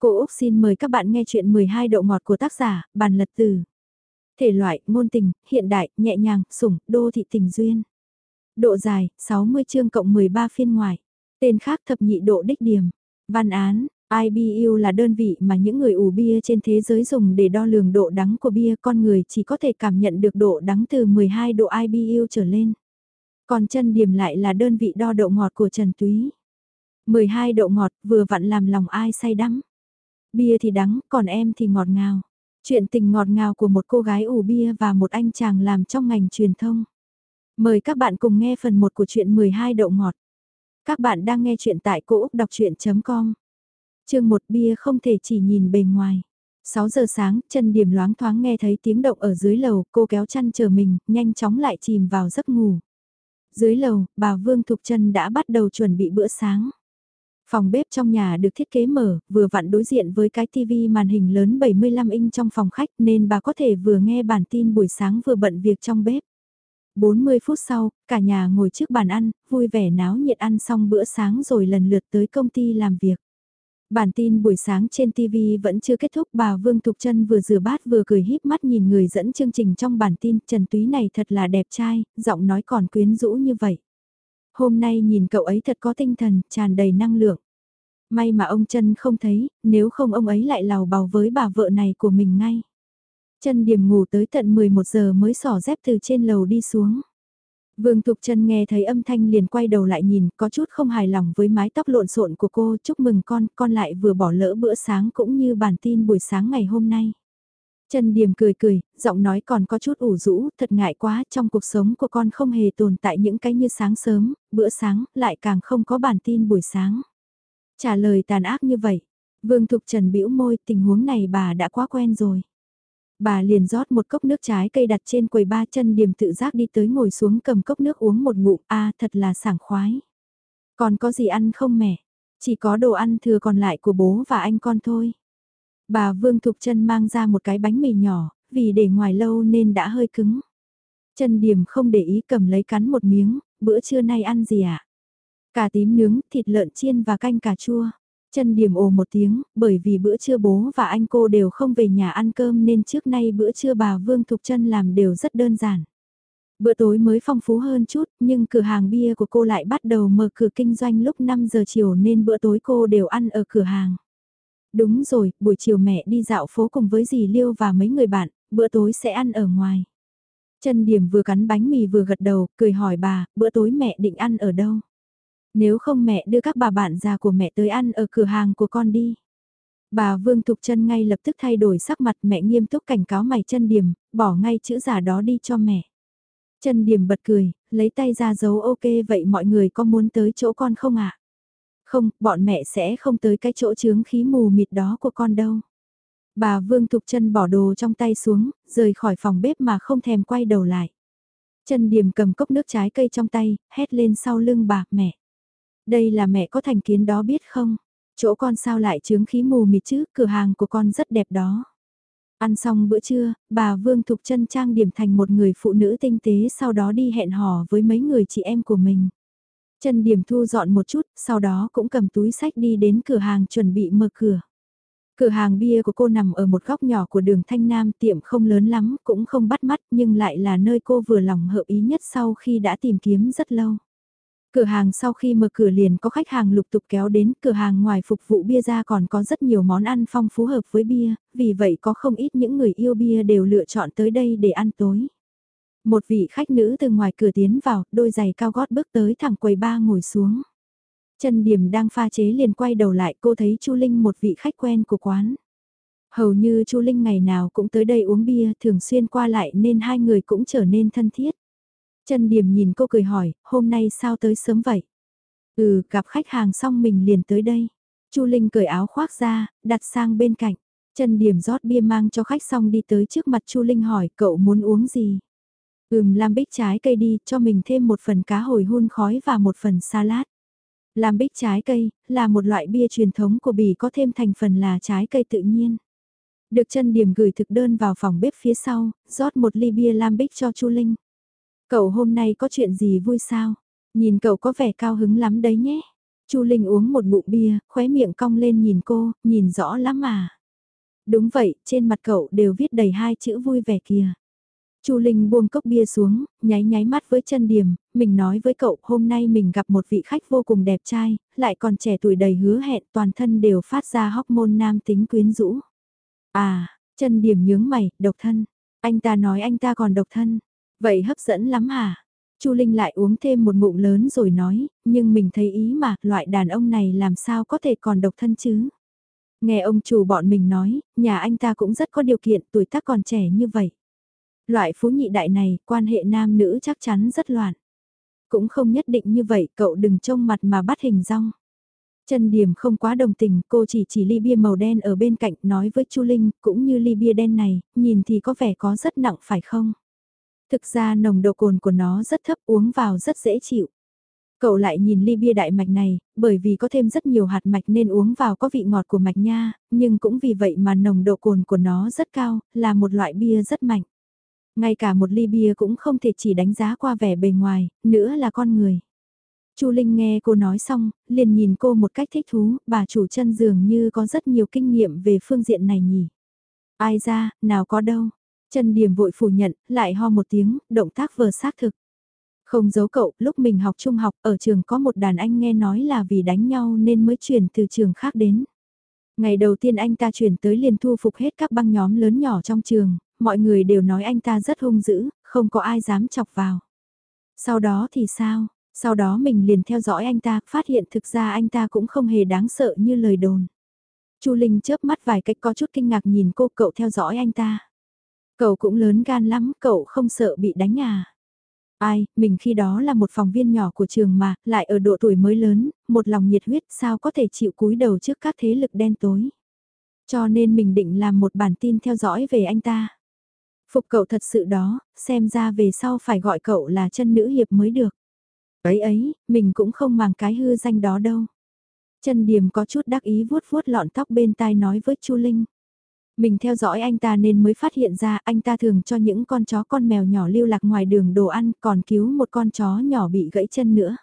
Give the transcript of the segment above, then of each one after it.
Cô Úc xin mời các bạn nghe chuyện 12 độ ngọt của tác giả, bàn lật từ. Thể loại, ngôn tình, hiện đại, nhẹ nhàng, sủng, đô thị tình duyên. Độ dài, 60 chương cộng 13 phiên ngoài. Tên khác thập nhị độ đích điểm. Văn án, IBU là đơn vị mà những người ủ bia trên thế giới dùng để đo lường độ đắng của bia con người chỉ có thể cảm nhận được độ đắng từ 12 độ IBU trở lên. Còn chân điểm lại là đơn vị đo độ ngọt của Trần Túy. 12 độ ngọt vừa vặn làm lòng ai say đắm. Bia thì đắng, còn em thì ngọt ngào. Chuyện tình ngọt ngào của một cô gái ủ bia và một anh chàng làm trong ngành truyền thông. Mời các bạn cùng nghe phần 1 của chuyện 12 đậu ngọt. Các bạn đang nghe chuyện tại cỗ Úc Đọc Chuyện.com Chương 1 bia không thể chỉ nhìn bề ngoài. 6 giờ sáng, chân điểm loáng thoáng nghe thấy tiếng động ở dưới lầu, cô kéo chăn chờ mình, nhanh chóng lại chìm vào giấc ngủ. Dưới lầu, bà Vương Thục Trân đã bắt đầu chuẩn bị bữa sáng. Phòng bếp trong nhà được thiết kế mở, vừa vặn đối diện với cái tivi màn hình lớn 75 inch trong phòng khách nên bà có thể vừa nghe bản tin buổi sáng vừa bận việc trong bếp. 40 phút sau, cả nhà ngồi trước bàn ăn, vui vẻ náo nhiệt ăn xong bữa sáng rồi lần lượt tới công ty làm việc. Bản tin buổi sáng trên TV vẫn chưa kết thúc bà Vương Thục Trân vừa rửa bát vừa cười híp mắt nhìn người dẫn chương trình trong bản tin Trần Túy này thật là đẹp trai, giọng nói còn quyến rũ như vậy. Hôm nay nhìn cậu ấy thật có tinh thần, tràn đầy năng lượng. May mà ông chân không thấy, nếu không ông ấy lại lào bào với bà vợ này của mình ngay. Chân điểm ngủ tới tận 11 giờ mới xỏ dép từ trên lầu đi xuống. Vương Thục Trân nghe thấy âm thanh liền quay đầu lại nhìn, có chút không hài lòng với mái tóc lộn xộn của cô, chúc mừng con, con lại vừa bỏ lỡ bữa sáng cũng như bản tin buổi sáng ngày hôm nay. Trần Điềm cười cười, giọng nói còn có chút ủ rũ, thật ngại quá, trong cuộc sống của con không hề tồn tại những cái như sáng sớm, bữa sáng, lại càng không có bản tin buổi sáng. Trả lời tàn ác như vậy, Vương Thục Trần bĩu môi, tình huống này bà đã quá quen rồi. Bà liền rót một cốc nước trái cây đặt trên quầy ba chân điểm tự giác đi tới ngồi xuống cầm cốc nước uống một ngụm, a thật là sảng khoái. Còn có gì ăn không mẹ? Chỉ có đồ ăn thừa còn lại của bố và anh con thôi. Bà Vương Thục Trân mang ra một cái bánh mì nhỏ, vì để ngoài lâu nên đã hơi cứng. Trần Điểm không để ý cầm lấy cắn một miếng, bữa trưa nay ăn gì ạ? À? Cà tím nướng, thịt lợn chiên và canh cà chua. Trần Điểm ồ một tiếng, bởi vì bữa trưa bố và anh cô đều không về nhà ăn cơm nên trước nay bữa trưa bà Vương Thục Trân làm đều rất đơn giản. Bữa tối mới phong phú hơn chút, nhưng cửa hàng bia của cô lại bắt đầu mở cửa kinh doanh lúc 5 giờ chiều nên bữa tối cô đều ăn ở cửa hàng. Đúng rồi, buổi chiều mẹ đi dạo phố cùng với dì Liêu và mấy người bạn, bữa tối sẽ ăn ở ngoài. Trần Điểm vừa cắn bánh mì vừa gật đầu, cười hỏi bà, bữa tối mẹ định ăn ở đâu? Nếu không mẹ đưa các bà bạn già của mẹ tới ăn ở cửa hàng của con đi. Bà Vương Thục Trân ngay lập tức thay đổi sắc mặt mẹ nghiêm túc cảnh cáo mày chân điểm, bỏ ngay chữ giả đó đi cho mẹ. Chân điểm bật cười, lấy tay ra dấu ok vậy mọi người có muốn tới chỗ con không ạ? Không, bọn mẹ sẽ không tới cái chỗ chướng khí mù mịt đó của con đâu. Bà Vương Thục Trân bỏ đồ trong tay xuống, rời khỏi phòng bếp mà không thèm quay đầu lại. Chân Điềm cầm cốc nước trái cây trong tay, hét lên sau lưng bà, mẹ. Đây là mẹ có thành kiến đó biết không? Chỗ con sao lại chướng khí mù mịt chứ, cửa hàng của con rất đẹp đó. Ăn xong bữa trưa, bà Vương Thục Trân trang điểm thành một người phụ nữ tinh tế sau đó đi hẹn hò với mấy người chị em của mình. Trần Điểm thu dọn một chút, sau đó cũng cầm túi sách đi đến cửa hàng chuẩn bị mở cửa. Cửa hàng bia của cô nằm ở một góc nhỏ của đường Thanh Nam tiệm không lớn lắm, cũng không bắt mắt nhưng lại là nơi cô vừa lòng hợp ý nhất sau khi đã tìm kiếm rất lâu. Cửa hàng sau khi mở cửa liền có khách hàng lục tục kéo đến, cửa hàng ngoài phục vụ bia ra còn có rất nhiều món ăn phong phú hợp với bia, vì vậy có không ít những người yêu bia đều lựa chọn tới đây để ăn tối. Một vị khách nữ từ ngoài cửa tiến vào, đôi giày cao gót bước tới thẳng quầy ba ngồi xuống. Trần Điểm đang pha chế liền quay đầu lại cô thấy Chu Linh một vị khách quen của quán. Hầu như Chu Linh ngày nào cũng tới đây uống bia thường xuyên qua lại nên hai người cũng trở nên thân thiết. Trần Điểm nhìn cô cười hỏi, hôm nay sao tới sớm vậy? Ừ, gặp khách hàng xong mình liền tới đây. Chu Linh cởi áo khoác ra, đặt sang bên cạnh. Trần Điểm rót bia mang cho khách xong đi tới trước mặt Chu Linh hỏi cậu muốn uống gì? Ừm làm bích trái cây đi, cho mình thêm một phần cá hồi hun khói và một phần salad. Làm bích trái cây, là một loại bia truyền thống của Bỉ có thêm thành phần là trái cây tự nhiên. Được chân điểm gửi thực đơn vào phòng bếp phía sau, rót một ly bia lam bích cho Chu Linh. Cậu hôm nay có chuyện gì vui sao? Nhìn cậu có vẻ cao hứng lắm đấy nhé. Chu Linh uống một bụng bia, khóe miệng cong lên nhìn cô, nhìn rõ lắm mà. Đúng vậy, trên mặt cậu đều viết đầy hai chữ vui vẻ kìa. Chu Linh buông cốc bia xuống, nháy nháy mắt với chân điểm, mình nói với cậu hôm nay mình gặp một vị khách vô cùng đẹp trai, lại còn trẻ tuổi đầy hứa hẹn toàn thân đều phát ra hormone nam tính quyến rũ. À, chân điểm nhướng mày, độc thân. Anh ta nói anh ta còn độc thân. Vậy hấp dẫn lắm hả? Chu Linh lại uống thêm một ngụm lớn rồi nói, nhưng mình thấy ý mà, loại đàn ông này làm sao có thể còn độc thân chứ? Nghe ông chủ bọn mình nói, nhà anh ta cũng rất có điều kiện, tuổi tác còn trẻ như vậy. Loại phú nhị đại này, quan hệ nam nữ chắc chắn rất loạn. Cũng không nhất định như vậy, cậu đừng trông mặt mà bắt hình rong. Trần Điểm không quá đồng tình, cô chỉ chỉ ly bia màu đen ở bên cạnh nói với Chu Linh, cũng như ly bia đen này, nhìn thì có vẻ có rất nặng phải không? Thực ra nồng độ cồn của nó rất thấp uống vào rất dễ chịu. Cậu lại nhìn ly bia đại mạch này, bởi vì có thêm rất nhiều hạt mạch nên uống vào có vị ngọt của mạch nha, nhưng cũng vì vậy mà nồng độ cồn của nó rất cao, là một loại bia rất mạnh. Ngay cả một ly bia cũng không thể chỉ đánh giá qua vẻ bề ngoài, nữa là con người. Chu Linh nghe cô nói xong, liền nhìn cô một cách thích thú, bà chủ chân dường như có rất nhiều kinh nghiệm về phương diện này nhỉ. Ai ra, nào có đâu. Trần điểm vội phủ nhận, lại ho một tiếng, động tác vừa xác thực. Không giấu cậu, lúc mình học trung học ở trường có một đàn anh nghe nói là vì đánh nhau nên mới chuyển từ trường khác đến. Ngày đầu tiên anh ta chuyển tới liền thu phục hết các băng nhóm lớn nhỏ trong trường, mọi người đều nói anh ta rất hung dữ, không có ai dám chọc vào. Sau đó thì sao? Sau đó mình liền theo dõi anh ta, phát hiện thực ra anh ta cũng không hề đáng sợ như lời đồn. Chu Linh chớp mắt vài cách có chút kinh ngạc nhìn cô cậu theo dõi anh ta. Cậu cũng lớn gan lắm, cậu không sợ bị đánh à. Ai, mình khi đó là một phòng viên nhỏ của trường mà, lại ở độ tuổi mới lớn, một lòng nhiệt huyết sao có thể chịu cúi đầu trước các thế lực đen tối. Cho nên mình định làm một bản tin theo dõi về anh ta. Phục cậu thật sự đó, xem ra về sau phải gọi cậu là chân nữ hiệp mới được. Ấy ấy, mình cũng không màng cái hư danh đó đâu. Chân điểm có chút đắc ý vuốt vuốt lọn tóc bên tai nói với Chu Linh. Mình theo dõi anh ta nên mới phát hiện ra anh ta thường cho những con chó con mèo nhỏ lưu lạc ngoài đường đồ ăn còn cứu một con chó nhỏ bị gãy chân nữa.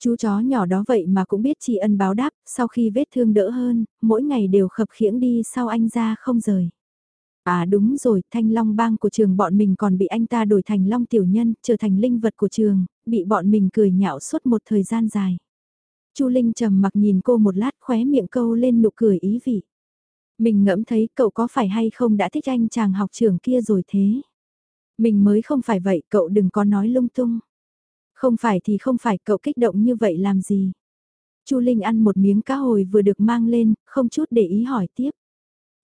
Chú chó nhỏ đó vậy mà cũng biết tri ân báo đáp, sau khi vết thương đỡ hơn, mỗi ngày đều khập khiễng đi sau anh ra không rời. À đúng rồi, thanh long bang của trường bọn mình còn bị anh ta đổi thành long tiểu nhân, trở thành linh vật của trường, bị bọn mình cười nhạo suốt một thời gian dài. Chu Linh trầm mặc nhìn cô một lát khóe miệng câu lên nụ cười ý vị. Mình ngẫm thấy cậu có phải hay không đã thích anh chàng học trưởng kia rồi thế. Mình mới không phải vậy, cậu đừng có nói lung tung. Không phải thì không phải cậu kích động như vậy làm gì. Chu Linh ăn một miếng cá hồi vừa được mang lên, không chút để ý hỏi tiếp.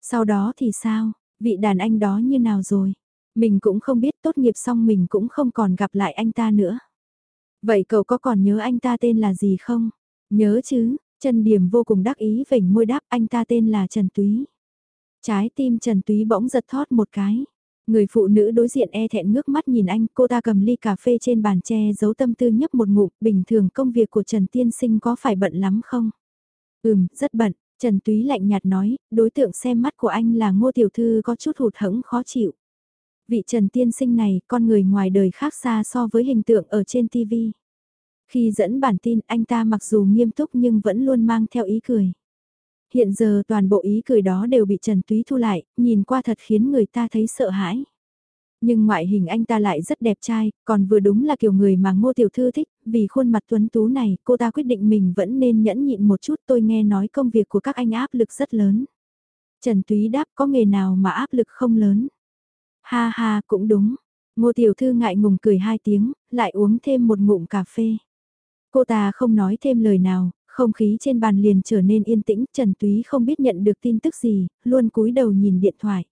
Sau đó thì sao, vị đàn anh đó như nào rồi? Mình cũng không biết tốt nghiệp xong mình cũng không còn gặp lại anh ta nữa. Vậy cậu có còn nhớ anh ta tên là gì không? Nhớ chứ, Trần Điểm vô cùng đắc ý vểnh môi đáp anh ta tên là Trần Túy. Trái tim Trần Túy bỗng giật thót một cái. Người phụ nữ đối diện e thẹn ngước mắt nhìn anh, cô ta cầm ly cà phê trên bàn tre giấu tâm tư nhấp một ngụm, bình thường công việc của Trần Tiên Sinh có phải bận lắm không? Ừm, rất bận, Trần Túy lạnh nhạt nói, đối tượng xem mắt của anh là ngô tiểu thư có chút hụt hẫng khó chịu. Vị Trần Tiên Sinh này, con người ngoài đời khác xa so với hình tượng ở trên TV. Khi dẫn bản tin anh ta mặc dù nghiêm túc nhưng vẫn luôn mang theo ý cười. Hiện giờ toàn bộ ý cười đó đều bị Trần Túy thu lại, nhìn qua thật khiến người ta thấy sợ hãi. Nhưng ngoại hình anh ta lại rất đẹp trai, còn vừa đúng là kiểu người mà ngô tiểu thư thích, vì khuôn mặt tuấn tú này cô ta quyết định mình vẫn nên nhẫn nhịn một chút tôi nghe nói công việc của các anh áp lực rất lớn. Trần Túy đáp có nghề nào mà áp lực không lớn. Ha ha cũng đúng, ngô tiểu thư ngại ngùng cười hai tiếng, lại uống thêm một ngụm cà phê. Cô ta không nói thêm lời nào, không khí trên bàn liền trở nên yên tĩnh, Trần Túy không biết nhận được tin tức gì, luôn cúi đầu nhìn điện thoại.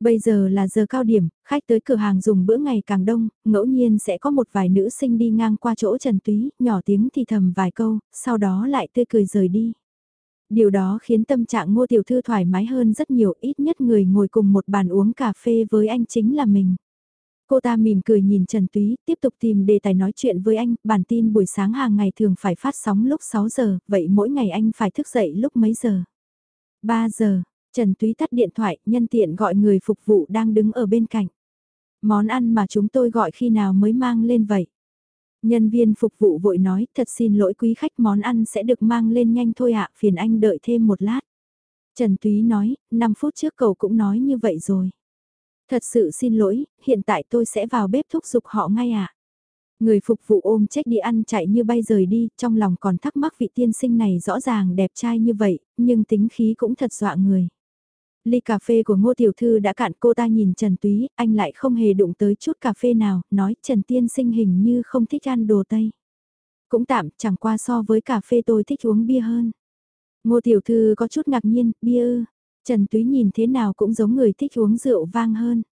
Bây giờ là giờ cao điểm, khách tới cửa hàng dùng bữa ngày càng đông, ngẫu nhiên sẽ có một vài nữ sinh đi ngang qua chỗ Trần Túy, nhỏ tiếng thì thầm vài câu, sau đó lại tươi cười rời đi. Điều đó khiến tâm trạng ngô tiểu thư thoải mái hơn rất nhiều, ít nhất người ngồi cùng một bàn uống cà phê với anh chính là mình. Cô ta mỉm cười nhìn Trần Túy, tiếp tục tìm đề tài nói chuyện với anh, bản tin buổi sáng hàng ngày thường phải phát sóng lúc 6 giờ, vậy mỗi ngày anh phải thức dậy lúc mấy giờ? 3 giờ, Trần Túy tắt điện thoại, nhân tiện gọi người phục vụ đang đứng ở bên cạnh. Món ăn mà chúng tôi gọi khi nào mới mang lên vậy? Nhân viên phục vụ vội nói, thật xin lỗi quý khách món ăn sẽ được mang lên nhanh thôi ạ, phiền anh đợi thêm một lát. Trần Túy nói, 5 phút trước cậu cũng nói như vậy rồi. Thật sự xin lỗi, hiện tại tôi sẽ vào bếp thúc giục họ ngay ạ. Người phục vụ ôm trách đi ăn chạy như bay rời đi, trong lòng còn thắc mắc vị tiên sinh này rõ ràng đẹp trai như vậy, nhưng tính khí cũng thật dọa người. Ly cà phê của ngô tiểu thư đã cạn cô ta nhìn Trần Túy, anh lại không hề đụng tới chút cà phê nào, nói Trần Tiên sinh hình như không thích ăn đồ Tây. Cũng tạm, chẳng qua so với cà phê tôi thích uống bia hơn. Ngô tiểu thư có chút ngạc nhiên, bia ư. Trần Túy nhìn thế nào cũng giống người thích uống rượu vang hơn.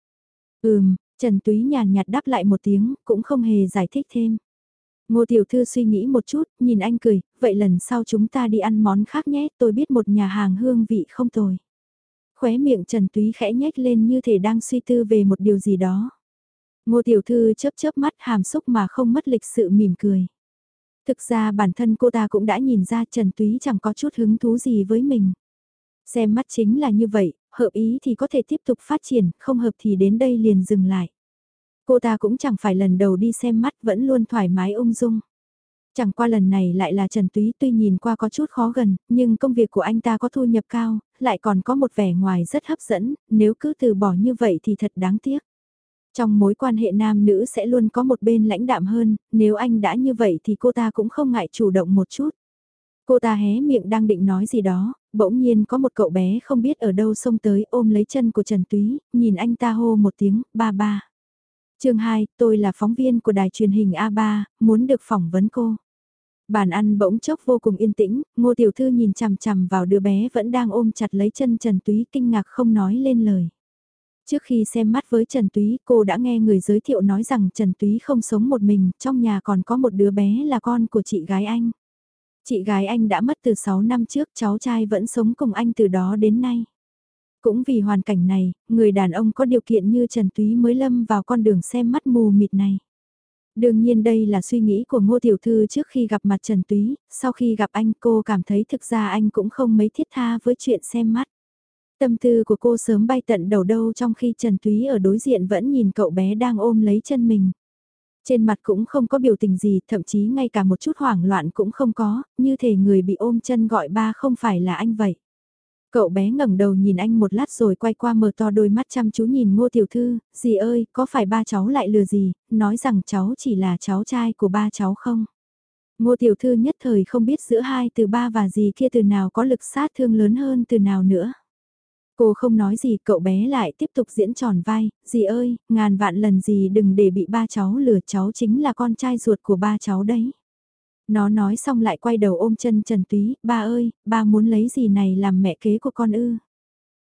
Ừm, Trần Túy nhàn nhạt đáp lại một tiếng, cũng không hề giải thích thêm. Ngô Tiểu Thư suy nghĩ một chút, nhìn anh cười, vậy lần sau chúng ta đi ăn món khác nhé, tôi biết một nhà hàng hương vị không tồi. Khóe miệng Trần Túy khẽ nhếch lên như thể đang suy tư về một điều gì đó. Ngô Tiểu Thư chớp chớp mắt hàm xúc mà không mất lịch sự mỉm cười. Thực ra bản thân cô ta cũng đã nhìn ra Trần Túy chẳng có chút hứng thú gì với mình. Xem mắt chính là như vậy, hợp ý thì có thể tiếp tục phát triển, không hợp thì đến đây liền dừng lại. Cô ta cũng chẳng phải lần đầu đi xem mắt vẫn luôn thoải mái ung dung. Chẳng qua lần này lại là Trần Túy tuy nhìn qua có chút khó gần, nhưng công việc của anh ta có thu nhập cao, lại còn có một vẻ ngoài rất hấp dẫn, nếu cứ từ bỏ như vậy thì thật đáng tiếc. Trong mối quan hệ nam nữ sẽ luôn có một bên lãnh đạm hơn, nếu anh đã như vậy thì cô ta cũng không ngại chủ động một chút. Cô ta hé miệng đang định nói gì đó, bỗng nhiên có một cậu bé không biết ở đâu xông tới ôm lấy chân của Trần Túy, nhìn anh ta hô một tiếng, ba ba. chương 2, tôi là phóng viên của đài truyền hình A3, muốn được phỏng vấn cô. Bàn ăn bỗng chốc vô cùng yên tĩnh, ngô tiểu thư nhìn chằm chằm vào đứa bé vẫn đang ôm chặt lấy chân Trần Túy kinh ngạc không nói lên lời. Trước khi xem mắt với Trần Túy, cô đã nghe người giới thiệu nói rằng Trần Túy không sống một mình, trong nhà còn có một đứa bé là con của chị gái anh. Chị gái anh đã mất từ 6 năm trước, cháu trai vẫn sống cùng anh từ đó đến nay. Cũng vì hoàn cảnh này, người đàn ông có điều kiện như Trần Túy mới lâm vào con đường xem mắt mù mịt này. Đương nhiên đây là suy nghĩ của Ngô Tiểu Thư trước khi gặp mặt Trần Túy, sau khi gặp anh cô cảm thấy thực ra anh cũng không mấy thiết tha với chuyện xem mắt. Tâm tư của cô sớm bay tận đầu đâu trong khi Trần Túy ở đối diện vẫn nhìn cậu bé đang ôm lấy chân mình. Trên mặt cũng không có biểu tình gì, thậm chí ngay cả một chút hoảng loạn cũng không có, như thể người bị ôm chân gọi ba không phải là anh vậy. Cậu bé ngẩng đầu nhìn anh một lát rồi quay qua mở to đôi mắt chăm chú nhìn ngô tiểu thư, dì ơi, có phải ba cháu lại lừa gì, nói rằng cháu chỉ là cháu trai của ba cháu không? Ngô tiểu thư nhất thời không biết giữa hai từ ba và dì kia từ nào có lực sát thương lớn hơn từ nào nữa. Cô không nói gì, cậu bé lại tiếp tục diễn tròn vai, dì ơi, ngàn vạn lần gì đừng để bị ba cháu lừa cháu chính là con trai ruột của ba cháu đấy. Nó nói xong lại quay đầu ôm chân Trần Túy, ba ơi, ba muốn lấy gì này làm mẹ kế của con ư.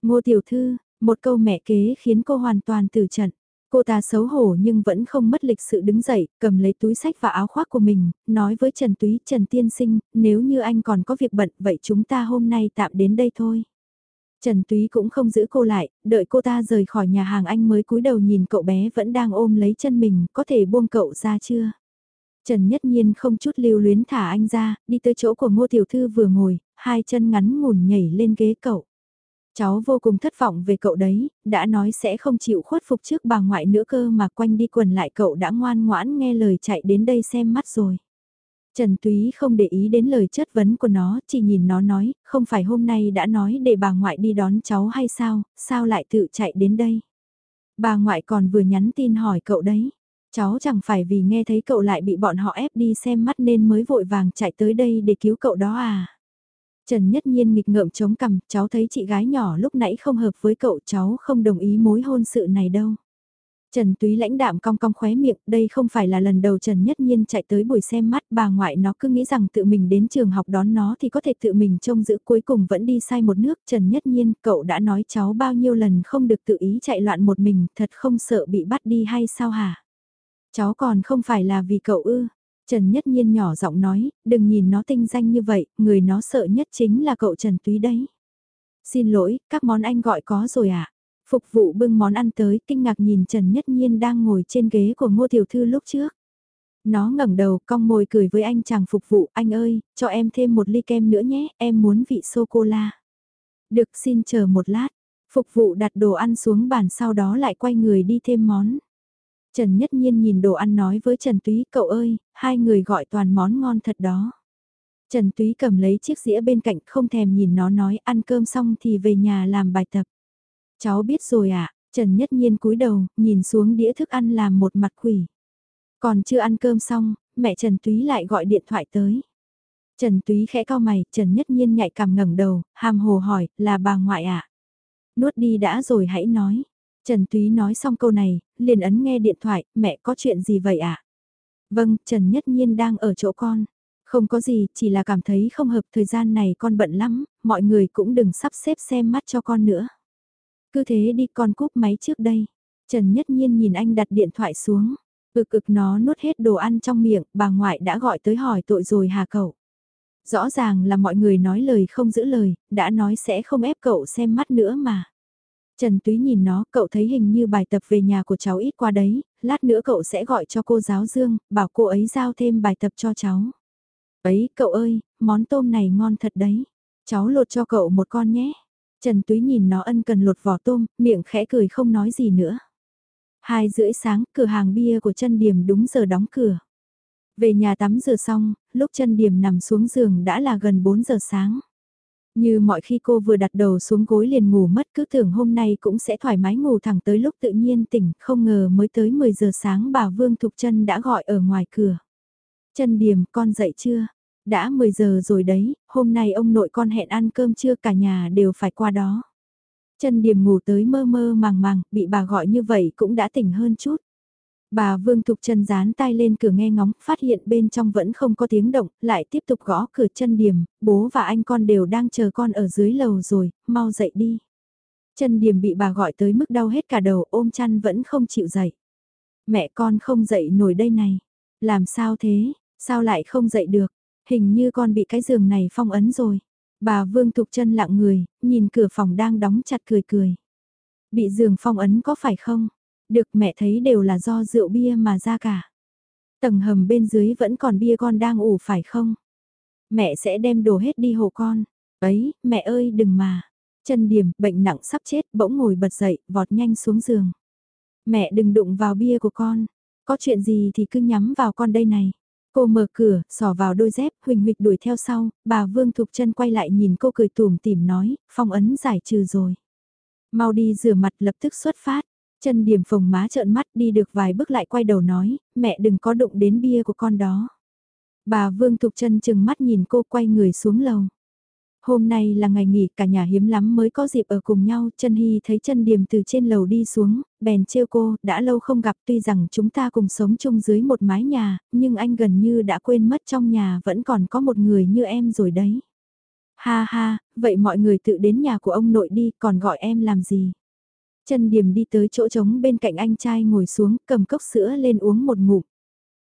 Ngô tiểu thư, một câu mẹ kế khiến cô hoàn toàn từ trận. Cô ta xấu hổ nhưng vẫn không mất lịch sự đứng dậy, cầm lấy túi sách và áo khoác của mình, nói với Trần Túy, Trần Tiên Sinh, nếu như anh còn có việc bận vậy chúng ta hôm nay tạm đến đây thôi. Trần Túy cũng không giữ cô lại, đợi cô ta rời khỏi nhà hàng anh mới cúi đầu nhìn cậu bé vẫn đang ôm lấy chân mình, có thể buông cậu ra chưa? Trần Nhất Nhiên không chút lưu luyến thả anh ra, đi tới chỗ của Ngô Tiểu Thư vừa ngồi, hai chân ngắn ngủn nhảy lên ghế cậu. Cháu vô cùng thất vọng về cậu đấy, đã nói sẽ không chịu khuất phục trước bà ngoại nữa cơ mà quanh đi quần lại cậu đã ngoan ngoãn nghe lời chạy đến đây xem mắt rồi. Trần Túy không để ý đến lời chất vấn của nó, chỉ nhìn nó nói, không phải hôm nay đã nói để bà ngoại đi đón cháu hay sao, sao lại tự chạy đến đây. Bà ngoại còn vừa nhắn tin hỏi cậu đấy, cháu chẳng phải vì nghe thấy cậu lại bị bọn họ ép đi xem mắt nên mới vội vàng chạy tới đây để cứu cậu đó à. Trần Nhất Nhiên nghịch ngợm chống cằm, cháu thấy chị gái nhỏ lúc nãy không hợp với cậu cháu không đồng ý mối hôn sự này đâu. Trần Túy lãnh đạm cong cong khóe miệng, đây không phải là lần đầu Trần Nhất Nhiên chạy tới buổi xem mắt, bà ngoại nó cứ nghĩ rằng tự mình đến trường học đón nó thì có thể tự mình trông giữ cuối cùng vẫn đi sai một nước. Trần Nhất Nhiên, cậu đã nói cháu bao nhiêu lần không được tự ý chạy loạn một mình, thật không sợ bị bắt đi hay sao hả? Cháu còn không phải là vì cậu ư? Trần Nhất Nhiên nhỏ giọng nói, đừng nhìn nó tinh danh như vậy, người nó sợ nhất chính là cậu Trần Túy đấy. Xin lỗi, các món anh gọi có rồi ạ. À? Phục vụ bưng món ăn tới, kinh ngạc nhìn Trần Nhất Nhiên đang ngồi trên ghế của ngô tiểu thư lúc trước. Nó ngẩng đầu cong môi cười với anh chàng phục vụ, anh ơi, cho em thêm một ly kem nữa nhé, em muốn vị sô-cô-la. Được xin chờ một lát, phục vụ đặt đồ ăn xuống bàn sau đó lại quay người đi thêm món. Trần Nhất Nhiên nhìn đồ ăn nói với Trần Túy, cậu ơi, hai người gọi toàn món ngon thật đó. Trần Túy cầm lấy chiếc dĩa bên cạnh không thèm nhìn nó nói ăn cơm xong thì về nhà làm bài tập. Cháu biết rồi ạ, à? Trần Nhất Nhiên cúi đầu, nhìn xuống đĩa thức ăn làm một mặt quỷ. Còn chưa ăn cơm xong, mẹ Trần Túy lại gọi điện thoại tới. Trần Túy khẽ cao mày, Trần Nhất Nhiên nhạy cảm ngẩng đầu, hàm hồ hỏi, là bà ngoại ạ? À? Nuốt đi đã rồi hãy nói. Trần Túy nói xong câu này, liền ấn nghe điện thoại, mẹ có chuyện gì vậy ạ? À? Vâng, Trần Nhất Nhiên đang ở chỗ con. Không có gì, chỉ là cảm thấy không hợp thời gian này con bận lắm, mọi người cũng đừng sắp xếp xem mắt cho con nữa. Cứ thế đi con cúp máy trước đây. Trần Nhất Nhiên nhìn anh đặt điện thoại xuống. Ực ực nó nuốt hết đồ ăn trong miệng, bà ngoại đã gọi tới hỏi tội rồi hà cậu. Rõ ràng là mọi người nói lời không giữ lời, đã nói sẽ không ép cậu xem mắt nữa mà. Trần Túy nhìn nó, cậu thấy hình như bài tập về nhà của cháu ít qua đấy, lát nữa cậu sẽ gọi cho cô giáo Dương, bảo cô ấy giao thêm bài tập cho cháu. Ấy, cậu ơi, món tôm này ngon thật đấy. Cháu lột cho cậu một con nhé. Trần Túy nhìn nó ân cần lột vỏ tôm, miệng khẽ cười không nói gì nữa. Hai rưỡi sáng, cửa hàng bia của chân điểm đúng giờ đóng cửa. Về nhà tắm rửa xong, lúc chân điểm nằm xuống giường đã là gần 4 giờ sáng. Như mọi khi cô vừa đặt đầu xuống gối liền ngủ mất cứ tưởng hôm nay cũng sẽ thoải mái ngủ thẳng tới lúc tự nhiên tỉnh, không ngờ mới tới 10 giờ sáng bà Vương Thục chân đã gọi ở ngoài cửa. Trần điểm, con dậy chưa? Đã 10 giờ rồi đấy, hôm nay ông nội con hẹn ăn cơm trưa cả nhà đều phải qua đó. Chân điểm ngủ tới mơ mơ màng màng, bị bà gọi như vậy cũng đã tỉnh hơn chút. Bà Vương Thục chân dán tay lên cửa nghe ngóng, phát hiện bên trong vẫn không có tiếng động, lại tiếp tục gõ cửa chân điểm, bố và anh con đều đang chờ con ở dưới lầu rồi, mau dậy đi. Chân điểm bị bà gọi tới mức đau hết cả đầu ôm chăn vẫn không chịu dậy. Mẹ con không dậy nổi đây này. Làm sao thế, sao lại không dậy được, hình như con bị cái giường này phong ấn rồi. Bà Vương Thục chân lặng người, nhìn cửa phòng đang đóng chặt cười cười. Bị giường phong ấn có phải không? Được mẹ thấy đều là do rượu bia mà ra cả. Tầng hầm bên dưới vẫn còn bia con đang ủ phải không? Mẹ sẽ đem đồ hết đi hộ con. Ấy, mẹ ơi đừng mà. Chân điểm, bệnh nặng sắp chết, bỗng ngồi bật dậy, vọt nhanh xuống giường. Mẹ đừng đụng vào bia của con. Có chuyện gì thì cứ nhắm vào con đây này. Cô mở cửa, sỏ vào đôi dép, Huỳnh Huỳnh đuổi theo sau, bà Vương Thục chân quay lại nhìn cô cười tủm tỉm nói, phong ấn giải trừ rồi. Mau đi rửa mặt lập tức xuất phát, chân điểm phồng má trợn mắt đi được vài bước lại quay đầu nói, mẹ đừng có đụng đến bia của con đó. Bà Vương Thục chân chừng mắt nhìn cô quay người xuống lầu. Hôm nay là ngày nghỉ cả nhà hiếm lắm mới có dịp ở cùng nhau, chân hy thấy chân điềm từ trên lầu đi xuống, bèn trêu cô, đã lâu không gặp tuy rằng chúng ta cùng sống chung dưới một mái nhà, nhưng anh gần như đã quên mất trong nhà vẫn còn có một người như em rồi đấy. Ha ha, vậy mọi người tự đến nhà của ông nội đi, còn gọi em làm gì? Chân điềm đi tới chỗ trống bên cạnh anh trai ngồi xuống, cầm cốc sữa lên uống một ngụm.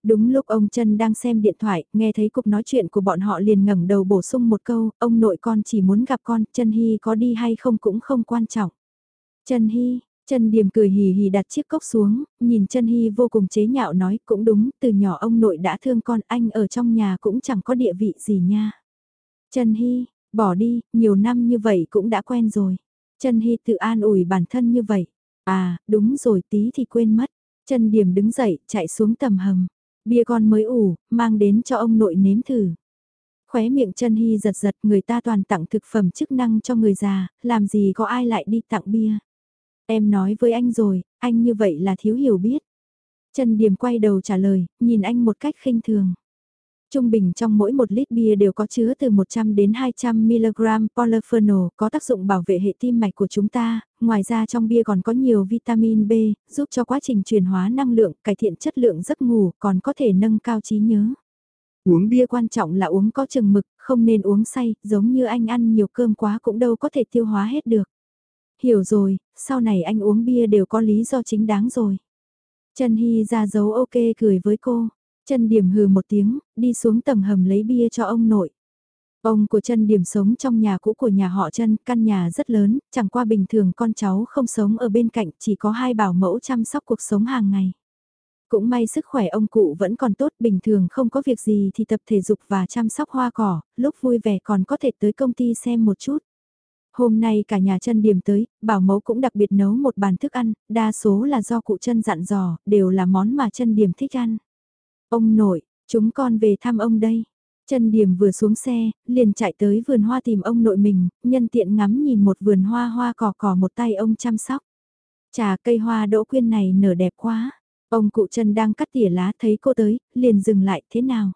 Đúng lúc ông Trân đang xem điện thoại, nghe thấy cuộc nói chuyện của bọn họ liền ngẩng đầu bổ sung một câu, ông nội con chỉ muốn gặp con, Trân hy có đi hay không cũng không quan trọng. Trân hy, Trân điềm cười hì hì đặt chiếc cốc xuống, nhìn Trân hy vô cùng chế nhạo nói, cũng đúng, từ nhỏ ông nội đã thương con, anh ở trong nhà cũng chẳng có địa vị gì nha. Trân hy, bỏ đi, nhiều năm như vậy cũng đã quen rồi. Trân hy tự an ủi bản thân như vậy. À, đúng rồi tí thì quên mất. Trân Điềm đứng dậy, chạy xuống tầm hầm. Bia con mới ủ, mang đến cho ông nội nếm thử. Khóe miệng chân hy giật giật người ta toàn tặng thực phẩm chức năng cho người già, làm gì có ai lại đi tặng bia. Em nói với anh rồi, anh như vậy là thiếu hiểu biết. Trần điểm quay đầu trả lời, nhìn anh một cách khinh thường. Trung bình trong mỗi một lít bia đều có chứa từ 100 đến 200 mg polyphenol, có tác dụng bảo vệ hệ tim mạch của chúng ta, ngoài ra trong bia còn có nhiều vitamin B, giúp cho quá trình chuyển hóa năng lượng, cải thiện chất lượng giấc ngủ, còn có thể nâng cao trí nhớ. Uống bia quan trọng là uống có chừng mực, không nên uống say, giống như anh ăn nhiều cơm quá cũng đâu có thể tiêu hóa hết được. Hiểu rồi, sau này anh uống bia đều có lý do chính đáng rồi. Trần Hy ra dấu ok cười với cô. Chân điểm hừ một tiếng, đi xuống tầng hầm lấy bia cho ông nội. Ông của chân điểm sống trong nhà cũ của nhà họ chân, căn nhà rất lớn, chẳng qua bình thường con cháu không sống ở bên cạnh, chỉ có hai bảo mẫu chăm sóc cuộc sống hàng ngày. Cũng may sức khỏe ông cụ vẫn còn tốt, bình thường không có việc gì thì tập thể dục và chăm sóc hoa cỏ, lúc vui vẻ còn có thể tới công ty xem một chút. Hôm nay cả nhà chân điểm tới, bảo mẫu cũng đặc biệt nấu một bàn thức ăn, đa số là do cụ chân dặn dò, đều là món mà chân điểm thích ăn. Ông nội, chúng con về thăm ông đây. Chân điểm vừa xuống xe, liền chạy tới vườn hoa tìm ông nội mình, nhân tiện ngắm nhìn một vườn hoa hoa cỏ cỏ một tay ông chăm sóc. Trà cây hoa đỗ quyên này nở đẹp quá. Ông cụ chân đang cắt tỉa lá thấy cô tới, liền dừng lại thế nào.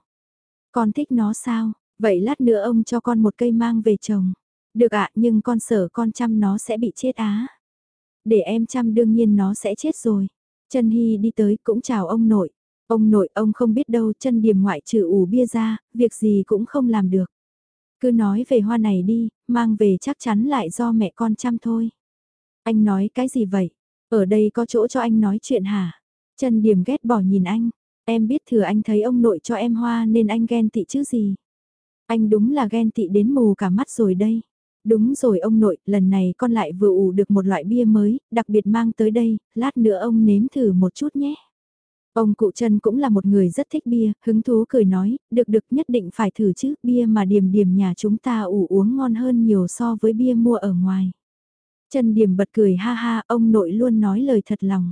Con thích nó sao, vậy lát nữa ông cho con một cây mang về trồng. Được ạ nhưng con sợ con chăm nó sẽ bị chết á. Để em chăm đương nhiên nó sẽ chết rồi. Trần Hy đi tới cũng chào ông nội. Ông nội ông không biết đâu chân điểm ngoại trừ ủ bia ra, việc gì cũng không làm được. Cứ nói về hoa này đi, mang về chắc chắn lại do mẹ con chăm thôi. Anh nói cái gì vậy? Ở đây có chỗ cho anh nói chuyện hả? Chân điểm ghét bỏ nhìn anh. Em biết thừa anh thấy ông nội cho em hoa nên anh ghen tị chứ gì. Anh đúng là ghen tị đến mù cả mắt rồi đây. Đúng rồi ông nội, lần này con lại vừa ủ được một loại bia mới, đặc biệt mang tới đây, lát nữa ông nếm thử một chút nhé. Ông cụ Trần cũng là một người rất thích bia, hứng thú cười nói, được được nhất định phải thử chứ, bia mà điểm điểm nhà chúng ta ủ uống ngon hơn nhiều so với bia mua ở ngoài. Trần Điểm bật cười ha ha, ông nội luôn nói lời thật lòng.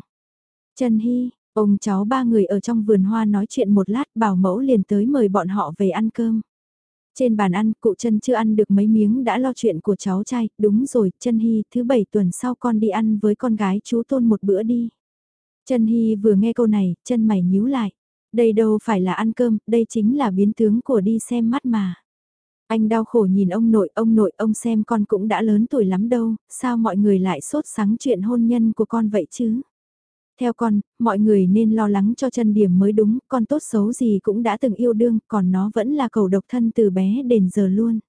Trần Hy, ông cháu ba người ở trong vườn hoa nói chuyện một lát bảo mẫu liền tới mời bọn họ về ăn cơm. Trên bàn ăn, cụ Trần chưa ăn được mấy miếng đã lo chuyện của cháu trai, đúng rồi, Trần hy, thứ bảy tuần sau con đi ăn với con gái chú tôn một bữa đi. Trần hy vừa nghe câu này, chân mày nhíu lại. Đây đâu phải là ăn cơm, đây chính là biến tướng của đi xem mắt mà. Anh đau khổ nhìn ông nội, ông nội, ông xem con cũng đã lớn tuổi lắm đâu, sao mọi người lại sốt sắng chuyện hôn nhân của con vậy chứ? Theo con, mọi người nên lo lắng cho chân điểm mới đúng, con tốt xấu gì cũng đã từng yêu đương, còn nó vẫn là cầu độc thân từ bé đến giờ luôn.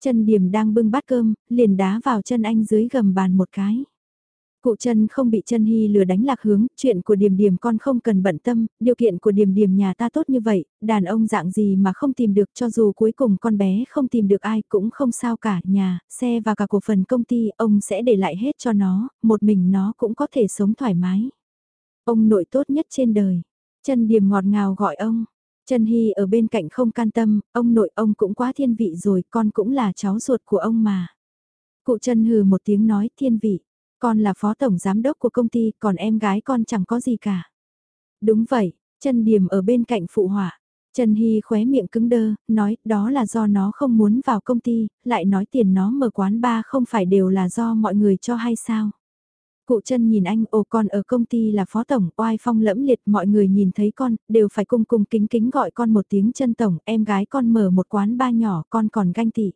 Chân điểm đang bưng bát cơm, liền đá vào chân anh dưới gầm bàn một cái. Cụ chân không bị chân hy lừa đánh lạc hướng, chuyện của điểm điểm con không cần bận tâm, điều kiện của điểm điểm nhà ta tốt như vậy, đàn ông dạng gì mà không tìm được cho dù cuối cùng con bé không tìm được ai cũng không sao cả, nhà, xe và cả cổ phần công ty ông sẽ để lại hết cho nó, một mình nó cũng có thể sống thoải mái. Ông nội tốt nhất trên đời. Chân điềm ngọt ngào gọi ông. Trần Hy ở bên cạnh không can tâm, ông nội ông cũng quá thiên vị rồi, con cũng là cháu ruột của ông mà. Cụ Trần hừ một tiếng nói thiên vị, con là phó tổng giám đốc của công ty, còn em gái con chẳng có gì cả. Đúng vậy, Trần Điềm ở bên cạnh phụ họa. Trần Hy khóe miệng cứng đơ, nói đó là do nó không muốn vào công ty, lại nói tiền nó mở quán ba không phải đều là do mọi người cho hay sao. Cụ chân nhìn anh, ồ con ở công ty là phó tổng, oai phong lẫm liệt, mọi người nhìn thấy con, đều phải cung cung kính kính gọi con một tiếng chân tổng, em gái con mở một quán ba nhỏ, con còn ganh tị.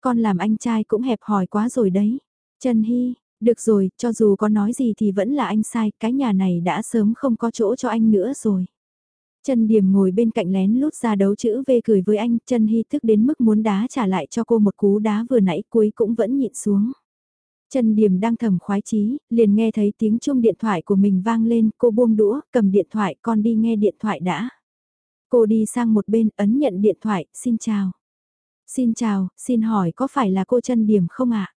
Con làm anh trai cũng hẹp hòi quá rồi đấy. Trần Hy, được rồi, cho dù có nói gì thì vẫn là anh sai, cái nhà này đã sớm không có chỗ cho anh nữa rồi. Trần Điểm ngồi bên cạnh lén lút ra đấu chữ V cười với anh, Trần Hy thức đến mức muốn đá trả lại cho cô một cú đá vừa nãy cuối cũng vẫn nhịn xuống. Trần Điểm đang thầm khoái chí, liền nghe thấy tiếng chuông điện thoại của mình vang lên, cô buông đũa, cầm điện thoại, con đi nghe điện thoại đã. Cô đi sang một bên, ấn nhận điện thoại, xin chào. Xin chào, xin hỏi có phải là cô Trần Điểm không ạ?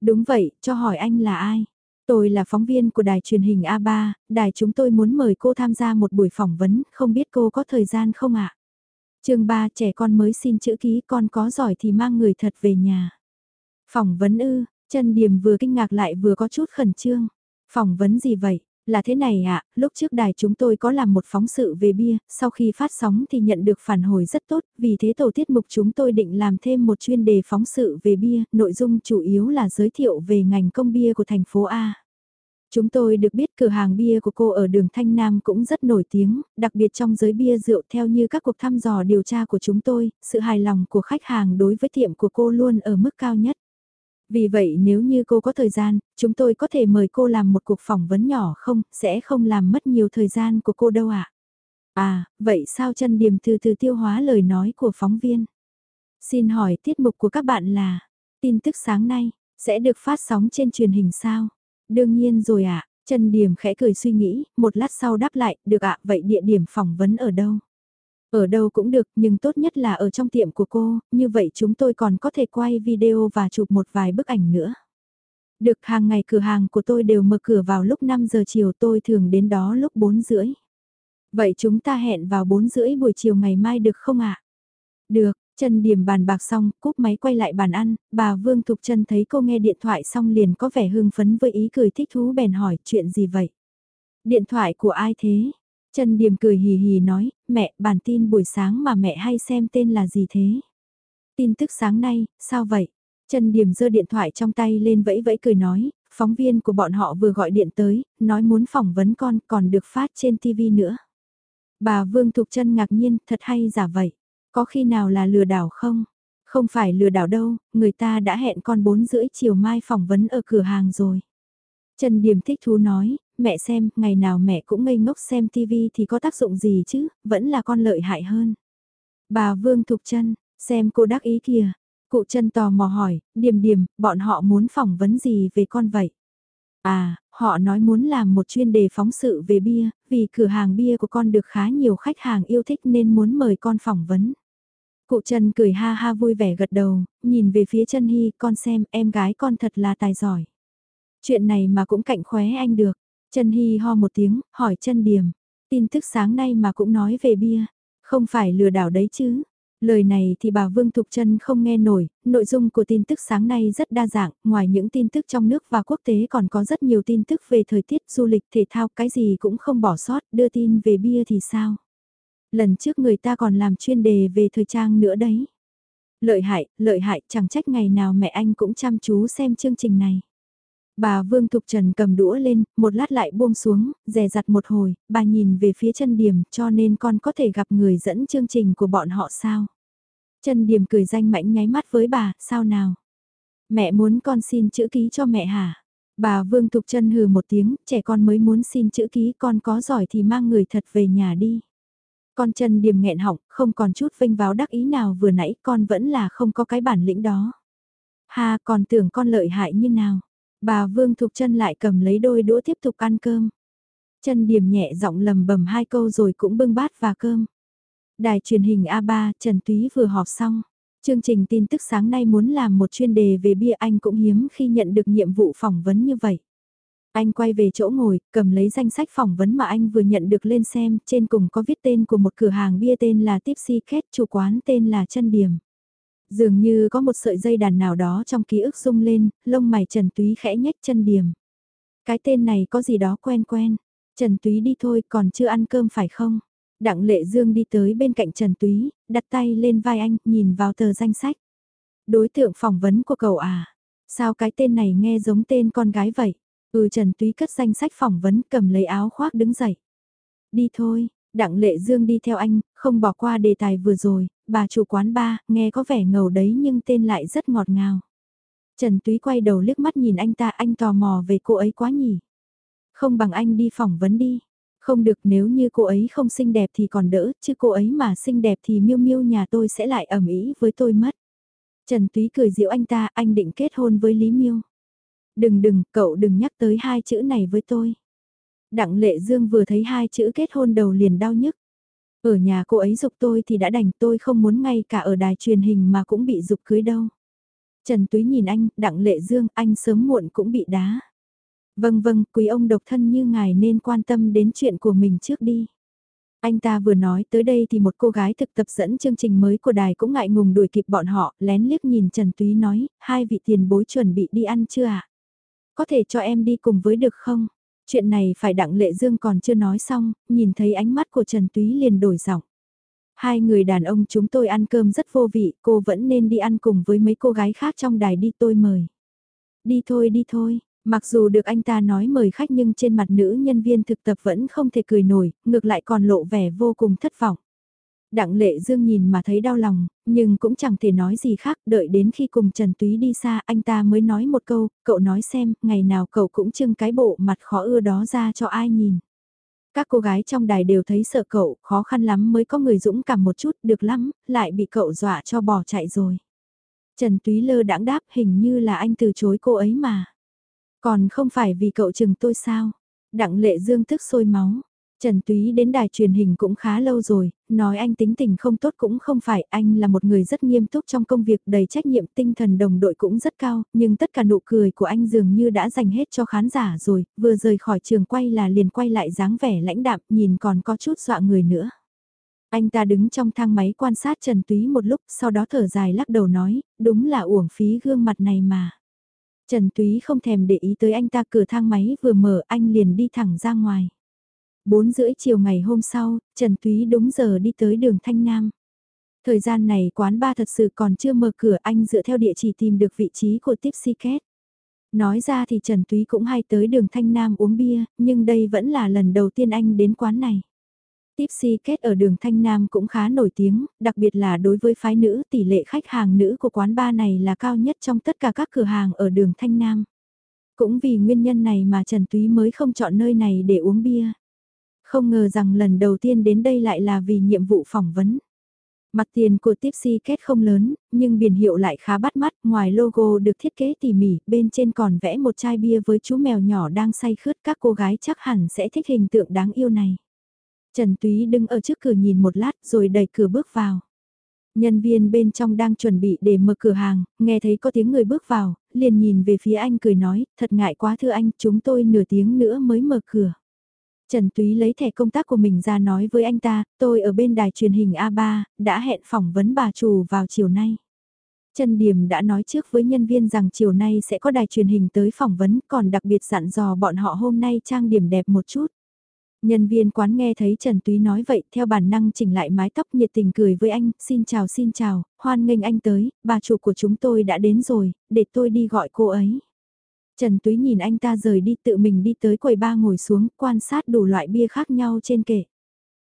Đúng vậy, cho hỏi anh là ai? Tôi là phóng viên của đài truyền hình A3, đài chúng tôi muốn mời cô tham gia một buổi phỏng vấn, không biết cô có thời gian không ạ? À? chương 3 trẻ con mới xin chữ ký con có giỏi thì mang người thật về nhà. Phỏng vấn ư, Chân điểm vừa kinh ngạc lại vừa có chút khẩn trương. Phỏng vấn gì vậy? Là thế này ạ, à, lúc trước đài chúng tôi có làm một phóng sự về bia, sau khi phát sóng thì nhận được phản hồi rất tốt, vì thế tổ tiết mục chúng tôi định làm thêm một chuyên đề phóng sự về bia, nội dung chủ yếu là giới thiệu về ngành công bia của thành phố A. Chúng tôi được biết cửa hàng bia của cô ở đường Thanh Nam cũng rất nổi tiếng, đặc biệt trong giới bia rượu theo như các cuộc thăm dò điều tra của chúng tôi, sự hài lòng của khách hàng đối với tiệm của cô luôn ở mức cao nhất. Vì vậy nếu như cô có thời gian, chúng tôi có thể mời cô làm một cuộc phỏng vấn nhỏ không, sẽ không làm mất nhiều thời gian của cô đâu ạ. À? à, vậy sao chân điểm từ từ tiêu hóa lời nói của phóng viên? Xin hỏi tiết mục của các bạn là, tin tức sáng nay, sẽ được phát sóng trên truyền hình sao? Đương nhiên rồi ạ, à, chân điểm khẽ cười suy nghĩ, một lát sau đáp lại, được ạ, vậy địa điểm phỏng vấn ở đâu? Ở đâu cũng được, nhưng tốt nhất là ở trong tiệm của cô, như vậy chúng tôi còn có thể quay video và chụp một vài bức ảnh nữa. Được hàng ngày cửa hàng của tôi đều mở cửa vào lúc 5 giờ chiều tôi thường đến đó lúc 4 rưỡi. Vậy chúng ta hẹn vào 4 rưỡi buổi chiều ngày mai được không ạ? Được, Trần Điểm bàn bạc xong, cúp máy quay lại bàn ăn, bà Vương Thục Trân thấy cô nghe điện thoại xong liền có vẻ hưng phấn với ý cười thích thú bèn hỏi chuyện gì vậy. Điện thoại của ai thế? Trần Điềm cười hì hì nói, mẹ, bản tin buổi sáng mà mẹ hay xem tên là gì thế? Tin tức sáng nay, sao vậy? Trần Điềm giơ điện thoại trong tay lên vẫy vẫy cười nói, phóng viên của bọn họ vừa gọi điện tới, nói muốn phỏng vấn con còn được phát trên TV nữa. Bà Vương Thục Trân ngạc nhiên, thật hay giả vậy. Có khi nào là lừa đảo không? Không phải lừa đảo đâu, người ta đã hẹn con 4 rưỡi chiều mai phỏng vấn ở cửa hàng rồi. Trần Điềm thích thú nói, mẹ xem, ngày nào mẹ cũng ngây ngốc xem tivi thì có tác dụng gì chứ, vẫn là con lợi hại hơn. Bà Vương Thục Trân, xem cô đắc ý kìa. Cụ Trân tò mò hỏi, Điềm Điềm, bọn họ muốn phỏng vấn gì về con vậy? À, họ nói muốn làm một chuyên đề phóng sự về bia, vì cửa hàng bia của con được khá nhiều khách hàng yêu thích nên muốn mời con phỏng vấn. Cụ Trần cười ha ha vui vẻ gật đầu, nhìn về phía chân Hy, con xem em gái con thật là tài giỏi. Chuyện này mà cũng cạnh khóe anh được. Trần Hy ho một tiếng, hỏi chân Điềm. Tin tức sáng nay mà cũng nói về bia. Không phải lừa đảo đấy chứ. Lời này thì bà Vương Thục Trân không nghe nổi, nội dung của tin tức sáng nay rất đa dạng, ngoài những tin tức trong nước và quốc tế còn có rất nhiều tin tức về thời tiết, du lịch, thể thao, cái gì cũng không bỏ sót, đưa tin về bia thì sao? Lần trước người ta còn làm chuyên đề về thời trang nữa đấy. Lợi hại, lợi hại, chẳng trách ngày nào mẹ anh cũng chăm chú xem chương trình này. Bà Vương Thục Trần cầm đũa lên, một lát lại buông xuống, dè dặt một hồi, bà nhìn về phía chân điểm cho nên con có thể gặp người dẫn chương trình của bọn họ sao? Chân điểm cười danh mãnh nháy mắt với bà, sao nào? Mẹ muốn con xin chữ ký cho mẹ hả? Bà Vương Thục trần hừ một tiếng, trẻ con mới muốn xin chữ ký con có giỏi thì mang người thật về nhà đi. Con chân điểm nghẹn họng, không còn chút vinh váo đắc ý nào vừa nãy con vẫn là không có cái bản lĩnh đó. Ha còn tưởng con lợi hại như nào. Bà Vương Thục chân lại cầm lấy đôi đũa tiếp tục ăn cơm. Chân điểm nhẹ giọng lầm bầm hai câu rồi cũng bưng bát và cơm. Đài truyền hình A3, Trần Túy vừa họp xong. Chương trình tin tức sáng nay muốn làm một chuyên đề về bia anh cũng hiếm khi nhận được nhiệm vụ phỏng vấn như vậy. Anh quay về chỗ ngồi, cầm lấy danh sách phỏng vấn mà anh vừa nhận được lên xem, trên cùng có viết tên của một cửa hàng bia tên là Tipsy Cat, chủ quán tên là Chân Điểm. Dường như có một sợi dây đàn nào đó trong ký ức rung lên, lông mày Trần Túy khẽ nhếch chân điểm. Cái tên này có gì đó quen quen. Trần Túy đi thôi còn chưa ăn cơm phải không? Đặng Lệ Dương đi tới bên cạnh Trần Túy, đặt tay lên vai anh, nhìn vào tờ danh sách. Đối tượng phỏng vấn của cậu à? Sao cái tên này nghe giống tên con gái vậy? Ừ Trần Túy cất danh sách phỏng vấn cầm lấy áo khoác đứng dậy. Đi thôi, Đặng Lệ Dương đi theo anh, không bỏ qua đề tài vừa rồi, bà chủ quán ba, nghe có vẻ ngầu đấy nhưng tên lại rất ngọt ngào. Trần Túy quay đầu liếc mắt nhìn anh ta, anh tò mò về cô ấy quá nhỉ. Không bằng anh đi phỏng vấn đi. Không được nếu như cô ấy không xinh đẹp thì còn đỡ, chứ cô ấy mà xinh đẹp thì miêu miêu nhà tôi sẽ lại ẩm ý với tôi mất. Trần Túy cười giễu anh ta, anh định kết hôn với Lý Miêu. Đừng đừng, cậu đừng nhắc tới hai chữ này với tôi. Đặng Lệ Dương vừa thấy hai chữ kết hôn đầu liền đau nhức. Ở nhà cô ấy dục tôi thì đã đành tôi không muốn ngay cả ở đài truyền hình mà cũng bị dục cưới đâu. Trần Túy nhìn anh, Đặng Lệ Dương, anh sớm muộn cũng bị đá. Vâng vâng, quý ông độc thân như ngài nên quan tâm đến chuyện của mình trước đi. Anh ta vừa nói tới đây thì một cô gái thực tập dẫn chương trình mới của đài cũng ngại ngùng đuổi kịp bọn họ, lén liếc nhìn Trần Túy nói, hai vị tiền bối chuẩn bị đi ăn chưa ạ? À? Có thể cho em đi cùng với được không? Chuyện này phải đặng lệ dương còn chưa nói xong, nhìn thấy ánh mắt của Trần Túy liền đổi giọng. Hai người đàn ông chúng tôi ăn cơm rất vô vị, cô vẫn nên đi ăn cùng với mấy cô gái khác trong đài đi tôi mời. Đi thôi đi thôi, mặc dù được anh ta nói mời khách nhưng trên mặt nữ nhân viên thực tập vẫn không thể cười nổi, ngược lại còn lộ vẻ vô cùng thất vọng. Đặng lệ dương nhìn mà thấy đau lòng, nhưng cũng chẳng thể nói gì khác, đợi đến khi cùng Trần Túy đi xa anh ta mới nói một câu, cậu nói xem, ngày nào cậu cũng trưng cái bộ mặt khó ưa đó ra cho ai nhìn. Các cô gái trong đài đều thấy sợ cậu, khó khăn lắm mới có người dũng cảm một chút, được lắm, lại bị cậu dọa cho bỏ chạy rồi. Trần Túy lơ đãng đáp hình như là anh từ chối cô ấy mà. Còn không phải vì cậu chừng tôi sao? Đặng lệ dương tức sôi máu. Trần Túy đến đài truyền hình cũng khá lâu rồi, nói anh tính tình không tốt cũng không phải, anh là một người rất nghiêm túc trong công việc đầy trách nhiệm tinh thần đồng đội cũng rất cao, nhưng tất cả nụ cười của anh dường như đã dành hết cho khán giả rồi, vừa rời khỏi trường quay là liền quay lại dáng vẻ lãnh đạm nhìn còn có chút dọa người nữa. Anh ta đứng trong thang máy quan sát Trần Túy một lúc, sau đó thở dài lắc đầu nói, đúng là uổng phí gương mặt này mà. Trần Túy không thèm để ý tới anh ta cửa thang máy vừa mở anh liền đi thẳng ra ngoài. Bốn rưỡi chiều ngày hôm sau, Trần Túy đúng giờ đi tới đường Thanh Nam. Thời gian này quán ba thật sự còn chưa mở cửa anh dựa theo địa chỉ tìm được vị trí của Tipsy Cat. Nói ra thì Trần Túy cũng hay tới đường Thanh Nam uống bia, nhưng đây vẫn là lần đầu tiên anh đến quán này. Tipsy Cat ở đường Thanh Nam cũng khá nổi tiếng, đặc biệt là đối với phái nữ tỷ lệ khách hàng nữ của quán bar này là cao nhất trong tất cả các cửa hàng ở đường Thanh Nam. Cũng vì nguyên nhân này mà Trần Túy mới không chọn nơi này để uống bia. Không ngờ rằng lần đầu tiên đến đây lại là vì nhiệm vụ phỏng vấn. Mặt tiền của Tipsy Cat không lớn, nhưng biển hiệu lại khá bắt mắt, ngoài logo được thiết kế tỉ mỉ, bên trên còn vẽ một chai bia với chú mèo nhỏ đang say khướt các cô gái chắc hẳn sẽ thích hình tượng đáng yêu này. Trần Túy đứng ở trước cửa nhìn một lát rồi đẩy cửa bước vào. Nhân viên bên trong đang chuẩn bị để mở cửa hàng, nghe thấy có tiếng người bước vào, liền nhìn về phía anh cười nói, thật ngại quá thưa anh, chúng tôi nửa tiếng nữa mới mở cửa. Trần Túy lấy thẻ công tác của mình ra nói với anh ta, tôi ở bên đài truyền hình A3, đã hẹn phỏng vấn bà chủ vào chiều nay. Trần Điểm đã nói trước với nhân viên rằng chiều nay sẽ có đài truyền hình tới phỏng vấn, còn đặc biệt dặn dò bọn họ hôm nay trang điểm đẹp một chút. Nhân viên quán nghe thấy Trần Túy nói vậy, theo bản năng chỉnh lại mái tóc nhiệt tình cười với anh, xin chào xin chào, hoan nghênh anh tới, bà chủ của chúng tôi đã đến rồi, để tôi đi gọi cô ấy. Trần Túy nhìn anh ta rời đi tự mình đi tới quầy ba ngồi xuống, quan sát đủ loại bia khác nhau trên kệ.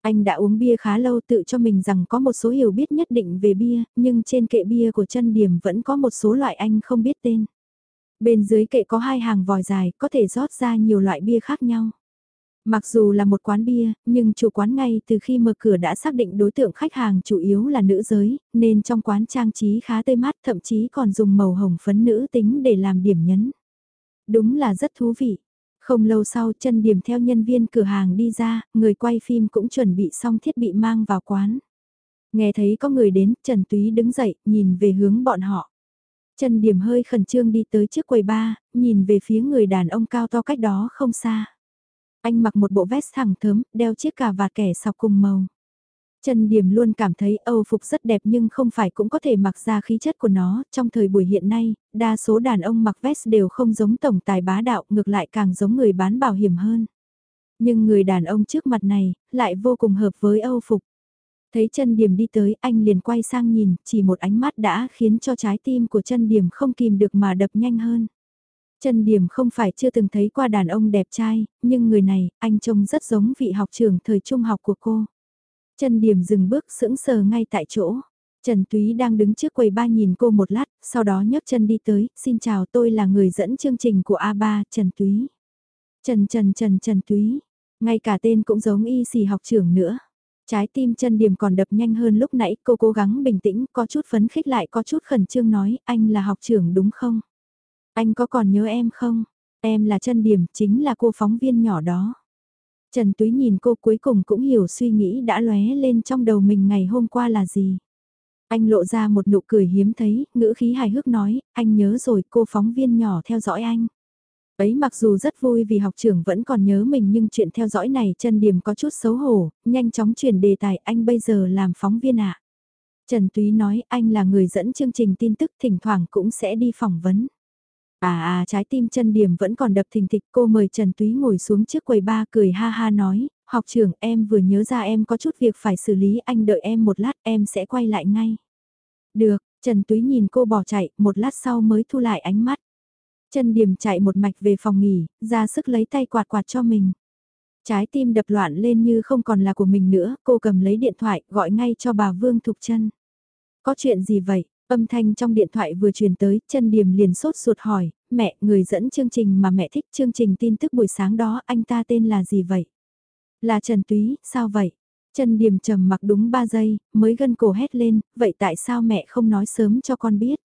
Anh đã uống bia khá lâu tự cho mình rằng có một số hiểu biết nhất định về bia, nhưng trên kệ bia của chân điểm vẫn có một số loại anh không biết tên. Bên dưới kệ có hai hàng vòi dài, có thể rót ra nhiều loại bia khác nhau. Mặc dù là một quán bia, nhưng chủ quán ngay từ khi mở cửa đã xác định đối tượng khách hàng chủ yếu là nữ giới, nên trong quán trang trí khá tươi mát thậm chí còn dùng màu hồng phấn nữ tính để làm điểm nhấn. Đúng là rất thú vị. Không lâu sau chân điểm theo nhân viên cửa hàng đi ra, người quay phim cũng chuẩn bị xong thiết bị mang vào quán. Nghe thấy có người đến, Trần Túy đứng dậy, nhìn về hướng bọn họ. Trần Điểm hơi khẩn trương đi tới trước quầy ba, nhìn về phía người đàn ông cao to cách đó không xa. Anh mặc một bộ vest thẳng thớm, đeo chiếc cà vạt kẻ sọc cùng màu. Trần Điểm luôn cảm thấy Âu phục rất đẹp nhưng không phải cũng có thể mặc ra khí chất của nó. Trong thời buổi hiện nay, đa số đàn ông mặc vest đều không giống tổng tài bá đạo, ngược lại càng giống người bán bảo hiểm hơn. Nhưng người đàn ông trước mặt này, lại vô cùng hợp với Âu phục. Thấy chân điểm đi tới, anh liền quay sang nhìn, chỉ một ánh mắt đã khiến cho trái tim của chân điểm không kìm được mà đập nhanh hơn. Trần điểm không phải chưa từng thấy qua đàn ông đẹp trai, nhưng người này, anh trông rất giống vị học trưởng thời trung học của cô. Trần điểm dừng bước sững sờ ngay tại chỗ. Trần Túy đang đứng trước quầy ba nhìn cô một lát, sau đó nhấc chân đi tới, xin chào tôi là người dẫn chương trình của A3, Trần Túy. Trần Trần Trần Trần Túy, ngay cả tên cũng giống y xì học trưởng nữa. Trái tim chân điểm còn đập nhanh hơn lúc nãy, cô cố gắng bình tĩnh, có chút phấn khích lại có chút khẩn trương nói, anh là học trưởng đúng không? Anh có còn nhớ em không? Em là chân điểm, chính là cô phóng viên nhỏ đó. Trần Túy nhìn cô cuối cùng cũng hiểu suy nghĩ đã lóe lên trong đầu mình ngày hôm qua là gì. Anh lộ ra một nụ cười hiếm thấy, ngữ khí hài hước nói, anh nhớ rồi cô phóng viên nhỏ theo dõi anh. Ấy mặc dù rất vui vì học trưởng vẫn còn nhớ mình nhưng chuyện theo dõi này chân điểm có chút xấu hổ, nhanh chóng chuyển đề tài anh bây giờ làm phóng viên ạ. À. Trần Túy nói anh là người dẫn chương trình tin tức thỉnh thoảng cũng sẽ đi phỏng vấn. À à trái tim chân điểm vẫn còn đập thình thịch cô mời Trần Túy ngồi xuống trước quầy ba cười ha ha nói, học trưởng em vừa nhớ ra em có chút việc phải xử lý anh đợi em một lát em sẽ quay lại ngay. Được, Trần Túy nhìn cô bỏ chạy, một lát sau mới thu lại ánh mắt. Trần Điểm chạy một mạch về phòng nghỉ, ra sức lấy tay quạt quạt cho mình. Trái tim đập loạn lên như không còn là của mình nữa, cô cầm lấy điện thoại, gọi ngay cho bà Vương Thục Trân. Có chuyện gì vậy? Âm thanh trong điện thoại vừa truyền tới, chân điểm liền sốt ruột hỏi, mẹ, người dẫn chương trình mà mẹ thích chương trình tin tức buổi sáng đó, anh ta tên là gì vậy? Là Trần Túy, sao vậy? Trần Điềm trầm mặc đúng 3 giây, mới gân cổ hét lên, vậy tại sao mẹ không nói sớm cho con biết?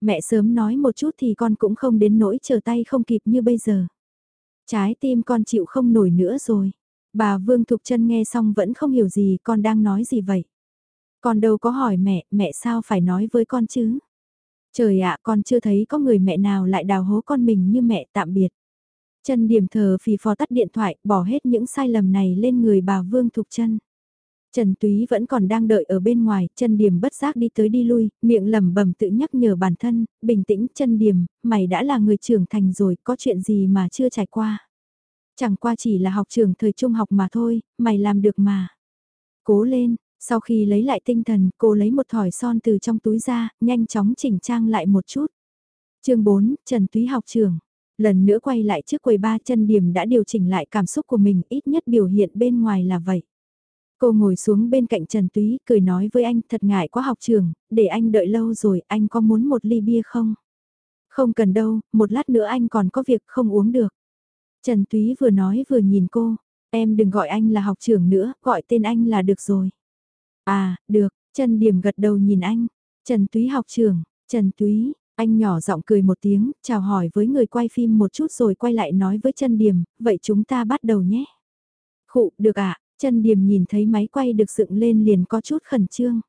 Mẹ sớm nói một chút thì con cũng không đến nỗi chờ tay không kịp như bây giờ. Trái tim con chịu không nổi nữa rồi. Bà Vương Thục chân nghe xong vẫn không hiểu gì con đang nói gì vậy. Con đâu có hỏi mẹ, mẹ sao phải nói với con chứ? Trời ạ, con chưa thấy có người mẹ nào lại đào hố con mình như mẹ tạm biệt. Chân điểm thờ phì phò tắt điện thoại, bỏ hết những sai lầm này lên người bà Vương Thục Trân. Trần Túy vẫn còn đang đợi ở bên ngoài, chân điểm bất giác đi tới đi lui, miệng lẩm bẩm tự nhắc nhở bản thân, bình tĩnh chân điểm, mày đã là người trưởng thành rồi, có chuyện gì mà chưa trải qua. Chẳng qua chỉ là học trường thời trung học mà thôi, mày làm được mà. Cố lên, sau khi lấy lại tinh thần, cô lấy một thỏi son từ trong túi ra, nhanh chóng chỉnh trang lại một chút. chương 4, Trần Túy học trường. Lần nữa quay lại trước quầy ba chân điểm đã điều chỉnh lại cảm xúc của mình, ít nhất biểu hiện bên ngoài là vậy. Cô ngồi xuống bên cạnh Trần Túy, cười nói với anh thật ngại quá học trường, để anh đợi lâu rồi, anh có muốn một ly bia không? Không cần đâu, một lát nữa anh còn có việc không uống được. Trần Túy vừa nói vừa nhìn cô, em đừng gọi anh là học trưởng nữa, gọi tên anh là được rồi. À, được, Trần Điểm gật đầu nhìn anh. Trần Túy học trưởng, Trần Túy, anh nhỏ giọng cười một tiếng, chào hỏi với người quay phim một chút rồi quay lại nói với Trần Điểm, vậy chúng ta bắt đầu nhé. Khụ, được ạ, à? Trần Điểm nhìn thấy máy quay được dựng lên liền có chút khẩn trương.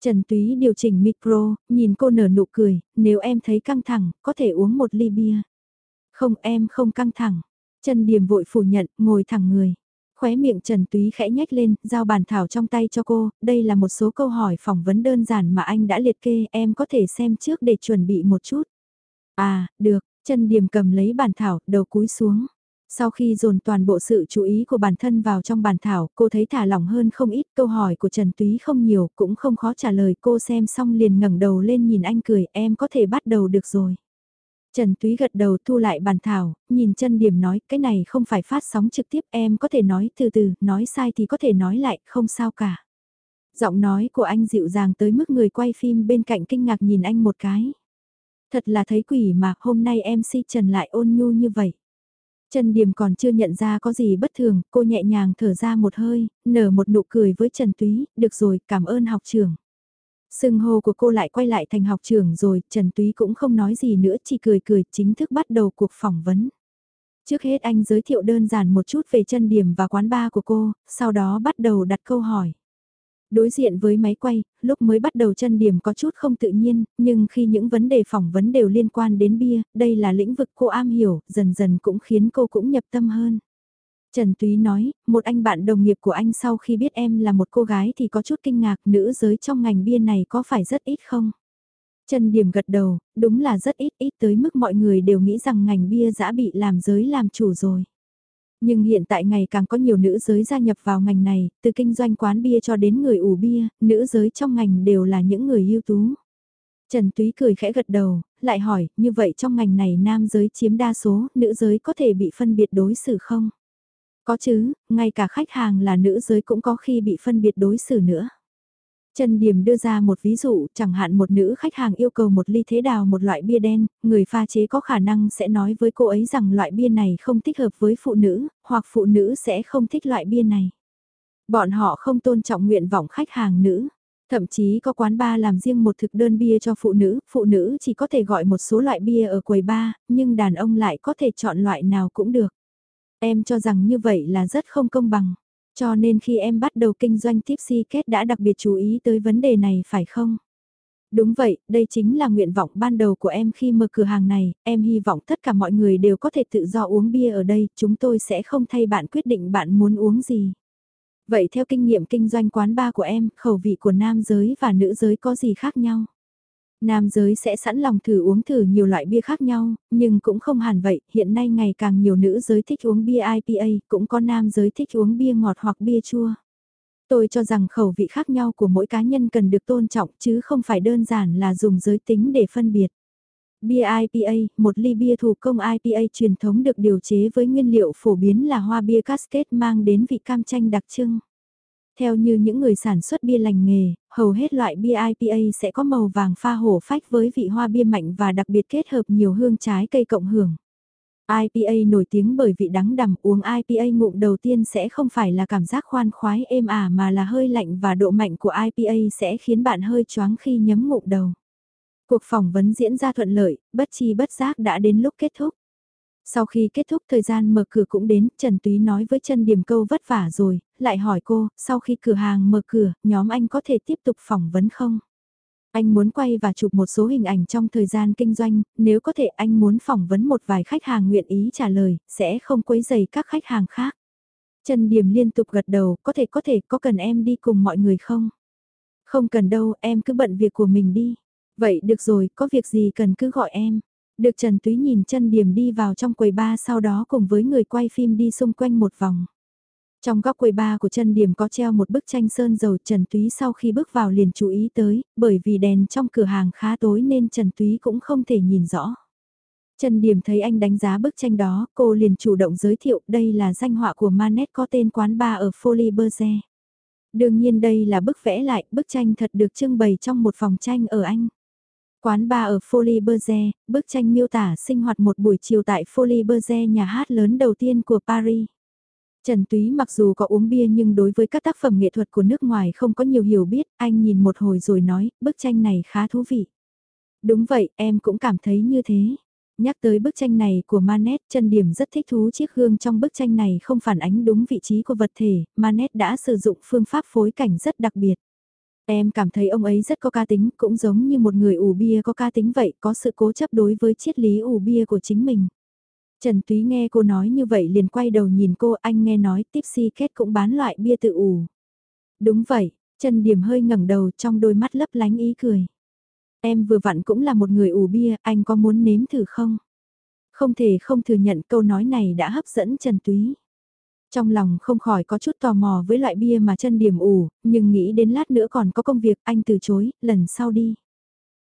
Trần Túy điều chỉnh micro, nhìn cô nở nụ cười, nếu em thấy căng thẳng, có thể uống một ly bia. Không em không căng thẳng. Trần Điểm vội phủ nhận, ngồi thẳng người. Khóe miệng Trần Túy khẽ nhếch lên, giao bàn thảo trong tay cho cô, đây là một số câu hỏi phỏng vấn đơn giản mà anh đã liệt kê, em có thể xem trước để chuẩn bị một chút. À, được, Trần Điềm cầm lấy bàn thảo, đầu cúi xuống. Sau khi dồn toàn bộ sự chú ý của bản thân vào trong bàn thảo, cô thấy thả lỏng hơn không ít, câu hỏi của Trần Túy không nhiều, cũng không khó trả lời, cô xem xong liền ngẩng đầu lên nhìn anh cười, em có thể bắt đầu được rồi. Trần Túy gật đầu thu lại bàn thảo, nhìn chân điểm nói, cái này không phải phát sóng trực tiếp em có thể nói từ từ, nói sai thì có thể nói lại, không sao cả. Giọng nói của anh dịu dàng tới mức người quay phim bên cạnh kinh ngạc nhìn anh một cái. Thật là thấy quỷ mà hôm nay MC Trần lại ôn nhu như vậy. Trần Điềm còn chưa nhận ra có gì bất thường, cô nhẹ nhàng thở ra một hơi, nở một nụ cười với Trần Túy, được rồi, cảm ơn học trưởng. Sưng hô của cô lại quay lại thành học trưởng rồi, Trần Túy cũng không nói gì nữa, chỉ cười cười, chính thức bắt đầu cuộc phỏng vấn. Trước hết anh giới thiệu đơn giản một chút về chân điểm và quán bar của cô, sau đó bắt đầu đặt câu hỏi. Đối diện với máy quay, lúc mới bắt đầu chân điểm có chút không tự nhiên, nhưng khi những vấn đề phỏng vấn đều liên quan đến bia, đây là lĩnh vực cô am hiểu, dần dần cũng khiến cô cũng nhập tâm hơn. Trần Túy nói, một anh bạn đồng nghiệp của anh sau khi biết em là một cô gái thì có chút kinh ngạc nữ giới trong ngành bia này có phải rất ít không? Trần Điểm gật đầu, đúng là rất ít ít tới mức mọi người đều nghĩ rằng ngành bia đã bị làm giới làm chủ rồi. Nhưng hiện tại ngày càng có nhiều nữ giới gia nhập vào ngành này, từ kinh doanh quán bia cho đến người ủ bia, nữ giới trong ngành đều là những người ưu tú. Trần Túy cười khẽ gật đầu, lại hỏi, như vậy trong ngành này nam giới chiếm đa số, nữ giới có thể bị phân biệt đối xử không? Có chứ, ngay cả khách hàng là nữ giới cũng có khi bị phân biệt đối xử nữa. Trần Điểm đưa ra một ví dụ, chẳng hạn một nữ khách hàng yêu cầu một ly thế đào một loại bia đen, người pha chế có khả năng sẽ nói với cô ấy rằng loại bia này không thích hợp với phụ nữ, hoặc phụ nữ sẽ không thích loại bia này. Bọn họ không tôn trọng nguyện vọng khách hàng nữ. Thậm chí có quán bar làm riêng một thực đơn bia cho phụ nữ, phụ nữ chỉ có thể gọi một số loại bia ở quầy bar, nhưng đàn ông lại có thể chọn loại nào cũng được. Em cho rằng như vậy là rất không công bằng. Cho nên khi em bắt đầu kinh doanh Tipsy Kết đã đặc biệt chú ý tới vấn đề này phải không? Đúng vậy, đây chính là nguyện vọng ban đầu của em khi mở cửa hàng này, em hy vọng tất cả mọi người đều có thể tự do uống bia ở đây, chúng tôi sẽ không thay bạn quyết định bạn muốn uống gì. Vậy theo kinh nghiệm kinh doanh quán bar của em, khẩu vị của nam giới và nữ giới có gì khác nhau? Nam giới sẽ sẵn lòng thử uống thử nhiều loại bia khác nhau, nhưng cũng không hẳn vậy, hiện nay ngày càng nhiều nữ giới thích uống bia IPA, cũng có nam giới thích uống bia ngọt hoặc bia chua. Tôi cho rằng khẩu vị khác nhau của mỗi cá nhân cần được tôn trọng chứ không phải đơn giản là dùng giới tính để phân biệt. Bia IPA, một ly bia thủ công IPA truyền thống được điều chế với nguyên liệu phổ biến là hoa bia cascade mang đến vị cam chanh đặc trưng. Theo như những người sản xuất bia lành nghề, hầu hết loại bia IPA sẽ có màu vàng pha hổ phách với vị hoa bia mạnh và đặc biệt kết hợp nhiều hương trái cây cộng hưởng. IPA nổi tiếng bởi vị đắng đầm. uống IPA ngụm đầu tiên sẽ không phải là cảm giác khoan khoái êm ả mà là hơi lạnh và độ mạnh của IPA sẽ khiến bạn hơi choáng khi nhấm ngụm đầu. Cuộc phỏng vấn diễn ra thuận lợi, bất chi bất giác đã đến lúc kết thúc. Sau khi kết thúc thời gian mở cửa cũng đến, Trần Túy nói với Trần điểm câu vất vả rồi, lại hỏi cô, sau khi cửa hàng mở cửa, nhóm anh có thể tiếp tục phỏng vấn không? Anh muốn quay và chụp một số hình ảnh trong thời gian kinh doanh, nếu có thể anh muốn phỏng vấn một vài khách hàng nguyện ý trả lời, sẽ không quấy dày các khách hàng khác. Trần Điểm liên tục gật đầu, có thể có thể, có cần em đi cùng mọi người không? Không cần đâu, em cứ bận việc của mình đi. Vậy được rồi, có việc gì cần cứ gọi em. Được Trần Túy nhìn chân điểm đi vào trong quầy ba sau đó cùng với người quay phim đi xung quanh một vòng. Trong góc quầy ba của chân điểm có treo một bức tranh sơn dầu Trần Túy sau khi bước vào liền chú ý tới, bởi vì đèn trong cửa hàng khá tối nên Trần Túy cũng không thể nhìn rõ. Trần Điểm thấy anh đánh giá bức tranh đó, cô liền chủ động giới thiệu đây là danh họa của Manet có tên quán bar ở Folie Berger. Đương nhiên đây là bức vẽ lại, bức tranh thật được trưng bày trong một phòng tranh ở Anh. Quán bar ở Folie Berger, bức tranh miêu tả sinh hoạt một buổi chiều tại Folie Berger nhà hát lớn đầu tiên của Paris. Trần Túy mặc dù có uống bia nhưng đối với các tác phẩm nghệ thuật của nước ngoài không có nhiều hiểu biết, anh nhìn một hồi rồi nói, bức tranh này khá thú vị. Đúng vậy, em cũng cảm thấy như thế. Nhắc tới bức tranh này của Manet, Trần Điểm rất thích thú chiếc gương trong bức tranh này không phản ánh đúng vị trí của vật thể, Manet đã sử dụng phương pháp phối cảnh rất đặc biệt. Em cảm thấy ông ấy rất có ca tính, cũng giống như một người ủ bia có ca tính vậy, có sự cố chấp đối với triết lý ủ bia của chính mình. Trần Túy nghe cô nói như vậy liền quay đầu nhìn cô, anh nghe nói Tipsy Cat cũng bán loại bia tự ủ. Đúng vậy, Trần Điểm hơi ngẩng đầu trong đôi mắt lấp lánh ý cười. Em vừa vặn cũng là một người ủ bia, anh có muốn nếm thử không? Không thể không thừa nhận câu nói này đã hấp dẫn Trần Túy. Trong lòng không khỏi có chút tò mò với loại bia mà chân điểm ủ, nhưng nghĩ đến lát nữa còn có công việc anh từ chối, lần sau đi.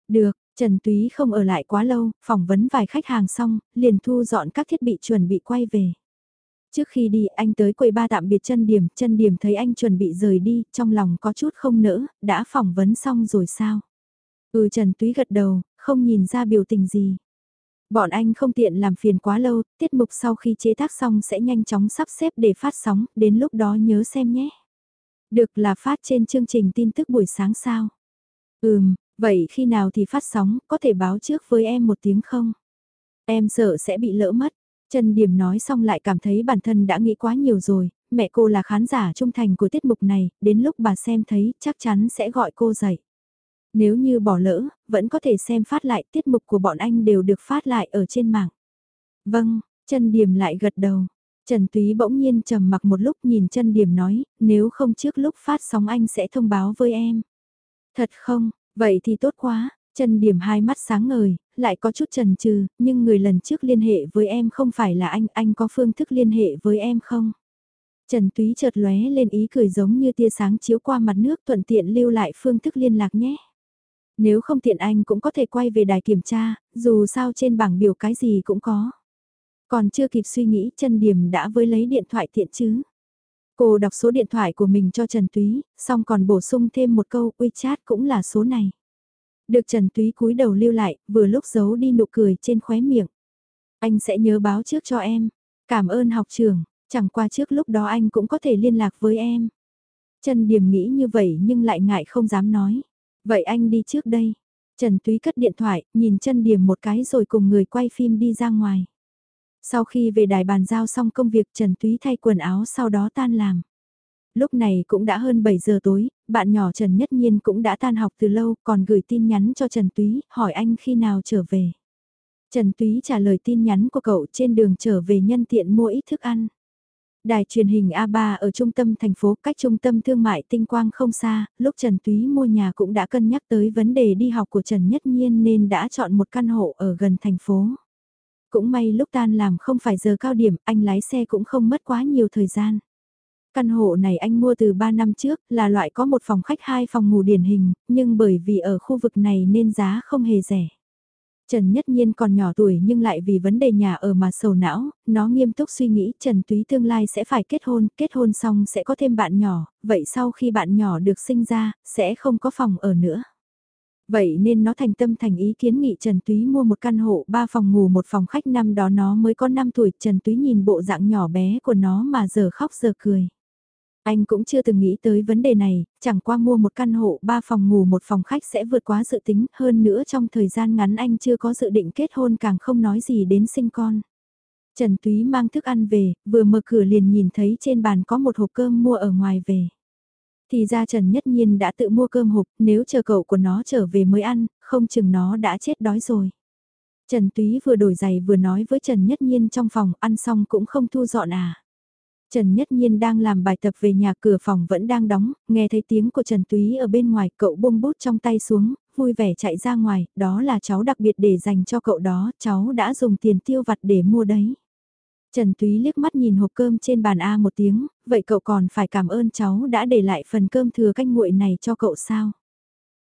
Được, Trần Túy không ở lại quá lâu, phỏng vấn vài khách hàng xong, liền thu dọn các thiết bị chuẩn bị quay về. Trước khi đi anh tới quầy ba tạm biệt chân điểm, chân điểm thấy anh chuẩn bị rời đi, trong lòng có chút không nỡ, đã phỏng vấn xong rồi sao? Ừ Trần Túy gật đầu, không nhìn ra biểu tình gì. Bọn anh không tiện làm phiền quá lâu, tiết mục sau khi chế tác xong sẽ nhanh chóng sắp xếp để phát sóng, đến lúc đó nhớ xem nhé. Được là phát trên chương trình tin tức buổi sáng sao? Ừm, vậy khi nào thì phát sóng, có thể báo trước với em một tiếng không? Em sợ sẽ bị lỡ mất. Trần Điểm nói xong lại cảm thấy bản thân đã nghĩ quá nhiều rồi, mẹ cô là khán giả trung thành của tiết mục này, đến lúc bà xem thấy chắc chắn sẽ gọi cô dậy. Nếu như bỏ lỡ, vẫn có thể xem phát lại tiết mục của bọn anh đều được phát lại ở trên mạng. Vâng, chân điểm lại gật đầu. Trần Túy bỗng nhiên trầm mặc một lúc nhìn chân điểm nói, nếu không trước lúc phát sóng anh sẽ thông báo với em. Thật không, vậy thì tốt quá, chân điểm hai mắt sáng ngời, lại có chút trần trừ, nhưng người lần trước liên hệ với em không phải là anh, anh có phương thức liên hệ với em không? Trần Túy chợt lóe lên ý cười giống như tia sáng chiếu qua mặt nước thuận tiện lưu lại phương thức liên lạc nhé. Nếu không tiện anh cũng có thể quay về đài kiểm tra, dù sao trên bảng biểu cái gì cũng có. Còn chưa kịp suy nghĩ chân điểm đã với lấy điện thoại tiện chứ. Cô đọc số điện thoại của mình cho Trần Túy, xong còn bổ sung thêm một câu WeChat cũng là số này. Được Trần Túy cúi đầu lưu lại, vừa lúc giấu đi nụ cười trên khóe miệng. Anh sẽ nhớ báo trước cho em. Cảm ơn học trường, chẳng qua trước lúc đó anh cũng có thể liên lạc với em. Trần Điểm nghĩ như vậy nhưng lại ngại không dám nói. Vậy anh đi trước đây. Trần Túy cất điện thoại, nhìn chân điểm một cái rồi cùng người quay phim đi ra ngoài. Sau khi về đài bàn giao xong công việc Trần Túy thay quần áo sau đó tan làm. Lúc này cũng đã hơn 7 giờ tối, bạn nhỏ Trần Nhất Nhiên cũng đã tan học từ lâu còn gửi tin nhắn cho Trần Túy hỏi anh khi nào trở về. Trần Túy trả lời tin nhắn của cậu trên đường trở về nhân tiện mua ít thức ăn. Đài truyền hình A3 ở trung tâm thành phố cách trung tâm thương mại tinh quang không xa, lúc Trần Túy mua nhà cũng đã cân nhắc tới vấn đề đi học của Trần Nhất Nhiên nên đã chọn một căn hộ ở gần thành phố. Cũng may lúc tan làm không phải giờ cao điểm, anh lái xe cũng không mất quá nhiều thời gian. Căn hộ này anh mua từ 3 năm trước, là loại có một phòng khách hai phòng ngủ điển hình, nhưng bởi vì ở khu vực này nên giá không hề rẻ. Trần Nhất Nhiên còn nhỏ tuổi nhưng lại vì vấn đề nhà ở mà sầu não, nó nghiêm túc suy nghĩ Trần Túy tương lai sẽ phải kết hôn, kết hôn xong sẽ có thêm bạn nhỏ, vậy sau khi bạn nhỏ được sinh ra, sẽ không có phòng ở nữa. Vậy nên nó thành tâm thành ý kiến nghị Trần Túy mua một căn hộ 3 phòng ngủ một phòng khách năm đó nó mới có 5 tuổi, Trần Túy nhìn bộ dạng nhỏ bé của nó mà giờ khóc giờ cười. Anh cũng chưa từng nghĩ tới vấn đề này, chẳng qua mua một căn hộ 3 phòng ngủ một phòng khách sẽ vượt quá dự tính, hơn nữa trong thời gian ngắn anh chưa có dự định kết hôn càng không nói gì đến sinh con. Trần Túy mang thức ăn về, vừa mở cửa liền nhìn thấy trên bàn có một hộp cơm mua ở ngoài về. Thì ra Trần Nhất Nhiên đã tự mua cơm hộp, nếu chờ cậu của nó trở về mới ăn, không chừng nó đã chết đói rồi. Trần Túy vừa đổi giày vừa nói với Trần Nhất Nhiên trong phòng ăn xong cũng không thu dọn à. Trần Nhất Nhiên đang làm bài tập về nhà cửa phòng vẫn đang đóng, nghe thấy tiếng của Trần Túy ở bên ngoài, cậu buông bút trong tay xuống, vui vẻ chạy ra ngoài, đó là cháu đặc biệt để dành cho cậu đó, cháu đã dùng tiền tiêu vặt để mua đấy. Trần Túy liếc mắt nhìn hộp cơm trên bàn A một tiếng, vậy cậu còn phải cảm ơn cháu đã để lại phần cơm thừa canh nguội này cho cậu sao?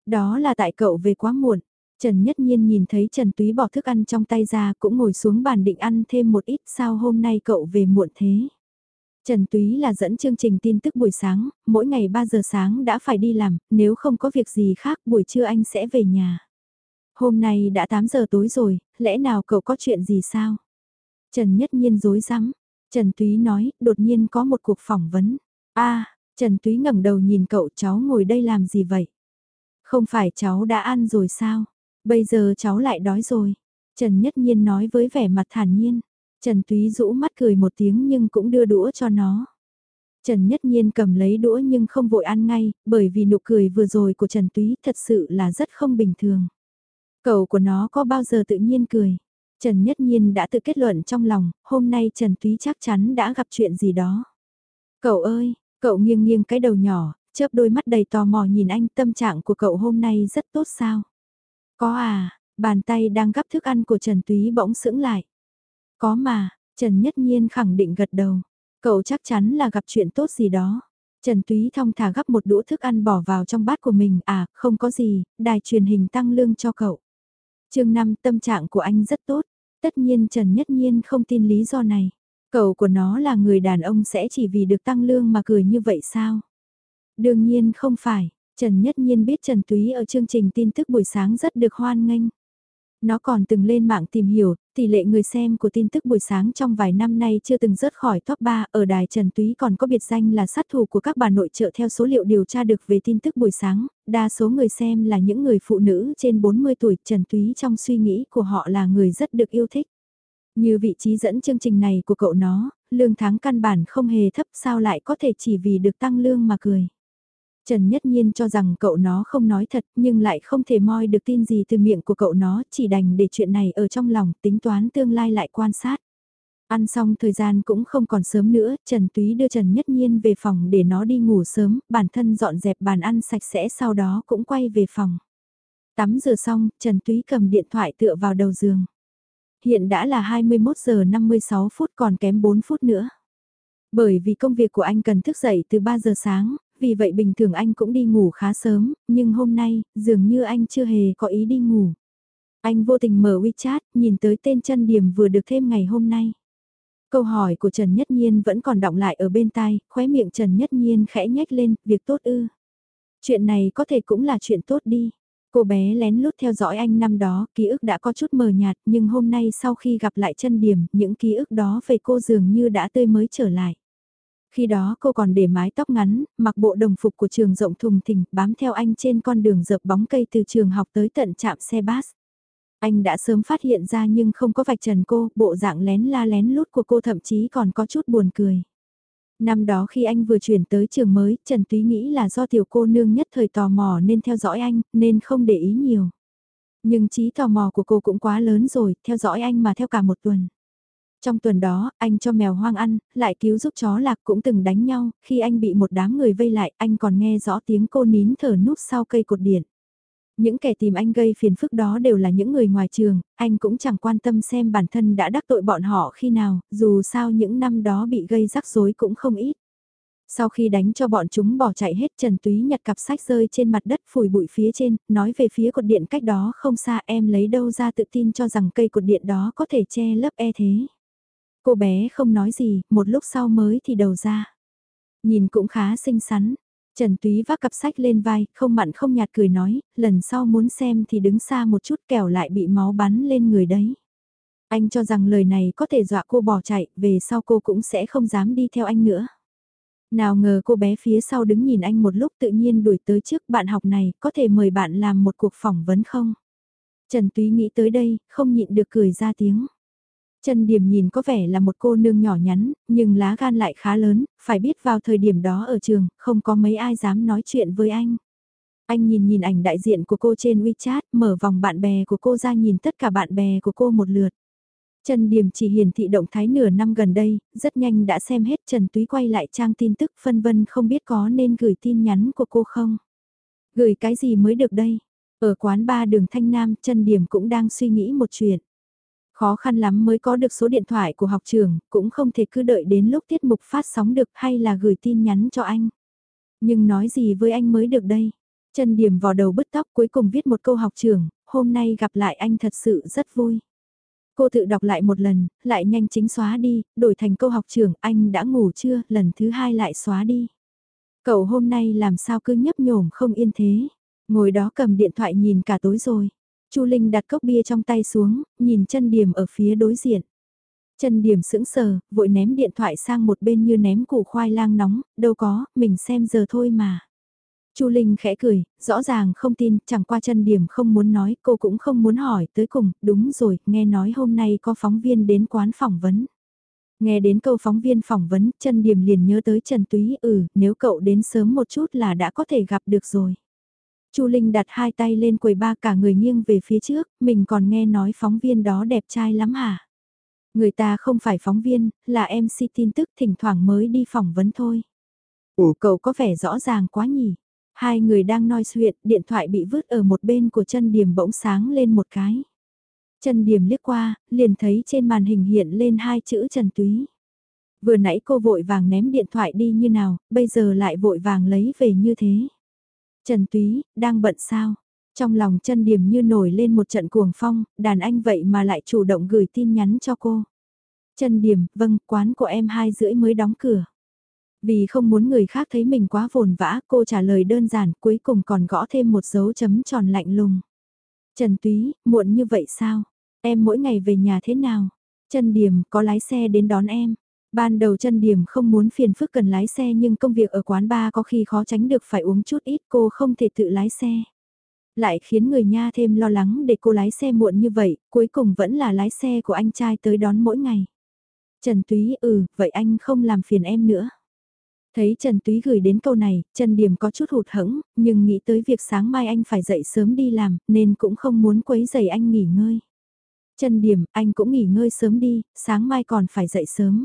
Đó là tại cậu về quá muộn. Trần Nhất Nhiên nhìn thấy Trần Túy bỏ thức ăn trong tay ra cũng ngồi xuống bàn định ăn thêm một ít sao hôm nay cậu về muộn thế. Trần Túy là dẫn chương trình tin tức buổi sáng, mỗi ngày 3 giờ sáng đã phải đi làm, nếu không có việc gì khác buổi trưa anh sẽ về nhà. Hôm nay đã 8 giờ tối rồi, lẽ nào cậu có chuyện gì sao? Trần Nhất Nhiên dối rắm Trần Túy nói, đột nhiên có một cuộc phỏng vấn. a Trần Túy ngẩng đầu nhìn cậu cháu ngồi đây làm gì vậy? Không phải cháu đã ăn rồi sao? Bây giờ cháu lại đói rồi. Trần Nhất Nhiên nói với vẻ mặt thản nhiên. Trần Túy rũ mắt cười một tiếng nhưng cũng đưa đũa cho nó. Trần Nhất Nhiên cầm lấy đũa nhưng không vội ăn ngay, bởi vì nụ cười vừa rồi của Trần Túy thật sự là rất không bình thường. Cậu của nó có bao giờ tự nhiên cười. Trần Nhất Nhiên đã tự kết luận trong lòng, hôm nay Trần Túy chắc chắn đã gặp chuyện gì đó. Cậu ơi, cậu nghiêng nghiêng cái đầu nhỏ, chớp đôi mắt đầy tò mò nhìn anh tâm trạng của cậu hôm nay rất tốt sao? Có à, bàn tay đang gắp thức ăn của Trần Túy bỗng sững lại. Có mà, Trần Nhất Nhiên khẳng định gật đầu. Cậu chắc chắn là gặp chuyện tốt gì đó. Trần Túy thong thả gấp một đũa thức ăn bỏ vào trong bát của mình. À, không có gì, đài truyền hình tăng lương cho cậu. chương 5 tâm trạng của anh rất tốt. Tất nhiên Trần Nhất Nhiên không tin lý do này. Cậu của nó là người đàn ông sẽ chỉ vì được tăng lương mà cười như vậy sao? Đương nhiên không phải. Trần Nhất Nhiên biết Trần Túy ở chương trình tin tức buổi sáng rất được hoan nghênh. Nó còn từng lên mạng tìm hiểu, tỷ lệ người xem của tin tức buổi sáng trong vài năm nay chưa từng rớt khỏi top 3, ở đài Trần Túy còn có biệt danh là sát thủ của các bà nội trợ theo số liệu điều tra được về tin tức buổi sáng, đa số người xem là những người phụ nữ trên 40 tuổi, Trần Túy trong suy nghĩ của họ là người rất được yêu thích. Như vị trí dẫn chương trình này của cậu nó, lương tháng căn bản không hề thấp sao lại có thể chỉ vì được tăng lương mà cười. Trần Nhất Nhiên cho rằng cậu nó không nói thật nhưng lại không thể moi được tin gì từ miệng của cậu nó, chỉ đành để chuyện này ở trong lòng tính toán tương lai lại quan sát. Ăn xong thời gian cũng không còn sớm nữa, Trần Túy đưa Trần Nhất Nhiên về phòng để nó đi ngủ sớm, bản thân dọn dẹp bàn ăn sạch sẽ sau đó cũng quay về phòng. Tắm rửa xong, Trần Túy cầm điện thoại tựa vào đầu giường. Hiện đã là 21 giờ 56 phút còn kém 4 phút nữa. Bởi vì công việc của anh cần thức dậy từ 3 giờ sáng, vì vậy bình thường anh cũng đi ngủ khá sớm, nhưng hôm nay, dường như anh chưa hề có ý đi ngủ. Anh vô tình mở WeChat, nhìn tới tên chân điểm vừa được thêm ngày hôm nay. Câu hỏi của Trần Nhất Nhiên vẫn còn đọng lại ở bên tai, khóe miệng Trần Nhất Nhiên khẽ nhếch lên, việc tốt ư. Chuyện này có thể cũng là chuyện tốt đi. Cô bé lén lút theo dõi anh năm đó, ký ức đã có chút mờ nhạt, nhưng hôm nay sau khi gặp lại chân điểm, những ký ức đó về cô dường như đã tươi mới trở lại. Khi đó cô còn để mái tóc ngắn, mặc bộ đồng phục của trường rộng thùng thình, bám theo anh trên con đường dợp bóng cây từ trường học tới tận trạm xe bus. Anh đã sớm phát hiện ra nhưng không có vạch trần cô, bộ dạng lén la lén lút của cô thậm chí còn có chút buồn cười. Năm đó khi anh vừa chuyển tới trường mới, Trần Túy nghĩ là do tiểu cô nương nhất thời tò mò nên theo dõi anh, nên không để ý nhiều. Nhưng trí tò mò của cô cũng quá lớn rồi, theo dõi anh mà theo cả một tuần. Trong tuần đó, anh cho mèo hoang ăn, lại cứu giúp chó lạc cũng từng đánh nhau, khi anh bị một đám người vây lại, anh còn nghe rõ tiếng cô nín thở núp sau cây cột điện. Những kẻ tìm anh gây phiền phức đó đều là những người ngoài trường, anh cũng chẳng quan tâm xem bản thân đã đắc tội bọn họ khi nào, dù sao những năm đó bị gây rắc rối cũng không ít. Sau khi đánh cho bọn chúng bỏ chạy hết Trần Túy nhặt cặp sách rơi trên mặt đất phủi bụi phía trên, nói về phía cột điện cách đó không xa em lấy đâu ra tự tin cho rằng cây cột điện đó có thể che lấp e thế. Cô bé không nói gì, một lúc sau mới thì đầu ra. Nhìn cũng khá xinh xắn. Trần Túy vác cặp sách lên vai, không mặn không nhạt cười nói, lần sau muốn xem thì đứng xa một chút kẻo lại bị máu bắn lên người đấy. Anh cho rằng lời này có thể dọa cô bỏ chạy, về sau cô cũng sẽ không dám đi theo anh nữa. Nào ngờ cô bé phía sau đứng nhìn anh một lúc tự nhiên đuổi tới trước bạn học này, có thể mời bạn làm một cuộc phỏng vấn không? Trần Túy nghĩ tới đây, không nhịn được cười ra tiếng. Trần Điểm nhìn có vẻ là một cô nương nhỏ nhắn, nhưng lá gan lại khá lớn, phải biết vào thời điểm đó ở trường, không có mấy ai dám nói chuyện với anh. Anh nhìn nhìn ảnh đại diện của cô trên WeChat, mở vòng bạn bè của cô ra nhìn tất cả bạn bè của cô một lượt. Trần Điềm chỉ hiển thị động thái nửa năm gần đây, rất nhanh đã xem hết Trần Túy quay lại trang tin tức phân vân không biết có nên gửi tin nhắn của cô không. Gửi cái gì mới được đây? Ở quán ba đường Thanh Nam, Trần Điềm cũng đang suy nghĩ một chuyện. Khó khăn lắm mới có được số điện thoại của học trường, cũng không thể cứ đợi đến lúc tiết mục phát sóng được hay là gửi tin nhắn cho anh. Nhưng nói gì với anh mới được đây? Trần Điểm vào đầu bứt tóc cuối cùng viết một câu học trường, hôm nay gặp lại anh thật sự rất vui. Cô tự đọc lại một lần, lại nhanh chính xóa đi, đổi thành câu học trường, anh đã ngủ chưa, lần thứ hai lại xóa đi. Cậu hôm nay làm sao cứ nhấp nhổm không yên thế, ngồi đó cầm điện thoại nhìn cả tối rồi. Chu Linh đặt cốc bia trong tay xuống, nhìn chân điểm ở phía đối diện. Chân điểm sững sờ, vội ném điện thoại sang một bên như ném củ khoai lang nóng, đâu có, mình xem giờ thôi mà. Chu Linh khẽ cười, rõ ràng không tin, chẳng qua chân điểm không muốn nói, cô cũng không muốn hỏi tới cùng, đúng rồi, nghe nói hôm nay có phóng viên đến quán phỏng vấn. Nghe đến câu phóng viên phỏng vấn, chân điểm liền nhớ tới Trần Túy, ừ, nếu cậu đến sớm một chút là đã có thể gặp được rồi. Chu Linh đặt hai tay lên quầy ba cả người nghiêng về phía trước, mình còn nghe nói phóng viên đó đẹp trai lắm hả? Người ta không phải phóng viên, là MC tin tức thỉnh thoảng mới đi phỏng vấn thôi. Ủa cậu có vẻ rõ ràng quá nhỉ? Hai người đang nói chuyện, điện thoại bị vứt ở một bên của chân điểm bỗng sáng lên một cái. Chân điểm liếc qua, liền thấy trên màn hình hiện lên hai chữ Trần Túy. Vừa nãy cô vội vàng ném điện thoại đi như nào, bây giờ lại vội vàng lấy về như thế. Trần Túy, đang bận sao? Trong lòng chân điểm như nổi lên một trận cuồng phong, đàn anh vậy mà lại chủ động gửi tin nhắn cho cô. Chân điểm, vâng, quán của em hai rưỡi mới đóng cửa. Vì không muốn người khác thấy mình quá vồn vã, cô trả lời đơn giản, cuối cùng còn gõ thêm một dấu chấm tròn lạnh lùng. Trần Túy, muộn như vậy sao? Em mỗi ngày về nhà thế nào? Trần điểm, có lái xe đến đón em. Ban đầu chân điểm không muốn phiền phức cần lái xe nhưng công việc ở quán bar có khi khó tránh được phải uống chút ít cô không thể tự lái xe. Lại khiến người nha thêm lo lắng để cô lái xe muộn như vậy, cuối cùng vẫn là lái xe của anh trai tới đón mỗi ngày. Trần Túy ừ, vậy anh không làm phiền em nữa. Thấy Trần Túy gửi đến câu này, Trần Điểm có chút hụt hẫng, nhưng nghĩ tới việc sáng mai anh phải dậy sớm đi làm, nên cũng không muốn quấy giày anh nghỉ ngơi. Trần Điểm, anh cũng nghỉ ngơi sớm đi, sáng mai còn phải dậy sớm.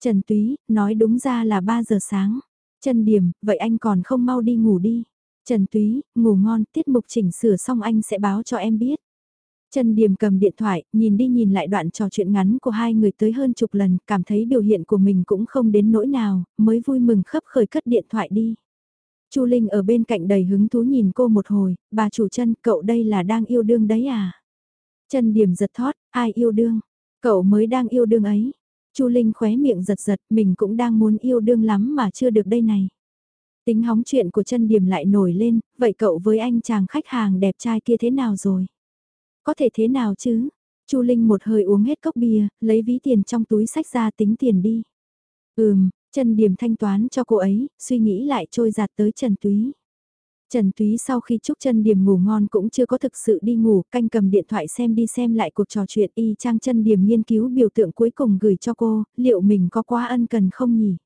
Trần Túy, nói đúng ra là 3 giờ sáng. Trần Điểm, vậy anh còn không mau đi ngủ đi. Trần Túy, ngủ ngon, tiết mục chỉnh sửa xong anh sẽ báo cho em biết. Trần Điềm cầm điện thoại, nhìn đi nhìn lại đoạn trò chuyện ngắn của hai người tới hơn chục lần, cảm thấy biểu hiện của mình cũng không đến nỗi nào, mới vui mừng khấp khởi cất điện thoại đi. Chu Linh ở bên cạnh đầy hứng thú nhìn cô một hồi, bà chủ chân, cậu đây là đang yêu đương đấy à? Trần Điềm giật thót, ai yêu đương? Cậu mới đang yêu đương ấy. Chu Linh khóe miệng giật giật, mình cũng đang muốn yêu đương lắm mà chưa được đây này. Tính hóng chuyện của chân Điềm lại nổi lên, vậy cậu với anh chàng khách hàng đẹp trai kia thế nào rồi? Có thể thế nào chứ? Chu Linh một hơi uống hết cốc bia, lấy ví tiền trong túi sách ra tính tiền đi. Ừm, Trần Điểm thanh toán cho cô ấy, suy nghĩ lại trôi giạt tới Trần Túy. Trần Túy sau khi chúc chân điểm ngủ ngon cũng chưa có thực sự đi ngủ, canh cầm điện thoại xem đi xem lại cuộc trò chuyện y trang chân điểm nghiên cứu biểu tượng cuối cùng gửi cho cô, liệu mình có quá ân cần không nhỉ?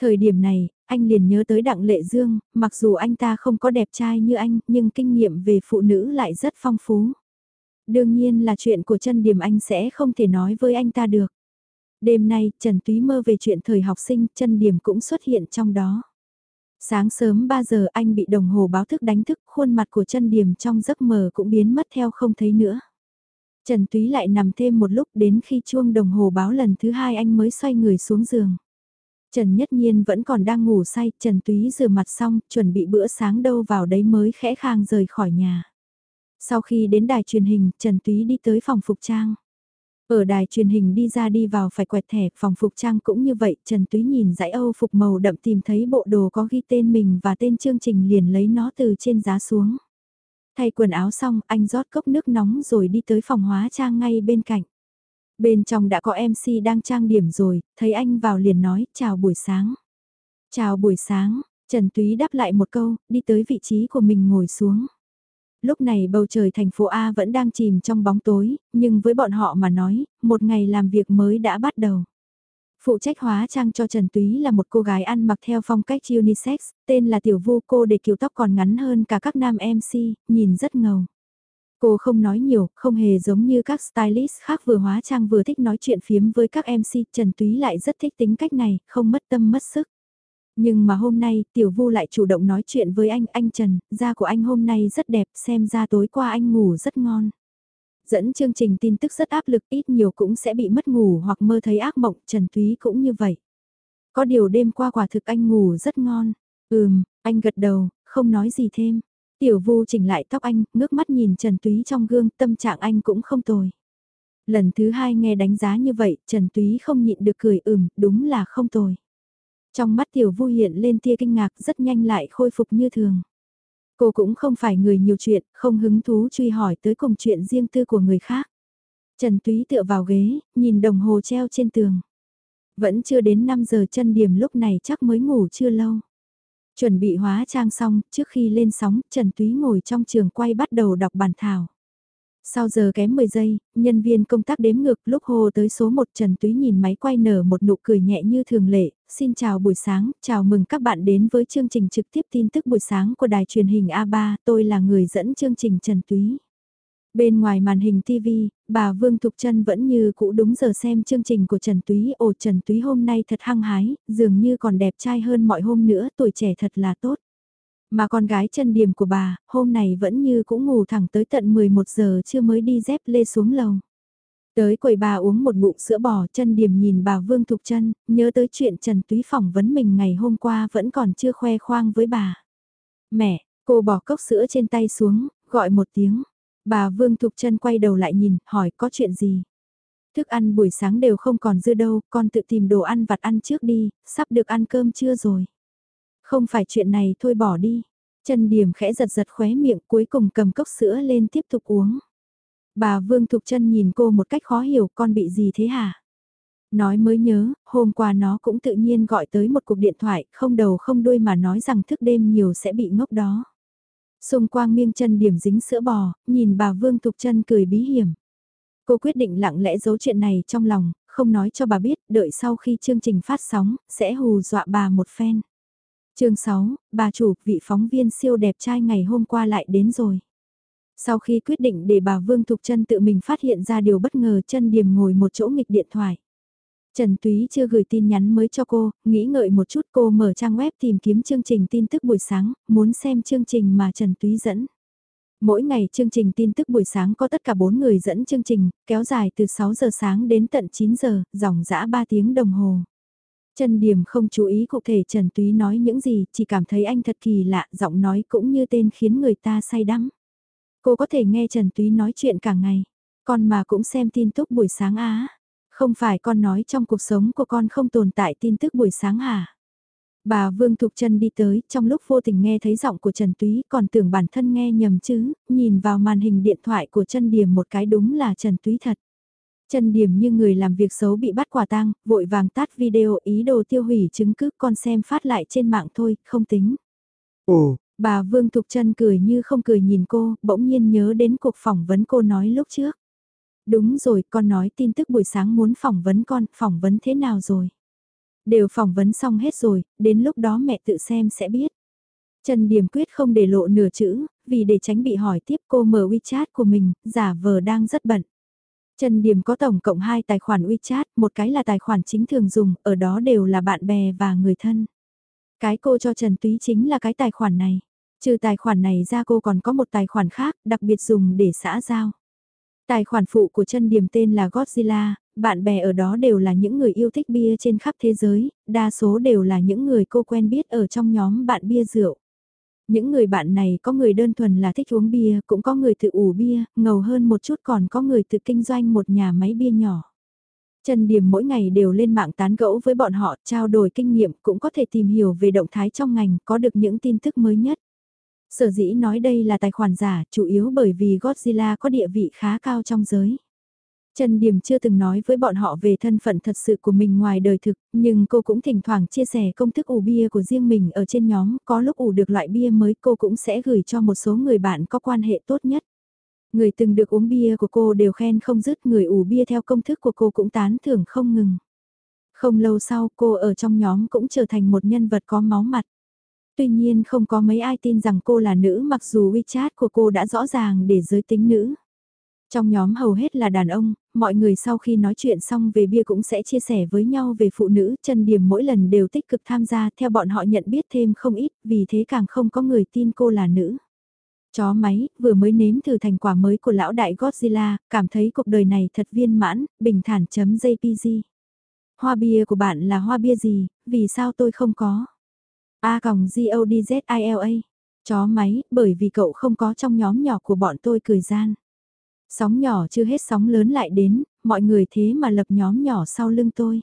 Thời điểm này, anh liền nhớ tới Đặng Lệ Dương, mặc dù anh ta không có đẹp trai như anh, nhưng kinh nghiệm về phụ nữ lại rất phong phú. Đương nhiên là chuyện của chân điểm anh sẽ không thể nói với anh ta được. Đêm nay, Trần Túy mơ về chuyện thời học sinh, chân điểm cũng xuất hiện trong đó. Sáng sớm 3 giờ anh bị đồng hồ báo thức đánh thức, khuôn mặt của chân điểm trong giấc mờ cũng biến mất theo không thấy nữa. Trần Túy lại nằm thêm một lúc đến khi chuông đồng hồ báo lần thứ hai anh mới xoay người xuống giường. Trần Nhất Nhiên vẫn còn đang ngủ say, Trần Túy rửa mặt xong, chuẩn bị bữa sáng đâu vào đấy mới khẽ khang rời khỏi nhà. Sau khi đến đài truyền hình, Trần Túy đi tới phòng phục trang. Ở đài truyền hình đi ra đi vào phải quẹt thẻ, phòng phục trang cũng như vậy, Trần Túy nhìn dãy Âu phục màu đậm tìm thấy bộ đồ có ghi tên mình và tên chương trình liền lấy nó từ trên giá xuống. Thay quần áo xong, anh rót cốc nước nóng rồi đi tới phòng hóa trang ngay bên cạnh. Bên trong đã có MC đang trang điểm rồi, thấy anh vào liền nói, chào buổi sáng. Chào buổi sáng, Trần Túy đáp lại một câu, đi tới vị trí của mình ngồi xuống. Lúc này bầu trời thành phố A vẫn đang chìm trong bóng tối, nhưng với bọn họ mà nói, một ngày làm việc mới đã bắt đầu. Phụ trách hóa trang cho Trần Túy là một cô gái ăn mặc theo phong cách unisex, tên là Tiểu Vu cô để kiểu tóc còn ngắn hơn cả các nam MC, nhìn rất ngầu. Cô không nói nhiều, không hề giống như các stylist khác vừa hóa trang vừa thích nói chuyện phiếm với các MC, Trần Túy lại rất thích tính cách này, không mất tâm mất sức. Nhưng mà hôm nay, Tiểu Vu lại chủ động nói chuyện với anh, anh Trần, da của anh hôm nay rất đẹp, xem ra tối qua anh ngủ rất ngon. Dẫn chương trình tin tức rất áp lực, ít nhiều cũng sẽ bị mất ngủ hoặc mơ thấy ác mộng, Trần Túy cũng như vậy. Có điều đêm qua quả thực anh ngủ rất ngon. Ừm, anh gật đầu, không nói gì thêm. Tiểu Vu chỉnh lại tóc anh, ngước mắt nhìn Trần Túy trong gương, tâm trạng anh cũng không tồi. Lần thứ hai nghe đánh giá như vậy, Trần Túy không nhịn được cười ừm, đúng là không tồi. Trong mắt Tiểu Vu hiện lên tia kinh ngạc rất nhanh lại khôi phục như thường. Cô cũng không phải người nhiều chuyện, không hứng thú truy hỏi tới cùng chuyện riêng tư của người khác. Trần Túy tựa vào ghế, nhìn đồng hồ treo trên tường. Vẫn chưa đến 5 giờ chân điểm lúc này chắc mới ngủ chưa lâu. Chuẩn bị hóa trang xong, trước khi lên sóng, Trần Túy ngồi trong trường quay bắt đầu đọc bản thảo. Sau giờ kém 10 giây, nhân viên công tác đếm ngược lúc hồ tới số 1 Trần Túy nhìn máy quay nở một nụ cười nhẹ như thường lệ, xin chào buổi sáng, chào mừng các bạn đến với chương trình trực tiếp tin tức buổi sáng của đài truyền hình A3, tôi là người dẫn chương trình Trần Túy. Bên ngoài màn hình TV, bà Vương Thục Trân vẫn như cũ đúng giờ xem chương trình của Trần Túy. Ồ Trần Túy hôm nay thật hăng hái, dường như còn đẹp trai hơn mọi hôm nữa, tuổi trẻ thật là tốt. Mà con gái chân điểm của bà, hôm này vẫn như cũng ngủ thẳng tới tận 11 giờ chưa mới đi dép lê xuống lầu. Tới quầy bà uống một ngụm sữa bò chân điểm nhìn bà Vương Thục chân nhớ tới chuyện Trần Túy phỏng vấn mình ngày hôm qua vẫn còn chưa khoe khoang với bà. Mẹ, cô bỏ cốc sữa trên tay xuống, gọi một tiếng. Bà Vương Thục chân quay đầu lại nhìn, hỏi có chuyện gì? Thức ăn buổi sáng đều không còn dư đâu, con tự tìm đồ ăn vặt ăn trước đi, sắp được ăn cơm chưa rồi? Không phải chuyện này thôi bỏ đi. Trần Điểm khẽ giật giật khóe miệng cuối cùng cầm cốc sữa lên tiếp tục uống. Bà Vương Thục Trân nhìn cô một cách khó hiểu con bị gì thế hả? Nói mới nhớ, hôm qua nó cũng tự nhiên gọi tới một cuộc điện thoại, không đầu không đuôi mà nói rằng thức đêm nhiều sẽ bị ngốc đó. Xung quang miêng chân điểm dính sữa bò, nhìn bà Vương Thục Trân cười bí hiểm. Cô quyết định lặng lẽ giấu chuyện này trong lòng, không nói cho bà biết, đợi sau khi chương trình phát sóng, sẽ hù dọa bà một phen. chương 6, bà chủ, vị phóng viên siêu đẹp trai ngày hôm qua lại đến rồi. Sau khi quyết định để bà Vương Thục Trân tự mình phát hiện ra điều bất ngờ chân điểm ngồi một chỗ nghịch điện thoại. Trần Túy chưa gửi tin nhắn mới cho cô, nghĩ ngợi một chút cô mở trang web tìm kiếm chương trình tin tức buổi sáng, muốn xem chương trình mà Trần Túy dẫn. Mỗi ngày chương trình tin tức buổi sáng có tất cả 4 người dẫn chương trình, kéo dài từ 6 giờ sáng đến tận 9 giờ, dòng dã 3 tiếng đồng hồ. Trần Điểm không chú ý cụ thể Trần Túy nói những gì, chỉ cảm thấy anh thật kỳ lạ, giọng nói cũng như tên khiến người ta say đắm. Cô có thể nghe Trần Túy nói chuyện cả ngày, con mà cũng xem tin tức buổi sáng á. Không phải con nói trong cuộc sống của con không tồn tại tin tức buổi sáng hả? Bà Vương Thục Trân đi tới, trong lúc vô tình nghe thấy giọng của Trần Túy, còn tưởng bản thân nghe nhầm chứ, nhìn vào màn hình điện thoại của Trân Điểm một cái đúng là Trần Túy thật. Trần Điểm như người làm việc xấu bị bắt quả tang, vội vàng tắt video ý đồ tiêu hủy chứng cứ con xem phát lại trên mạng thôi, không tính. Ồ, bà Vương Thục Trân cười như không cười nhìn cô, bỗng nhiên nhớ đến cuộc phỏng vấn cô nói lúc trước. Đúng rồi, con nói tin tức buổi sáng muốn phỏng vấn con, phỏng vấn thế nào rồi? Đều phỏng vấn xong hết rồi, đến lúc đó mẹ tự xem sẽ biết. Trần Điểm quyết không để lộ nửa chữ, vì để tránh bị hỏi tiếp cô mở WeChat của mình, giả vờ đang rất bận. Trần Điểm có tổng cộng 2 tài khoản WeChat, một cái là tài khoản chính thường dùng, ở đó đều là bạn bè và người thân. Cái cô cho Trần Túy chính là cái tài khoản này. Trừ tài khoản này ra cô còn có một tài khoản khác, đặc biệt dùng để xã giao. Tài khoản phụ của chân điểm tên là Godzilla, bạn bè ở đó đều là những người yêu thích bia trên khắp thế giới, đa số đều là những người cô quen biết ở trong nhóm bạn bia rượu. Những người bạn này có người đơn thuần là thích uống bia, cũng có người tự ủ bia, ngầu hơn một chút còn có người tự kinh doanh một nhà máy bia nhỏ. Trần Điểm mỗi ngày đều lên mạng tán gẫu với bọn họ, trao đổi kinh nghiệm, cũng có thể tìm hiểu về động thái trong ngành, có được những tin tức mới nhất. Sở dĩ nói đây là tài khoản giả, chủ yếu bởi vì Godzilla có địa vị khá cao trong giới. Trần Điểm chưa từng nói với bọn họ về thân phận thật sự của mình ngoài đời thực, nhưng cô cũng thỉnh thoảng chia sẻ công thức ủ bia của riêng mình ở trên nhóm, có lúc ủ được loại bia mới cô cũng sẽ gửi cho một số người bạn có quan hệ tốt nhất. Người từng được uống bia của cô đều khen không dứt người ủ bia theo công thức của cô cũng tán thưởng không ngừng. Không lâu sau cô ở trong nhóm cũng trở thành một nhân vật có máu mặt. Tuy nhiên không có mấy ai tin rằng cô là nữ mặc dù WeChat của cô đã rõ ràng để giới tính nữ. Trong nhóm hầu hết là đàn ông, mọi người sau khi nói chuyện xong về bia cũng sẽ chia sẻ với nhau về phụ nữ, chân điểm mỗi lần đều tích cực tham gia, theo bọn họ nhận biết thêm không ít, vì thế càng không có người tin cô là nữ. Chó máy, vừa mới nếm thử thành quả mới của lão đại Godzilla, cảm thấy cuộc đời này thật viên mãn, bình thản chấm JPG. Hoa bia của bạn là hoa bia gì, vì sao tôi không có? A còng G-O-D-Z-I-L-A. Chó máy, bởi vì cậu không có trong nhóm nhỏ của bọn tôi cười gian. Sóng nhỏ chưa hết sóng lớn lại đến, mọi người thế mà lập nhóm nhỏ sau lưng tôi.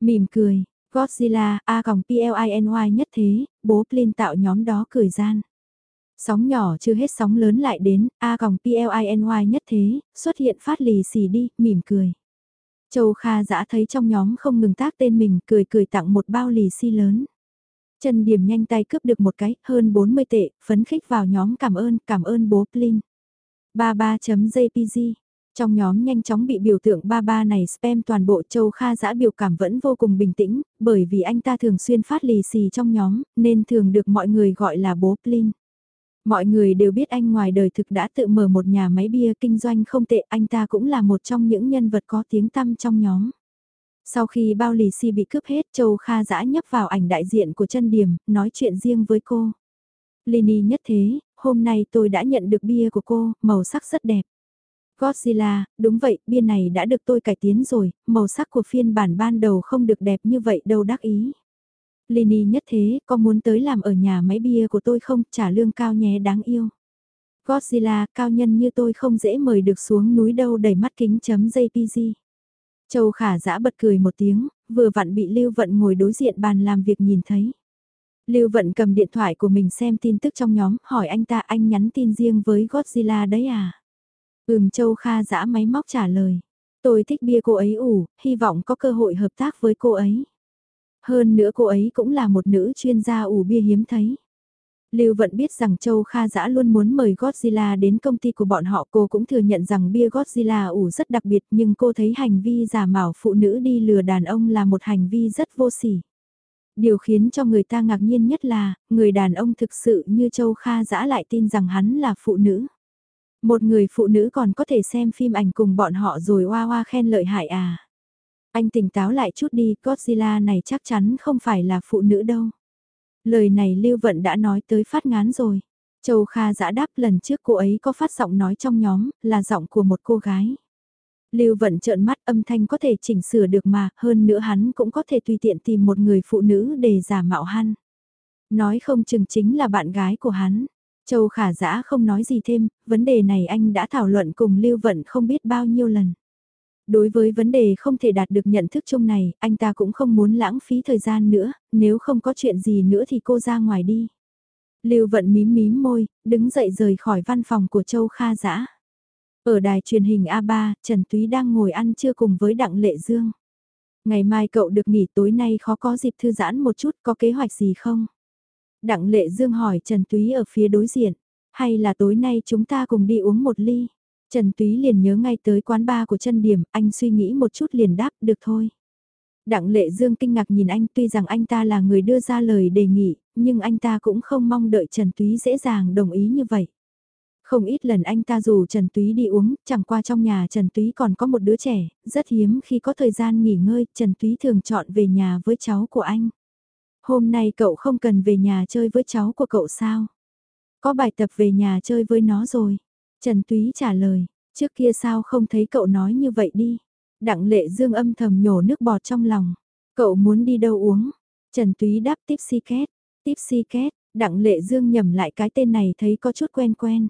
Mỉm cười, Godzilla, A còng P-L-I-N-Y nhất thế, bố Plin tạo nhóm đó cười gian. Sóng nhỏ chưa hết sóng lớn lại đến, A còng PLINY nhất thế, xuất hiện phát lì xì đi, mỉm cười. Châu Kha dã thấy trong nhóm không ngừng tác tên mình, cười cười tặng một bao lì xì lớn. Trần Điểm nhanh tay cướp được một cái, hơn 40 tệ, phấn khích vào nhóm cảm ơn, cảm ơn bố Plin. 33.jpg Trong nhóm nhanh chóng bị biểu tượng 33 này spam toàn bộ Châu Kha giã biểu cảm vẫn vô cùng bình tĩnh, bởi vì anh ta thường xuyên phát lì xì trong nhóm, nên thường được mọi người gọi là bố Plin. Mọi người đều biết anh ngoài đời thực đã tự mở một nhà máy bia kinh doanh không tệ, anh ta cũng là một trong những nhân vật có tiếng tăm trong nhóm. Sau khi bao lì xì bị cướp hết, Châu Kha dã nhấp vào ảnh đại diện của chân điểm, nói chuyện riêng với cô. Lini nhất thế, hôm nay tôi đã nhận được bia của cô, màu sắc rất đẹp. Godzilla, đúng vậy, bia này đã được tôi cải tiến rồi, màu sắc của phiên bản ban đầu không được đẹp như vậy đâu đắc ý. Lini nhất thế, có muốn tới làm ở nhà máy bia của tôi không, trả lương cao nhé đáng yêu. Godzilla, cao nhân như tôi không dễ mời được xuống núi đâu đầy mắt kính chấm JPG. Châu khả giã bật cười một tiếng, vừa vặn bị Lưu Vận ngồi đối diện bàn làm việc nhìn thấy. Lưu Vận cầm điện thoại của mình xem tin tức trong nhóm, hỏi anh ta anh nhắn tin riêng với Godzilla đấy à? Ừm Châu Kha giã máy móc trả lời. Tôi thích bia cô ấy ủ, hy vọng có cơ hội hợp tác với cô ấy. Hơn nữa cô ấy cũng là một nữ chuyên gia ủ bia hiếm thấy. Lưu Vận biết rằng Châu Kha Dã luôn muốn mời Godzilla đến công ty của bọn họ cô cũng thừa nhận rằng bia Godzilla ủ rất đặc biệt nhưng cô thấy hành vi giả mạo phụ nữ đi lừa đàn ông là một hành vi rất vô sỉ. Điều khiến cho người ta ngạc nhiên nhất là, người đàn ông thực sự như Châu Kha Dã lại tin rằng hắn là phụ nữ. Một người phụ nữ còn có thể xem phim ảnh cùng bọn họ rồi hoa hoa khen lợi hại à. Anh tỉnh táo lại chút đi, Godzilla này chắc chắn không phải là phụ nữ đâu. Lời này Lưu Vận đã nói tới phát ngán rồi. Châu Kha giã đáp lần trước cô ấy có phát giọng nói trong nhóm, là giọng của một cô gái. Lưu Vận trợn mắt âm thanh có thể chỉnh sửa được mà, hơn nữa hắn cũng có thể tùy tiện tìm một người phụ nữ để giả mạo hắn. Nói không chừng chính là bạn gái của hắn. Châu Khả Giã không nói gì thêm, vấn đề này anh đã thảo luận cùng Lưu Vận không biết bao nhiêu lần. Đối với vấn đề không thể đạt được nhận thức chung này, anh ta cũng không muốn lãng phí thời gian nữa, nếu không có chuyện gì nữa thì cô ra ngoài đi. Lưu Vận mím mím môi, đứng dậy rời khỏi văn phòng của Châu Kha Dã. Ở đài truyền hình A3, Trần Túy đang ngồi ăn trưa cùng với Đặng Lệ Dương. Ngày mai cậu được nghỉ tối nay khó có dịp thư giãn một chút, có kế hoạch gì không? Đặng Lệ Dương hỏi Trần Túy ở phía đối diện, hay là tối nay chúng ta cùng đi uống một ly? Trần Túy liền nhớ ngay tới quán bar của chân điểm, anh suy nghĩ một chút liền đáp, được thôi. Đặng Lệ Dương kinh ngạc nhìn anh tuy rằng anh ta là người đưa ra lời đề nghị, nhưng anh ta cũng không mong đợi Trần Túy dễ dàng đồng ý như vậy. Không ít lần anh ta dù Trần Túy đi uống, chẳng qua trong nhà Trần Túy còn có một đứa trẻ, rất hiếm khi có thời gian nghỉ ngơi, Trần Túy thường chọn về nhà với cháu của anh. Hôm nay cậu không cần về nhà chơi với cháu của cậu sao? Có bài tập về nhà chơi với nó rồi. Trần Túy trả lời, trước kia sao không thấy cậu nói như vậy đi. Đặng lệ dương âm thầm nhổ nước bọt trong lòng. Cậu muốn đi đâu uống? Trần Túy đáp tiếp si két. Tiếp si két, đặng lệ dương nhầm lại cái tên này thấy có chút quen quen.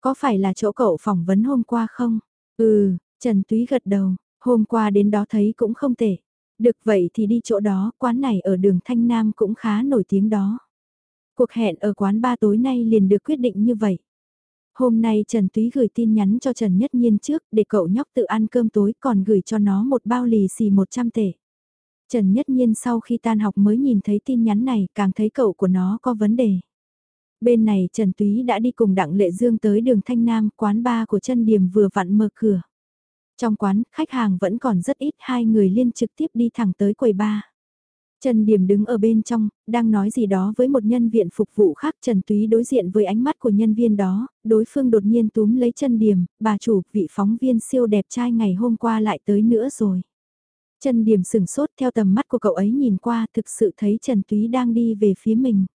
Có phải là chỗ cậu phỏng vấn hôm qua không? Ừ, Trần Túy gật đầu, hôm qua đến đó thấy cũng không tệ. Được vậy thì đi chỗ đó, quán này ở đường Thanh Nam cũng khá nổi tiếng đó. Cuộc hẹn ở quán ba tối nay liền được quyết định như vậy. Hôm nay Trần Túy gửi tin nhắn cho Trần Nhất Nhiên trước để cậu nhóc tự ăn cơm tối còn gửi cho nó một bao lì xì 100 tệ. Trần Nhất Nhiên sau khi tan học mới nhìn thấy tin nhắn này càng thấy cậu của nó có vấn đề. Bên này Trần Túy đã đi cùng Đặng Lệ Dương tới đường Thanh Nam, quán ba của chân điểm vừa vặn mở cửa. Trong quán, khách hàng vẫn còn rất ít, hai người liên trực tiếp đi thẳng tới quầy bar. Trần Điểm đứng ở bên trong, đang nói gì đó với một nhân viên phục vụ khác Trần Túy đối diện với ánh mắt của nhân viên đó, đối phương đột nhiên túm lấy Trần Điểm, bà chủ, vị phóng viên siêu đẹp trai ngày hôm qua lại tới nữa rồi. Trần Điểm sửng sốt theo tầm mắt của cậu ấy nhìn qua thực sự thấy Trần Túy đang đi về phía mình.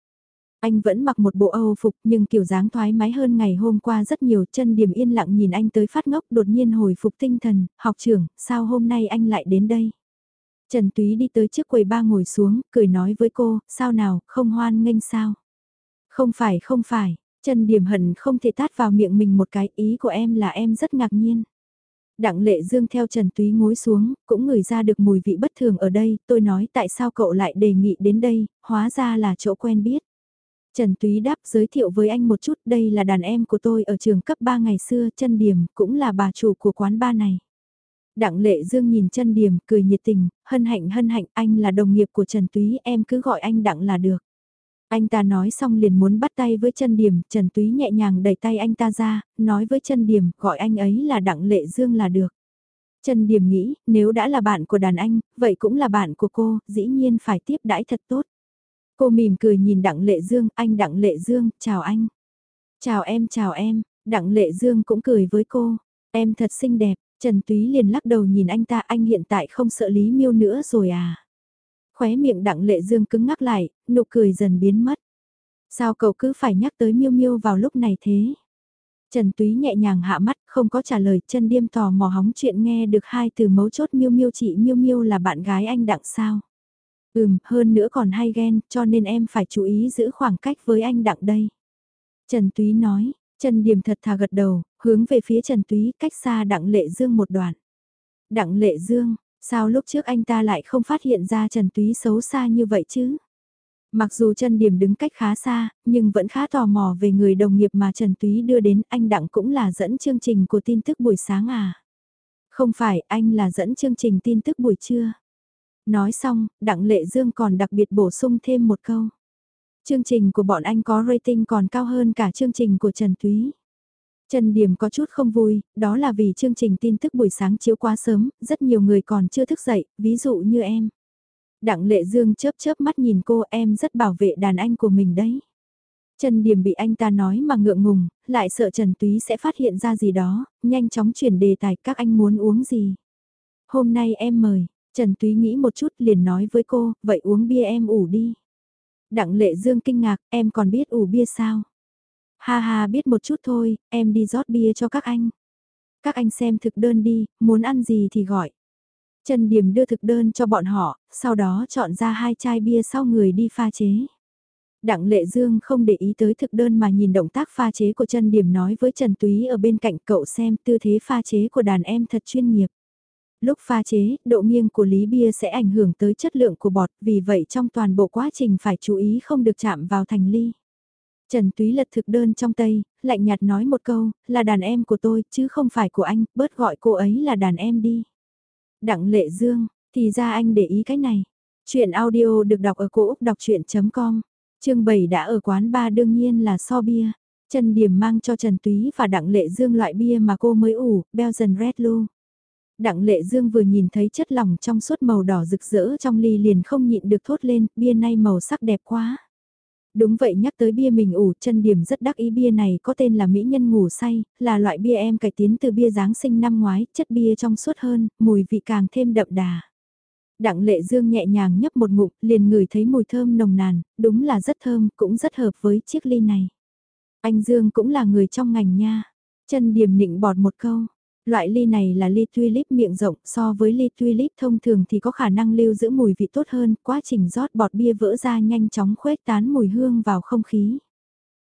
Anh vẫn mặc một bộ Âu phục nhưng kiểu dáng thoải mái hơn ngày hôm qua rất nhiều chân điểm yên lặng nhìn anh tới phát ngốc đột nhiên hồi phục tinh thần, học trưởng, sao hôm nay anh lại đến đây? Trần Túy đi tới trước quầy ba ngồi xuống, cười nói với cô, sao nào, không hoan nghênh sao? Không phải không phải, Trần Điểm hận không thể tát vào miệng mình một cái, ý của em là em rất ngạc nhiên. Đặng lệ dương theo Trần Túy ngồi xuống, cũng ngửi ra được mùi vị bất thường ở đây, tôi nói tại sao cậu lại đề nghị đến đây, hóa ra là chỗ quen biết. Trần Túy đáp giới thiệu với anh một chút, đây là đàn em của tôi ở trường cấp 3 ngày xưa, Trần điểm, cũng là bà chủ của quán ba này. Đặng lệ dương nhìn chân điểm, cười nhiệt tình, hân hạnh hân hạnh, anh là đồng nghiệp của Trần Túy, em cứ gọi anh Đặng là được. Anh ta nói xong liền muốn bắt tay với chân điểm, Trần Túy nhẹ nhàng đẩy tay anh ta ra, nói với chân điểm, gọi anh ấy là Đặng lệ dương là được. Trần Điểm nghĩ, nếu đã là bạn của đàn anh, vậy cũng là bạn của cô, dĩ nhiên phải tiếp đãi thật tốt. Cô mỉm cười nhìn Đặng Lệ Dương, anh Đặng Lệ Dương, chào anh. Chào em, chào em, Đặng Lệ Dương cũng cười với cô, em thật xinh đẹp, Trần Túy liền lắc đầu nhìn anh ta, anh hiện tại không sợ Lý Miêu nữa rồi à. Khóe miệng Đặng Lệ Dương cứng ngắc lại, nụ cười dần biến mất. Sao cậu cứ phải nhắc tới Miêu Miêu vào lúc này thế? Trần Túy nhẹ nhàng hạ mắt, không có trả lời, chân điêm tò mò hóng chuyện nghe được hai từ mấu chốt Miêu Miêu chị Miêu Miêu là bạn gái anh Đặng sao? Ừm, hơn nữa còn hay ghen, cho nên em phải chú ý giữ khoảng cách với anh Đặng đây. Trần Túy nói, Trần Điềm thật thà gật đầu, hướng về phía Trần Túy cách xa Đặng Lệ Dương một đoạn. Đặng Lệ Dương, sao lúc trước anh ta lại không phát hiện ra Trần Túy xấu xa như vậy chứ? Mặc dù Trần Điểm đứng cách khá xa, nhưng vẫn khá tò mò về người đồng nghiệp mà Trần Túy đưa đến anh Đặng cũng là dẫn chương trình của tin tức buổi sáng à? Không phải, anh là dẫn chương trình tin tức buổi trưa. Nói xong, Đặng Lệ Dương còn đặc biệt bổ sung thêm một câu. Chương trình của bọn anh có rating còn cao hơn cả chương trình của Trần Túy. Trần Điểm có chút không vui, đó là vì chương trình tin tức buổi sáng chiếu quá sớm, rất nhiều người còn chưa thức dậy, ví dụ như em. Đặng Lệ Dương chớp chớp mắt nhìn cô em rất bảo vệ đàn anh của mình đấy. Trần Điểm bị anh ta nói mà ngượng ngùng, lại sợ Trần Túy sẽ phát hiện ra gì đó, nhanh chóng chuyển đề tài các anh muốn uống gì. Hôm nay em mời, Trần Túy nghĩ một chút liền nói với cô, vậy uống bia em ủ đi. Đặng lệ dương kinh ngạc, em còn biết ủ bia sao? Ha ha biết một chút thôi, em đi rót bia cho các anh. Các anh xem thực đơn đi, muốn ăn gì thì gọi. Trần Điểm đưa thực đơn cho bọn họ, sau đó chọn ra hai chai bia sau người đi pha chế. Đặng Lệ Dương không để ý tới thực đơn mà nhìn động tác pha chế của Trần Điểm nói với Trần Túy ở bên cạnh cậu xem tư thế pha chế của đàn em thật chuyên nghiệp. Lúc pha chế, độ nghiêng của lý bia sẽ ảnh hưởng tới chất lượng của bọt, vì vậy trong toàn bộ quá trình phải chú ý không được chạm vào thành ly. Trần Túy lật thực đơn trong tay, lạnh nhạt nói một câu, là đàn em của tôi, chứ không phải của anh, bớt gọi cô ấy là đàn em đi. Đặng Lệ Dương, thì ra anh để ý cái này. Chuyện audio được đọc ở cổ Úc đọc chuyện.com, chương 7 đã ở quán ba đương nhiên là so bia. Trần Điểm mang cho Trần Túy và Đặng Lệ Dương loại bia mà cô mới ủ, Belgian Red Blue. Đặng lệ dương vừa nhìn thấy chất lỏng trong suốt màu đỏ rực rỡ trong ly liền không nhịn được thốt lên, bia nay màu sắc đẹp quá. Đúng vậy nhắc tới bia mình ủ chân điểm rất đắc ý bia này có tên là Mỹ Nhân ngủ say, là loại bia em cải tiến từ bia Giáng sinh năm ngoái, chất bia trong suốt hơn, mùi vị càng thêm đậm đà. Đặng lệ dương nhẹ nhàng nhấp một ngụm, liền ngửi thấy mùi thơm nồng nàn, đúng là rất thơm, cũng rất hợp với chiếc ly này. Anh Dương cũng là người trong ngành nha. Chân điểm nịnh bọt một câu, Loại ly này là ly tulip miệng rộng, so với ly tulip thông thường thì có khả năng lưu giữ mùi vị tốt hơn, quá trình rót bọt bia vỡ ra nhanh chóng khuếch tán mùi hương vào không khí.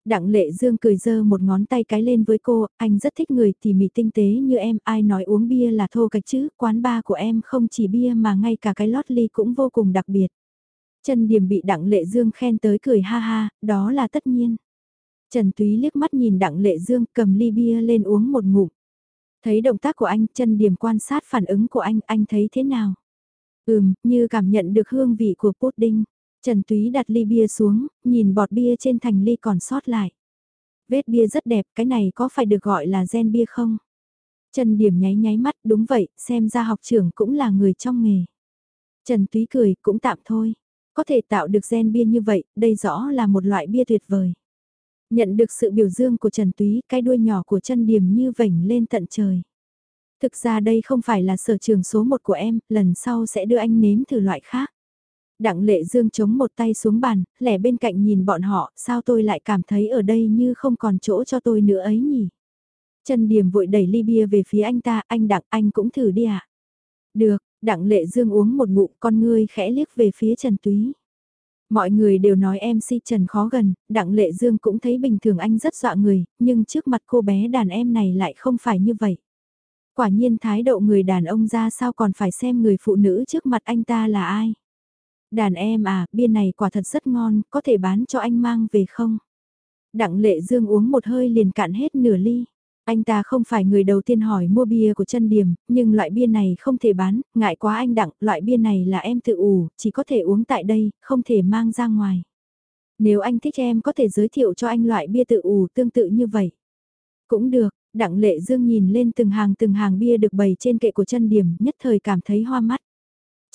Đặng lệ dương cười dơ một ngón tay cái lên với cô, anh rất thích người tỉ mỉ tinh tế như em, ai nói uống bia là thô cạch chứ, quán bar của em không chỉ bia mà ngay cả cái lót ly cũng vô cùng đặc biệt. Trần Điểm bị Đặng Lệ Dương khen tới cười ha ha, đó là tất nhiên. Trần Túy liếc mắt nhìn Đặng Lệ Dương cầm ly bia lên uống một ngụm. Thấy động tác của anh, chân điểm quan sát phản ứng của anh, anh thấy thế nào? Ừm, như cảm nhận được hương vị của pudding. Trần Túy đặt ly bia xuống, nhìn bọt bia trên thành ly còn sót lại. Vết bia rất đẹp, cái này có phải được gọi là gen bia không? Trần Điểm nháy nháy mắt, đúng vậy, xem ra học trưởng cũng là người trong nghề. Trần Túy cười, cũng tạm thôi. Có thể tạo được gen bia như vậy, đây rõ là một loại bia tuyệt vời. Nhận được sự biểu dương của Trần Túy, cái đuôi nhỏ của chân điểm như vảnh lên tận trời. Thực ra đây không phải là sở trường số một của em, lần sau sẽ đưa anh nếm thử loại khác. Đặng lệ dương chống một tay xuống bàn, lẻ bên cạnh nhìn bọn họ, sao tôi lại cảm thấy ở đây như không còn chỗ cho tôi nữa ấy nhỉ? Trần Điểm vội đẩy ly bia về phía anh ta, anh Đặng, anh cũng thử đi ạ. À? Được, Đặng lệ dương uống một ngụm con ngươi khẽ liếc về phía Trần Túy. Mọi người đều nói MC Trần khó gần, Đặng Lệ Dương cũng thấy bình thường anh rất dọa người, nhưng trước mặt cô bé đàn em này lại không phải như vậy. Quả nhiên thái độ người đàn ông ra sao còn phải xem người phụ nữ trước mặt anh ta là ai. Đàn em à, bia này quả thật rất ngon, có thể bán cho anh mang về không? Đặng Lệ Dương uống một hơi liền cạn hết nửa ly. Anh ta không phải người đầu tiên hỏi mua bia của chân điểm, nhưng loại bia này không thể bán, ngại quá anh đặng, loại bia này là em tự ủ, chỉ có thể uống tại đây, không thể mang ra ngoài. Nếu anh thích em có thể giới thiệu cho anh loại bia tự ủ tương tự như vậy. Cũng được, đặng lệ dương nhìn lên từng hàng từng hàng bia được bày trên kệ của chân điểm, nhất thời cảm thấy hoa mắt.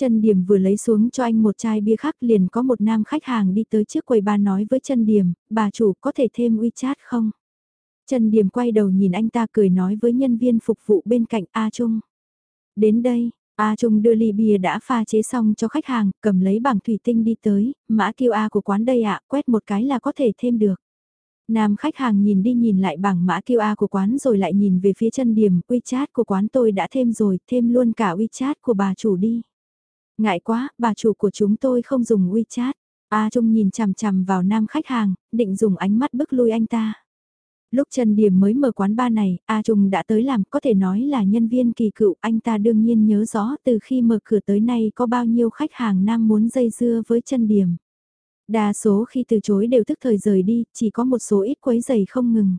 Chân Điểm vừa lấy xuống cho anh một chai bia khác liền có một nam khách hàng đi tới trước quầy bar nói với chân Điểm, bà chủ có thể thêm WeChat không? Trần Điểm quay đầu nhìn anh ta cười nói với nhân viên phục vụ bên cạnh A Trung. Đến đây, A Trung đưa ly bia đã pha chế xong cho khách hàng, cầm lấy bảng thủy tinh đi tới, mã A của quán đây ạ, quét một cái là có thể thêm được. Nam khách hàng nhìn đi nhìn lại bảng mã A của quán rồi lại nhìn về phía chân điểm, WeChat của quán tôi đã thêm rồi, thêm luôn cả WeChat của bà chủ đi. Ngại quá, bà chủ của chúng tôi không dùng WeChat. A Trung nhìn chằm chằm vào nam khách hàng, định dùng ánh mắt bức lui anh ta. Lúc Trần Điểm mới mở quán ba này, A Trung đã tới làm, có thể nói là nhân viên kỳ cựu, anh ta đương nhiên nhớ rõ từ khi mở cửa tới nay có bao nhiêu khách hàng nam muốn dây dưa với Trần Điểm. Đa số khi từ chối đều thức thời rời đi, chỉ có một số ít quấy giày không ngừng.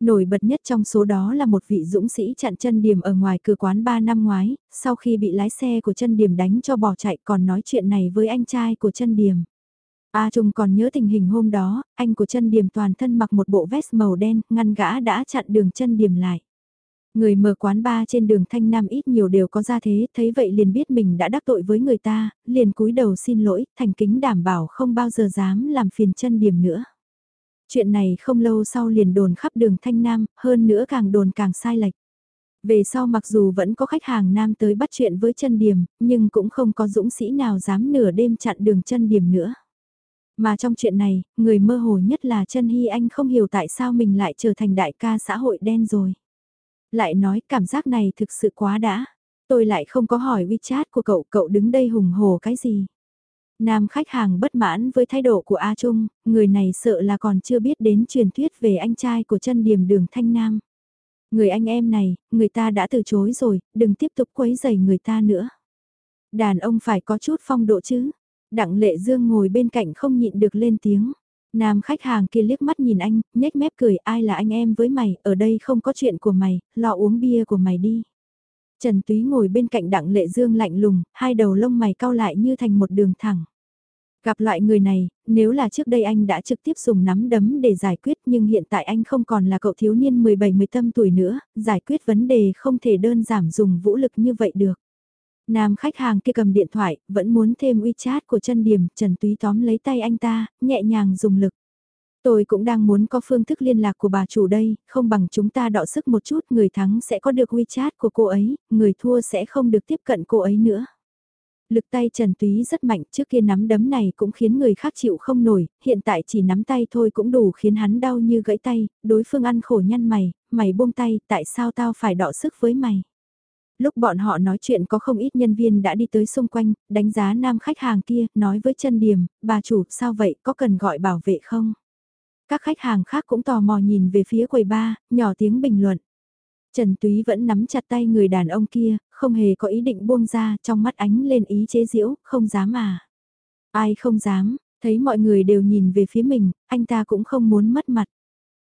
Nổi bật nhất trong số đó là một vị dũng sĩ chặn chân điểm ở ngoài cửa quán 3 năm ngoái, sau khi bị lái xe của chân điểm đánh cho bỏ chạy còn nói chuyện này với anh trai của chân điểm. A Trung còn nhớ tình hình hôm đó, anh của chân điểm toàn thân mặc một bộ vest màu đen, ngăn gã đã chặn đường chân điểm lại. Người mở quán ba trên đường Thanh Nam ít nhiều đều có ra thế, thấy vậy liền biết mình đã đắc tội với người ta, liền cúi đầu xin lỗi, thành kính đảm bảo không bao giờ dám làm phiền chân điểm nữa. Chuyện này không lâu sau liền đồn khắp đường Thanh Nam, hơn nữa càng đồn càng sai lệch. Về sau mặc dù vẫn có khách hàng nam tới bắt chuyện với chân điểm, nhưng cũng không có dũng sĩ nào dám nửa đêm chặn đường chân điểm nữa. Mà trong chuyện này, người mơ hồ nhất là chân Hy Anh không hiểu tại sao mình lại trở thành đại ca xã hội đen rồi. Lại nói cảm giác này thực sự quá đã. Tôi lại không có hỏi WeChat của cậu, cậu đứng đây hùng hồ cái gì. Nam khách hàng bất mãn với thái độ của A Trung, người này sợ là còn chưa biết đến truyền thuyết về anh trai của chân điểm đường Thanh Nam. Người anh em này, người ta đã từ chối rồi, đừng tiếp tục quấy rầy người ta nữa. Đàn ông phải có chút phong độ chứ. Đặng lệ dương ngồi bên cạnh không nhịn được lên tiếng. Nam khách hàng kia liếc mắt nhìn anh, nhếch mép cười ai là anh em với mày, ở đây không có chuyện của mày, lo uống bia của mày đi. Trần Túy ngồi bên cạnh đặng lệ dương lạnh lùng, hai đầu lông mày cau lại như thành một đường thẳng. Gặp loại người này, nếu là trước đây anh đã trực tiếp dùng nắm đấm để giải quyết nhưng hiện tại anh không còn là cậu thiếu niên 17-10 tâm tuổi nữa, giải quyết vấn đề không thể đơn giản dùng vũ lực như vậy được. Nam khách hàng kia cầm điện thoại, vẫn muốn thêm WeChat của chân điểm, Trần Túy tóm lấy tay anh ta, nhẹ nhàng dùng lực. Tôi cũng đang muốn có phương thức liên lạc của bà chủ đây, không bằng chúng ta đọ sức một chút, người thắng sẽ có được WeChat của cô ấy, người thua sẽ không được tiếp cận cô ấy nữa. Lực tay Trần Túy rất mạnh, trước kia nắm đấm này cũng khiến người khác chịu không nổi, hiện tại chỉ nắm tay thôi cũng đủ khiến hắn đau như gãy tay, đối phương ăn khổ nhăn mày, mày buông tay, tại sao tao phải đọ sức với mày? Lúc bọn họ nói chuyện có không ít nhân viên đã đi tới xung quanh, đánh giá nam khách hàng kia, nói với chân điểm, bà chủ, sao vậy, có cần gọi bảo vệ không? Các khách hàng khác cũng tò mò nhìn về phía quầy ba, nhỏ tiếng bình luận. Trần Túy vẫn nắm chặt tay người đàn ông kia, không hề có ý định buông ra, trong mắt ánh lên ý chế giễu, không dám à. Ai không dám, thấy mọi người đều nhìn về phía mình, anh ta cũng không muốn mất mặt.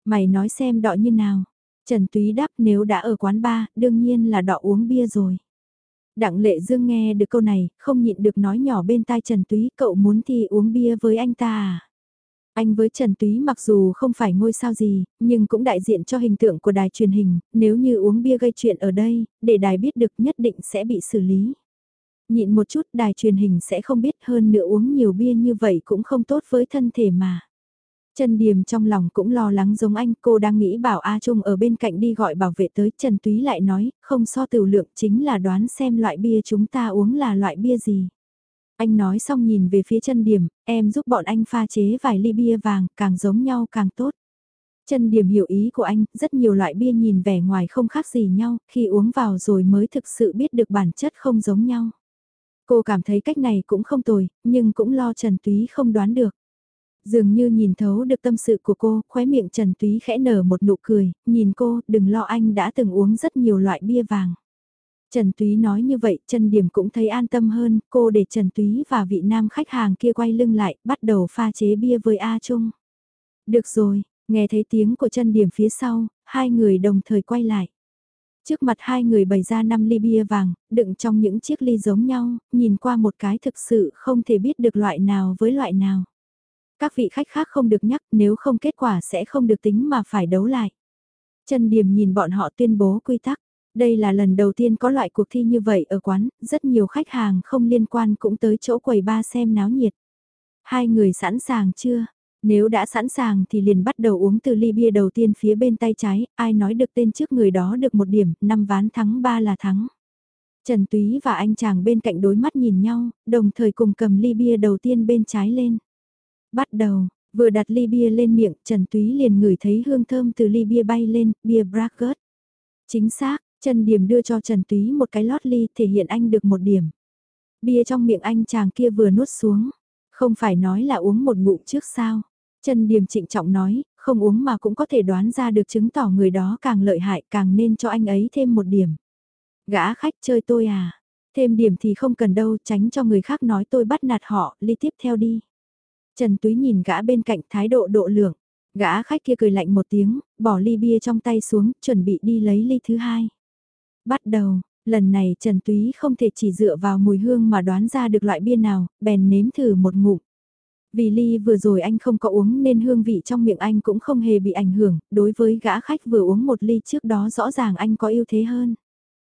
Mày nói xem đọ như nào. Trần Túy đáp nếu đã ở quán bar, đương nhiên là đọ uống bia rồi. Đặng Lệ Dương nghe được câu này, không nhịn được nói nhỏ bên tai Trần Túy, cậu muốn thì uống bia với anh ta à? Anh với Trần Túy mặc dù không phải ngôi sao gì, nhưng cũng đại diện cho hình tượng của đài truyền hình, nếu như uống bia gây chuyện ở đây, để đài biết được nhất định sẽ bị xử lý. Nhịn một chút đài truyền hình sẽ không biết hơn nữa uống nhiều bia như vậy cũng không tốt với thân thể mà. Trần Điềm trong lòng cũng lo lắng giống anh, cô đang nghĩ bảo A Trung ở bên cạnh đi gọi bảo vệ tới, Trần Túy lại nói, không so tiểu lượng chính là đoán xem loại bia chúng ta uống là loại bia gì. Anh nói xong nhìn về phía Trần Điềm em giúp bọn anh pha chế vài ly bia vàng, càng giống nhau càng tốt. Trần Điềm hiểu ý của anh, rất nhiều loại bia nhìn vẻ ngoài không khác gì nhau, khi uống vào rồi mới thực sự biết được bản chất không giống nhau. Cô cảm thấy cách này cũng không tồi, nhưng cũng lo Trần Túy không đoán được. Dường như nhìn thấu được tâm sự của cô, khóe miệng Trần Túy khẽ nở một nụ cười, nhìn cô, đừng lo anh đã từng uống rất nhiều loại bia vàng. Trần Túy nói như vậy, Trần Điểm cũng thấy an tâm hơn, cô để Trần Túy và vị nam khách hàng kia quay lưng lại, bắt đầu pha chế bia với A Trung. Được rồi, nghe thấy tiếng của Trần Điểm phía sau, hai người đồng thời quay lại. Trước mặt hai người bày ra năm ly bia vàng, đựng trong những chiếc ly giống nhau, nhìn qua một cái thực sự không thể biết được loại nào với loại nào. Các vị khách khác không được nhắc nếu không kết quả sẽ không được tính mà phải đấu lại. Trần Điểm nhìn bọn họ tuyên bố quy tắc. Đây là lần đầu tiên có loại cuộc thi như vậy ở quán, rất nhiều khách hàng không liên quan cũng tới chỗ quầy ba xem náo nhiệt. Hai người sẵn sàng chưa? Nếu đã sẵn sàng thì liền bắt đầu uống từ ly bia đầu tiên phía bên tay trái, ai nói được tên trước người đó được một điểm, năm ván thắng ba là thắng. Trần Túy và anh chàng bên cạnh đối mắt nhìn nhau, đồng thời cùng cầm ly bia đầu tiên bên trái lên. Bắt đầu, vừa đặt ly bia lên miệng, Trần Túy liền ngửi thấy hương thơm từ ly bia bay lên, bia Braggart. Chính xác, Trần Điểm đưa cho Trần Túy một cái lót ly thể hiện anh được một điểm. Bia trong miệng anh chàng kia vừa nuốt xuống. Không phải nói là uống một ngụm trước sao. Trần Điểm trịnh trọng nói, không uống mà cũng có thể đoán ra được chứng tỏ người đó càng lợi hại càng nên cho anh ấy thêm một điểm. Gã khách chơi tôi à? Thêm điểm thì không cần đâu tránh cho người khác nói tôi bắt nạt họ, ly tiếp theo đi. Trần Túy nhìn gã bên cạnh thái độ độ lượng. Gã khách kia cười lạnh một tiếng, bỏ ly bia trong tay xuống, chuẩn bị đi lấy ly thứ hai. Bắt đầu, lần này Trần Túy không thể chỉ dựa vào mùi hương mà đoán ra được loại bia nào, bèn nếm thử một ngụm. Vì ly vừa rồi anh không có uống nên hương vị trong miệng anh cũng không hề bị ảnh hưởng, đối với gã khách vừa uống một ly trước đó rõ ràng anh có ưu thế hơn.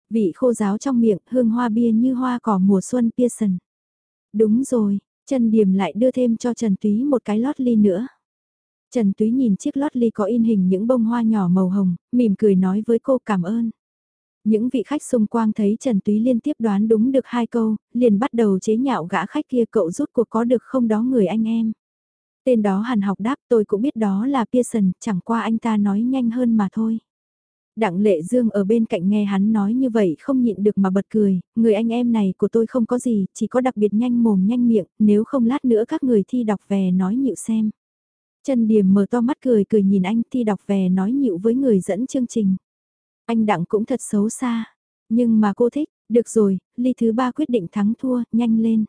Vị khô giáo trong miệng, hương hoa bia như hoa cỏ mùa xuân Pearson. Đúng rồi, Trần Điềm lại đưa thêm cho Trần Túy một cái lót ly nữa. Trần Túy nhìn chiếc lót ly có in hình những bông hoa nhỏ màu hồng, mỉm cười nói với cô cảm ơn. Những vị khách xung quanh thấy Trần Túy liên tiếp đoán đúng được hai câu, liền bắt đầu chế nhạo gã khách kia cậu rút cuộc có được không đó người anh em. Tên đó hàn học đáp tôi cũng biết đó là Pearson, chẳng qua anh ta nói nhanh hơn mà thôi. Đặng Lệ Dương ở bên cạnh nghe hắn nói như vậy không nhịn được mà bật cười, người anh em này của tôi không có gì, chỉ có đặc biệt nhanh mồm nhanh miệng, nếu không lát nữa các người thi đọc về nói nhịu xem. Trần Điềm mở to mắt cười cười nhìn anh thi đọc về nói nhịu với người dẫn chương trình. Anh Đặng cũng thật xấu xa, nhưng mà cô thích, được rồi, ly thứ ba quyết định thắng thua, nhanh lên.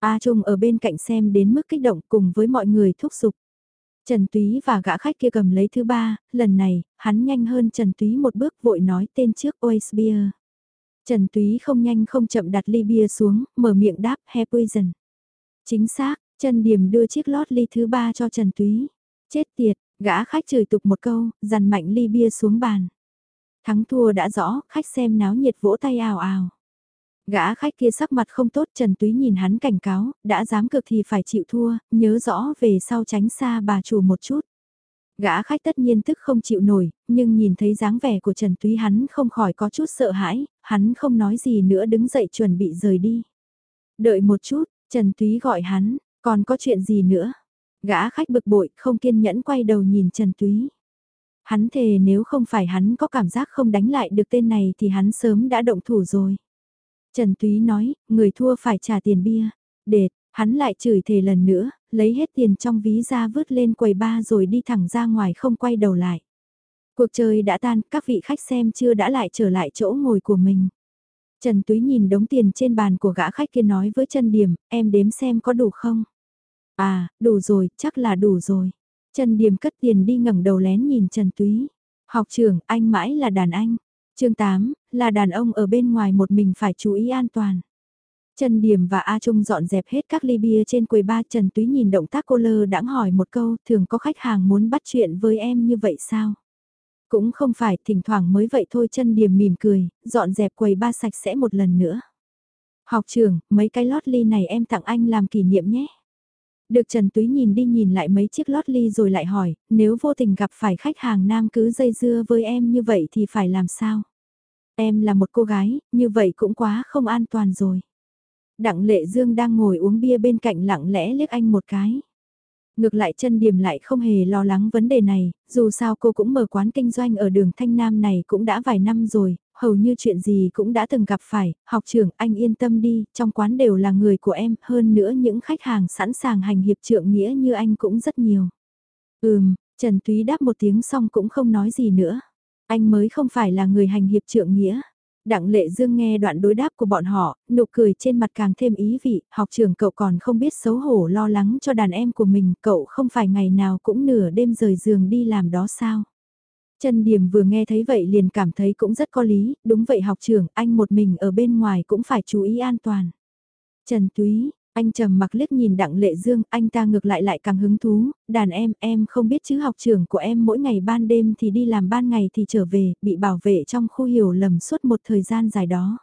A Trung ở bên cạnh xem đến mức kích động cùng với mọi người thúc giục. Trần Túy và gã khách kia cầm lấy thứ ba, lần này, hắn nhanh hơn Trần Túy một bước vội nói tên trước Oace Beer. Trần Túy không nhanh không chậm đặt ly bia xuống, mở miệng đáp Hair Poison. Chính xác, Trần Điểm đưa chiếc lót ly thứ ba cho Trần Túy. Chết tiệt, gã khách chửi tục một câu, dằn mạnh ly bia xuống bàn. Thắng thua đã rõ, khách xem náo nhiệt vỗ tay ào ào. Gã khách kia sắc mặt không tốt Trần Túy nhìn hắn cảnh cáo, đã dám cực thì phải chịu thua, nhớ rõ về sau tránh xa bà chủ một chút. Gã khách tất nhiên tức không chịu nổi, nhưng nhìn thấy dáng vẻ của Trần Túy hắn không khỏi có chút sợ hãi, hắn không nói gì nữa đứng dậy chuẩn bị rời đi. Đợi một chút, Trần Túy gọi hắn, còn có chuyện gì nữa? Gã khách bực bội, không kiên nhẫn quay đầu nhìn Trần Túy. Hắn thề nếu không phải hắn có cảm giác không đánh lại được tên này thì hắn sớm đã động thủ rồi. Trần Túy nói, người thua phải trả tiền bia. Đệt, hắn lại chửi thề lần nữa, lấy hết tiền trong ví ra vứt lên quầy ba rồi đi thẳng ra ngoài không quay đầu lại. Cuộc chơi đã tan, các vị khách xem chưa đã lại trở lại chỗ ngồi của mình. Trần Túy nhìn đống tiền trên bàn của gã khách kia nói với Trần Điểm, em đếm xem có đủ không? À, đủ rồi, chắc là đủ rồi. Trần Điểm cất tiền đi ngẩng đầu lén nhìn Trần Túy. Học trưởng, anh mãi là đàn anh chương 8, là đàn ông ở bên ngoài một mình phải chú ý an toàn. Trần Điểm và A Trung dọn dẹp hết các ly bia trên quầy ba Trần Túy nhìn động tác cô lơ đãng hỏi một câu thường có khách hàng muốn bắt chuyện với em như vậy sao? Cũng không phải thỉnh thoảng mới vậy thôi Trần Điểm mỉm cười, dọn dẹp quầy ba sạch sẽ một lần nữa. Học trưởng, mấy cái lót ly này em tặng anh làm kỷ niệm nhé. Được Trần Túy nhìn đi nhìn lại mấy chiếc lót ly rồi lại hỏi, nếu vô tình gặp phải khách hàng nam cứ dây dưa với em như vậy thì phải làm sao? Em là một cô gái, như vậy cũng quá không an toàn rồi. Đặng Lệ Dương đang ngồi uống bia bên cạnh lặng lẽ liếc anh một cái. Ngược lại chân điểm lại không hề lo lắng vấn đề này, dù sao cô cũng mở quán kinh doanh ở đường Thanh Nam này cũng đã vài năm rồi, hầu như chuyện gì cũng đã từng gặp phải, học trưởng anh yên tâm đi, trong quán đều là người của em, hơn nữa những khách hàng sẵn sàng hành hiệp trượng nghĩa như anh cũng rất nhiều. Ừm, Trần Túy đáp một tiếng xong cũng không nói gì nữa. Anh mới không phải là người hành hiệp trượng nghĩa. Đặng Lệ Dương nghe đoạn đối đáp của bọn họ, nụ cười trên mặt càng thêm ý vị, học trưởng cậu còn không biết xấu hổ lo lắng cho đàn em của mình, cậu không phải ngày nào cũng nửa đêm rời giường đi làm đó sao? Trần Điểm vừa nghe thấy vậy liền cảm thấy cũng rất có lý, đúng vậy học trưởng, anh một mình ở bên ngoài cũng phải chú ý an toàn. Trần Túy, anh trầm mặc liếc nhìn Đặng Lệ Dương, anh ta ngược lại lại càng hứng thú, đàn em, em không biết chứ học trưởng của em mỗi ngày ban đêm thì đi làm ban ngày thì trở về, bị bảo vệ trong khu hiểu lầm suốt một thời gian dài đó.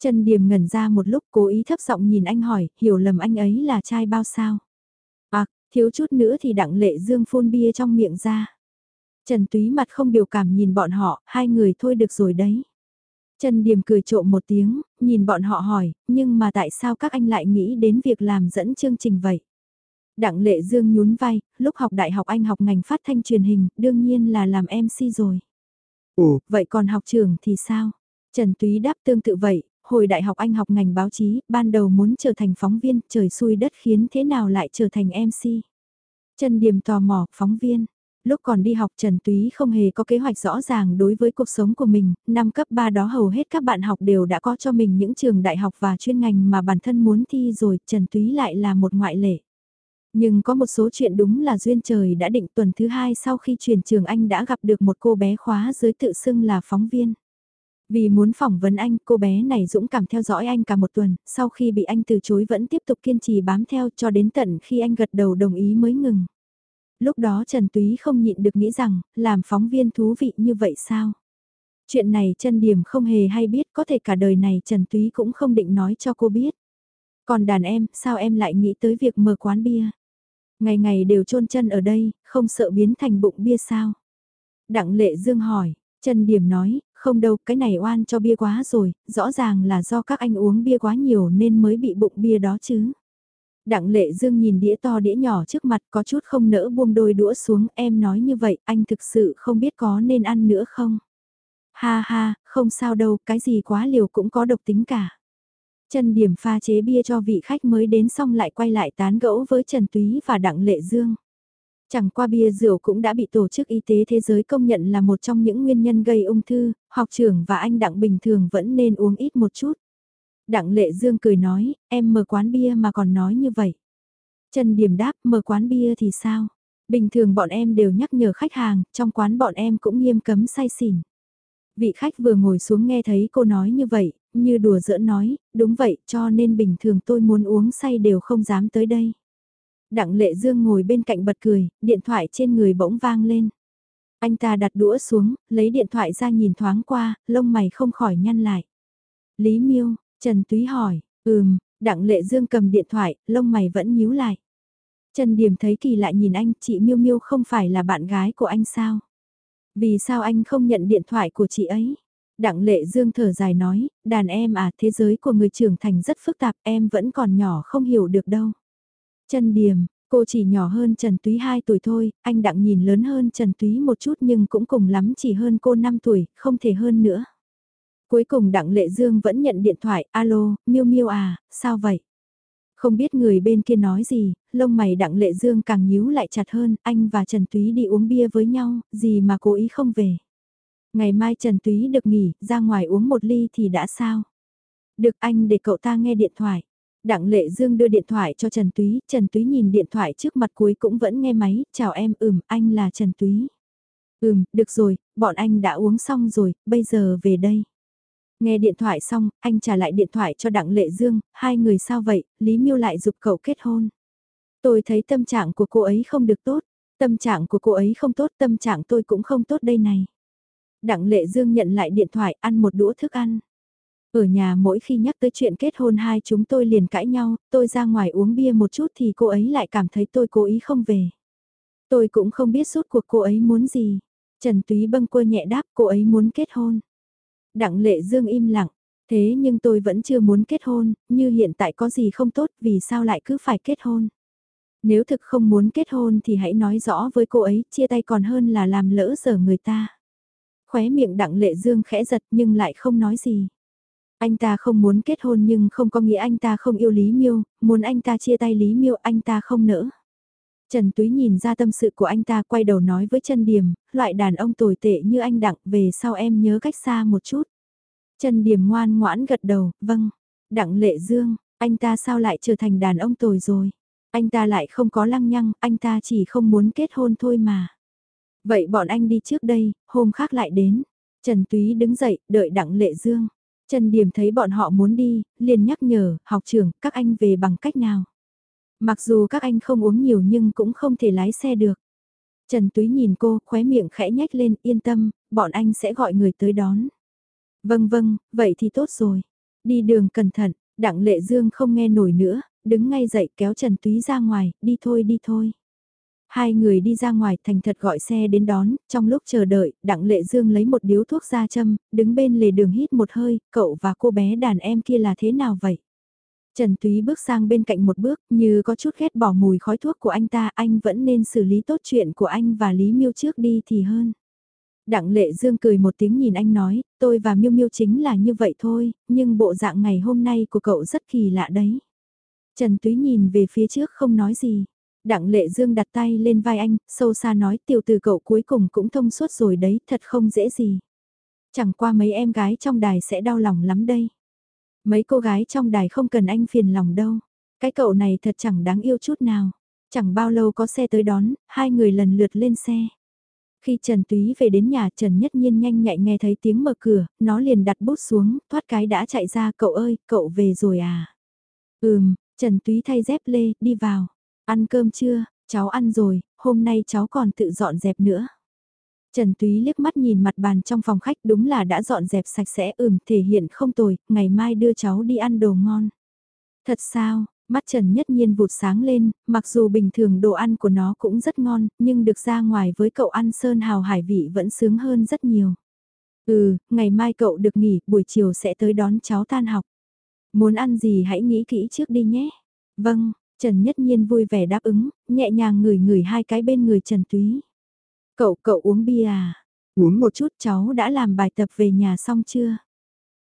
Trần điềm ngẩn ra một lúc cố ý thấp giọng nhìn anh hỏi, hiểu lầm anh ấy là trai bao sao? À, thiếu chút nữa thì Đặng Lệ Dương phun bia trong miệng ra. Trần Túy mặt không biểu cảm nhìn bọn họ, hai người thôi được rồi đấy. Trần Điềm cười trộm một tiếng, nhìn bọn họ hỏi, nhưng mà tại sao các anh lại nghĩ đến việc làm dẫn chương trình vậy? Đặng Lệ Dương nhún vai, lúc học đại học anh học ngành phát thanh truyền hình, đương nhiên là làm MC rồi. Ồ, vậy còn học trường thì sao? Trần Túy đáp tương tự vậy, hồi đại học anh học ngành báo chí, ban đầu muốn trở thành phóng viên, trời xui đất khiến thế nào lại trở thành MC? Trần Điềm tò mò, phóng viên, lúc còn đi học Trần Túy không hề có kế hoạch rõ ràng đối với cuộc sống của mình, năm cấp 3 đó hầu hết các bạn học đều đã có cho mình những trường đại học và chuyên ngành mà bản thân muốn thi rồi, Trần Túy lại là một ngoại lệ. Nhưng có một số chuyện đúng là duyên trời đã định tuần thứ hai sau khi chuyển trường anh đã gặp được một cô bé khóa dưới tự xưng là phóng viên. Vì muốn phỏng vấn anh, cô bé này dũng cảm theo dõi anh cả một tuần, sau khi bị anh từ chối vẫn tiếp tục kiên trì bám theo cho đến tận khi anh gật đầu đồng ý mới ngừng. Lúc đó Trần Túy không nhịn được nghĩ rằng, làm phóng viên thú vị như vậy sao? Chuyện này chân điểm không hề hay biết, có thể cả đời này Trần Túy cũng không định nói cho cô biết. Còn đàn em, sao em lại nghĩ tới việc mở quán bia? Ngày ngày đều chôn chân ở đây, không sợ biến thành bụng bia sao? Đặng Lệ Dương hỏi, Trần Điểm nói, không đâu, cái này oan cho bia quá rồi, rõ ràng là do các anh uống bia quá nhiều nên mới bị bụng bia đó chứ. Đặng lệ dương nhìn đĩa to đĩa nhỏ trước mặt có chút không nỡ buông đôi đũa xuống em nói như vậy anh thực sự không biết có nên ăn nữa không. Ha ha, không sao đâu, cái gì quá liều cũng có độc tính cả. Trần Điểm pha chế bia cho vị khách mới đến xong lại quay lại tán gẫu với Trần Túy và Đặng Lệ Dương. Chẳng qua bia rượu cũng đã bị Tổ chức Y tế Thế giới công nhận là một trong những nguyên nhân gây ung thư, học trưởng và anh Đặng bình thường vẫn nên uống ít một chút. Đặng Lệ Dương cười nói, em mở quán bia mà còn nói như vậy. Trần Điểm đáp, mở quán bia thì sao? Bình thường bọn em đều nhắc nhở khách hàng, trong quán bọn em cũng nghiêm cấm say xỉn. Vị khách vừa ngồi xuống nghe thấy cô nói như vậy, như đùa giỡn nói, đúng vậy cho nên bình thường tôi muốn uống say đều không dám tới đây. Đặng Lệ Dương ngồi bên cạnh bật cười, điện thoại trên người bỗng vang lên. Anh ta đặt đũa xuống, lấy điện thoại ra nhìn thoáng qua, lông mày không khỏi nhăn lại. Lý Miêu, Trần Túy hỏi, ừm, Đặng Lệ Dương cầm điện thoại, lông mày vẫn nhíu lại. Trần Điểm thấy kỳ lại nhìn anh, chị Miêu Miêu không phải là bạn gái của anh sao? Vì sao anh không nhận điện thoại của chị ấy? Đặng Lệ Dương thở dài nói, đàn em à, thế giới của người trưởng thành rất phức tạp, em vẫn còn nhỏ không hiểu được đâu. Trần Điểm, cô chỉ nhỏ hơn Trần Túy 2 tuổi thôi, anh Đặng nhìn lớn hơn Trần Túy một chút nhưng cũng cùng lắm chỉ hơn cô 5 tuổi, không thể hơn nữa. Cuối cùng Đặng Lệ Dương vẫn nhận điện thoại, alo, miêu miêu à, sao vậy? Không biết người bên kia nói gì, lông mày Đặng Lệ Dương càng nhíu lại chặt hơn, anh và Trần Túy đi uống bia với nhau, gì mà cố ý không về. Ngày mai Trần Túy được nghỉ, ra ngoài uống một ly thì đã sao? Được anh để cậu ta nghe điện thoại. Đặng Lệ Dương đưa điện thoại cho Trần Túy, Trần Túy nhìn điện thoại trước mặt cuối cũng vẫn nghe máy, chào em, ừm, anh là Trần Túy. Ừm, được rồi, bọn anh đã uống xong rồi, bây giờ về đây. Nghe điện thoại xong, anh trả lại điện thoại cho Đặng Lệ Dương, hai người sao vậy, Lý Miêu lại dục cậu kết hôn. Tôi thấy tâm trạng của cô ấy không được tốt, tâm trạng của cô ấy không tốt, tâm trạng tôi cũng không tốt đây này. Đặng Lệ Dương nhận lại điện thoại ăn một đũa thức ăn. Ở nhà mỗi khi nhắc tới chuyện kết hôn hai chúng tôi liền cãi nhau, tôi ra ngoài uống bia một chút thì cô ấy lại cảm thấy tôi cố ý không về. Tôi cũng không biết suốt cuộc cô ấy muốn gì. Trần Túy bâng quơ nhẹ đáp cô ấy muốn kết hôn. Đặng Lệ Dương im lặng, thế nhưng tôi vẫn chưa muốn kết hôn, như hiện tại có gì không tốt vì sao lại cứ phải kết hôn. Nếu thực không muốn kết hôn thì hãy nói rõ với cô ấy, chia tay còn hơn là làm lỡ giờ người ta. Khóe miệng Đặng Lệ Dương khẽ giật nhưng lại không nói gì. Anh ta không muốn kết hôn nhưng không có nghĩa anh ta không yêu Lý Miêu, muốn anh ta chia tay Lý Miêu anh ta không nỡ. Trần Túy nhìn ra tâm sự của anh ta quay đầu nói với Trần Điềm, loại đàn ông tồi tệ như anh Đặng về sau em nhớ cách xa một chút. Trần Điềm ngoan ngoãn gật đầu, vâng. Đặng Lệ Dương, anh ta sao lại trở thành đàn ông tồi rồi? Anh ta lại không có lăng nhăng, anh ta chỉ không muốn kết hôn thôi mà. Vậy bọn anh đi trước đây, hôm khác lại đến. Trần Túy đứng dậy, đợi Đặng Lệ Dương. Trần Điểm thấy bọn họ muốn đi, liền nhắc nhở, học trưởng, các anh về bằng cách nào. Mặc dù các anh không uống nhiều nhưng cũng không thể lái xe được. Trần Túy nhìn cô, khóe miệng khẽ nhách lên, yên tâm, bọn anh sẽ gọi người tới đón. Vâng vâng, vậy thì tốt rồi. Đi đường cẩn thận, Đặng Lệ Dương không nghe nổi nữa, đứng ngay dậy kéo Trần Túy ra ngoài, đi thôi đi thôi. Hai người đi ra ngoài thành thật gọi xe đến đón, trong lúc chờ đợi, Đặng Lệ Dương lấy một điếu thuốc ra châm, đứng bên lề đường hít một hơi, cậu và cô bé đàn em kia là thế nào vậy? Trần Túy bước sang bên cạnh một bước, như có chút ghét bỏ mùi khói thuốc của anh ta, anh vẫn nên xử lý tốt chuyện của anh và Lý Miêu trước đi thì hơn. Đặng Lệ Dương cười một tiếng nhìn anh nói, tôi và Miêu Miêu chính là như vậy thôi, nhưng bộ dạng ngày hôm nay của cậu rất kỳ lạ đấy. Trần Túy nhìn về phía trước không nói gì. Đặng Lệ Dương đặt tay lên vai anh, sâu xa nói tiểu từ cậu cuối cùng cũng thông suốt rồi đấy, thật không dễ gì. Chẳng qua mấy em gái trong đài sẽ đau lòng lắm đây. Mấy cô gái trong đài không cần anh phiền lòng đâu. Cái cậu này thật chẳng đáng yêu chút nào. Chẳng bao lâu có xe tới đón, hai người lần lượt lên xe. Khi Trần Túy về đến nhà Trần Nhất Nhiên nhanh nhạy nghe thấy tiếng mở cửa, nó liền đặt bút xuống, thoát cái đã chạy ra cậu ơi, cậu về rồi à? Ừm, Trần Túy thay dép lê, đi vào. Ăn cơm chưa, cháu ăn rồi, hôm nay cháu còn tự dọn dẹp nữa. Trần Túy liếc mắt nhìn mặt bàn trong phòng khách đúng là đã dọn dẹp sạch sẽ ừm thể hiện không tồi, ngày mai đưa cháu đi ăn đồ ngon. Thật sao, mắt Trần Nhất Nhiên vụt sáng lên, mặc dù bình thường đồ ăn của nó cũng rất ngon, nhưng được ra ngoài với cậu ăn sơn hào hải vị vẫn sướng hơn rất nhiều. Ừ, ngày mai cậu được nghỉ, buổi chiều sẽ tới đón cháu tan học. Muốn ăn gì hãy nghĩ kỹ trước đi nhé. Vâng, Trần Nhất Nhiên vui vẻ đáp ứng, nhẹ nhàng ngửi ngửi hai cái bên người Trần Túy. Cậu, cậu uống bia à? Uống một chút cháu đã làm bài tập về nhà xong chưa?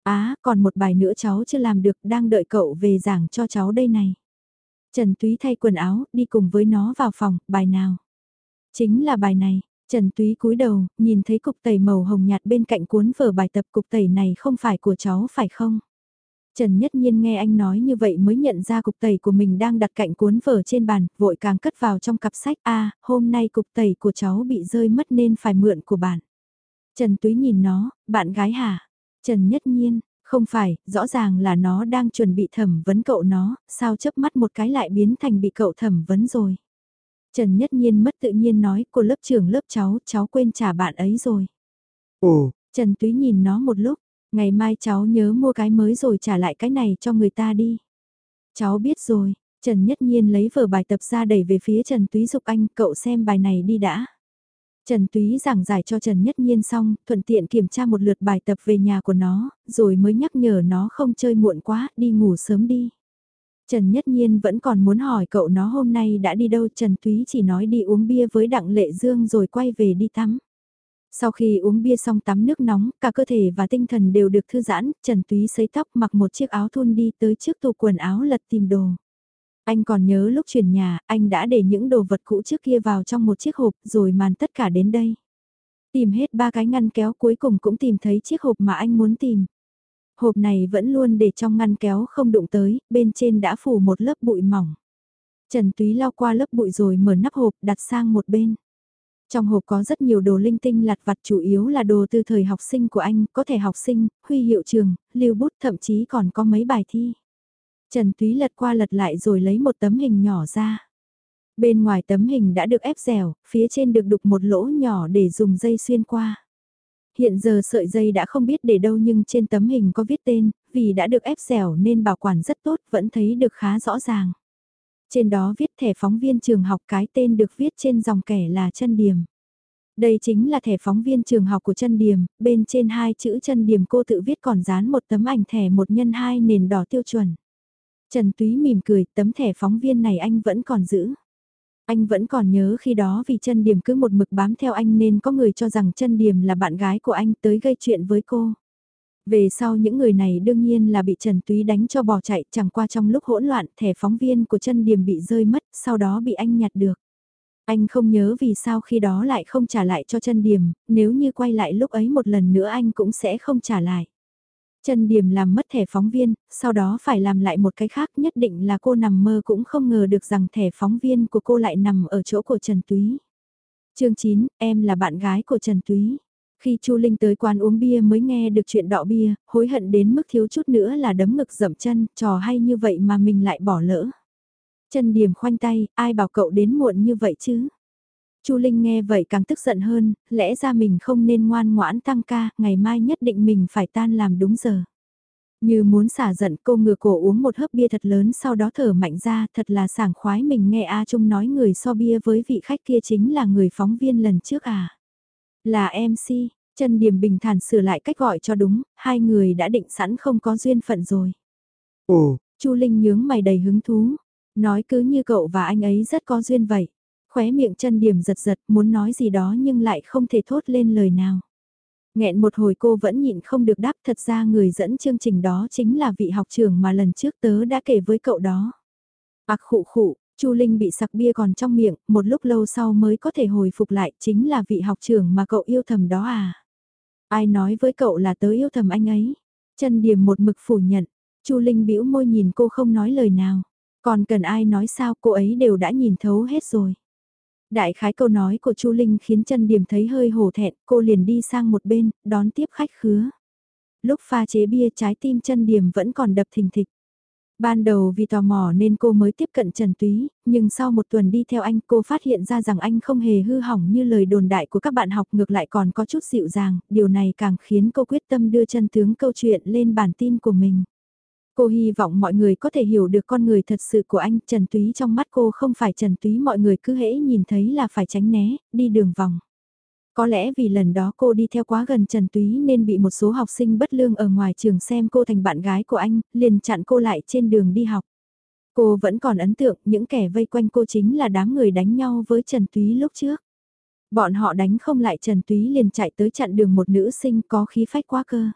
Á, còn một bài nữa cháu chưa làm được, đang đợi cậu về giảng cho cháu đây này. Trần Túy thay quần áo, đi cùng với nó vào phòng, bài nào? Chính là bài này, Trần Túy cúi đầu, nhìn thấy cục tẩy màu hồng nhạt bên cạnh cuốn vở bài tập cục tẩy này không phải của cháu phải không? Trần Nhất Nhiên nghe anh nói như vậy mới nhận ra cục tẩy của mình đang đặt cạnh cuốn vở trên bàn, vội càng cất vào trong cặp sách. a hôm nay cục tẩy của cháu bị rơi mất nên phải mượn của bạn. Trần Túy nhìn nó, bạn gái hả? Trần Nhất Nhiên, không phải, rõ ràng là nó đang chuẩn bị thẩm vấn cậu nó, sao chớp mắt một cái lại biến thành bị cậu thẩm vấn rồi. Trần Nhất Nhiên mất tự nhiên nói, cô lớp trưởng lớp cháu, cháu quên trả bạn ấy rồi. Ồ, Trần Túy nhìn nó một lúc, Ngày mai cháu nhớ mua cái mới rồi trả lại cái này cho người ta đi. Cháu biết rồi, Trần Nhất Nhiên lấy vở bài tập ra đẩy về phía Trần Túy Dục Anh, cậu xem bài này đi đã. Trần Túy giảng giải cho Trần Nhất Nhiên xong, thuận tiện kiểm tra một lượt bài tập về nhà của nó, rồi mới nhắc nhở nó không chơi muộn quá, đi ngủ sớm đi. Trần Nhất Nhiên vẫn còn muốn hỏi cậu nó hôm nay đã đi đâu, Trần Túy chỉ nói đi uống bia với Đặng Lệ Dương rồi quay về đi tắm. Sau khi uống bia xong tắm nước nóng, cả cơ thể và tinh thần đều được thư giãn, Trần Túy sấy tóc mặc một chiếc áo thun đi tới trước tủ quần áo lật tìm đồ. Anh còn nhớ lúc chuyển nhà, anh đã để những đồ vật cũ trước kia vào trong một chiếc hộp rồi màn tất cả đến đây. Tìm hết ba cái ngăn kéo cuối cùng cũng tìm thấy chiếc hộp mà anh muốn tìm. Hộp này vẫn luôn để trong ngăn kéo không đụng tới, bên trên đã phủ một lớp bụi mỏng. Trần Túy lau qua lớp bụi rồi mở nắp hộp đặt sang một bên. Trong hộp có rất nhiều đồ linh tinh lặt vặt chủ yếu là đồ từ thời học sinh của anh, có thể học sinh, huy hiệu trường, lưu bút thậm chí còn có mấy bài thi. Trần Túy lật qua lật lại rồi lấy một tấm hình nhỏ ra. Bên ngoài tấm hình đã được ép dẻo, phía trên được đục một lỗ nhỏ để dùng dây xuyên qua. Hiện giờ sợi dây đã không biết để đâu nhưng trên tấm hình có viết tên, vì đã được ép dẻo nên bảo quản rất tốt, vẫn thấy được khá rõ ràng. Trên đó viết thẻ phóng viên trường học cái tên được viết trên dòng kẻ là chân điểm. Đây chính là thẻ phóng viên trường học của chân điểm, bên trên hai chữ chân điểm cô tự viết còn dán một tấm ảnh thẻ một nhân hai nền đỏ tiêu chuẩn. Trần Túy mỉm cười, tấm thẻ phóng viên này anh vẫn còn giữ. Anh vẫn còn nhớ khi đó vì chân điểm cứ một mực bám theo anh nên có người cho rằng chân điểm là bạn gái của anh tới gây chuyện với cô. Về sau những người này đương nhiên là bị Trần Túy đánh cho bỏ chạy chẳng qua trong lúc hỗn loạn thẻ phóng viên của chân điểm bị rơi mất sau đó bị anh nhặt được. Anh không nhớ vì sao khi đó lại không trả lại cho chân điểm, nếu như quay lại lúc ấy một lần nữa anh cũng sẽ không trả lại. Chân điểm làm mất thẻ phóng viên, sau đó phải làm lại một cái khác nhất định là cô nằm mơ cũng không ngờ được rằng thẻ phóng viên của cô lại nằm ở chỗ của Trần Túy. chương 9, em là bạn gái của Trần Túy. Khi Chu Linh tới quán uống bia mới nghe được chuyện đọ bia, hối hận đến mức thiếu chút nữa là đấm ngực dậm chân, trò hay như vậy mà mình lại bỏ lỡ. Chân điểm khoanh tay, ai bảo cậu đến muộn như vậy chứ? Chu Linh nghe vậy càng tức giận hơn, lẽ ra mình không nên ngoan ngoãn tăng ca, ngày mai nhất định mình phải tan làm đúng giờ. Như muốn xả giận cô ngừa cổ uống một hớp bia thật lớn sau đó thở mạnh ra thật là sảng khoái mình nghe A Trung nói người so bia với vị khách kia chính là người phóng viên lần trước à. Là MC, Trần Điểm bình thản sửa lại cách gọi cho đúng, hai người đã định sẵn không có duyên phận rồi. Ồ, Chu Linh nhướng mày đầy hứng thú, nói cứ như cậu và anh ấy rất có duyên vậy. Khóe miệng chân điểm giật giật muốn nói gì đó nhưng lại không thể thốt lên lời nào. Nghẹn một hồi cô vẫn nhịn không được đáp thật ra người dẫn chương trình đó chính là vị học trưởng mà lần trước tớ đã kể với cậu đó. Ác khụ khụ, Chu Linh bị sặc bia còn trong miệng, một lúc lâu sau mới có thể hồi phục lại chính là vị học trưởng mà cậu yêu thầm đó à. Ai nói với cậu là tớ yêu thầm anh ấy? Chân điểm một mực phủ nhận, Chu Linh bĩu môi nhìn cô không nói lời nào. Còn cần ai nói sao cô ấy đều đã nhìn thấu hết rồi. Đại khái câu nói của Chu Linh khiến chân điểm thấy hơi hổ thẹn, cô liền đi sang một bên, đón tiếp khách khứa. Lúc pha chế bia trái tim chân điểm vẫn còn đập thình thịch. Ban đầu vì tò mò nên cô mới tiếp cận Trần Túy, nhưng sau một tuần đi theo anh cô phát hiện ra rằng anh không hề hư hỏng như lời đồn đại của các bạn học ngược lại còn có chút dịu dàng, điều này càng khiến cô quyết tâm đưa chân tướng câu chuyện lên bản tin của mình. Cô hy vọng mọi người có thể hiểu được con người thật sự của anh, Trần Túy trong mắt cô không phải Trần Túy mọi người cứ hễ nhìn thấy là phải tránh né, đi đường vòng. Có lẽ vì lần đó cô đi theo quá gần Trần Túy nên bị một số học sinh bất lương ở ngoài trường xem cô thành bạn gái của anh, liền chặn cô lại trên đường đi học. Cô vẫn còn ấn tượng những kẻ vây quanh cô chính là đám người đánh nhau với Trần Túy lúc trước. Bọn họ đánh không lại Trần Túy liền chạy tới chặn đường một nữ sinh có khí phách quá cơ.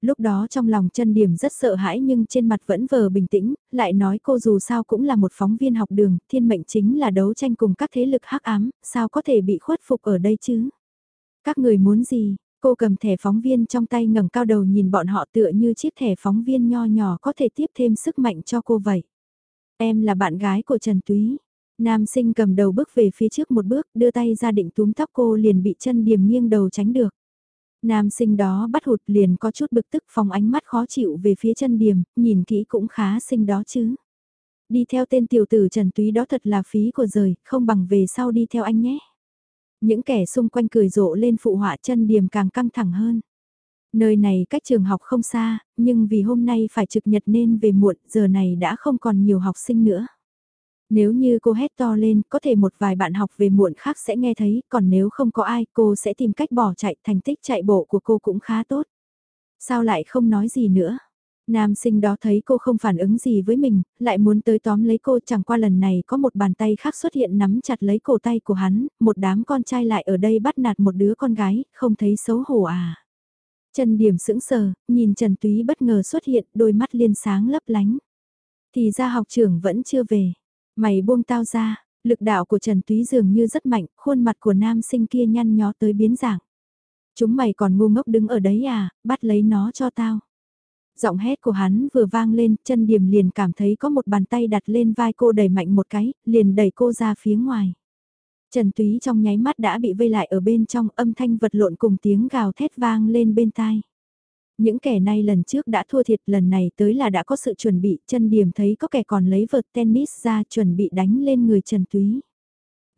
Lúc đó trong lòng chân điểm rất sợ hãi nhưng trên mặt vẫn vờ bình tĩnh, lại nói cô dù sao cũng là một phóng viên học đường, thiên mệnh chính là đấu tranh cùng các thế lực hắc ám, sao có thể bị khuất phục ở đây chứ? Các người muốn gì? Cô cầm thẻ phóng viên trong tay ngẩng cao đầu nhìn bọn họ tựa như chiếc thẻ phóng viên nho nhỏ có thể tiếp thêm sức mạnh cho cô vậy. Em là bạn gái của Trần Túy. Nam sinh cầm đầu bước về phía trước một bước, đưa tay ra định túm tóc cô liền bị chân điểm nghiêng đầu tránh được. Nam sinh đó bắt hụt liền có chút bực tức phòng ánh mắt khó chịu về phía chân điểm, nhìn kỹ cũng khá xinh đó chứ. Đi theo tên tiểu tử Trần Túy đó thật là phí của rời, không bằng về sau đi theo anh nhé. Những kẻ xung quanh cười rộ lên phụ họa chân điểm càng căng thẳng hơn. Nơi này cách trường học không xa, nhưng vì hôm nay phải trực nhật nên về muộn, giờ này đã không còn nhiều học sinh nữa. Nếu như cô hét to lên, có thể một vài bạn học về muộn khác sẽ nghe thấy, còn nếu không có ai, cô sẽ tìm cách bỏ chạy, thành tích chạy bộ của cô cũng khá tốt. Sao lại không nói gì nữa? Nam sinh đó thấy cô không phản ứng gì với mình, lại muốn tới tóm lấy cô chẳng qua lần này có một bàn tay khác xuất hiện nắm chặt lấy cổ tay của hắn, một đám con trai lại ở đây bắt nạt một đứa con gái, không thấy xấu hổ à. Trần Điểm sững sờ, nhìn Trần Túy bất ngờ xuất hiện, đôi mắt liên sáng lấp lánh. Thì ra học trưởng vẫn chưa về. Mày buông tao ra, lực đạo của Trần Túy dường như rất mạnh, khuôn mặt của nam sinh kia nhăn nhó tới biến dạng. Chúng mày còn ngu ngốc đứng ở đấy à, bắt lấy nó cho tao. Giọng hét của hắn vừa vang lên, chân điểm liền cảm thấy có một bàn tay đặt lên vai cô đẩy mạnh một cái, liền đẩy cô ra phía ngoài. Trần Túy trong nháy mắt đã bị vây lại ở bên trong âm thanh vật lộn cùng tiếng gào thét vang lên bên tai. Những kẻ này lần trước đã thua thiệt lần này tới là đã có sự chuẩn bị, chân điểm thấy có kẻ còn lấy vợt tennis ra chuẩn bị đánh lên người Trần Túy.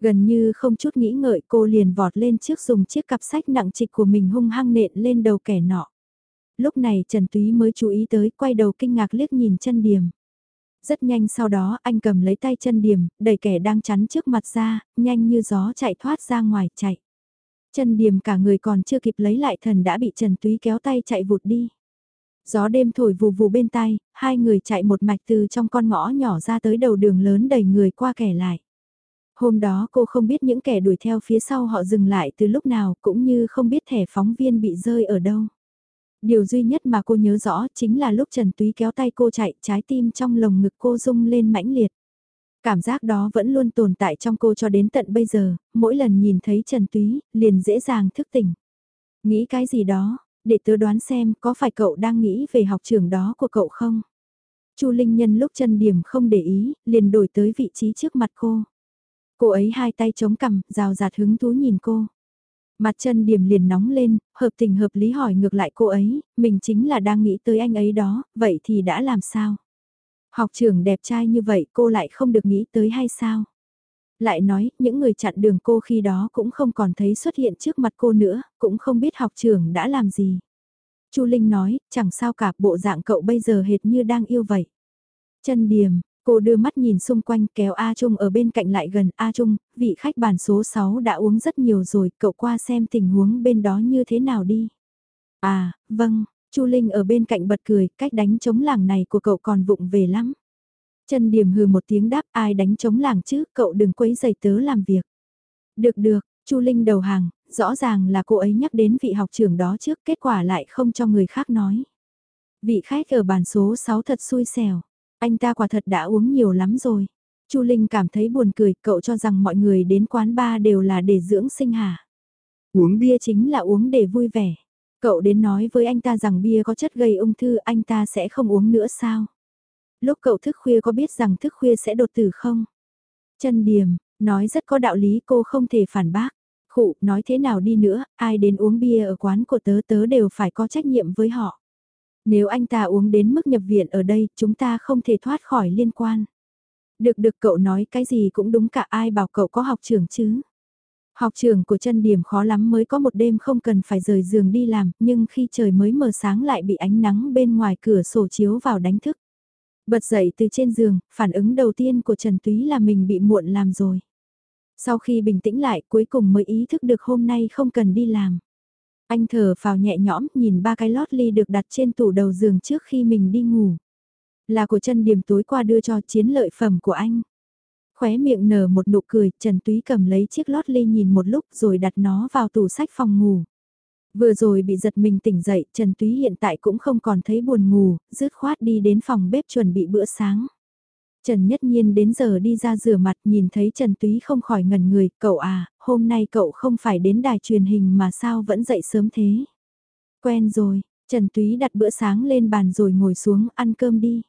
Gần như không chút nghĩ ngợi cô liền vọt lên trước dùng chiếc cặp sách nặng trịch của mình hung hăng nện lên đầu kẻ nọ. Lúc này Trần Túy mới chú ý tới, quay đầu kinh ngạc liếc nhìn chân điểm. Rất nhanh sau đó anh cầm lấy tay chân điểm, đẩy kẻ đang chắn trước mặt ra, nhanh như gió chạy thoát ra ngoài chạy. Chân điểm cả người còn chưa kịp lấy lại thần đã bị Trần Túy kéo tay chạy vụt đi. Gió đêm thổi vù vù bên tai, hai người chạy một mạch từ trong con ngõ nhỏ ra tới đầu đường lớn đầy người qua kẻ lại. Hôm đó cô không biết những kẻ đuổi theo phía sau họ dừng lại từ lúc nào cũng như không biết thẻ phóng viên bị rơi ở đâu. Điều duy nhất mà cô nhớ rõ chính là lúc Trần Túy kéo tay cô chạy trái tim trong lồng ngực cô rung lên mãnh liệt. Cảm giác đó vẫn luôn tồn tại trong cô cho đến tận bây giờ, mỗi lần nhìn thấy Trần Túy, liền dễ dàng thức tỉnh. Nghĩ cái gì đó, để tớ đoán xem có phải cậu đang nghĩ về học trường đó của cậu không? Chu Linh Nhân lúc chân điểm không để ý, liền đổi tới vị trí trước mặt cô. Cô ấy hai tay chống cằm, rào rạt hứng thú nhìn cô. Mặt chân điểm liền nóng lên, hợp tình hợp lý hỏi ngược lại cô ấy, mình chính là đang nghĩ tới anh ấy đó, vậy thì đã làm sao? Học trưởng đẹp trai như vậy cô lại không được nghĩ tới hay sao? Lại nói, những người chặn đường cô khi đó cũng không còn thấy xuất hiện trước mặt cô nữa, cũng không biết học trưởng đã làm gì. Chu Linh nói, chẳng sao cả, bộ dạng cậu bây giờ hệt như đang yêu vậy. Chân điểm, cô đưa mắt nhìn xung quanh kéo A Trung ở bên cạnh lại gần A Trung, vị khách bàn số 6 đã uống rất nhiều rồi, cậu qua xem tình huống bên đó như thế nào đi. À, vâng, Chu Linh ở bên cạnh bật cười, cách đánh chống làng này của cậu còn vụng về lắm. Trần Điểm hừ một tiếng đáp ai đánh chống làng chứ, cậu đừng quấy giày tớ làm việc. Được được, Chu Linh đầu hàng, rõ ràng là cô ấy nhắc đến vị học trưởng đó trước, kết quả lại không cho người khác nói. Vị khách ở bàn số 6 thật xui xẻo, anh ta quả thật đã uống nhiều lắm rồi. Chu Linh cảm thấy buồn cười, cậu cho rằng mọi người đến quán bar đều là để dưỡng sinh hả? Uống bia chính là uống để vui vẻ. Cậu đến nói với anh ta rằng bia có chất gây ung thư, anh ta sẽ không uống nữa sao? Lúc cậu thức khuya có biết rằng thức khuya sẽ đột tử không? Chân điềm, nói rất có đạo lý cô không thể phản bác. Khụ, nói thế nào đi nữa, ai đến uống bia ở quán của tớ tớ đều phải có trách nhiệm với họ. Nếu anh ta uống đến mức nhập viện ở đây, chúng ta không thể thoát khỏi liên quan. Được được cậu nói cái gì cũng đúng cả ai bảo cậu có học trường chứ. Học trường của chân điểm khó lắm mới có một đêm không cần phải rời giường đi làm, nhưng khi trời mới mờ sáng lại bị ánh nắng bên ngoài cửa sổ chiếu vào đánh thức. Bật dậy từ trên giường, phản ứng đầu tiên của Trần Túy là mình bị muộn làm rồi. Sau khi bình tĩnh lại cuối cùng mới ý thức được hôm nay không cần đi làm. Anh thở vào nhẹ nhõm nhìn ba cái lót ly được đặt trên tủ đầu giường trước khi mình đi ngủ. Là của chân điểm tối qua đưa cho chiến lợi phẩm của anh. Khóe miệng nở một nụ cười, Trần Túy cầm lấy chiếc lót ly nhìn một lúc rồi đặt nó vào tủ sách phòng ngủ. Vừa rồi bị giật mình tỉnh dậy, Trần Túy hiện tại cũng không còn thấy buồn ngủ, rứt khoát đi đến phòng bếp chuẩn bị bữa sáng. Trần Nhất Nhiên đến giờ đi ra rửa mặt nhìn thấy Trần Túy không khỏi ngẩn người, cậu à, hôm nay cậu không phải đến đài truyền hình mà sao vẫn dậy sớm thế. Quen rồi, Trần Túy đặt bữa sáng lên bàn rồi ngồi xuống ăn cơm đi.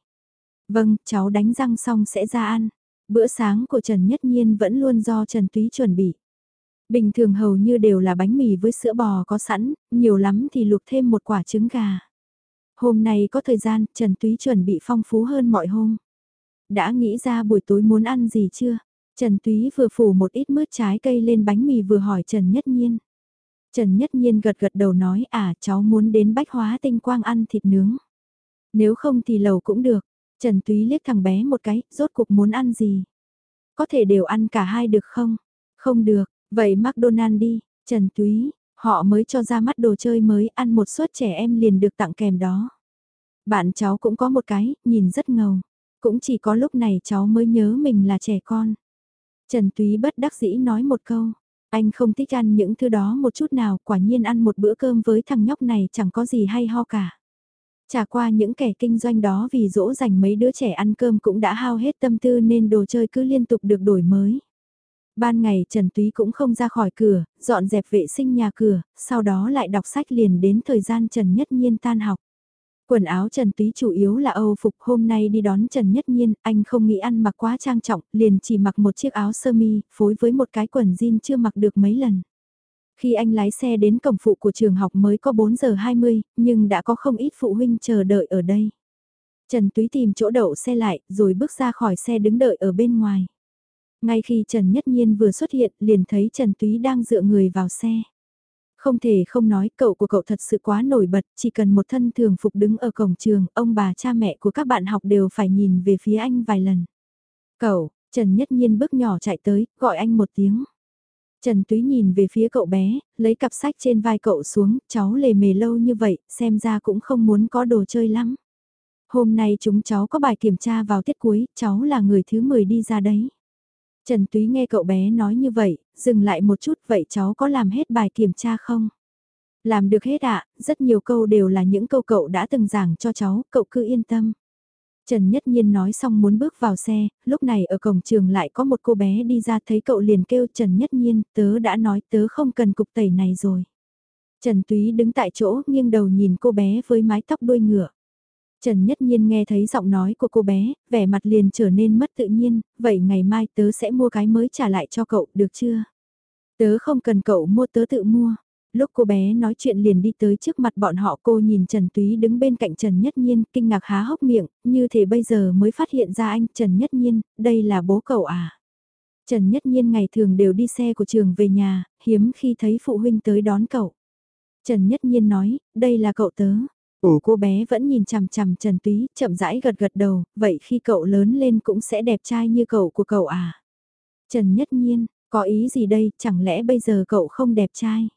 Vâng, cháu đánh răng xong sẽ ra ăn. Bữa sáng của Trần Nhất Nhiên vẫn luôn do Trần Túy chuẩn bị. Bình thường hầu như đều là bánh mì với sữa bò có sẵn, nhiều lắm thì luộc thêm một quả trứng gà. Hôm nay có thời gian, Trần Túy chuẩn bị phong phú hơn mọi hôm. Đã nghĩ ra buổi tối muốn ăn gì chưa? Trần Túy vừa phủ một ít mứt trái cây lên bánh mì vừa hỏi Trần Nhất Nhiên. Trần Nhất Nhiên gật gật đầu nói à cháu muốn đến bách hóa tinh quang ăn thịt nướng. Nếu không thì lầu cũng được. Trần Túy liếc thằng bé một cái, rốt cuộc muốn ăn gì? Có thể đều ăn cả hai được không? Không được, vậy McDonald đi, Trần Túy, họ mới cho ra mắt đồ chơi mới ăn một suất trẻ em liền được tặng kèm đó. Bạn cháu cũng có một cái, nhìn rất ngầu. Cũng chỉ có lúc này cháu mới nhớ mình là trẻ con. Trần Túy bất đắc dĩ nói một câu. Anh không thích ăn những thứ đó một chút nào, quả nhiên ăn một bữa cơm với thằng nhóc này chẳng có gì hay ho cả. Trả qua những kẻ kinh doanh đó vì dỗ dành mấy đứa trẻ ăn cơm cũng đã hao hết tâm tư nên đồ chơi cứ liên tục được đổi mới. Ban ngày Trần Túy cũng không ra khỏi cửa, dọn dẹp vệ sinh nhà cửa, sau đó lại đọc sách liền đến thời gian Trần Nhất Nhiên tan học. Quần áo Trần Túy chủ yếu là Âu phục hôm nay đi đón Trần Nhất Nhiên, anh không nghĩ ăn mặc quá trang trọng, liền chỉ mặc một chiếc áo sơ mi, phối với một cái quần jean chưa mặc được mấy lần. Khi anh lái xe đến cổng phụ của trường học mới có 4 giờ 20, nhưng đã có không ít phụ huynh chờ đợi ở đây. Trần Túy tìm chỗ đậu xe lại, rồi bước ra khỏi xe đứng đợi ở bên ngoài. Ngay khi Trần Nhất Nhiên vừa xuất hiện, liền thấy Trần Túy đang dựa người vào xe. Không thể không nói cậu của cậu thật sự quá nổi bật, chỉ cần một thân thường phục đứng ở cổng trường, ông bà cha mẹ của các bạn học đều phải nhìn về phía anh vài lần. Cậu, Trần Nhất Nhiên bước nhỏ chạy tới, gọi anh một tiếng. Trần Túy nhìn về phía cậu bé, lấy cặp sách trên vai cậu xuống, cháu lề mề lâu như vậy, xem ra cũng không muốn có đồ chơi lắm. Hôm nay chúng cháu có bài kiểm tra vào tiết cuối, cháu là người thứ 10 đi ra đấy. Trần Túy nghe cậu bé nói như vậy, dừng lại một chút, vậy cháu có làm hết bài kiểm tra không? Làm được hết ạ, rất nhiều câu đều là những câu cậu đã từng giảng cho cháu, cậu cứ yên tâm. Trần Nhất Nhiên nói xong muốn bước vào xe, lúc này ở cổng trường lại có một cô bé đi ra thấy cậu liền kêu Trần Nhất Nhiên, tớ đã nói tớ không cần cục tẩy này rồi. Trần Túy đứng tại chỗ nghiêng đầu nhìn cô bé với mái tóc đuôi ngựa. Trần Nhất Nhiên nghe thấy giọng nói của cô bé, vẻ mặt liền trở nên mất tự nhiên, vậy ngày mai tớ sẽ mua cái mới trả lại cho cậu, được chưa? Tớ không cần cậu mua tớ tự mua. Lúc cô bé nói chuyện liền đi tới trước mặt bọn họ cô nhìn Trần Túy đứng bên cạnh Trần Nhất Nhiên, kinh ngạc há hốc miệng, như thế bây giờ mới phát hiện ra anh Trần Nhất Nhiên, đây là bố cậu à. Trần Nhất Nhiên ngày thường đều đi xe của trường về nhà, hiếm khi thấy phụ huynh tới đón cậu. Trần Nhất Nhiên nói, đây là cậu tớ. Ủa cô bé vẫn nhìn chằm chằm Trần Túy, chậm rãi gật gật đầu, vậy khi cậu lớn lên cũng sẽ đẹp trai như cậu của cậu à? Trần Nhất Nhiên, có ý gì đây, chẳng lẽ bây giờ cậu không đẹp trai?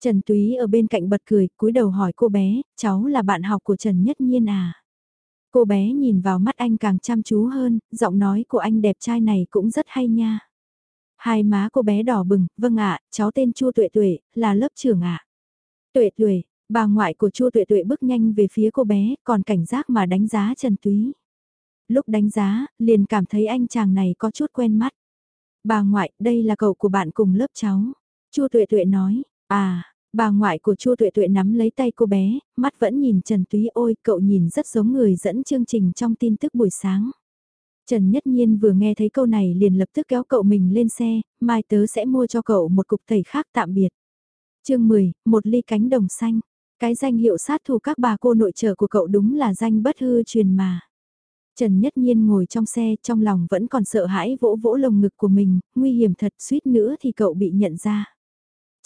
Trần Túy ở bên cạnh bật cười, cúi đầu hỏi cô bé, cháu là bạn học của Trần Nhất Nhiên à? Cô bé nhìn vào mắt anh càng chăm chú hơn, giọng nói của anh đẹp trai này cũng rất hay nha. Hai má cô bé đỏ bừng, vâng ạ, cháu tên Chu Tuệ Tuệ, là lớp trưởng ạ. Tuệ Tuệ, bà ngoại của Chu Tuệ Tuệ bước nhanh về phía cô bé, còn cảnh giác mà đánh giá Trần Túy. Lúc đánh giá, liền cảm thấy anh chàng này có chút quen mắt. Bà ngoại, đây là cậu của bạn cùng lớp cháu. Chu Tuệ Tuệ nói, à, Bà ngoại của Chu Tuệ Tuệ nắm lấy tay cô bé, mắt vẫn nhìn Trần Túy ôi, cậu nhìn rất giống người dẫn chương trình trong tin tức buổi sáng. Trần Nhất Nhiên vừa nghe thấy câu này liền lập tức kéo cậu mình lên xe, mai tớ sẽ mua cho cậu một cục tẩy khác tạm biệt. chương 10, một ly cánh đồng xanh. Cái danh hiệu sát thủ các bà cô nội trợ của cậu đúng là danh bất hư truyền mà. Trần Nhất Nhiên ngồi trong xe trong lòng vẫn còn sợ hãi vỗ vỗ lồng ngực của mình, nguy hiểm thật suýt nữa thì cậu bị nhận ra.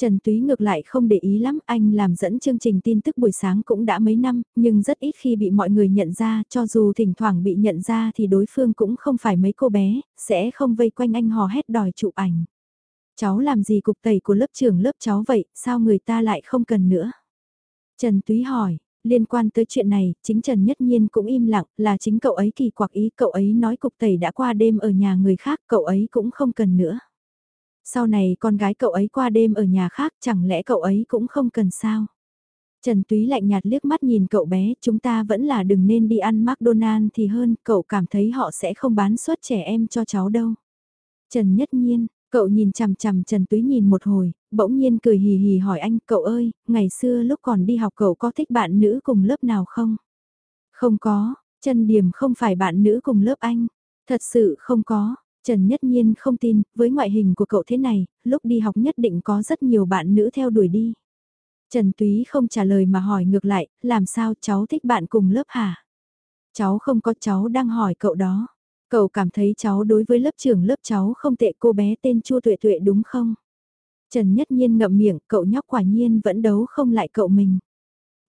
Trần Túy ngược lại không để ý lắm, anh làm dẫn chương trình tin tức buổi sáng cũng đã mấy năm, nhưng rất ít khi bị mọi người nhận ra, cho dù thỉnh thoảng bị nhận ra thì đối phương cũng không phải mấy cô bé, sẽ không vây quanh anh hò hét đòi chụp ảnh. Cháu làm gì cục tẩy của lớp trưởng lớp cháu vậy, sao người ta lại không cần nữa? Trần Túy hỏi, liên quan tới chuyện này, chính Trần Nhất Nhiên cũng im lặng, là chính cậu ấy kỳ quặc ý, cậu ấy nói cục tẩy đã qua đêm ở nhà người khác, cậu ấy cũng không cần nữa sau này con gái cậu ấy qua đêm ở nhà khác chẳng lẽ cậu ấy cũng không cần sao? Trần Túy lạnh nhạt liếc mắt nhìn cậu bé, chúng ta vẫn là đừng nên đi ăn McDonald's thì hơn, cậu cảm thấy họ sẽ không bán suất trẻ em cho cháu đâu. Trần Nhất Nhiên, cậu nhìn chằm chằm Trần Túy nhìn một hồi, bỗng nhiên cười hì hì hỏi anh, cậu ơi, ngày xưa lúc còn đi học cậu có thích bạn nữ cùng lớp nào không? Không có, Trần Điểm không phải bạn nữ cùng lớp anh, thật sự không có, Trần Nhất Nhiên không tin, với ngoại hình của cậu thế này, lúc đi học nhất định có rất nhiều bạn nữ theo đuổi đi. Trần Túy không trả lời mà hỏi ngược lại, làm sao cháu thích bạn cùng lớp hả? Cháu không có cháu đang hỏi cậu đó. Cậu cảm thấy cháu đối với lớp trưởng lớp cháu không tệ cô bé tên Chu Tuệ Tuệ đúng không? Trần Nhất Nhiên ngậm miệng, cậu nhóc quả nhiên vẫn đấu không lại cậu mình.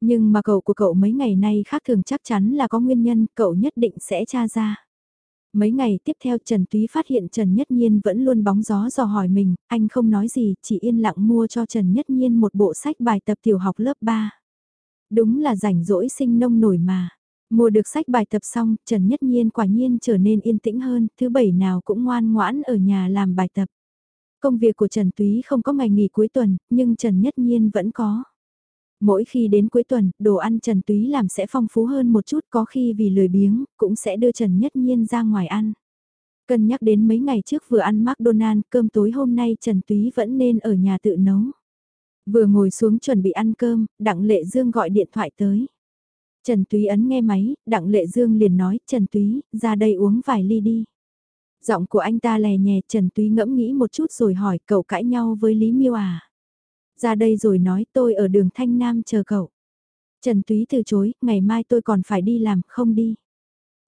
Nhưng mà cậu của cậu mấy ngày nay khác thường chắc chắn là có nguyên nhân, cậu nhất định sẽ tra ra. Mấy ngày tiếp theo Trần Túy phát hiện Trần Nhất Nhiên vẫn luôn bóng gió dò hỏi mình, anh không nói gì, chỉ yên lặng mua cho Trần Nhất Nhiên một bộ sách bài tập tiểu học lớp 3. Đúng là rảnh rỗi sinh nông nổi mà. Mua được sách bài tập xong, Trần Nhất Nhiên quả nhiên trở nên yên tĩnh hơn, thứ bảy nào cũng ngoan ngoãn ở nhà làm bài tập. Công việc của Trần Túy không có ngày nghỉ cuối tuần, nhưng Trần Nhất Nhiên vẫn có. Mỗi khi đến cuối tuần, đồ ăn Trần Túy làm sẽ phong phú hơn một chút có khi vì lười biếng, cũng sẽ đưa Trần Nhất Nhiên ra ngoài ăn. Cân nhắc đến mấy ngày trước vừa ăn McDonald's, cơm tối hôm nay Trần Túy vẫn nên ở nhà tự nấu. Vừa ngồi xuống chuẩn bị ăn cơm, Đặng Lệ Dương gọi điện thoại tới. Trần Túy ấn nghe máy, Đặng Lệ Dương liền nói, Trần Túy, ra đây uống vài ly đi. Giọng của anh ta lè nhẹ Trần Túy ngẫm nghĩ một chút rồi hỏi cậu cãi nhau với Lý Miêu à ra đây rồi nói tôi ở đường Thanh Nam chờ cậu. Trần Túy từ chối, ngày mai tôi còn phải đi làm, không đi.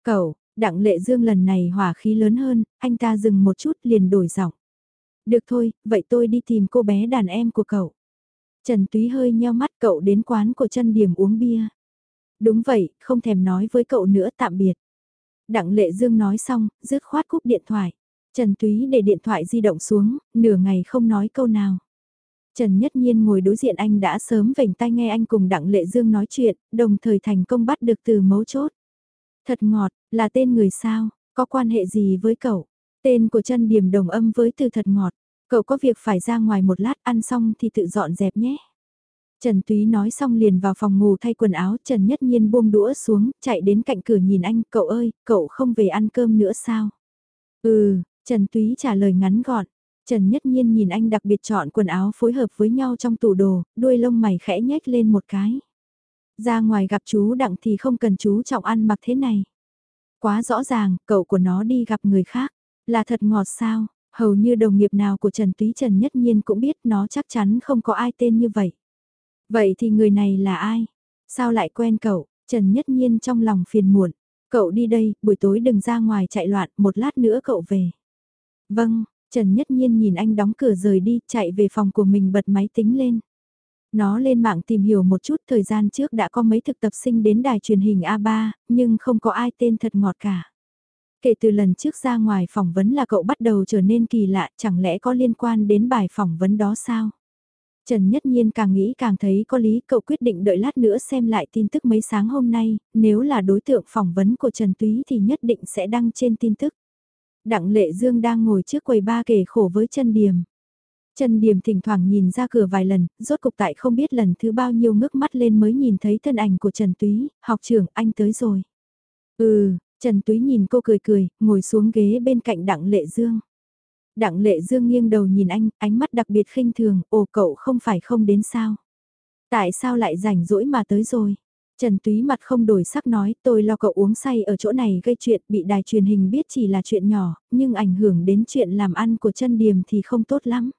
Cậu, Đặng Lệ Dương lần này hỏa khí lớn hơn, anh ta dừng một chút liền đổi giọng. Được thôi, vậy tôi đi tìm cô bé đàn em của cậu. Trần Túy hơi nheo mắt cậu đến quán của chân điểm uống bia. Đúng vậy, không thèm nói với cậu nữa tạm biệt. Đặng Lệ Dương nói xong, dứt khoát cúp điện thoại. Trần Túy để điện thoại di động xuống, nửa ngày không nói câu nào. Trần Nhất Nhiên ngồi đối diện anh đã sớm vểnh tai nghe anh cùng Đặng Lệ Dương nói chuyện, đồng thời thành công bắt được từ mấu chốt. Thật ngọt, là tên người sao, có quan hệ gì với cậu? Tên của chân điểm đồng âm với từ thật ngọt. Cậu có việc phải ra ngoài một lát ăn xong thì tự dọn dẹp nhé. Trần Túy nói xong liền vào phòng ngủ thay quần áo, Trần Nhất Nhiên buông đũa xuống, chạy đến cạnh cửa nhìn anh, cậu ơi, cậu không về ăn cơm nữa sao? Ừ, Trần Túy trả lời ngắn gọn. Trần Nhất Nhiên nhìn anh đặc biệt chọn quần áo phối hợp với nhau trong tủ đồ, đuôi lông mày khẽ nhếch lên một cái. Ra ngoài gặp chú Đặng thì không cần chú trọng ăn mặc thế này. Quá rõ ràng, cậu của nó đi gặp người khác. Là thật ngọt sao, hầu như đồng nghiệp nào của Trần Túy Trần Nhất Nhiên cũng biết nó chắc chắn không có ai tên như vậy. Vậy thì người này là ai? Sao lại quen cậu? Trần Nhất Nhiên trong lòng phiền muộn. Cậu đi đây, buổi tối đừng ra ngoài chạy loạn, một lát nữa cậu về. Vâng, Trần Nhất Nhiên nhìn anh đóng cửa rời đi, chạy về phòng của mình bật máy tính lên. Nó lên mạng tìm hiểu một chút thời gian trước đã có mấy thực tập sinh đến đài truyền hình A3, nhưng không có ai tên thật ngọt cả. Kể từ lần trước ra ngoài phỏng vấn là cậu bắt đầu trở nên kỳ lạ, chẳng lẽ có liên quan đến bài phỏng vấn đó sao? Trần Nhất Nhiên càng nghĩ càng thấy có lý cậu quyết định đợi lát nữa xem lại tin tức mấy sáng hôm nay, nếu là đối tượng phỏng vấn của Trần Túy thì nhất định sẽ đăng trên tin tức. Đặng Lệ Dương đang ngồi trước quầy ba kể khổ với Trần Điềm. Trần Điềm thỉnh thoảng nhìn ra cửa vài lần, rốt cục tại không biết lần thứ bao nhiêu ngước mắt lên mới nhìn thấy thân ảnh của Trần Túy, học trưởng anh tới rồi. Ừ, Trần Túy nhìn cô cười cười, ngồi xuống ghế bên cạnh Đặng Lệ Dương. Đặng Lệ Dương nghiêng đầu nhìn anh, ánh mắt đặc biệt khinh thường, ồ cậu không phải không đến sao? Tại sao lại rảnh rỗi mà tới rồi? Trần Túy mặt không đổi sắc nói, tôi lo cậu uống say ở chỗ này gây chuyện, bị đài truyền hình biết chỉ là chuyện nhỏ, nhưng ảnh hưởng đến chuyện làm ăn của chân điềm thì không tốt lắm.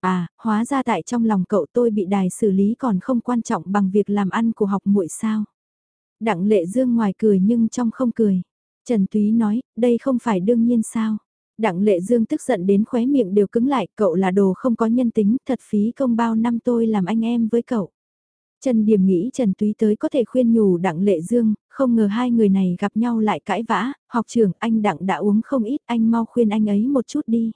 À, hóa ra tại trong lòng cậu tôi bị đài xử lý còn không quan trọng bằng việc làm ăn của học muội sao. Đặng lệ dương ngoài cười nhưng trong không cười. Trần Túy nói, đây không phải đương nhiên sao. Đặng lệ dương tức giận đến khóe miệng đều cứng lại, cậu là đồ không có nhân tính, thật phí công bao năm tôi làm anh em với cậu. Trần Điềm nghĩ Trần Túy tới có thể khuyên nhủ Đặng Lệ Dương, không ngờ hai người này gặp nhau lại cãi vã, học trưởng anh Đặng đã uống không ít, anh mau khuyên anh ấy một chút đi.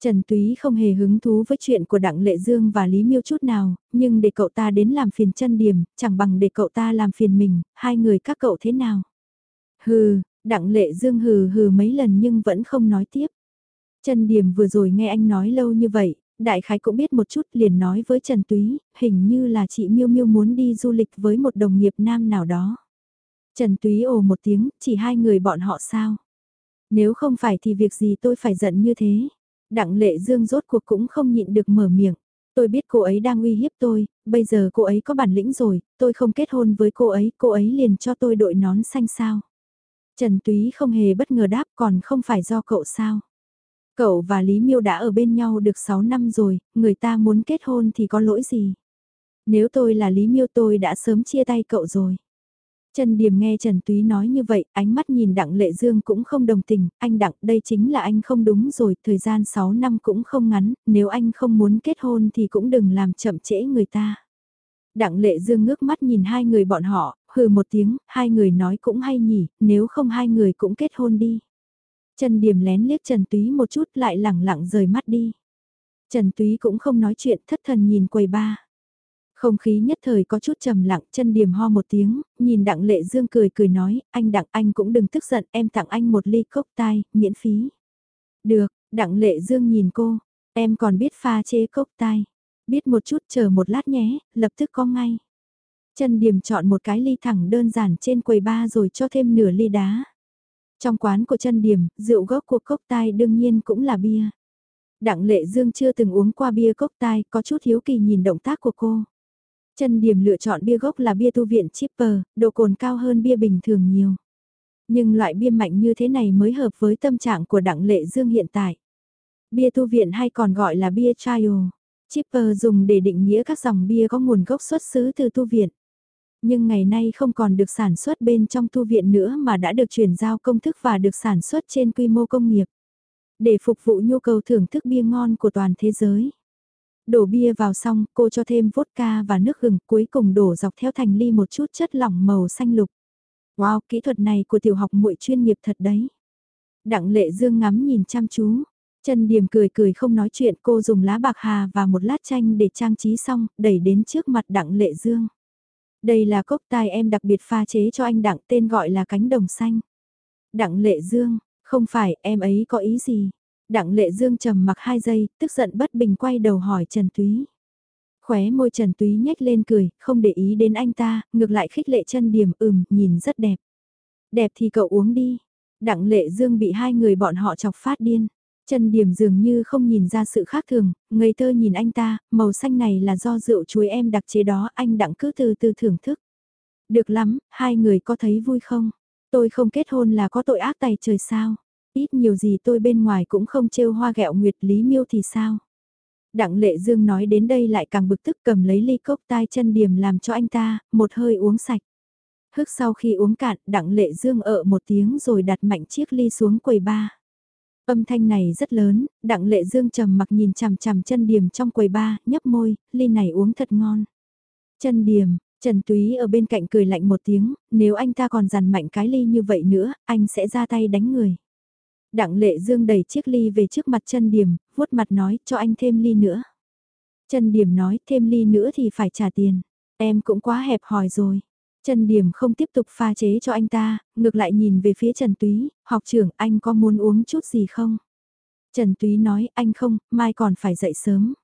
Trần Túy không hề hứng thú với chuyện của Đặng Lệ Dương và Lý Miêu chút nào, nhưng để cậu ta đến làm phiền chân Điềm, chẳng bằng để cậu ta làm phiền mình, hai người các cậu thế nào. Hừ, Đặng Lệ Dương hừ hừ mấy lần nhưng vẫn không nói tiếp. Trần Điềm vừa rồi nghe anh nói lâu như vậy, đại khái cũng biết một chút liền nói với Trần Túy, hình như là chị Miêu Miêu muốn đi du lịch với một đồng nghiệp nam nào đó. Trần Túy ồ một tiếng, chỉ hai người bọn họ sao? Nếu không phải thì việc gì tôi phải giận như thế? Đặng lệ dương rốt cuộc cũng không nhịn được mở miệng. Tôi biết cô ấy đang uy hiếp tôi, bây giờ cô ấy có bản lĩnh rồi, tôi không kết hôn với cô ấy, cô ấy liền cho tôi đội nón xanh sao. Trần Túy không hề bất ngờ đáp còn không phải do cậu sao. Cậu và Lý Miêu đã ở bên nhau được 6 năm rồi, người ta muốn kết hôn thì có lỗi gì. Nếu tôi là Lý Miêu tôi đã sớm chia tay cậu rồi. Trần Điềm nghe Trần Túy nói như vậy, ánh mắt nhìn Đặng Lệ Dương cũng không đồng tình, anh Đặng đây chính là anh không đúng rồi, thời gian 6 năm cũng không ngắn, nếu anh không muốn kết hôn thì cũng đừng làm chậm trễ người ta. Đặng Lệ Dương ngước mắt nhìn hai người bọn họ, hừ một tiếng, hai người nói cũng hay nhỉ, nếu không hai người cũng kết hôn đi. Trần Điềm lén liếc Trần Túy một chút lại lẳng lặng rời mắt đi. Trần Túy cũng không nói chuyện thất thần nhìn quầy ba. Không khí nhất thời có chút trầm lặng, chân điểm ho một tiếng, nhìn đặng lệ dương cười cười nói, anh đặng anh cũng đừng tức giận, em tặng anh một ly cốc tai, miễn phí. Được, đặng lệ dương nhìn cô, em còn biết pha chế cốc tai. Biết một chút chờ một lát nhé, lập tức có ngay. Chân điểm chọn một cái ly thẳng đơn giản trên quầy ba rồi cho thêm nửa ly đá. Trong quán của chân điểm, rượu gốc của cốc tai đương nhiên cũng là bia. Đặng lệ dương chưa từng uống qua bia cốc tai, có chút hiếu kỳ nhìn động tác của cô. Chân điểm lựa chọn bia gốc là bia tu viện chipper, độ cồn cao hơn bia bình thường nhiều. Nhưng loại bia mạnh như thế này mới hợp với tâm trạng của đặng lệ dương hiện tại. Bia tu viện hay còn gọi là bia trial. Chipper dùng để định nghĩa các dòng bia có nguồn gốc xuất xứ từ tu viện. Nhưng ngày nay không còn được sản xuất bên trong tu viện nữa mà đã được chuyển giao công thức và được sản xuất trên quy mô công nghiệp. Để phục vụ nhu cầu thưởng thức bia ngon của toàn thế giới. Đổ bia vào xong, cô cho thêm vodka và nước gừng, cuối cùng đổ dọc theo thành ly một chút chất lỏng màu xanh lục. Wow, kỹ thuật này của tiểu học muội chuyên nghiệp thật đấy. Đặng lệ dương ngắm nhìn chăm chú. Chân điểm cười cười không nói chuyện cô dùng lá bạc hà và một lát chanh để trang trí xong, đẩy đến trước mặt đặng lệ dương. Đây là cốc tai em đặc biệt pha chế cho anh đặng tên gọi là cánh đồng xanh. Đặng lệ dương, không phải em ấy có ý gì. Đặng lệ dương trầm mặc hai giây, tức giận bất bình quay đầu hỏi Trần Túy. Khóe môi Trần Túy nhếch lên cười, không để ý đến anh ta, ngược lại khích lệ chân điểm ừm, nhìn rất đẹp. Đẹp thì cậu uống đi. Đặng lệ dương bị hai người bọn họ chọc phát điên. Trần điểm dường như không nhìn ra sự khác thường, ngây thơ nhìn anh ta, màu xanh này là do rượu chuối em đặc chế đó anh đặng cứ từ từ thưởng thức. Được lắm, hai người có thấy vui không? Tôi không kết hôn là có tội ác tày trời sao? Ít nhiều gì tôi bên ngoài cũng không trêu hoa gẹo nguyệt lý miêu thì sao? Đặng lệ dương nói đến đây lại càng bực tức cầm lấy ly cốc tai chân điểm làm cho anh ta, một hơi uống sạch. Hức sau khi uống cạn, đặng lệ dương ợ một tiếng rồi đặt mạnh chiếc ly xuống quầy ba. Âm thanh này rất lớn, đặng lệ dương trầm mặc nhìn chằm chằm chân điểm trong quầy ba, nhấp môi, ly này uống thật ngon. Chân điểm, Trần Túy ở bên cạnh cười lạnh một tiếng, nếu anh ta còn dằn mạnh cái ly như vậy nữa, anh sẽ ra tay đánh người. Đặng lệ dương đẩy chiếc ly về trước mặt chân điểm, vuốt mặt nói cho anh thêm ly nữa. Chân điểm nói thêm ly nữa thì phải trả tiền. Em cũng quá hẹp hòi rồi. Trần Điểm không tiếp tục pha chế cho anh ta, ngược lại nhìn về phía Trần Túy, học trưởng anh có muốn uống chút gì không? Trần Túy nói anh không, mai còn phải dậy sớm.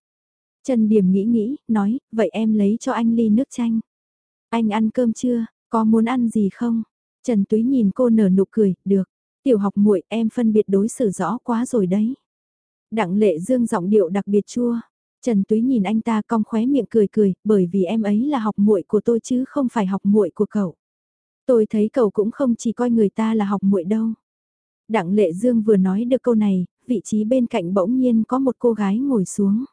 Trần Điểm nghĩ nghĩ, nói, vậy em lấy cho anh ly nước chanh. Anh ăn cơm chưa, có muốn ăn gì không? Trần Túy nhìn cô nở nụ cười, được. Tiểu học muội em phân biệt đối xử rõ quá rồi đấy. Đặng lệ dương giọng điệu đặc biệt chua. Trần Túy nhìn anh ta cong khóe miệng cười cười, bởi vì em ấy là học muội của tôi chứ không phải học muội của cậu. Tôi thấy cậu cũng không chỉ coi người ta là học muội đâu. Đặng Lệ Dương vừa nói được câu này, vị trí bên cạnh bỗng nhiên có một cô gái ngồi xuống.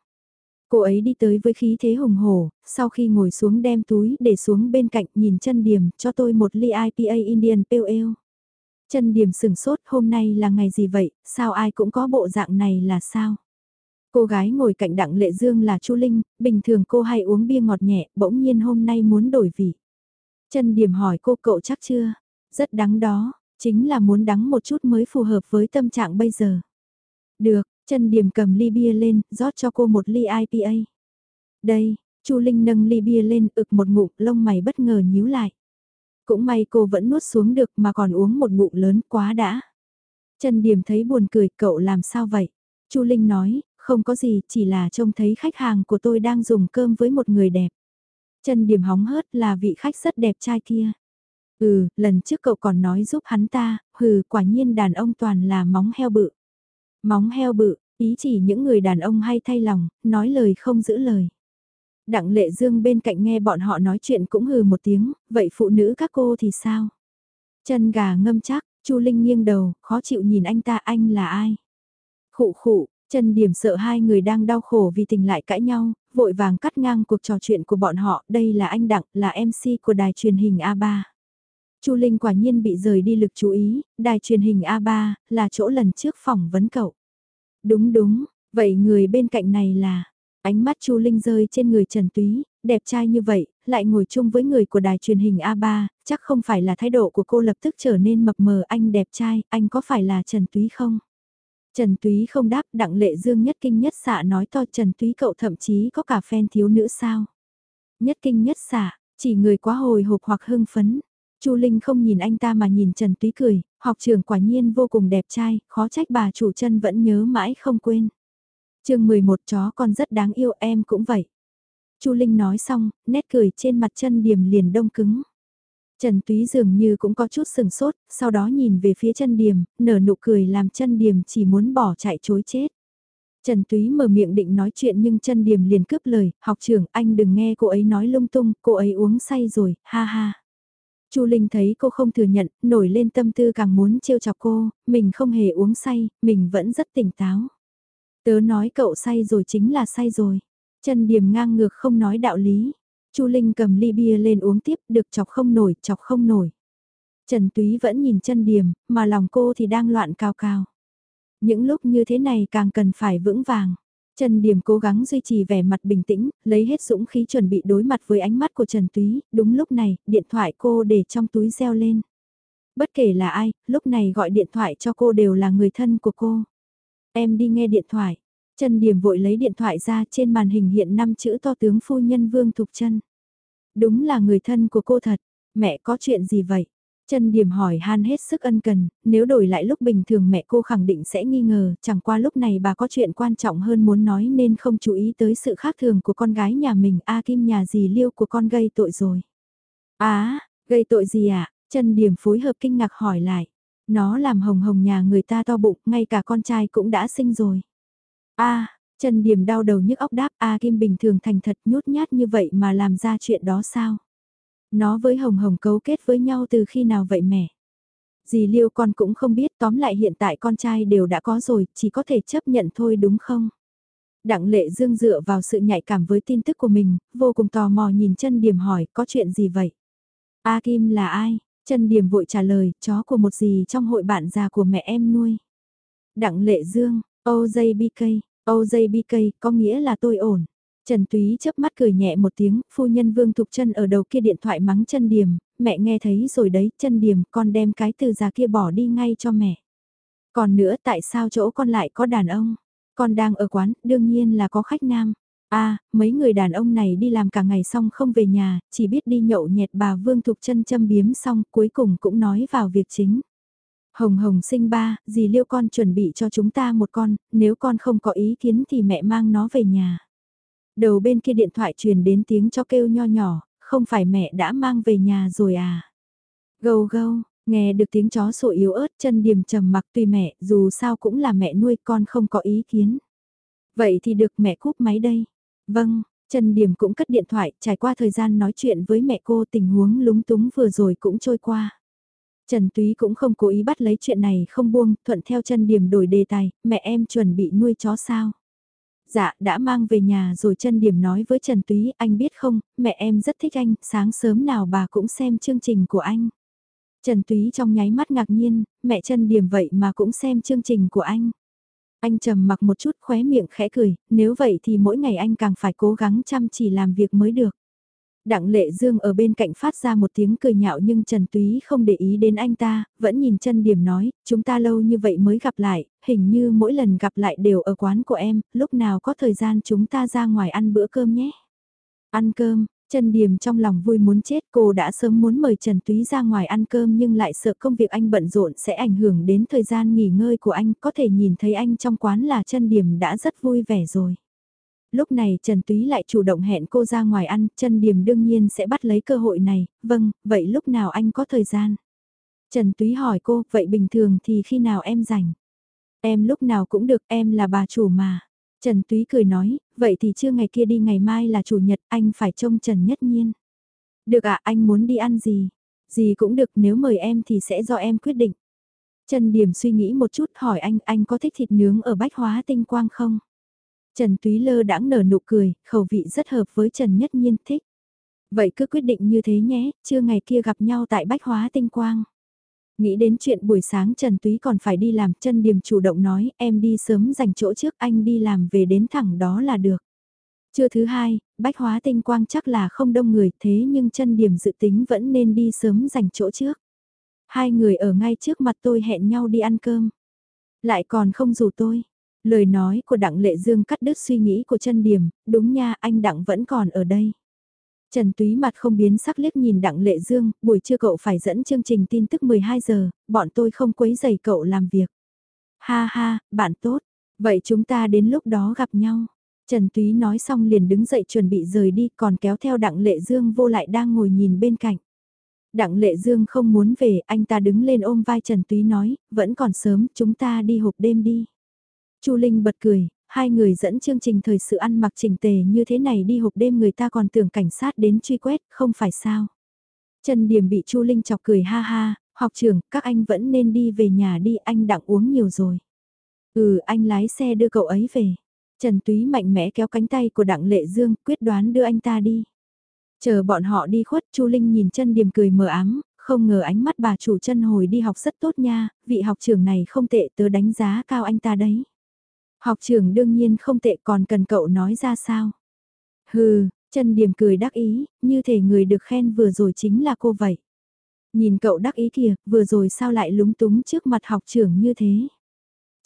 Cô ấy đi tới với khí thế hùng hổ, sau khi ngồi xuống đem túi để xuống bên cạnh nhìn chân điểm cho tôi một ly IPA Indian Pale Ale. Chân điểm sừng sốt hôm nay là ngày gì vậy, sao ai cũng có bộ dạng này là sao? Cô gái ngồi cạnh đặng lệ dương là Chu Linh, bình thường cô hay uống bia ngọt nhẹ, bỗng nhiên hôm nay muốn đổi vị. Chân điểm hỏi cô cậu chắc chưa? Rất đắng đó, chính là muốn đắng một chút mới phù hợp với tâm trạng bây giờ. Được, chân điểm cầm ly bia lên, rót cho cô một ly IPA. Đây, Chu Linh nâng ly bia lên ực một ngụm lông mày bất ngờ nhíu lại. Cũng may cô vẫn nuốt xuống được mà còn uống một ngụm lớn quá đã. Trần Điểm thấy buồn cười cậu làm sao vậy? Chu Linh nói, không có gì, chỉ là trông thấy khách hàng của tôi đang dùng cơm với một người đẹp. Trần Điểm hóng hớt là vị khách rất đẹp trai kia. Ừ, lần trước cậu còn nói giúp hắn ta, hừ, quả nhiên đàn ông toàn là móng heo bự. Móng heo bự, ý chỉ những người đàn ông hay thay lòng, nói lời không giữ lời. Đặng lệ dương bên cạnh nghe bọn họ nói chuyện cũng hừ một tiếng, vậy phụ nữ các cô thì sao? Chân gà ngâm chắc, Chu Linh nghiêng đầu, khó chịu nhìn anh ta anh là ai? Khụ khụ, Trần Điểm sợ hai người đang đau khổ vì tình lại cãi nhau, vội vàng cắt ngang cuộc trò chuyện của bọn họ, đây là anh Đặng, là MC của đài truyền hình A3. Chu Linh quả nhiên bị rời đi lực chú ý, đài truyền hình A3, là chỗ lần trước phỏng vấn cậu. Đúng đúng, vậy người bên cạnh này là, ánh mắt Chu Linh rơi trên người Trần Túy, đẹp trai như vậy, lại ngồi chung với người của đài truyền hình A3, chắc không phải là thái độ của cô lập tức trở nên mập mờ anh đẹp trai, anh có phải là Trần Túy không? Trần Túy không đáp đặng lệ dương nhất kinh nhất xạ nói to Trần Túy cậu thậm chí có cả fan thiếu nữ sao. Nhất kinh nhất xạ, chỉ người quá hồi hộp hoặc hưng phấn. Chu Linh không nhìn anh ta mà nhìn Trần Túy cười, học trưởng quả nhiên vô cùng đẹp trai, khó trách bà chủ chân vẫn nhớ mãi không quên. chương 11 chó con rất đáng yêu em cũng vậy. Chu Linh nói xong, nét cười trên mặt chân điểm liền đông cứng. Trần Túy dường như cũng có chút sừng sốt, sau đó nhìn về phía chân điểm, nở nụ cười làm chân điểm chỉ muốn bỏ chạy chối chết. Trần Túy mở miệng định nói chuyện nhưng chân điểm liền cướp lời, học trưởng anh đừng nghe cô ấy nói lung tung, cô ấy uống say rồi, ha ha. Chu Linh thấy cô không thừa nhận, nổi lên tâm tư càng muốn trêu chọc cô, mình không hề uống say, mình vẫn rất tỉnh táo. Tớ nói cậu say rồi chính là say rồi. Trần Điềm ngang ngược không nói đạo lý. Chu Linh cầm ly bia lên uống tiếp, được chọc không nổi, chọc không nổi. Trần Túy vẫn nhìn chân điểm, mà lòng cô thì đang loạn cao cao. Những lúc như thế này càng cần phải vững vàng. Trần Điểm cố gắng duy trì vẻ mặt bình tĩnh, lấy hết dũng khí chuẩn bị đối mặt với ánh mắt của Trần Túy, đúng lúc này, điện thoại cô để trong túi reo lên. Bất kể là ai, lúc này gọi điện thoại cho cô đều là người thân của cô. Em đi nghe điện thoại. Trần Điểm vội lấy điện thoại ra trên màn hình hiện năm chữ to tướng phu nhân Vương Thục Trân. Đúng là người thân của cô thật. Mẹ có chuyện gì vậy? Trần Điểm hỏi han hết sức ân cần, nếu đổi lại lúc bình thường mẹ cô khẳng định sẽ nghi ngờ, chẳng qua lúc này bà có chuyện quan trọng hơn muốn nói nên không chú ý tới sự khác thường của con gái nhà mình, A Kim nhà gì liêu của con gây tội rồi. Á, gây tội gì ạ? À? Trần Điểm phối hợp kinh ngạc hỏi lại. Nó làm hồng hồng nhà người ta to bụng, ngay cả con trai cũng đã sinh rồi. A, Trần Điểm đau đầu nhức óc đáp, A Kim bình thường thành thật nhút nhát như vậy mà làm ra chuyện đó sao? Nó với Hồng Hồng cấu kết với nhau từ khi nào vậy mẹ? Dì Liêu con cũng không biết tóm lại hiện tại con trai đều đã có rồi, chỉ có thể chấp nhận thôi đúng không? Đặng lệ dương dựa vào sự nhạy cảm với tin tức của mình, vô cùng tò mò nhìn chân điểm hỏi có chuyện gì vậy? A Kim là ai? Chân điểm vội trả lời, chó của một dì trong hội bạn già của mẹ em nuôi. Đặng lệ dương, OJBK, OJBK có nghĩa là tôi ổn. Trần Túy chớp mắt cười nhẹ một tiếng, phu nhân Vương Thục Trân ở đầu kia điện thoại mắng chân điểm, mẹ nghe thấy rồi đấy, chân điểm, con đem cái từ già kia bỏ đi ngay cho mẹ. Còn nữa tại sao chỗ con lại có đàn ông? Con đang ở quán, đương nhiên là có khách nam. a à, mấy người đàn ông này đi làm cả ngày xong không về nhà, chỉ biết đi nhậu nhẹt bà Vương Thục Trân châm biếm xong cuối cùng cũng nói vào việc chính. Hồng Hồng sinh ba, dì liêu con chuẩn bị cho chúng ta một con, nếu con không có ý kiến thì mẹ mang nó về nhà. Đầu bên kia điện thoại truyền đến tiếng cho kêu nho nhỏ, không phải mẹ đã mang về nhà rồi à? Gâu gâu, nghe được tiếng chó sủa yếu ớt chân điềm trầm mặc tùy mẹ, dù sao cũng là mẹ nuôi con không có ý kiến. Vậy thì được mẹ cúp máy đây. Vâng, Trần Điểm cũng cất điện thoại, trải qua thời gian nói chuyện với mẹ cô tình huống lúng túng vừa rồi cũng trôi qua. Trần Túy cũng không cố ý bắt lấy chuyện này không buông, thuận theo chân điểm đổi đề tài, mẹ em chuẩn bị nuôi chó sao? Dạ, đã mang về nhà rồi chân điểm nói với Trần Túy, anh biết không, mẹ em rất thích anh, sáng sớm nào bà cũng xem chương trình của anh. Trần Túy trong nháy mắt ngạc nhiên, mẹ chân điểm vậy mà cũng xem chương trình của anh. Anh trầm mặc một chút khóe miệng khẽ cười, nếu vậy thì mỗi ngày anh càng phải cố gắng chăm chỉ làm việc mới được. Đặng Lệ Dương ở bên cạnh phát ra một tiếng cười nhạo nhưng Trần Túy không để ý đến anh ta, vẫn nhìn chân điểm nói, chúng ta lâu như vậy mới gặp lại, hình như mỗi lần gặp lại đều ở quán của em, lúc nào có thời gian chúng ta ra ngoài ăn bữa cơm nhé. Ăn cơm, Trần Điềm trong lòng vui muốn chết cô đã sớm muốn mời Trần Túy ra ngoài ăn cơm nhưng lại sợ công việc anh bận rộn sẽ ảnh hưởng đến thời gian nghỉ ngơi của anh có thể nhìn thấy anh trong quán là Trần Điềm đã rất vui vẻ rồi. Lúc này Trần Túy lại chủ động hẹn cô ra ngoài ăn, Trần Điềm đương nhiên sẽ bắt lấy cơ hội này, vâng, vậy lúc nào anh có thời gian? Trần Túy hỏi cô, vậy bình thường thì khi nào em rảnh? Em lúc nào cũng được, em là bà chủ mà. Trần Túy cười nói, vậy thì chưa ngày kia đi ngày mai là chủ nhật, anh phải trông Trần Nhất Nhiên. Được ạ, anh muốn đi ăn gì? Gì cũng được, nếu mời em thì sẽ do em quyết định. Trần Điểm suy nghĩ một chút hỏi anh, anh có thích thịt nướng ở Bách Hóa Tinh Quang không? Trần Túy Lơ đãng nở nụ cười, khẩu vị rất hợp với Trần Nhất Nhiên thích. Vậy cứ quyết định như thế nhé, chưa ngày kia gặp nhau tại Bách Hóa Tinh Quang. Nghĩ đến chuyện buổi sáng Trần Túy còn phải đi làm, chân điềm chủ động nói, em đi sớm dành chỗ trước anh đi làm về đến thẳng đó là được. Trưa thứ hai, Bách Hóa Tinh Quang chắc là không đông người thế nhưng chân Điềm dự tính vẫn nên đi sớm dành chỗ trước. Hai người ở ngay trước mặt tôi hẹn nhau đi ăn cơm. Lại còn không rủ tôi, Lời nói của Đặng Lệ Dương cắt đứt suy nghĩ của chân điểm, đúng nha anh Đặng vẫn còn ở đây. Trần Túy mặt không biến sắc liếc nhìn Đặng Lệ Dương, buổi trưa cậu phải dẫn chương trình tin tức 12 giờ, bọn tôi không quấy giày cậu làm việc. Ha ha, bạn tốt, vậy chúng ta đến lúc đó gặp nhau. Trần Túy nói xong liền đứng dậy chuẩn bị rời đi còn kéo theo Đặng Lệ Dương vô lại đang ngồi nhìn bên cạnh. Đặng Lệ Dương không muốn về, anh ta đứng lên ôm vai Trần Túy nói, vẫn còn sớm, chúng ta đi hộp đêm đi. Chu Linh bật cười, hai người dẫn chương trình thời sự ăn mặc chỉnh tề như thế này đi hộp đêm người ta còn tưởng cảnh sát đến truy quét, không phải sao. Trần Điểm bị Chu Linh chọc cười ha ha, học trưởng, các anh vẫn nên đi về nhà đi, anh đặng uống nhiều rồi. Ừ, anh lái xe đưa cậu ấy về. Trần Túy mạnh mẽ kéo cánh tay của Đặng Lệ Dương, quyết đoán đưa anh ta đi. Chờ bọn họ đi khuất, Chu Linh nhìn chân Điểm cười mờ ám, không ngờ ánh mắt bà chủ chân hồi đi học rất tốt nha, vị học trưởng này không tệ tớ đánh giá cao anh ta đấy. Học trưởng đương nhiên không tệ còn cần cậu nói ra sao. Hừ, Trần điểm cười đắc ý, như thể người được khen vừa rồi chính là cô vậy. Nhìn cậu đắc ý kìa, vừa rồi sao lại lúng túng trước mặt học trưởng như thế.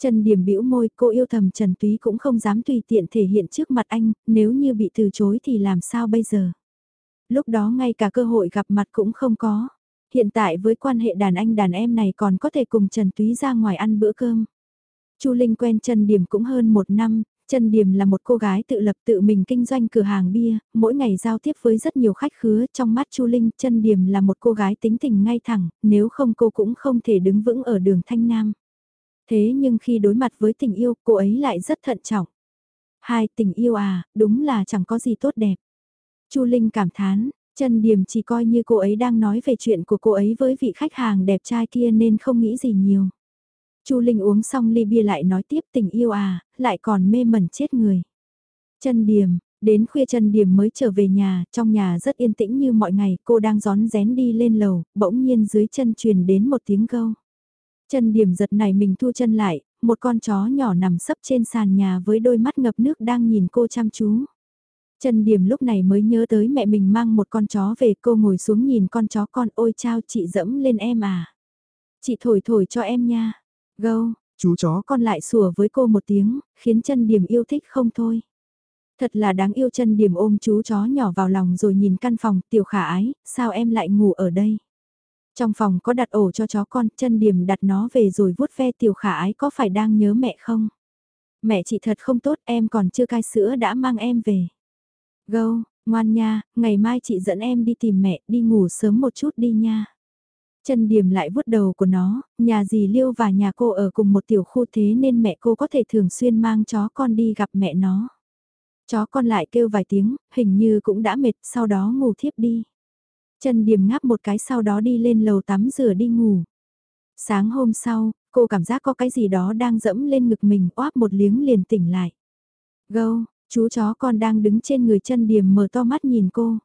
Trần Điểm bĩu môi, cô yêu thầm Trần Túy cũng không dám tùy tiện thể hiện trước mặt anh, nếu như bị từ chối thì làm sao bây giờ. Lúc đó ngay cả cơ hội gặp mặt cũng không có. Hiện tại với quan hệ đàn anh đàn em này còn có thể cùng Trần Túy ra ngoài ăn bữa cơm. Chu Linh quen Trần Điểm cũng hơn một năm, Trần Điểm là một cô gái tự lập tự mình kinh doanh cửa hàng bia, mỗi ngày giao tiếp với rất nhiều khách khứa, trong mắt Chu Linh, Trần Điểm là một cô gái tính tình ngay thẳng, nếu không cô cũng không thể đứng vững ở đường Thanh Nam. Thế nhưng khi đối mặt với tình yêu, cô ấy lại rất thận trọng. Hai, tình yêu à, đúng là chẳng có gì tốt đẹp. Chu Linh cảm thán, Trần Điểm chỉ coi như cô ấy đang nói về chuyện của cô ấy với vị khách hàng đẹp trai kia nên không nghĩ gì nhiều. Chu Linh uống xong ly bia lại nói tiếp tình yêu à, lại còn mê mẩn chết người. Trần Điềm đến khuya Trần Điềm mới trở về nhà, trong nhà rất yên tĩnh như mọi ngày, cô đang gión rén đi lên lầu, bỗng nhiên dưới chân truyền đến một tiếng gâu. Trần Điềm giật này mình thu chân lại, một con chó nhỏ nằm sấp trên sàn nhà với đôi mắt ngập nước đang nhìn cô chăm chú. Trần Điểm lúc này mới nhớ tới mẹ mình mang một con chó về cô ngồi xuống nhìn con chó con ôi chao chị dẫm lên em à. Chị thổi thổi cho em nha. Gâu, chú chó con lại sủa với cô một tiếng, khiến chân điểm yêu thích không thôi. Thật là đáng yêu chân điểm ôm chú chó nhỏ vào lòng rồi nhìn căn phòng tiểu khả ái, sao em lại ngủ ở đây? Trong phòng có đặt ổ cho chó con, chân điểm đặt nó về rồi vuốt ve tiểu khả ái có phải đang nhớ mẹ không? Mẹ chị thật không tốt em còn chưa cai sữa đã mang em về. Gâu, ngoan nha, ngày mai chị dẫn em đi tìm mẹ, đi ngủ sớm một chút đi nha. Chân điểm lại vuốt đầu của nó, nhà dì Liêu và nhà cô ở cùng một tiểu khu thế nên mẹ cô có thể thường xuyên mang chó con đi gặp mẹ nó. Chó con lại kêu vài tiếng, hình như cũng đã mệt, sau đó ngủ thiếp đi. Chân điểm ngáp một cái sau đó đi lên lầu tắm rửa đi ngủ. Sáng hôm sau, cô cảm giác có cái gì đó đang dẫm lên ngực mình, oáp một liếng liền tỉnh lại. Gâu, chú chó con đang đứng trên người chân điểm mở to mắt nhìn cô.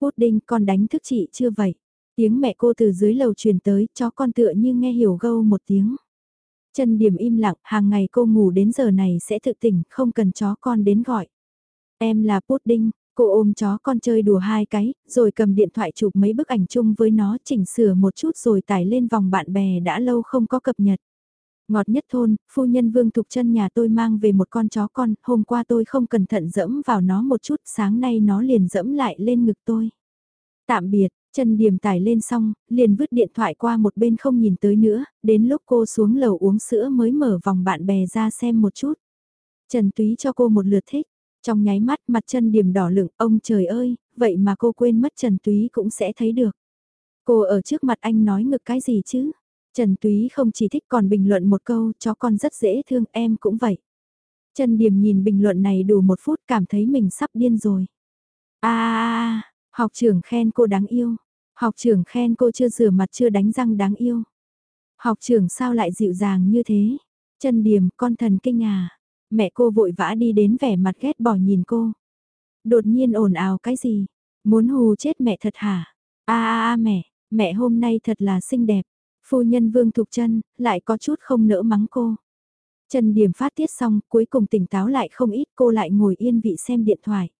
Pudding con đánh thức chị chưa vậy? Tiếng mẹ cô từ dưới lầu truyền tới, chó con tựa như nghe hiểu gâu một tiếng. Chân điểm im lặng, hàng ngày cô ngủ đến giờ này sẽ tự tỉnh, không cần chó con đến gọi. Em là Pudding, cô ôm chó con chơi đùa hai cái, rồi cầm điện thoại chụp mấy bức ảnh chung với nó chỉnh sửa một chút rồi tải lên vòng bạn bè đã lâu không có cập nhật. Ngọt nhất thôn, phu nhân Vương Thục chân nhà tôi mang về một con chó con, hôm qua tôi không cẩn thận dẫm vào nó một chút, sáng nay nó liền dẫm lại lên ngực tôi. Tạm biệt, Chân điểm tải lên xong, liền vứt điện thoại qua một bên không nhìn tới nữa, đến lúc cô xuống lầu uống sữa mới mở vòng bạn bè ra xem một chút. Trần Túy cho cô một lượt thích, trong nháy mắt mặt chân điểm đỏ lửng, ông trời ơi, vậy mà cô quên mất Trần Túy cũng sẽ thấy được. Cô ở trước mặt anh nói ngực cái gì chứ? Trần Túy không chỉ thích còn bình luận một câu, chó con rất dễ thương, em cũng vậy. Trần Điểm nhìn bình luận này đủ một phút cảm thấy mình sắp điên rồi. À, Học trưởng khen cô đáng yêu. Học trưởng khen cô chưa rửa mặt chưa đánh răng đáng yêu. Học trưởng sao lại dịu dàng như thế? Chân điểm, con thần kinh à. Mẹ cô vội vã đi đến vẻ mặt ghét bỏ nhìn cô. Đột nhiên ồn ào cái gì? Muốn hù chết mẹ thật hả? a a a mẹ, mẹ hôm nay thật là xinh đẹp. Phu nhân Vương Thục chân lại có chút không nỡ mắng cô. Trần Điểm phát tiết xong, cuối cùng tỉnh táo lại không ít cô lại ngồi yên vị xem điện thoại.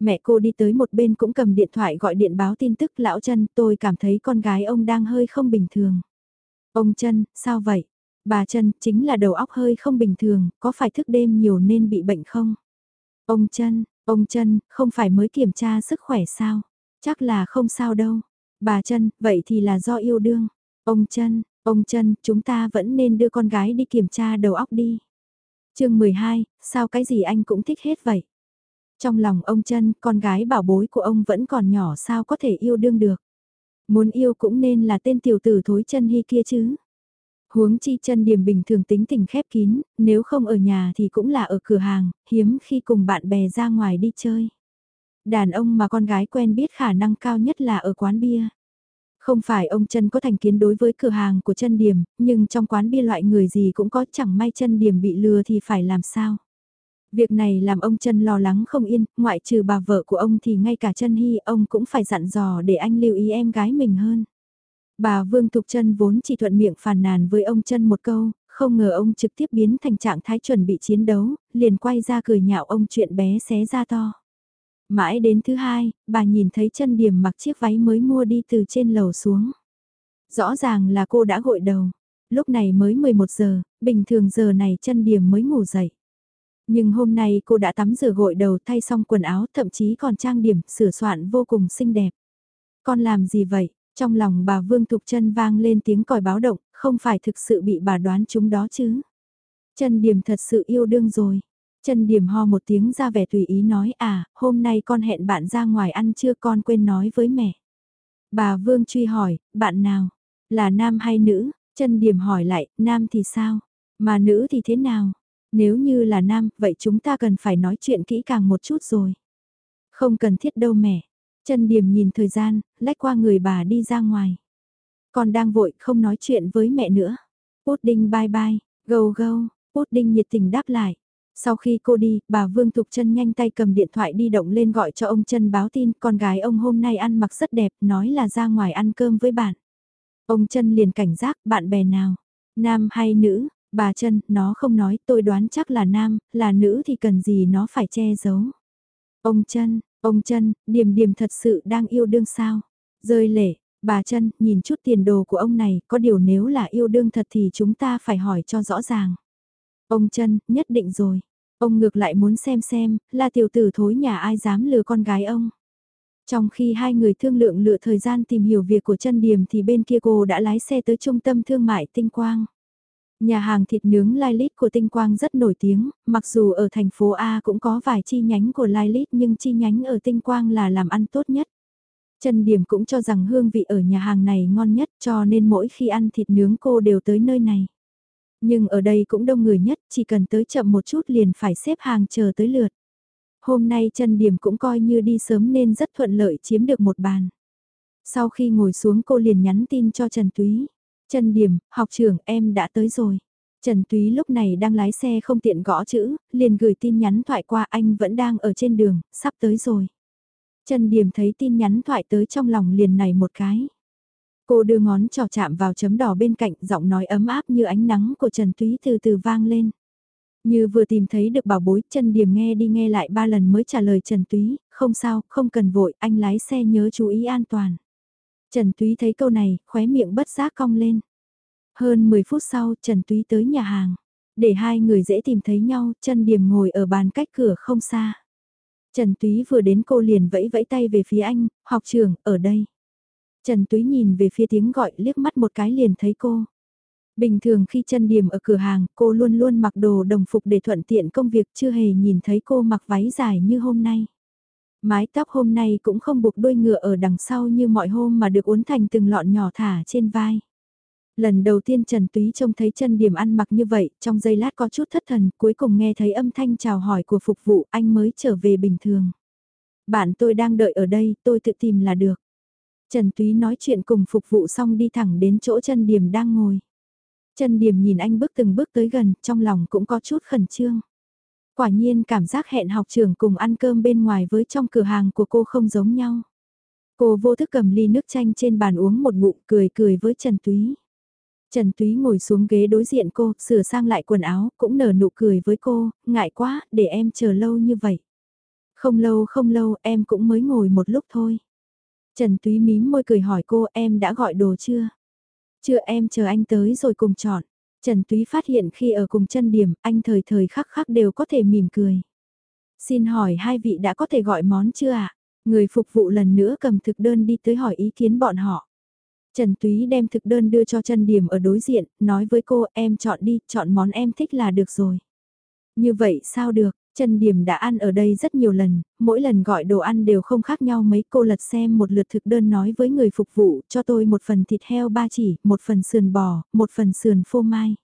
Mẹ cô đi tới một bên cũng cầm điện thoại gọi điện báo tin tức lão chân tôi cảm thấy con gái ông đang hơi không bình thường. Ông chân, sao vậy? Bà chân chính là đầu óc hơi không bình thường, có phải thức đêm nhiều nên bị bệnh không? Ông chân, ông chân, không phải mới kiểm tra sức khỏe sao? Chắc là không sao đâu. Bà chân, vậy thì là do yêu đương. Ông chân, ông chân, chúng ta vẫn nên đưa con gái đi kiểm tra đầu óc đi. chương 12, sao cái gì anh cũng thích hết vậy? Trong lòng ông chân, con gái bảo bối của ông vẫn còn nhỏ sao có thể yêu đương được. Muốn yêu cũng nên là tên tiểu tử thối chân hy kia chứ. Huống chi chân điểm bình thường tính tình khép kín, nếu không ở nhà thì cũng là ở cửa hàng, hiếm khi cùng bạn bè ra ngoài đi chơi. Đàn ông mà con gái quen biết khả năng cao nhất là ở quán bia. Không phải ông chân có thành kiến đối với cửa hàng của chân điểm, nhưng trong quán bia loại người gì cũng có chẳng may chân điểm bị lừa thì phải làm sao. Việc này làm ông chân lo lắng không yên, ngoại trừ bà vợ của ông thì ngay cả chân hy ông cũng phải dặn dò để anh lưu ý em gái mình hơn. Bà Vương Thục chân vốn chỉ thuận miệng phàn nàn với ông chân một câu, không ngờ ông trực tiếp biến thành trạng thái chuẩn bị chiến đấu, liền quay ra cười nhạo ông chuyện bé xé ra to. Mãi đến thứ hai, bà nhìn thấy chân điểm mặc chiếc váy mới mua đi từ trên lầu xuống. Rõ ràng là cô đã gội đầu. Lúc này mới 11 giờ, bình thường giờ này chân điểm mới ngủ dậy. Nhưng hôm nay cô đã tắm rửa gội đầu thay xong quần áo thậm chí còn trang điểm sửa soạn vô cùng xinh đẹp. Con làm gì vậy? Trong lòng bà Vương Thục chân vang lên tiếng còi báo động, không phải thực sự bị bà đoán chúng đó chứ. Trân điểm thật sự yêu đương rồi. Trân điểm ho một tiếng ra vẻ tùy ý nói à, hôm nay con hẹn bạn ra ngoài ăn chưa con quên nói với mẹ. Bà Vương truy hỏi, bạn nào? Là nam hay nữ? Trân điểm hỏi lại, nam thì sao? Mà nữ thì thế nào? Nếu như là nam, vậy chúng ta cần phải nói chuyện kỹ càng một chút rồi. Không cần thiết đâu mẹ. Chân điềm nhìn thời gian, lách qua người bà đi ra ngoài. Con đang vội không nói chuyện với mẹ nữa. Pudding bye bye, go go, Pudding nhiệt tình đáp lại. Sau khi cô đi, bà Vương Thục chân nhanh tay cầm điện thoại đi động lên gọi cho ông chân báo tin con gái ông hôm nay ăn mặc rất đẹp, nói là ra ngoài ăn cơm với bạn. Ông chân liền cảnh giác, bạn bè nào? Nam hay nữ? Bà chân, nó không nói, tôi đoán chắc là nam, là nữ thì cần gì nó phải che giấu. Ông chân, ông chân, điềm điềm thật sự đang yêu đương sao? Rơi lệ, bà chân, nhìn chút tiền đồ của ông này, có điều nếu là yêu đương thật thì chúng ta phải hỏi cho rõ ràng. Ông chân, nhất định rồi. Ông ngược lại muốn xem xem, là tiểu tử thối nhà ai dám lừa con gái ông. Trong khi hai người thương lượng lựa thời gian tìm hiểu việc của chân điểm thì bên kia cô đã lái xe tới trung tâm thương mại Tinh Quang. Nhà hàng thịt nướng Lilith của Tinh Quang rất nổi tiếng, mặc dù ở thành phố A cũng có vài chi nhánh của Lilith, nhưng chi nhánh ở Tinh Quang là làm ăn tốt nhất. Trần Điểm cũng cho rằng hương vị ở nhà hàng này ngon nhất cho nên mỗi khi ăn thịt nướng cô đều tới nơi này. Nhưng ở đây cũng đông người nhất, chỉ cần tới chậm một chút liền phải xếp hàng chờ tới lượt. Hôm nay Trần Điểm cũng coi như đi sớm nên rất thuận lợi chiếm được một bàn. Sau khi ngồi xuống cô liền nhắn tin cho Trần Túy. Trần Điểm, học trưởng em đã tới rồi. Trần Túy lúc này đang lái xe không tiện gõ chữ, liền gửi tin nhắn thoại qua anh vẫn đang ở trên đường, sắp tới rồi. Trần Điểm thấy tin nhắn thoại tới trong lòng liền này một cái. Cô đưa ngón trò chạm vào chấm đỏ bên cạnh, giọng nói ấm áp như ánh nắng của Trần Túy từ từ vang lên. Như vừa tìm thấy được bảo bối, Trần Điểm nghe đi nghe lại ba lần mới trả lời Trần Túy, không sao, không cần vội, anh lái xe nhớ chú ý an toàn. Trần Túy thấy câu này, khóe miệng bất giác cong lên. Hơn 10 phút sau, Trần Túy tới nhà hàng. Để hai người dễ tìm thấy nhau, Trần Điểm ngồi ở bàn cách cửa không xa. Trần Túy vừa đến cô liền vẫy vẫy tay về phía anh, học trưởng, ở đây. Trần Túy nhìn về phía tiếng gọi liếc mắt một cái liền thấy cô. Bình thường khi chân điểm ở cửa hàng, cô luôn luôn mặc đồ đồng phục để thuận tiện công việc chưa hề nhìn thấy cô mặc váy dài như hôm nay. Mái tóc hôm nay cũng không buộc đuôi ngựa ở đằng sau như mọi hôm mà được uốn thành từng lọn nhỏ thả trên vai. Lần đầu tiên Trần Túy trông thấy chân điểm ăn mặc như vậy, trong giây lát có chút thất thần, cuối cùng nghe thấy âm thanh chào hỏi của phục vụ, anh mới trở về bình thường. Bạn tôi đang đợi ở đây, tôi tự tìm là được. Trần Túy nói chuyện cùng phục vụ xong đi thẳng đến chỗ chân điểm đang ngồi. Chân điểm nhìn anh bước từng bước tới gần, trong lòng cũng có chút khẩn trương. Quả nhiên cảm giác hẹn học trường cùng ăn cơm bên ngoài với trong cửa hàng của cô không giống nhau. Cô vô thức cầm ly nước chanh trên bàn uống một ngụm cười cười với Trần Túy. Trần Túy ngồi xuống ghế đối diện cô, sửa sang lại quần áo, cũng nở nụ cười với cô, ngại quá, để em chờ lâu như vậy. Không lâu không lâu, em cũng mới ngồi một lúc thôi. Trần Túy mím môi cười hỏi cô em đã gọi đồ chưa? Chưa em chờ anh tới rồi cùng chọn. Trần Túy phát hiện khi ở cùng chân điểm, anh thời thời khắc khắc đều có thể mỉm cười. Xin hỏi hai vị đã có thể gọi món chưa ạ? Người phục vụ lần nữa cầm thực đơn đi tới hỏi ý kiến bọn họ. Trần Túy đem thực đơn đưa cho chân điểm ở đối diện, nói với cô em chọn đi, chọn món em thích là được rồi. Như vậy sao được, Trần Điểm đã ăn ở đây rất nhiều lần, mỗi lần gọi đồ ăn đều không khác nhau mấy cô lật xem một lượt thực đơn nói với người phục vụ cho tôi một phần thịt heo ba chỉ, một phần sườn bò, một phần sườn phô mai.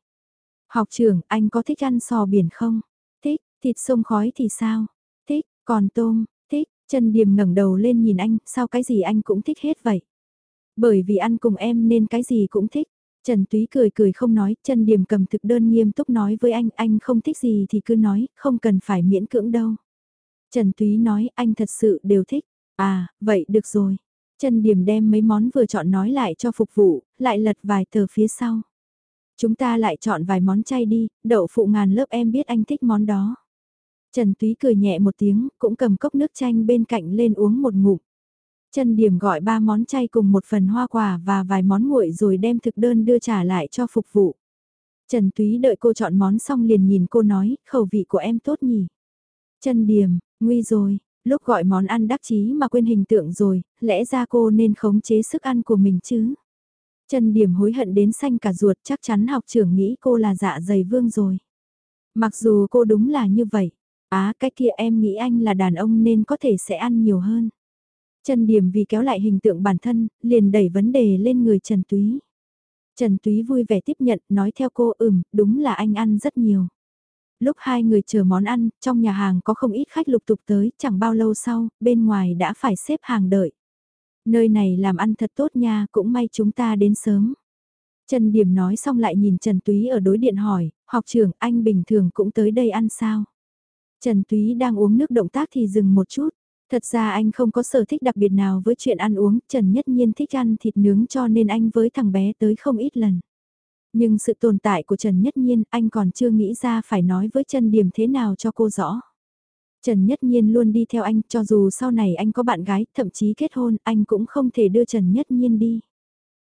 Học trưởng, anh có thích ăn sò biển không? Thích, thịt sông khói thì sao? Thích, còn tôm, thích, Trần Điểm ngẩng đầu lên nhìn anh, sao cái gì anh cũng thích hết vậy? Bởi vì ăn cùng em nên cái gì cũng thích. Trần Túy cười cười không nói, Trần điểm cầm thực đơn nghiêm túc nói với anh, anh không thích gì thì cứ nói, không cần phải miễn cưỡng đâu. Trần Túy nói, anh thật sự đều thích. À, vậy được rồi. Trần Điểm đem mấy món vừa chọn nói lại cho phục vụ, lại lật vài tờ phía sau. Chúng ta lại chọn vài món chay đi, đậu phụ ngàn lớp em biết anh thích món đó. Trần Túy cười nhẹ một tiếng, cũng cầm cốc nước chanh bên cạnh lên uống một ngụm. Trần Điểm gọi ba món chay cùng một phần hoa quả và vài món nguội rồi đem thực đơn đưa trả lại cho phục vụ. Trần Túy đợi cô chọn món xong liền nhìn cô nói, khẩu vị của em tốt nhỉ. Trần Điểm, nguy rồi, lúc gọi món ăn đắc chí mà quên hình tượng rồi, lẽ ra cô nên khống chế sức ăn của mình chứ. Trần Điểm hối hận đến xanh cả ruột chắc chắn học trưởng nghĩ cô là dạ dày vương rồi. Mặc dù cô đúng là như vậy, á cái kia em nghĩ anh là đàn ông nên có thể sẽ ăn nhiều hơn. Trần Điểm vì kéo lại hình tượng bản thân, liền đẩy vấn đề lên người Trần Túy. Trần Túy vui vẻ tiếp nhận, nói theo cô ừm, đúng là anh ăn rất nhiều. Lúc hai người chờ món ăn, trong nhà hàng có không ít khách lục tục tới, chẳng bao lâu sau, bên ngoài đã phải xếp hàng đợi. Nơi này làm ăn thật tốt nha, cũng may chúng ta đến sớm. Trần Điểm nói xong lại nhìn Trần Túy ở đối điện hỏi, học trưởng anh bình thường cũng tới đây ăn sao? Trần Túy đang uống nước động tác thì dừng một chút. Thật ra anh không có sở thích đặc biệt nào với chuyện ăn uống, Trần Nhất Nhiên thích ăn thịt nướng cho nên anh với thằng bé tới không ít lần. Nhưng sự tồn tại của Trần Nhất Nhiên anh còn chưa nghĩ ra phải nói với Trần Điểm thế nào cho cô rõ. Trần Nhất Nhiên luôn đi theo anh cho dù sau này anh có bạn gái, thậm chí kết hôn, anh cũng không thể đưa Trần Nhất Nhiên đi.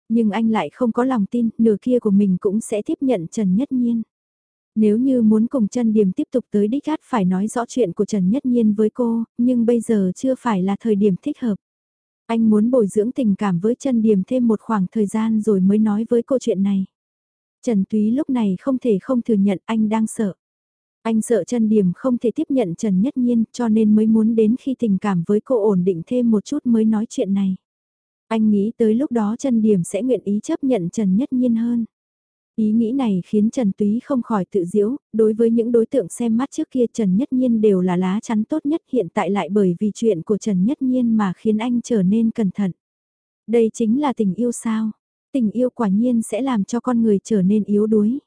Nhưng anh lại không có lòng tin, nửa kia của mình cũng sẽ tiếp nhận Trần Nhất Nhiên. Nếu như muốn cùng chân Điểm tiếp tục tới đích hát phải nói rõ chuyện của Trần Nhất Nhiên với cô, nhưng bây giờ chưa phải là thời điểm thích hợp. Anh muốn bồi dưỡng tình cảm với chân Điểm thêm một khoảng thời gian rồi mới nói với cô chuyện này. Trần Túy lúc này không thể không thừa nhận anh đang sợ. Anh sợ chân Điểm không thể tiếp nhận Trần Nhất Nhiên cho nên mới muốn đến khi tình cảm với cô ổn định thêm một chút mới nói chuyện này. Anh nghĩ tới lúc đó chân Điểm sẽ nguyện ý chấp nhận Trần Nhất Nhiên hơn. Ý nghĩ này khiến Trần Túy không khỏi tự diễu, đối với những đối tượng xem mắt trước kia Trần Nhất Nhiên đều là lá chắn tốt nhất hiện tại lại bởi vì chuyện của Trần Nhất Nhiên mà khiến anh trở nên cẩn thận. Đây chính là tình yêu sao? Tình yêu quả nhiên sẽ làm cho con người trở nên yếu đuối.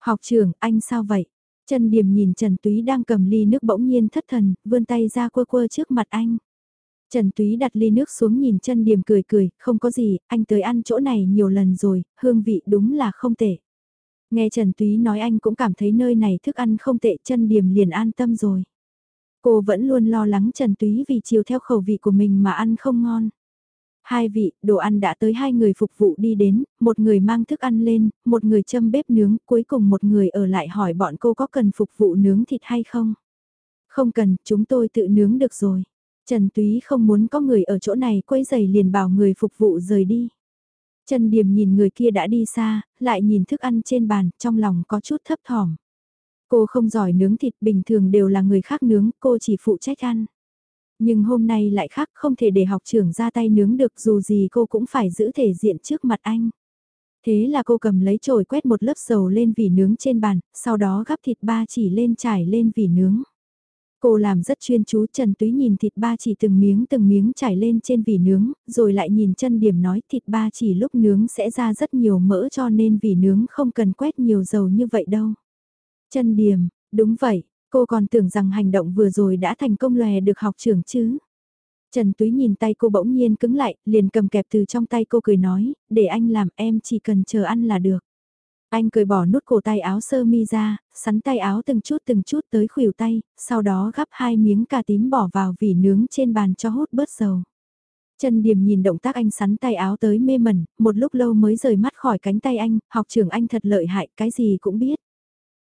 Học trưởng, anh sao vậy? Trần Điềm nhìn Trần Túy đang cầm ly nước bỗng nhiên thất thần, vươn tay ra quơ quơ trước mặt anh. Trần Túy đặt ly nước xuống nhìn chân điểm cười cười, không có gì, anh tới ăn chỗ này nhiều lần rồi, hương vị đúng là không tệ. Nghe Trần Túy nói anh cũng cảm thấy nơi này thức ăn không tệ, chân điểm liền an tâm rồi. Cô vẫn luôn lo lắng Trần Túy vì chiều theo khẩu vị của mình mà ăn không ngon. Hai vị, đồ ăn đã tới hai người phục vụ đi đến, một người mang thức ăn lên, một người châm bếp nướng, cuối cùng một người ở lại hỏi bọn cô có cần phục vụ nướng thịt hay không. Không cần, chúng tôi tự nướng được rồi. Trần Túy không muốn có người ở chỗ này quấy giày liền bảo người phục vụ rời đi. Trần Điềm nhìn người kia đã đi xa, lại nhìn thức ăn trên bàn, trong lòng có chút thấp thỏm. Cô không giỏi nướng thịt bình thường đều là người khác nướng, cô chỉ phụ trách ăn. Nhưng hôm nay lại khác không thể để học trưởng ra tay nướng được dù gì cô cũng phải giữ thể diện trước mặt anh. Thế là cô cầm lấy chổi quét một lớp dầu lên vỉ nướng trên bàn, sau đó gắp thịt ba chỉ lên trải lên vỉ nướng. Cô làm rất chuyên chú Trần Túy nhìn thịt ba chỉ từng miếng từng miếng trải lên trên vỉ nướng, rồi lại nhìn chân điểm nói thịt ba chỉ lúc nướng sẽ ra rất nhiều mỡ cho nên vỉ nướng không cần quét nhiều dầu như vậy đâu. Chân điểm, đúng vậy, cô còn tưởng rằng hành động vừa rồi đã thành công lòe được học trưởng chứ. Trần Túy nhìn tay cô bỗng nhiên cứng lại, liền cầm kẹp từ trong tay cô cười nói, để anh làm em chỉ cần chờ ăn là được. Anh cười bỏ nút cổ tay áo sơ mi ra, sắn tay áo từng chút từng chút tới khuỷu tay, sau đó gắp hai miếng cà tím bỏ vào vỉ nướng trên bàn cho hút bớt dầu. Trần Điềm nhìn động tác anh sắn tay áo tới mê mẩn, một lúc lâu mới rời mắt khỏi cánh tay anh, học trưởng anh thật lợi hại, cái gì cũng biết.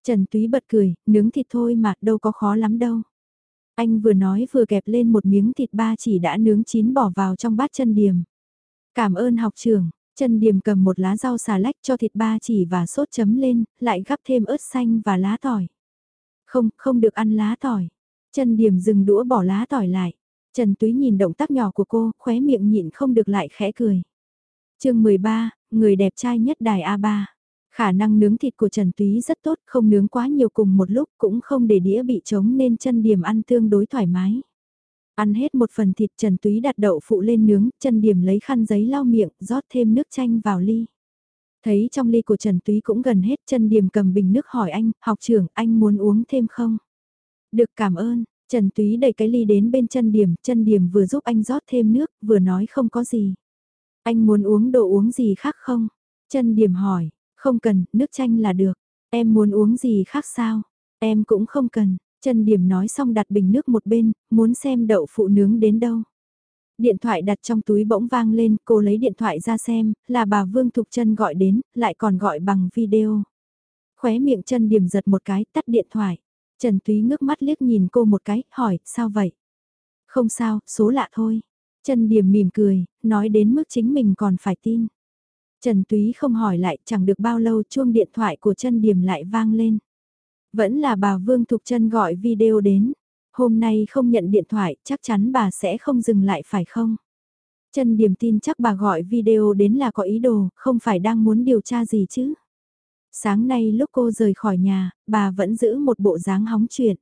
Trần Túy bật cười, nướng thịt thôi mà, đâu có khó lắm đâu. Anh vừa nói vừa kẹp lên một miếng thịt ba chỉ đã nướng chín bỏ vào trong bát Trần Điềm. Cảm ơn học trưởng, Trần Điềm cầm một lá rau xà lách cho thịt ba chỉ và sốt chấm lên, lại gắp thêm ớt xanh và lá tỏi. Không, không được ăn lá tỏi. Trần Điềm dừng đũa bỏ lá tỏi lại. Trần Túy nhìn động tác nhỏ của cô, khóe miệng nhịn không được lại khẽ cười. chương 13, người đẹp trai nhất đài A3. Khả năng nướng thịt của Trần Túy rất tốt, không nướng quá nhiều cùng một lúc, cũng không để đĩa bị trống nên chân điểm ăn tương đối thoải mái. Ăn hết một phần thịt Trần Túy đặt đậu phụ lên nướng, Trần điểm lấy khăn giấy lau miệng, rót thêm nước chanh vào ly. Thấy trong ly của Trần Túy cũng gần hết, Trần điểm cầm bình nước hỏi anh, học trưởng, anh muốn uống thêm không? Được cảm ơn, Trần Túy đẩy cái ly đến bên Trần điểm, Trần điểm vừa giúp anh rót thêm nước, vừa nói không có gì. Anh muốn uống đồ uống gì khác không? Trần điểm hỏi, Không cần, nước chanh là được. Em muốn uống gì khác sao? Em cũng không cần. Trần Điểm nói xong đặt bình nước một bên, muốn xem đậu phụ nướng đến đâu. Điện thoại đặt trong túi bỗng vang lên, cô lấy điện thoại ra xem, là bà Vương Thục Trân gọi đến, lại còn gọi bằng video. Khóe miệng Trần Điểm giật một cái, tắt điện thoại. Trần Túy ngước mắt liếc nhìn cô một cái, hỏi, sao vậy? Không sao, số lạ thôi. Trần Điểm mỉm cười, nói đến mức chính mình còn phải tin. Trần Túy không hỏi lại, chẳng được bao lâu chuông điện thoại của Trần Điểm lại vang lên. Vẫn là bà Vương Thục Trân gọi video đến. Hôm nay không nhận điện thoại, chắc chắn bà sẽ không dừng lại phải không? Trần Điểm tin chắc bà gọi video đến là có ý đồ, không phải đang muốn điều tra gì chứ. Sáng nay lúc cô rời khỏi nhà, bà vẫn giữ một bộ dáng hóng chuyện.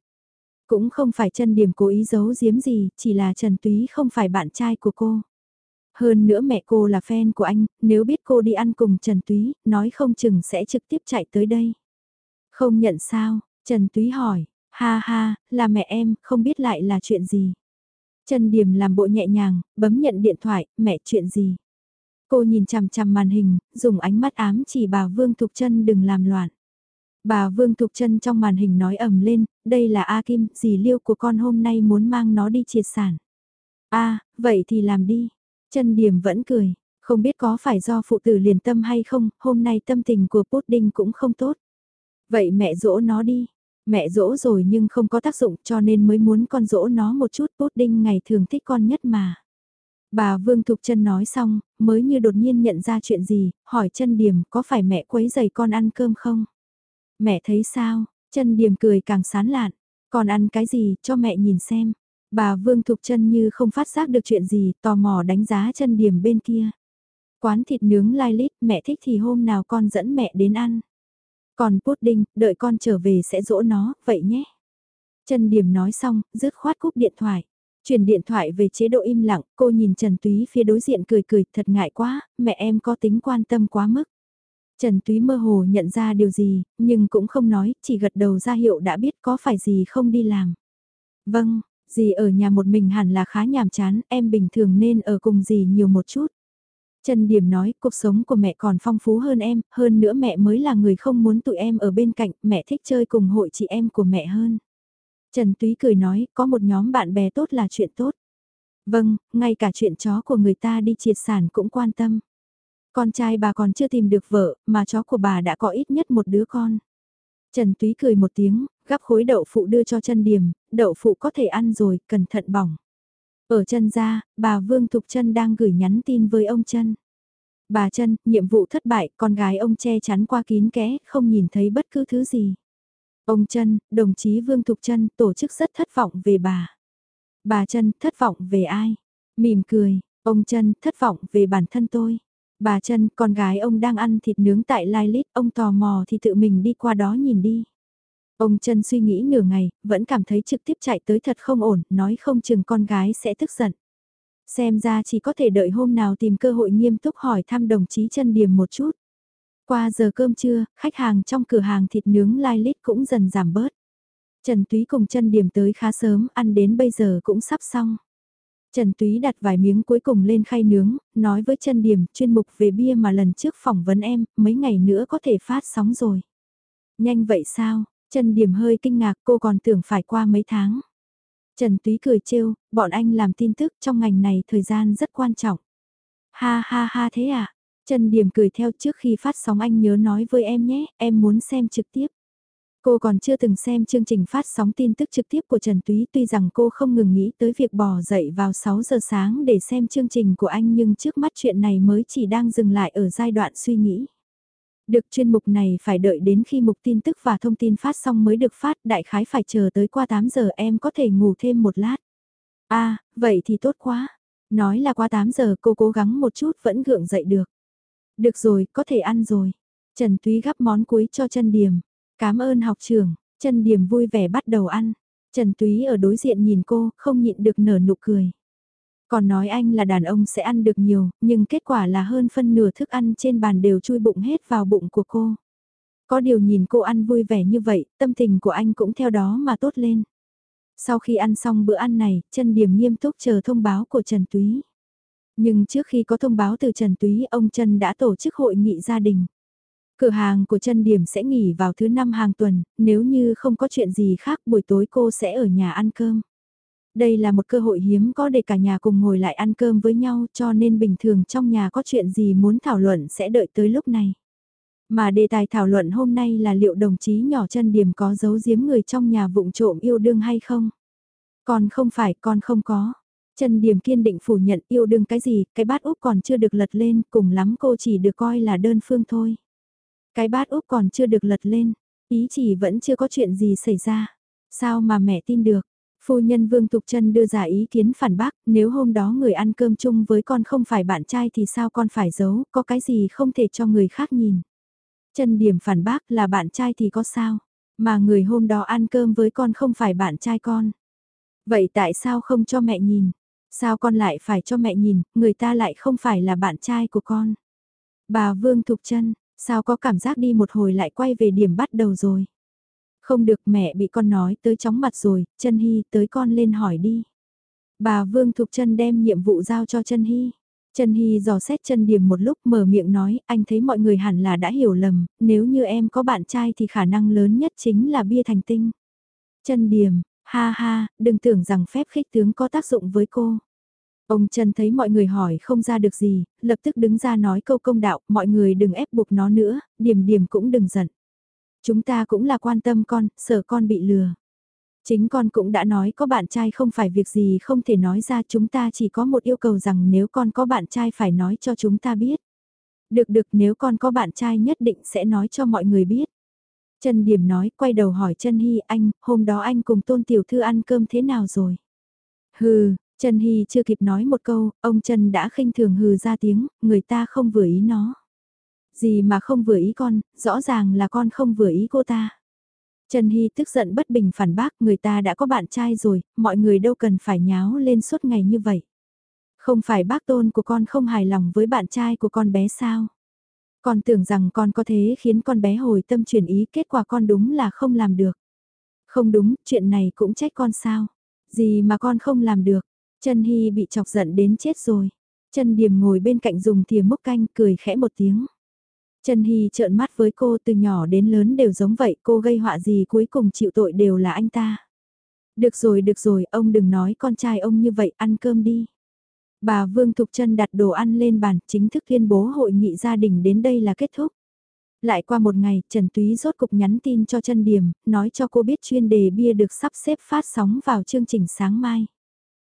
Cũng không phải Trân điểm cố ý giấu giếm gì, chỉ là Trần Túy không phải bạn trai của cô. Hơn nữa mẹ cô là fan của anh, nếu biết cô đi ăn cùng Trần Túy, nói không chừng sẽ trực tiếp chạy tới đây. Không nhận sao, Trần Túy hỏi, ha ha, là mẹ em, không biết lại là chuyện gì. Trần Điểm làm bộ nhẹ nhàng, bấm nhận điện thoại, mẹ chuyện gì. Cô nhìn chằm chằm màn hình, dùng ánh mắt ám chỉ bà Vương Thục Trân đừng làm loạn. Bà Vương Thục Trân trong màn hình nói ầm lên, đây là A Kim, dì liêu của con hôm nay muốn mang nó đi triệt sản. a vậy thì làm đi. Trần Điểm vẫn cười, không biết có phải do phụ tử liền tâm hay không, hôm nay tâm tình của Pudding cũng không tốt. Vậy mẹ dỗ nó đi. Mẹ dỗ rồi nhưng không có tác dụng cho nên mới muốn con dỗ nó một chút Pudding ngày thường thích con nhất mà. Bà Vương Thục Trân nói xong, mới như đột nhiên nhận ra chuyện gì, hỏi chân điểm có phải mẹ quấy giày con ăn cơm không? Mẹ thấy sao? Chân điểm cười càng sán lạn. Còn ăn cái gì, cho mẹ nhìn xem. Bà Vương Thục Trân như không phát giác được chuyện gì, tò mò đánh giá chân điểm bên kia. Quán thịt nướng lai lít, mẹ thích thì hôm nào con dẫn mẹ đến ăn. Còn pudding, đợi con trở về sẽ dỗ nó, vậy nhé. Trần điểm nói xong, rứt khoát cúp điện thoại. Chuyển điện thoại về chế độ im lặng, cô nhìn Trần Túy phía đối diện cười cười, thật ngại quá, mẹ em có tính quan tâm quá mức. Trần Túy mơ hồ nhận ra điều gì, nhưng cũng không nói, chỉ gật đầu ra hiệu đã biết có phải gì không đi làm. Vâng, gì ở nhà một mình hẳn là khá nhàm chán, em bình thường nên ở cùng gì nhiều một chút. Trần Điểm nói, cuộc sống của mẹ còn phong phú hơn em, hơn nữa mẹ mới là người không muốn tụi em ở bên cạnh, mẹ thích chơi cùng hội chị em của mẹ hơn. Trần Túy cười nói, có một nhóm bạn bè tốt là chuyện tốt. Vâng, ngay cả chuyện chó của người ta đi triệt sản cũng quan tâm. Con trai bà còn chưa tìm được vợ, mà chó của bà đã có ít nhất một đứa con. Trần Túy cười một tiếng, gắp khối đậu phụ đưa cho chân điểm, đậu phụ có thể ăn rồi, cẩn thận bỏng. Ở chân ra, bà Vương Thục Trân đang gửi nhắn tin với ông Trân. Bà Trân, nhiệm vụ thất bại, con gái ông che chắn qua kín kẽ, không nhìn thấy bất cứ thứ gì. Ông Trân, đồng chí Vương Thục Trân tổ chức rất thất vọng về bà. Bà Trân, thất vọng về ai? Mỉm cười, ông Trân, thất vọng về bản thân tôi. Bà Trân, con gái ông đang ăn thịt nướng tại Lai Lít, ông tò mò thì tự mình đi qua đó nhìn đi. Ông Trân suy nghĩ nửa ngày, vẫn cảm thấy trực tiếp chạy tới thật không ổn, nói không chừng con gái sẽ tức giận. Xem ra chỉ có thể đợi hôm nào tìm cơ hội nghiêm túc hỏi thăm đồng chí Trân Điềm một chút. Qua giờ cơm trưa, khách hàng trong cửa hàng thịt nướng Lai Lít cũng dần giảm bớt. Trần Túy cùng trần điểm tới khá sớm, ăn đến bây giờ cũng sắp xong. Trần Túy đặt vài miếng cuối cùng lên khay nướng, nói với trần điểm chuyên mục về bia mà lần trước phỏng vấn em, mấy ngày nữa có thể phát sóng rồi. Nhanh vậy sao? Trần điểm hơi kinh ngạc cô còn tưởng phải qua mấy tháng. Trần Túy cười trêu, bọn anh làm tin tức trong ngành này thời gian rất quan trọng. Ha ha ha thế à, Trần Điểm cười theo trước khi phát sóng anh nhớ nói với em nhé, em muốn xem trực tiếp. Cô còn chưa từng xem chương trình phát sóng tin tức trực tiếp của Trần Túy tuy rằng cô không ngừng nghĩ tới việc bỏ dậy vào 6 giờ sáng để xem chương trình của anh nhưng trước mắt chuyện này mới chỉ đang dừng lại ở giai đoạn suy nghĩ. Được chuyên mục này phải đợi đến khi mục tin tức và thông tin phát xong mới được phát đại khái phải chờ tới qua 8 giờ em có thể ngủ thêm một lát. À, vậy thì tốt quá. Nói là qua 8 giờ cô cố gắng một chút vẫn gượng dậy được. Được rồi, có thể ăn rồi. Trần Túy gắp món cuối cho chân điểm. Cảm ơn học trưởng, chân điểm vui vẻ bắt đầu ăn. Trần Túy ở đối diện nhìn cô, không nhịn được nở nụ cười. Còn nói anh là đàn ông sẽ ăn được nhiều, nhưng kết quả là hơn phân nửa thức ăn trên bàn đều chui bụng hết vào bụng của cô. Có điều nhìn cô ăn vui vẻ như vậy, tâm tình của anh cũng theo đó mà tốt lên. Sau khi ăn xong bữa ăn này, chân điểm nghiêm túc chờ thông báo của Trần Túy. Nhưng trước khi có thông báo từ Trần Túy, ông Trần đã tổ chức hội nghị gia đình. Cửa hàng của chân điểm sẽ nghỉ vào thứ năm hàng tuần, nếu như không có chuyện gì khác buổi tối cô sẽ ở nhà ăn cơm. Đây là một cơ hội hiếm có để cả nhà cùng ngồi lại ăn cơm với nhau cho nên bình thường trong nhà có chuyện gì muốn thảo luận sẽ đợi tới lúc này. Mà đề tài thảo luận hôm nay là liệu đồng chí nhỏ chân điểm có giấu giếm người trong nhà vụng trộm yêu đương hay không? Còn không phải, con không có. Chân điểm kiên định phủ nhận yêu đương cái gì, cái bát úp còn chưa được lật lên, cùng lắm cô chỉ được coi là đơn phương thôi. Cái bát úp còn chưa được lật lên, ý chỉ vẫn chưa có chuyện gì xảy ra. Sao mà mẹ tin được? Phu nhân Vương tục Trân đưa ra ý kiến phản bác, nếu hôm đó người ăn cơm chung với con không phải bạn trai thì sao con phải giấu, có cái gì không thể cho người khác nhìn. Trân điểm phản bác là bạn trai thì có sao, mà người hôm đó ăn cơm với con không phải bạn trai con. Vậy tại sao không cho mẹ nhìn? Sao con lại phải cho mẹ nhìn, người ta lại không phải là bạn trai của con? Bà Vương Thục Trân, sao có cảm giác đi một hồi lại quay về điểm bắt đầu rồi? Không được mẹ bị con nói tới chóng mặt rồi, chân hy tới con lên hỏi đi. Bà Vương Thục Trân đem nhiệm vụ giao cho chân hy. Trần Hy dò xét chân điểm một lúc mở miệng nói, anh thấy mọi người hẳn là đã hiểu lầm, nếu như em có bạn trai thì khả năng lớn nhất chính là bia thành tinh. Chân điểm, ha ha, đừng tưởng rằng phép khích tướng có tác dụng với cô. Ông Trần thấy mọi người hỏi không ra được gì, lập tức đứng ra nói câu công đạo, mọi người đừng ép buộc nó nữa, điểm điểm cũng đừng giận. Chúng ta cũng là quan tâm con, sợ con bị lừa. Chính con cũng đã nói có bạn trai không phải việc gì không thể nói ra chúng ta chỉ có một yêu cầu rằng nếu con có bạn trai phải nói cho chúng ta biết. Được được nếu con có bạn trai nhất định sẽ nói cho mọi người biết. Trần Điểm nói quay đầu hỏi Trần Hy anh, hôm đó anh cùng Tôn Tiểu Thư ăn cơm thế nào rồi? Hừ, Trần Hy chưa kịp nói một câu, ông Trần đã khinh thường hừ ra tiếng, người ta không vừa ý nó. Gì mà không vừa ý con, rõ ràng là con không vừa ý cô ta. Trần Hy tức giận bất bình phản bác người ta đã có bạn trai rồi, mọi người đâu cần phải nháo lên suốt ngày như vậy. Không phải bác tôn của con không hài lòng với bạn trai của con bé sao? Con tưởng rằng con có thế khiến con bé hồi tâm chuyển ý kết quả con đúng là không làm được. Không đúng, chuyện này cũng trách con sao? Gì mà con không làm được? Trần Hy bị chọc giận đến chết rồi. Trần Điềm ngồi bên cạnh dùng thìa múc canh cười khẽ một tiếng. Trần Hy trợn mắt với cô từ nhỏ đến lớn đều giống vậy, cô gây họa gì cuối cùng chịu tội đều là anh ta. Được rồi, được rồi, ông đừng nói con trai ông như vậy, ăn cơm đi. Bà Vương Thục Trân đặt đồ ăn lên bàn, chính thức tuyên bố hội nghị gia đình đến đây là kết thúc. Lại qua một ngày, Trần Túy rốt cục nhắn tin cho Trân Điểm, nói cho cô biết chuyên đề bia được sắp xếp phát sóng vào chương trình sáng mai.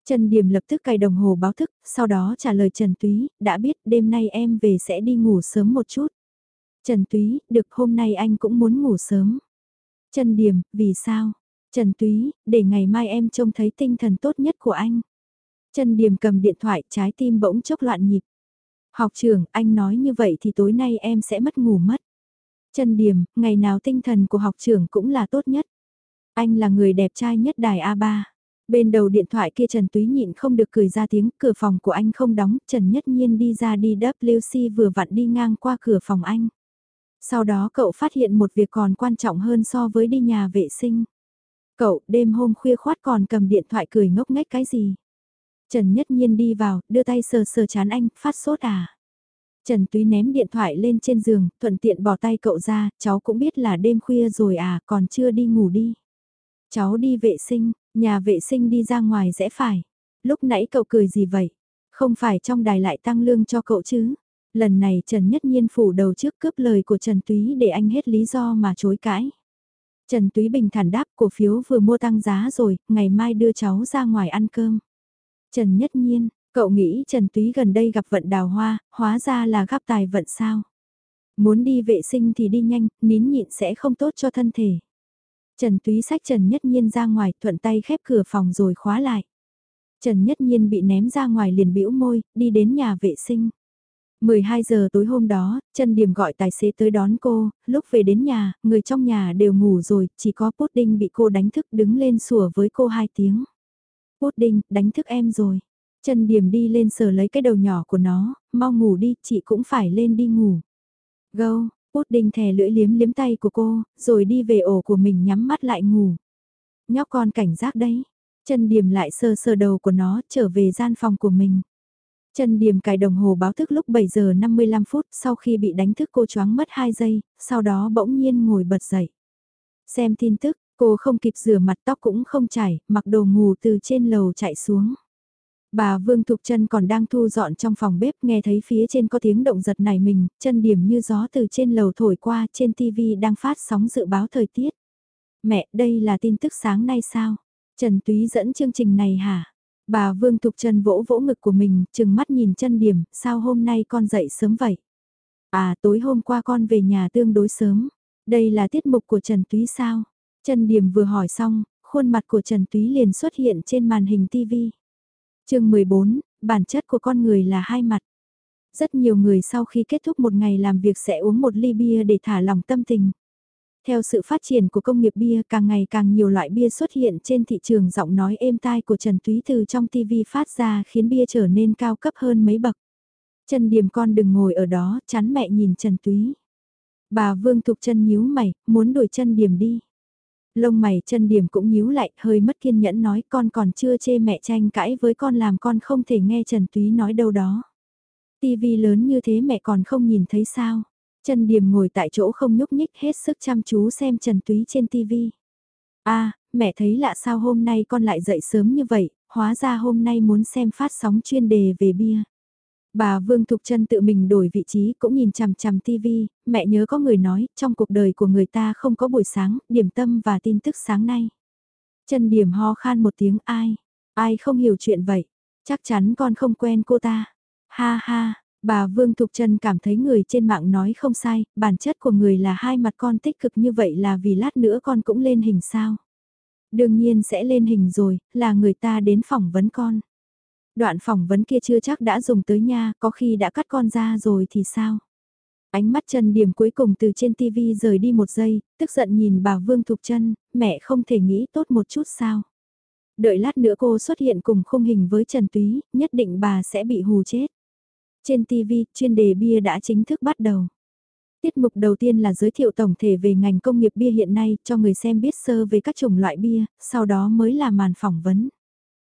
Trần Điểm lập tức cài đồng hồ báo thức, sau đó trả lời Trần Túy, đã biết đêm nay em về sẽ đi ngủ sớm một chút. Trần Túy, được hôm nay anh cũng muốn ngủ sớm. Trần Điểm, vì sao? Trần Túy, để ngày mai em trông thấy tinh thần tốt nhất của anh. Trần Điểm cầm điện thoại trái tim bỗng chốc loạn nhịp. Học trưởng, anh nói như vậy thì tối nay em sẽ mất ngủ mất. Trần Điểm, ngày nào tinh thần của học trưởng cũng là tốt nhất. Anh là người đẹp trai nhất đài A3. Bên đầu điện thoại kia Trần Túy nhịn không được cười ra tiếng, cửa phòng của anh không đóng, Trần Nhất Nhiên đi ra đi WC vừa vặn đi ngang qua cửa phòng anh. Sau đó cậu phát hiện một việc còn quan trọng hơn so với đi nhà vệ sinh. Cậu đêm hôm khuya khoát còn cầm điện thoại cười ngốc nghếch cái gì. Trần Nhất Nhiên đi vào, đưa tay sờ sờ chán anh, phát sốt à. Trần Túy ném điện thoại lên trên giường, thuận tiện bỏ tay cậu ra, cháu cũng biết là đêm khuya rồi à, còn chưa đi ngủ đi. Cháu đi vệ sinh, nhà vệ sinh đi ra ngoài rẽ phải. Lúc nãy cậu cười gì vậy? Không phải trong đài lại tăng lương cho cậu chứ? Lần này Trần Nhất Nhiên phủ đầu trước cướp lời của Trần Túy để anh hết lý do mà chối cãi. Trần Túy bình thản đáp cổ phiếu vừa mua tăng giá rồi, ngày mai đưa cháu ra ngoài ăn cơm. Trần Nhất Nhiên, cậu nghĩ Trần Túy gần đây gặp vận đào hoa, hóa ra là gắp tài vận sao. Muốn đi vệ sinh thì đi nhanh, nín nhịn sẽ không tốt cho thân thể. Trần Túy sách Trần Nhất Nhiên ra ngoài thuận tay khép cửa phòng rồi khóa lại. Trần Nhất Nhiên bị ném ra ngoài liền bĩu môi, đi đến nhà vệ sinh. 12 giờ tối hôm đó, Trần Điểm gọi tài xế tới đón cô, lúc về đến nhà, người trong nhà đều ngủ rồi, chỉ có Pudding bị cô đánh thức đứng lên sủa với cô hai tiếng. Pudding, đánh thức em rồi. Trần Điểm đi lên sờ lấy cái đầu nhỏ của nó, mau ngủ đi, chị cũng phải lên đi ngủ. Gâu, Pudding thè lưỡi liếm liếm tay của cô, rồi đi về ổ của mình nhắm mắt lại ngủ. Nhóc con cảnh giác đấy. Trần Điểm lại sờ sờ đầu của nó trở về gian phòng của mình. Trần Điềm cài đồng hồ báo thức lúc 7 giờ 55 phút sau khi bị đánh thức cô choáng mất 2 giây, sau đó bỗng nhiên ngồi bật dậy. Xem tin tức, cô không kịp rửa mặt tóc cũng không chảy, mặc đồ ngủ từ trên lầu chạy xuống. Bà Vương Thục Trân còn đang thu dọn trong phòng bếp nghe thấy phía trên có tiếng động giật này mình, chân điểm như gió từ trên lầu thổi qua trên TV đang phát sóng dự báo thời tiết. Mẹ, đây là tin tức sáng nay sao? Trần Túy dẫn chương trình này hả? Bà Vương Thục Trân vỗ vỗ ngực của mình, chừng mắt nhìn chân điểm, sao hôm nay con dậy sớm vậy? À, tối hôm qua con về nhà tương đối sớm. Đây là tiết mục của Trần Túy sao? Trần Điểm vừa hỏi xong, khuôn mặt của Trần Túy liền xuất hiện trên màn hình TV. chương 14, bản chất của con người là hai mặt. Rất nhiều người sau khi kết thúc một ngày làm việc sẽ uống một ly bia để thả lỏng tâm tình. Theo sự phát triển của công nghiệp bia càng ngày càng nhiều loại bia xuất hiện trên thị trường giọng nói êm tai của Trần Túy từ trong TV phát ra khiến bia trở nên cao cấp hơn mấy bậc. Trần Điềm con đừng ngồi ở đó, chán mẹ nhìn Trần Túy. Bà Vương Thục chân nhíu mày, muốn đuổi chân Điềm đi. Lông mày chân Điềm cũng nhíu lại, hơi mất kiên nhẫn nói con còn chưa chê mẹ tranh cãi với con làm con không thể nghe Trần Túy nói đâu đó. TV lớn như thế mẹ còn không nhìn thấy sao. Trần Điềm ngồi tại chỗ không nhúc nhích hết sức chăm chú xem Trần Túy trên TV. a à, mẹ thấy lạ sao hôm nay con lại dậy sớm như vậy, hóa ra hôm nay muốn xem phát sóng chuyên đề về bia. Bà Vương Thục Trân tự mình đổi vị trí cũng nhìn chằm chằm TV, mẹ nhớ có người nói, trong cuộc đời của người ta không có buổi sáng, điểm tâm và tin tức sáng nay. Trần Điểm ho khan một tiếng ai, ai không hiểu chuyện vậy, chắc chắn con không quen cô ta. Ha ha, Bà Vương Thục Trân cảm thấy người trên mạng nói không sai, bản chất của người là hai mặt con tích cực như vậy là vì lát nữa con cũng lên hình sao. Đương nhiên sẽ lên hình rồi, là người ta đến phỏng vấn con. Đoạn phỏng vấn kia chưa chắc đã dùng tới nha, có khi đã cắt con ra rồi thì sao? Ánh mắt Trần Điểm cuối cùng từ trên TV rời đi một giây, tức giận nhìn bà Vương Thục Trân, mẹ không thể nghĩ tốt một chút sao? Đợi lát nữa cô xuất hiện cùng khung hình với Trần Túy, nhất định bà sẽ bị hù chết. Trên TV, chuyên đề bia đã chính thức bắt đầu. Tiết mục đầu tiên là giới thiệu tổng thể về ngành công nghiệp bia hiện nay cho người xem biết sơ về các chủng loại bia, sau đó mới là màn phỏng vấn.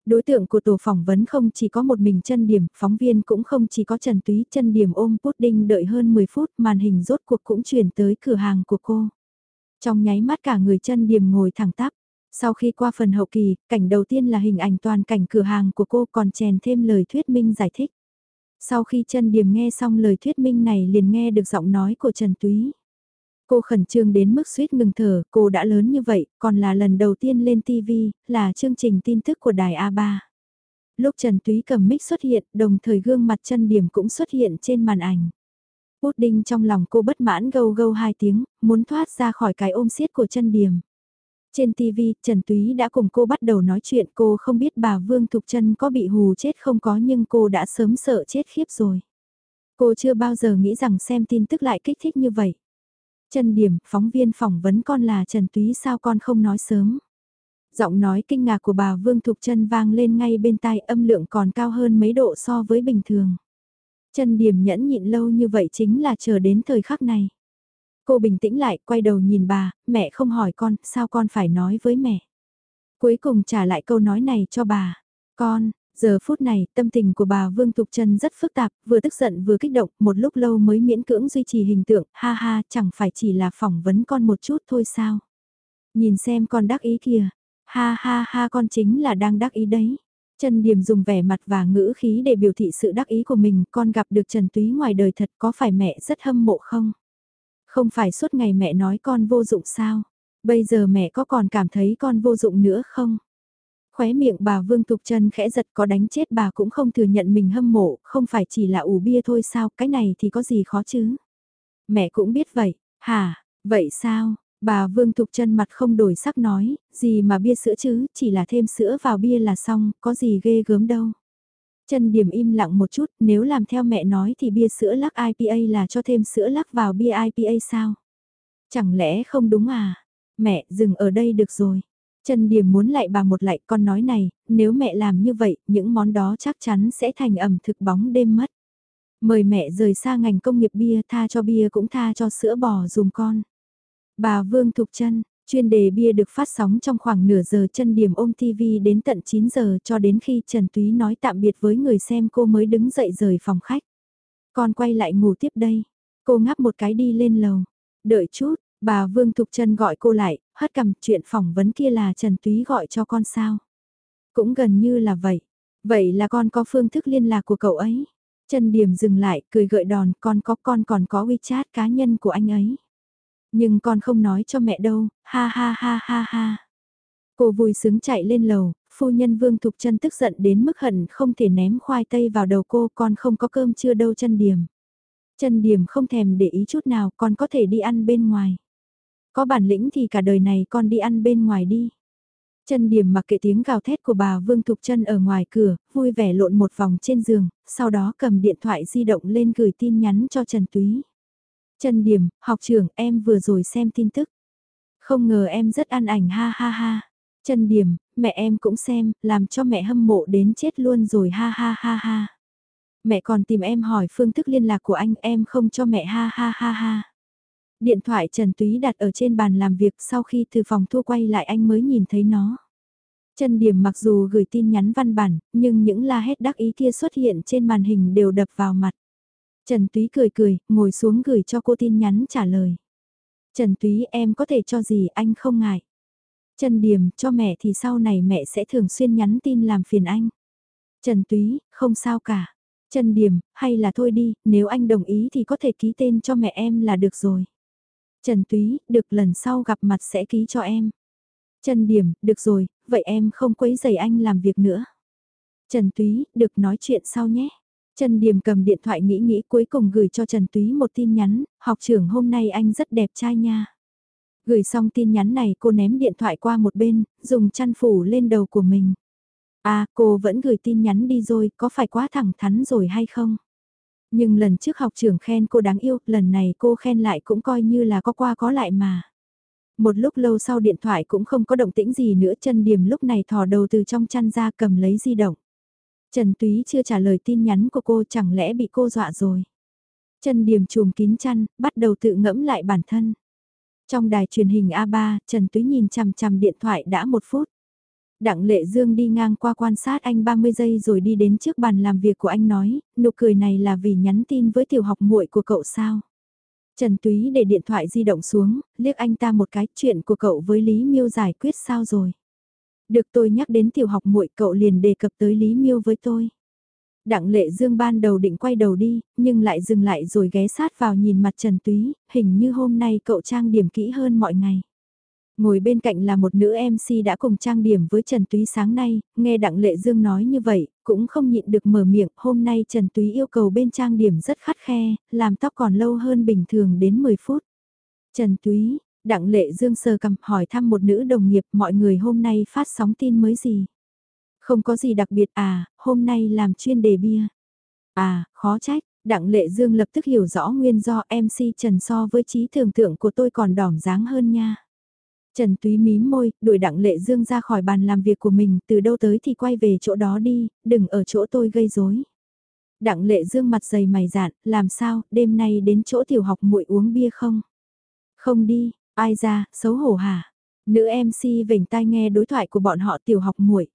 Đối tượng của tổ phỏng vấn không chỉ có một mình chân điểm, phóng viên cũng không chỉ có Trần Túy chân điểm ôm pudding đợi hơn 10 phút màn hình rốt cuộc cũng chuyển tới cửa hàng của cô. Trong nháy mắt cả người chân điểm ngồi thẳng tắp. Sau khi qua phần hậu kỳ, cảnh đầu tiên là hình ảnh toàn cảnh cửa hàng của cô còn chèn thêm lời thuyết minh giải thích. Sau khi chân Điềm nghe xong lời thuyết minh này liền nghe được giọng nói của Trần Túy. Cô khẩn trương đến mức suýt ngừng thở, cô đã lớn như vậy, còn là lần đầu tiên lên TV, là chương trình tin tức của đài A3. Lúc Trần Túy cầm mic xuất hiện, đồng thời gương mặt chân điểm cũng xuất hiện trên màn ảnh. Pudding trong lòng cô bất mãn gâu gâu hai tiếng, muốn thoát ra khỏi cái ôm siết của chân điểm. Trên TV, Trần Túy đã cùng cô bắt đầu nói chuyện cô không biết bà Vương Thục Trân có bị hù chết không có nhưng cô đã sớm sợ chết khiếp rồi. Cô chưa bao giờ nghĩ rằng xem tin tức lại kích thích như vậy. Trần Điểm, phóng viên phỏng vấn con là Trần Túy sao con không nói sớm. Giọng nói kinh ngạc của bà Vương Thục Trân vang lên ngay bên tai âm lượng còn cao hơn mấy độ so với bình thường. Trần Điểm nhẫn nhịn lâu như vậy chính là chờ đến thời khắc này. Cô bình tĩnh lại, quay đầu nhìn bà, mẹ không hỏi con, sao con phải nói với mẹ. Cuối cùng trả lại câu nói này cho bà. Con, giờ phút này, tâm tình của bà Vương Thục Trân rất phức tạp, vừa tức giận vừa kích động, một lúc lâu mới miễn cưỡng duy trì hình tượng, ha ha, chẳng phải chỉ là phỏng vấn con một chút thôi sao. Nhìn xem con đắc ý kìa, ha ha ha con chính là đang đắc ý đấy. Trần Điềm dùng vẻ mặt và ngữ khí để biểu thị sự đắc ý của mình, con gặp được Trần Túy ngoài đời thật có phải mẹ rất hâm mộ không? Không phải suốt ngày mẹ nói con vô dụng sao? Bây giờ mẹ có còn cảm thấy con vô dụng nữa không? Khóe miệng bà Vương Thục Trân khẽ giật có đánh chết bà cũng không thừa nhận mình hâm mộ, không phải chỉ là ủ bia thôi sao, cái này thì có gì khó chứ? Mẹ cũng biết vậy, hả, vậy sao? Bà Vương Thục Trân mặt không đổi sắc nói, gì mà bia sữa chứ, chỉ là thêm sữa vào bia là xong, có gì ghê gớm đâu. Chân điểm im lặng một chút, nếu làm theo mẹ nói thì bia sữa lắc IPA là cho thêm sữa lắc vào bia IPA sao? Chẳng lẽ không đúng à? Mẹ, dừng ở đây được rồi. Chân điểm muốn lại bà một lại con nói này, nếu mẹ làm như vậy, những món đó chắc chắn sẽ thành ẩm thực bóng đêm mất. Mời mẹ rời xa ngành công nghiệp bia tha cho bia cũng tha cho sữa bò dùm con. Bà Vương Thục chân Chuyên đề bia được phát sóng trong khoảng nửa giờ chân điểm ôm TV đến tận 9 giờ cho đến khi Trần Túy nói tạm biệt với người xem cô mới đứng dậy rời phòng khách. Con quay lại ngủ tiếp đây. Cô ngáp một cái đi lên lầu. Đợi chút, bà Vương Thục Trân gọi cô lại, hất cầm chuyện phỏng vấn kia là Trần Túy gọi cho con sao. Cũng gần như là vậy. Vậy là con có phương thức liên lạc của cậu ấy. Trần Điểm dừng lại, cười gợi đòn, con có con còn có WeChat cá nhân của anh ấy. Nhưng con không nói cho mẹ đâu, ha ha ha ha ha. Cô vui sướng chạy lên lầu, phu nhân Vương Thục Trân tức giận đến mức hận không thể ném khoai tây vào đầu cô, con không có cơm chưa đâu chân điểm. Chân điểm không thèm để ý chút nào, con có thể đi ăn bên ngoài. Có bản lĩnh thì cả đời này con đi ăn bên ngoài đi. Chân điểm mặc kệ tiếng gào thét của bà Vương Thục Trân ở ngoài cửa, vui vẻ lộn một vòng trên giường, sau đó cầm điện thoại di động lên gửi tin nhắn cho Trần Túy. Trần Điểm, học trưởng em vừa rồi xem tin tức. Không ngờ em rất ăn ảnh ha ha ha. Trần Điểm, mẹ em cũng xem, làm cho mẹ hâm mộ đến chết luôn rồi ha ha ha ha. Mẹ còn tìm em hỏi phương thức liên lạc của anh em không cho mẹ ha ha ha ha. Điện thoại Trần Túy đặt ở trên bàn làm việc sau khi từ phòng thu quay lại anh mới nhìn thấy nó. Trần Điểm mặc dù gửi tin nhắn văn bản, nhưng những la hét đắc ý kia xuất hiện trên màn hình đều đập vào mặt. Trần Túy cười cười, ngồi xuống gửi cho cô tin nhắn trả lời. Trần Túy em có thể cho gì anh không ngại. Trần Điểm cho mẹ thì sau này mẹ sẽ thường xuyên nhắn tin làm phiền anh. Trần Túy, không sao cả. Trần Điểm, hay là thôi đi, nếu anh đồng ý thì có thể ký tên cho mẹ em là được rồi. Trần Túy, được lần sau gặp mặt sẽ ký cho em. Trần Điểm, được rồi, vậy em không quấy rầy anh làm việc nữa. Trần Túy, được nói chuyện sau nhé. Trần Điềm cầm điện thoại nghĩ nghĩ cuối cùng gửi cho Trần Túy một tin nhắn, học trưởng hôm nay anh rất đẹp trai nha. Gửi xong tin nhắn này cô ném điện thoại qua một bên, dùng chăn phủ lên đầu của mình. À, cô vẫn gửi tin nhắn đi rồi, có phải quá thẳng thắn rồi hay không? Nhưng lần trước học trưởng khen cô đáng yêu, lần này cô khen lại cũng coi như là có qua có lại mà. Một lúc lâu sau điện thoại cũng không có động tĩnh gì nữa chân điểm lúc này thò đầu từ trong chăn ra cầm lấy di động. Trần Túy chưa trả lời tin nhắn của cô chẳng lẽ bị cô dọa rồi. Trần Điềm chùm kín chăn, bắt đầu tự ngẫm lại bản thân. Trong đài truyền hình A3, Trần Túy nhìn chằm chằm điện thoại đã một phút. Đặng Lệ Dương đi ngang qua quan sát anh 30 giây rồi đi đến trước bàn làm việc của anh nói, nụ cười này là vì nhắn tin với tiểu học muội của cậu sao. Trần Túy để điện thoại di động xuống, liếc anh ta một cái chuyện của cậu với Lý Miêu giải quyết sao rồi. Được tôi nhắc đến tiểu học muội cậu liền đề cập tới Lý Miêu với tôi. Đặng lệ dương ban đầu định quay đầu đi, nhưng lại dừng lại rồi ghé sát vào nhìn mặt Trần Túy, hình như hôm nay cậu trang điểm kỹ hơn mọi ngày. Ngồi bên cạnh là một nữ MC đã cùng trang điểm với Trần Túy sáng nay, nghe Đặng Lệ Dương nói như vậy, cũng không nhịn được mở miệng, hôm nay Trần Túy yêu cầu bên trang điểm rất khắt khe, làm tóc còn lâu hơn bình thường đến 10 phút. Trần Túy, Đặng Lệ Dương sờ cầm hỏi thăm một nữ đồng nghiệp mọi người hôm nay phát sóng tin mới gì. Không có gì đặc biệt à, hôm nay làm chuyên đề bia. À, khó trách, Đặng Lệ Dương lập tức hiểu rõ nguyên do MC Trần so với trí tưởng tượng của tôi còn đỏm dáng hơn nha. Trần Túy mím môi, đuổi Đặng Lệ Dương ra khỏi bàn làm việc của mình, từ đâu tới thì quay về chỗ đó đi, đừng ở chỗ tôi gây rối. Đặng Lệ Dương mặt dày mày dạn, làm sao, đêm nay đến chỗ tiểu học muội uống bia không? Không đi, ai ra, xấu hổ hả? Nữ MC vểnh tai nghe đối thoại của bọn họ tiểu học muội.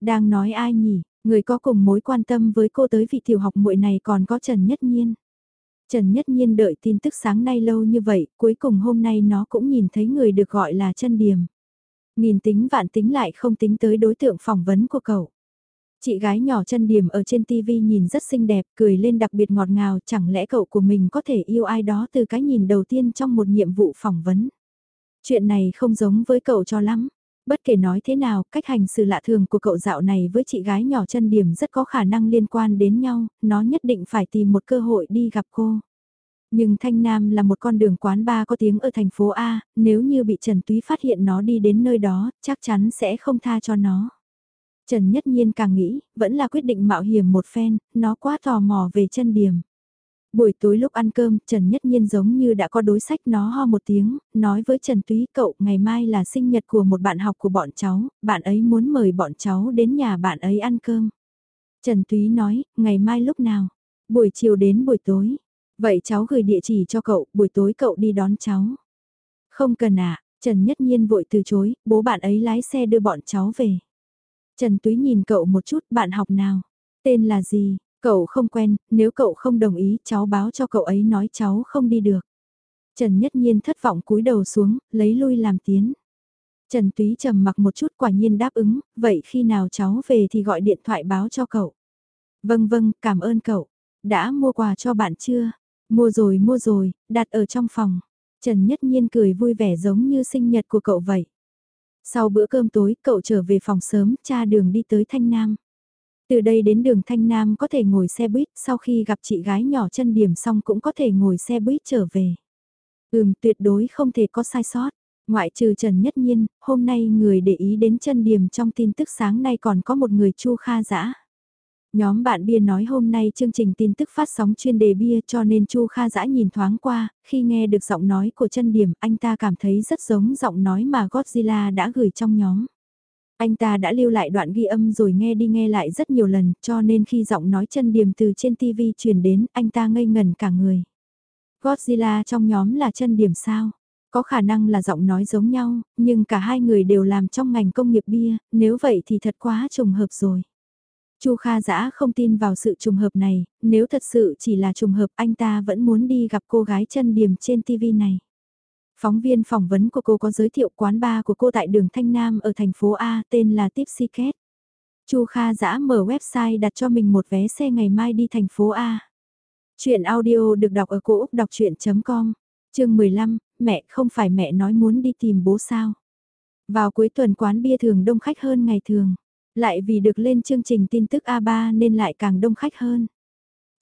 Đang nói ai nhỉ, người có cùng mối quan tâm với cô tới vị tiểu học muội này còn có Trần Nhất Nhiên. Trần Nhất Nhiên đợi tin tức sáng nay lâu như vậy, cuối cùng hôm nay nó cũng nhìn thấy người được gọi là chân điểm. Nhìn tính vạn tính lại không tính tới đối tượng phỏng vấn của cậu. Chị gái nhỏ chân điểm ở trên TV nhìn rất xinh đẹp, cười lên đặc biệt ngọt ngào, chẳng lẽ cậu của mình có thể yêu ai đó từ cái nhìn đầu tiên trong một nhiệm vụ phỏng vấn. Chuyện này không giống với cậu cho lắm. Bất kể nói thế nào, cách hành xử lạ thường của cậu dạo này với chị gái nhỏ chân điểm rất có khả năng liên quan đến nhau, nó nhất định phải tìm một cơ hội đi gặp cô. Nhưng Thanh Nam là một con đường quán bar có tiếng ở thành phố A, nếu như bị Trần Túy phát hiện nó đi đến nơi đó, chắc chắn sẽ không tha cho nó. Trần Nhất Nhiên càng nghĩ, vẫn là quyết định mạo hiểm một phen, nó quá tò mò về chân điểm. Buổi tối lúc ăn cơm, Trần Nhất Nhiên giống như đã có đối sách nó ho một tiếng, nói với Trần Túy cậu ngày mai là sinh nhật của một bạn học của bọn cháu, bạn ấy muốn mời bọn cháu đến nhà bạn ấy ăn cơm. Trần Túy nói, ngày mai lúc nào? Buổi chiều đến buổi tối. Vậy cháu gửi địa chỉ cho cậu, buổi tối cậu đi đón cháu. Không cần ạ, Trần Nhất Nhiên vội từ chối, bố bạn ấy lái xe đưa bọn cháu về. Trần Túy nhìn cậu một chút, bạn học nào? Tên là gì? Cậu không quen, nếu cậu không đồng ý cháu báo cho cậu ấy nói cháu không đi được. Trần Nhất Nhiên thất vọng cúi đầu xuống, lấy lui làm tiến. Trần Túy trầm mặc một chút quả nhiên đáp ứng, vậy khi nào cháu về thì gọi điện thoại báo cho cậu. Vâng vâng, cảm ơn cậu. Đã mua quà cho bạn chưa? Mua rồi mua rồi, đặt ở trong phòng. Trần Nhất Nhiên cười vui vẻ giống như sinh nhật của cậu vậy. Sau bữa cơm tối, cậu trở về phòng sớm, cha đường đi tới Thanh Nam. Từ đây đến đường Thanh Nam có thể ngồi xe buýt, sau khi gặp chị gái nhỏ chân điểm xong cũng có thể ngồi xe buýt trở về. Ừm, tuyệt đối không thể có sai sót. Ngoại trừ Trần Nhất Nhiên, hôm nay người để ý đến chân điểm trong tin tức sáng nay còn có một người Chu Kha Dã. Nhóm bạn bia nói hôm nay chương trình tin tức phát sóng chuyên đề bia cho nên Chu Kha Dã nhìn thoáng qua, khi nghe được giọng nói của chân điểm anh ta cảm thấy rất giống giọng nói mà Godzilla đã gửi trong nhóm. Anh ta đã lưu lại đoạn ghi âm rồi nghe đi nghe lại rất nhiều lần cho nên khi giọng nói chân điểm từ trên TV truyền đến anh ta ngây ngần cả người. Godzilla trong nhóm là chân điểm sao? Có khả năng là giọng nói giống nhau, nhưng cả hai người đều làm trong ngành công nghiệp bia, nếu vậy thì thật quá trùng hợp rồi. Chu Kha Dã không tin vào sự trùng hợp này, nếu thật sự chỉ là trùng hợp anh ta vẫn muốn đi gặp cô gái chân điểm trên TV này. Phóng viên phỏng vấn của cô có giới thiệu quán bar của cô tại đường Thanh Nam ở thành phố A tên là Tipsy Cat. Chu Kha Dã mở website đặt cho mình một vé xe ngày mai đi thành phố A. Chuyện audio được đọc ở cổ Úc đọc chuyện.com, chương 15, mẹ không phải mẹ nói muốn đi tìm bố sao. Vào cuối tuần quán bia thường đông khách hơn ngày thường. Lại vì được lên chương trình tin tức A3 nên lại càng đông khách hơn.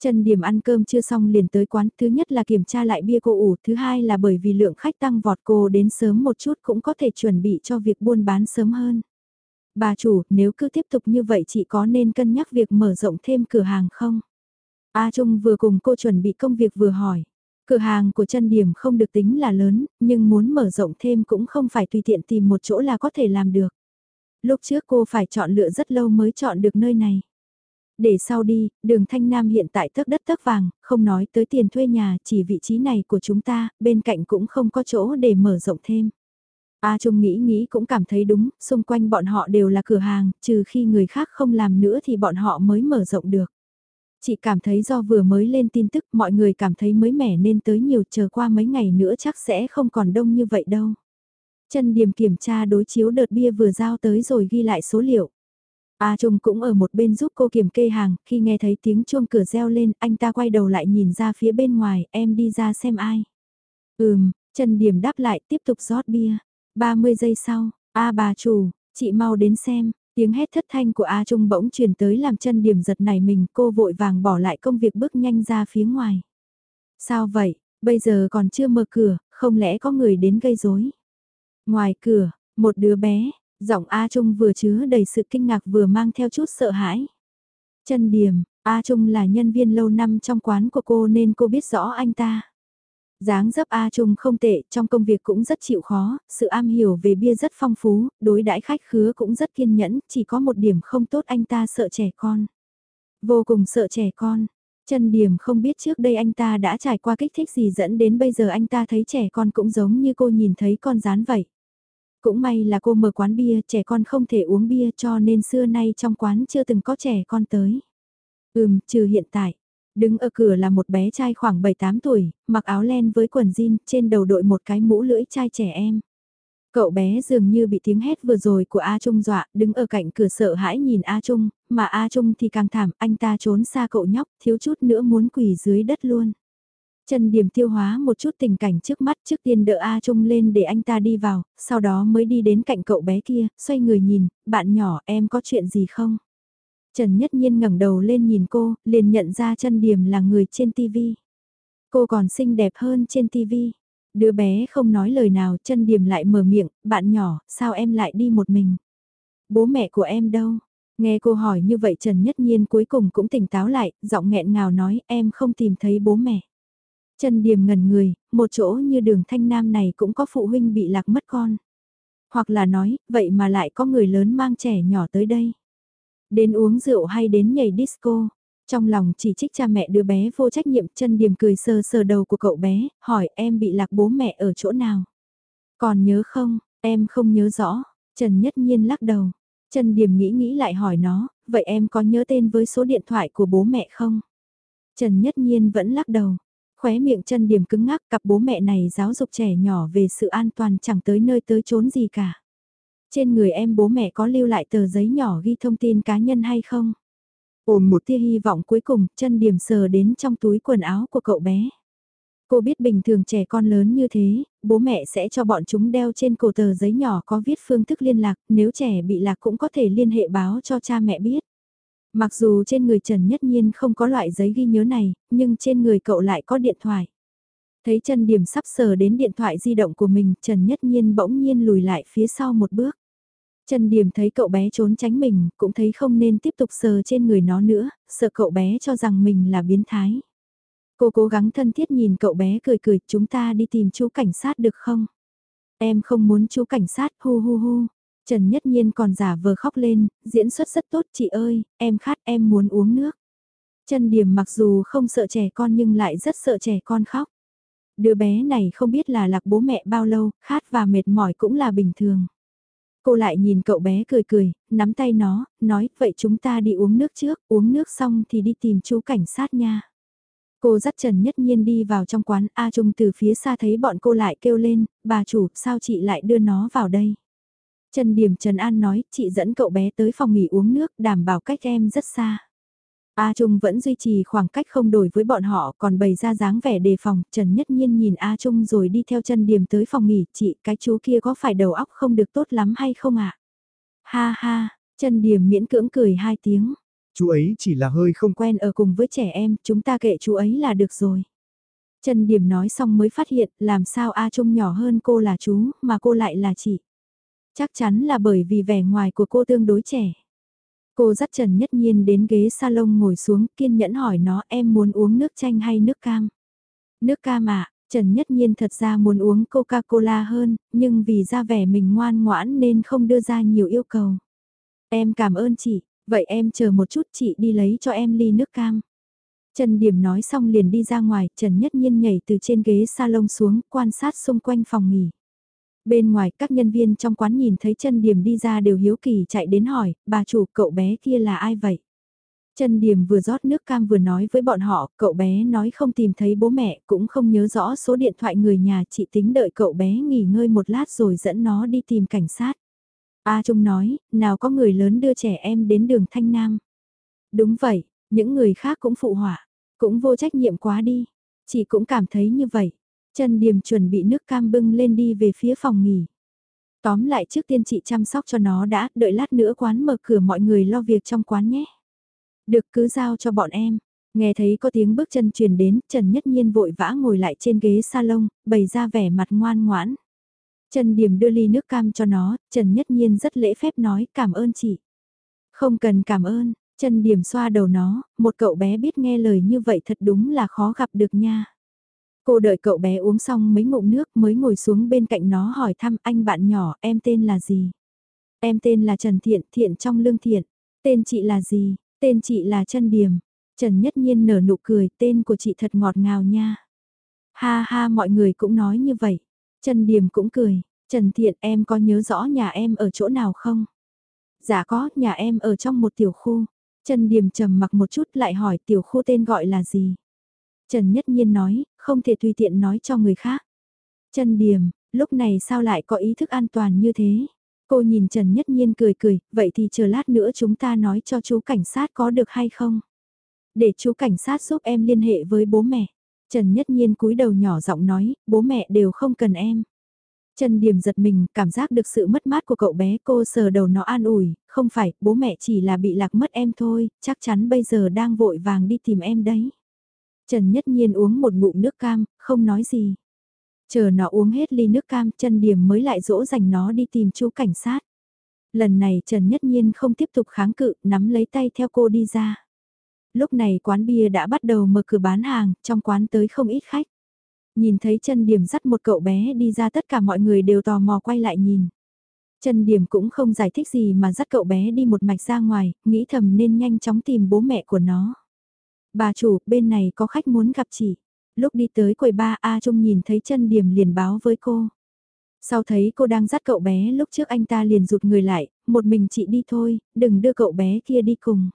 Trần Điểm ăn cơm chưa xong liền tới quán, thứ nhất là kiểm tra lại bia cô ủ, thứ hai là bởi vì lượng khách tăng vọt cô đến sớm một chút cũng có thể chuẩn bị cho việc buôn bán sớm hơn. Bà chủ, nếu cứ tiếp tục như vậy chị có nên cân nhắc việc mở rộng thêm cửa hàng không? A Trung vừa cùng cô chuẩn bị công việc vừa hỏi. Cửa hàng của Trần điểm không được tính là lớn, nhưng muốn mở rộng thêm cũng không phải tùy tiện tìm một chỗ là có thể làm được lúc trước cô phải chọn lựa rất lâu mới chọn được nơi này. Để sau đi, đường Thanh Nam hiện tại tấc đất tấc vàng, không nói tới tiền thuê nhà, chỉ vị trí này của chúng ta, bên cạnh cũng không có chỗ để mở rộng thêm. A Trung nghĩ nghĩ cũng cảm thấy đúng, xung quanh bọn họ đều là cửa hàng, trừ khi người khác không làm nữa thì bọn họ mới mở rộng được. Chị cảm thấy do vừa mới lên tin tức mọi người cảm thấy mới mẻ nên tới nhiều chờ qua mấy ngày nữa chắc sẽ không còn đông như vậy đâu. Chân điểm kiểm tra đối chiếu đợt bia vừa giao tới rồi ghi lại số liệu. A Trung cũng ở một bên giúp cô kiểm kê hàng, khi nghe thấy tiếng chuông cửa reo lên, anh ta quay đầu lại nhìn ra phía bên ngoài, em đi ra xem ai. Ừm, Trần Điểm đáp lại tiếp tục rót bia. 30 giây sau, A bà chủ, chị mau đến xem, tiếng hét thất thanh của A Trung bỗng truyền tới làm Trần Điểm giật này mình, cô vội vàng bỏ lại công việc bước nhanh ra phía ngoài. Sao vậy, bây giờ còn chưa mở cửa, không lẽ có người đến gây rối? Ngoài cửa, một đứa bé, giọng A Trung vừa chứa đầy sự kinh ngạc vừa mang theo chút sợ hãi. Chân điểm, A Trung là nhân viên lâu năm trong quán của cô nên cô biết rõ anh ta. dáng dấp A Trung không tệ, trong công việc cũng rất chịu khó, sự am hiểu về bia rất phong phú, đối đãi khách khứa cũng rất kiên nhẫn, chỉ có một điểm không tốt anh ta sợ trẻ con. Vô cùng sợ trẻ con. Chân điểm không biết trước đây anh ta đã trải qua kích thích gì dẫn đến bây giờ anh ta thấy trẻ con cũng giống như cô nhìn thấy con rán vậy. Cũng may là cô mở quán bia, trẻ con không thể uống bia cho nên xưa nay trong quán chưa từng có trẻ con tới. Ừm, trừ hiện tại. Đứng ở cửa là một bé trai khoảng 7-8 tuổi, mặc áo len với quần jean, trên đầu đội một cái mũ lưỡi trai trẻ em. Cậu bé dường như bị tiếng hét vừa rồi của A Trung dọa, đứng ở cạnh cửa sợ hãi nhìn A Trung, mà A Trung thì càng thảm, anh ta trốn xa cậu nhóc, thiếu chút nữa muốn quỳ dưới đất luôn. Trần Điểm tiêu hóa một chút tình cảnh trước mắt trước tiên đỡ A Trung lên để anh ta đi vào, sau đó mới đi đến cạnh cậu bé kia, xoay người nhìn, bạn nhỏ em có chuyện gì không? Trần Nhất Nhiên ngẩng đầu lên nhìn cô, liền nhận ra Trần Điểm là người trên TV. Cô còn xinh đẹp hơn trên TV. Đứa bé không nói lời nào, Trần Điểm lại mở miệng, bạn nhỏ, sao em lại đi một mình? Bố mẹ của em đâu? Nghe cô hỏi như vậy Trần Nhất Nhiên cuối cùng cũng tỉnh táo lại, giọng nghẹn ngào nói em không tìm thấy bố mẹ. Trần Điềm ngẩn người, một chỗ như đường Thanh Nam này cũng có phụ huynh bị lạc mất con. Hoặc là nói, vậy mà lại có người lớn mang trẻ nhỏ tới đây. Đến uống rượu hay đến nhảy disco. Trong lòng chỉ trích cha mẹ đứa bé vô trách nhiệm chân điềm cười sờ sờ đầu của cậu bé, hỏi em bị lạc bố mẹ ở chỗ nào. Còn nhớ không, em không nhớ rõ, Trần Nhất Nhiên lắc đầu. Trần Điểm nghĩ nghĩ lại hỏi nó, vậy em có nhớ tên với số điện thoại của bố mẹ không? Trần Nhất Nhiên vẫn lắc đầu. Khóe miệng chân Điểm cứng ngắc cặp bố mẹ này giáo dục trẻ nhỏ về sự an toàn chẳng tới nơi tới chốn gì cả. Trên người em bố mẹ có lưu lại tờ giấy nhỏ ghi thông tin cá nhân hay không? Ôm một tia hy vọng cuối cùng, chân điểm sờ đến trong túi quần áo của cậu bé. Cô biết bình thường trẻ con lớn như thế, bố mẹ sẽ cho bọn chúng đeo trên cổ tờ giấy nhỏ có viết phương thức liên lạc, nếu trẻ bị lạc cũng có thể liên hệ báo cho cha mẹ biết. Mặc dù trên người Trần Nhất Nhiên không có loại giấy ghi nhớ này, nhưng trên người cậu lại có điện thoại. Thấy Trần Điểm sắp sờ đến điện thoại di động của mình, Trần Nhất Nhiên bỗng nhiên lùi lại phía sau một bước. Trần Điểm thấy cậu bé trốn tránh mình, cũng thấy không nên tiếp tục sờ trên người nó nữa, sợ cậu bé cho rằng mình là biến thái. Cô cố gắng thân thiết nhìn cậu bé cười cười, chúng ta đi tìm chú cảnh sát được không? Em không muốn chú cảnh sát, hu hu hu. Trần Nhất Nhiên còn giả vờ khóc lên, diễn xuất rất tốt chị ơi, em khát em muốn uống nước. Trần Điểm mặc dù không sợ trẻ con nhưng lại rất sợ trẻ con khóc. Đứa bé này không biết là lạc bố mẹ bao lâu, khát và mệt mỏi cũng là bình thường. Cô lại nhìn cậu bé cười cười, nắm tay nó, nói, vậy chúng ta đi uống nước trước, uống nước xong thì đi tìm chú cảnh sát nha. Cô dắt Trần Nhất Nhiên đi vào trong quán, A Trung từ phía xa thấy bọn cô lại kêu lên, bà chủ, sao chị lại đưa nó vào đây? Trần Điểm Trần An nói, chị dẫn cậu bé tới phòng nghỉ uống nước, đảm bảo cách em rất xa. A Trung vẫn duy trì khoảng cách không đổi với bọn họ, còn bày ra dáng vẻ đề phòng, Trần Nhất Nhiên nhìn A Trung rồi đi theo chân điểm tới phòng nghỉ, chị, cái chú kia có phải đầu óc không được tốt lắm hay không ạ? Ha ha, Trần điểm miễn cưỡng cười hai tiếng. Chú ấy chỉ là hơi không quen ở cùng với trẻ em, chúng ta kệ chú ấy là được rồi. Trần Điểm nói xong mới phát hiện làm sao A Trung nhỏ hơn cô là chú, mà cô lại là chị. Chắc chắn là bởi vì vẻ ngoài của cô tương đối trẻ. Cô dắt Trần Nhất Nhiên đến ghế salon ngồi xuống kiên nhẫn hỏi nó em muốn uống nước chanh hay nước cam. Nước cam ạ, Trần Nhất Nhiên thật ra muốn uống Coca-Cola hơn, nhưng vì ra vẻ mình ngoan ngoãn nên không đưa ra nhiều yêu cầu. Em cảm ơn chị, vậy em chờ một chút chị đi lấy cho em ly nước cam. Trần Điểm nói xong liền đi ra ngoài, Trần Nhất Nhiên nhảy từ trên ghế salon xuống, quan sát xung quanh phòng nghỉ. Bên ngoài các nhân viên trong quán nhìn thấy chân điểm đi ra đều hiếu kỳ chạy đến hỏi, bà chủ cậu bé kia là ai vậy? Chân điểm vừa rót nước cam vừa nói với bọn họ, cậu bé nói không tìm thấy bố mẹ, cũng không nhớ rõ số điện thoại người nhà, chị tính đợi cậu bé nghỉ ngơi một lát rồi dẫn nó đi tìm cảnh sát. A Trung nói, nào có người lớn đưa trẻ em đến đường Thanh Nam. Đúng vậy, những người khác cũng phụ họa, cũng vô trách nhiệm quá đi. Chị cũng cảm thấy như vậy. Trần Điềm chuẩn bị nước cam bưng lên đi về phía phòng nghỉ. Tóm lại trước tiên chị chăm sóc cho nó đã, đợi lát nữa quán mở cửa mọi người lo việc trong quán nhé. Được cứ giao cho bọn em. Nghe thấy có tiếng bước chân truyền đến, Trần Nhất Nhiên vội vã ngồi lại trên ghế salon, bày ra vẻ mặt ngoan ngoãn. Trần Điểm đưa ly nước cam cho nó, Trần Nhất Nhiên rất lễ phép nói cảm ơn chị. Không cần cảm ơn, Trần Điểm xoa đầu nó, một cậu bé biết nghe lời như vậy thật đúng là khó gặp được nha. Cô đợi cậu bé uống xong mấy ngụm nước mới ngồi xuống bên cạnh nó hỏi thăm anh bạn nhỏ em tên là gì. Em tên là Trần Thiện, Thiện trong lương thiện. Tên chị là gì? Tên chị là Trân Điềm. Trần Nhất Nhiên nở nụ cười, tên của chị thật ngọt ngào nha. Ha ha mọi người cũng nói như vậy. Trần Điềm cũng cười, Trần Thiện em có nhớ rõ nhà em ở chỗ nào không? Dạ có, nhà em ở trong một tiểu khu. Trần Điềm trầm mặc một chút lại hỏi tiểu khu tên gọi là gì? Trần Nhất Nhiên nói, không thể tùy tiện nói cho người khác. Trần Điềm, lúc này sao lại có ý thức an toàn như thế? Cô nhìn Trần Nhất Nhiên cười cười, vậy thì chờ lát nữa chúng ta nói cho chú cảnh sát có được hay không? Để chú cảnh sát giúp em liên hệ với bố mẹ. Trần Nhất Nhiên cúi đầu nhỏ giọng nói, bố mẹ đều không cần em. Trần Điềm giật mình, cảm giác được sự mất mát của cậu bé cô sờ đầu nó an ủi, không phải, bố mẹ chỉ là bị lạc mất em thôi, chắc chắn bây giờ đang vội vàng đi tìm em đấy. Trần Nhất Nhiên uống một ngụm nước cam, không nói gì. Chờ nó uống hết ly nước cam, Trần Điểm mới lại dỗ dành nó đi tìm chú cảnh sát. Lần này Trần Nhất Nhiên không tiếp tục kháng cự, nắm lấy tay theo cô đi ra. Lúc này quán bia đã bắt đầu mở cửa bán hàng, trong quán tới không ít khách. Nhìn thấy Trần Điểm dắt một cậu bé đi ra tất cả mọi người đều tò mò quay lại nhìn. Trần Điểm cũng không giải thích gì mà dắt cậu bé đi một mạch ra ngoài, nghĩ thầm nên nhanh chóng tìm bố mẹ của nó. Bà chủ, bên này có khách muốn gặp chị. Lúc đi tới quầy ba A Trung nhìn thấy chân điểm liền báo với cô. Sau thấy cô đang dắt cậu bé lúc trước anh ta liền rụt người lại, một mình chị đi thôi, đừng đưa cậu bé kia đi cùng.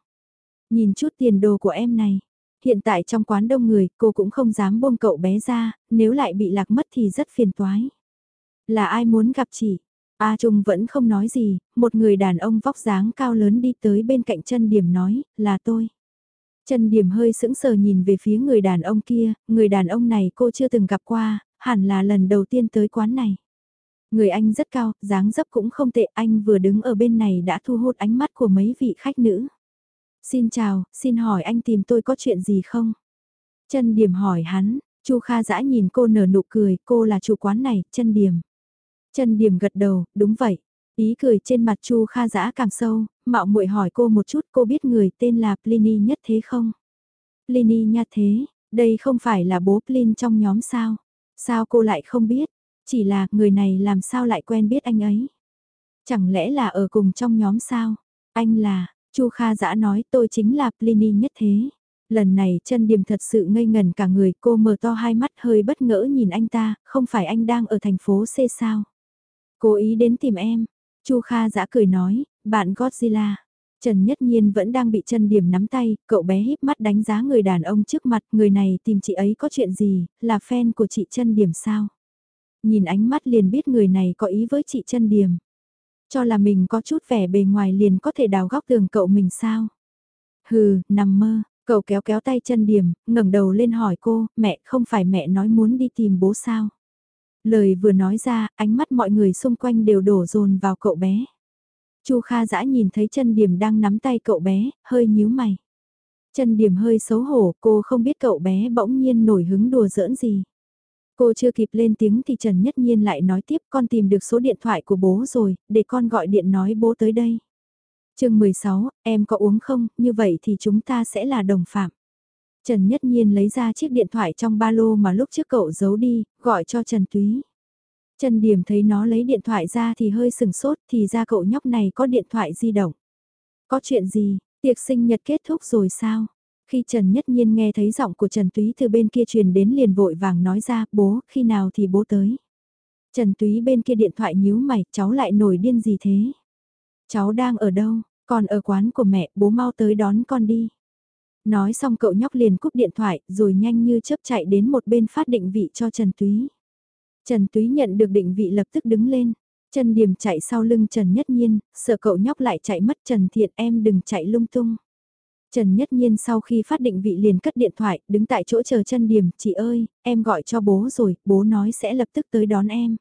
Nhìn chút tiền đồ của em này. Hiện tại trong quán đông người, cô cũng không dám buông cậu bé ra, nếu lại bị lạc mất thì rất phiền toái. Là ai muốn gặp chị? A Trung vẫn không nói gì, một người đàn ông vóc dáng cao lớn đi tới bên cạnh chân điểm nói, là tôi. Trần điểm hơi sững sờ nhìn về phía người đàn ông kia, người đàn ông này cô chưa từng gặp qua, hẳn là lần đầu tiên tới quán này. Người anh rất cao, dáng dấp cũng không tệ, anh vừa đứng ở bên này đã thu hút ánh mắt của mấy vị khách nữ. Xin chào, xin hỏi anh tìm tôi có chuyện gì không? Trần điểm hỏi hắn, Chu Kha dã nhìn cô nở nụ cười, cô là chủ quán này, Trần điểm. Trần điểm gật đầu, đúng vậy. Ý cười trên mặt Chu Kha dã càng sâu, mạo muội hỏi cô một chút cô biết người tên là Pliny nhất thế không? Pliny nha thế, đây không phải là bố Plin trong nhóm sao? Sao cô lại không biết? Chỉ là người này làm sao lại quen biết anh ấy? Chẳng lẽ là ở cùng trong nhóm sao? Anh là, Chu Kha Dã nói tôi chính là Pliny nhất thế. Lần này chân điềm thật sự ngây ngần cả người cô mở to hai mắt hơi bất ngỡ nhìn anh ta, không phải anh đang ở thành phố C sao? Cố ý đến tìm em. Chu Kha Dã cười nói, bạn Godzilla. Trần Nhất Nhiên vẫn đang bị chân điểm nắm tay, cậu bé híp mắt đánh giá người đàn ông trước mặt, người này tìm chị ấy có chuyện gì, là fan của chị chân điểm sao? Nhìn ánh mắt liền biết người này có ý với chị chân điểm. Cho là mình có chút vẻ bề ngoài liền có thể đào góc tường cậu mình sao? Hừ, nằm mơ, cậu kéo kéo tay chân điểm, ngẩng đầu lên hỏi cô, mẹ không phải mẹ nói muốn đi tìm bố sao? Lời vừa nói ra, ánh mắt mọi người xung quanh đều đổ dồn vào cậu bé. Chu Kha dã nhìn thấy chân điểm đang nắm tay cậu bé, hơi nhíu mày. Chân điểm hơi xấu hổ, cô không biết cậu bé bỗng nhiên nổi hứng đùa giỡn gì. Cô chưa kịp lên tiếng thì Trần Nhất Nhiên lại nói tiếp con tìm được số điện thoại của bố rồi, để con gọi điện nói bố tới đây. chương 16, em có uống không, như vậy thì chúng ta sẽ là đồng phạm. Trần Nhất Nhiên lấy ra chiếc điện thoại trong ba lô mà lúc trước cậu giấu đi, gọi cho Trần Túy. Trần Điểm thấy nó lấy điện thoại ra thì hơi sừng sốt thì ra cậu nhóc này có điện thoại di động. Có chuyện gì, tiệc sinh nhật kết thúc rồi sao? Khi Trần Nhất Nhiên nghe thấy giọng của Trần Túy từ bên kia truyền đến liền vội vàng nói ra, bố, khi nào thì bố tới. Trần Túy bên kia điện thoại nhíu mày, cháu lại nổi điên gì thế? Cháu đang ở đâu? Còn ở quán của mẹ, bố mau tới đón con đi. Nói xong cậu nhóc liền cúp điện thoại, rồi nhanh như chớp chạy đến một bên phát định vị cho Trần Túy. Trần Túy nhận được định vị lập tức đứng lên. Trần Điềm chạy sau lưng Trần Nhất Nhiên, sợ cậu nhóc lại chạy mất Trần Thiện em đừng chạy lung tung. Trần Nhất Nhiên sau khi phát định vị liền cất điện thoại, đứng tại chỗ chờ Trần Điềm chị ơi, em gọi cho bố rồi, bố nói sẽ lập tức tới đón em.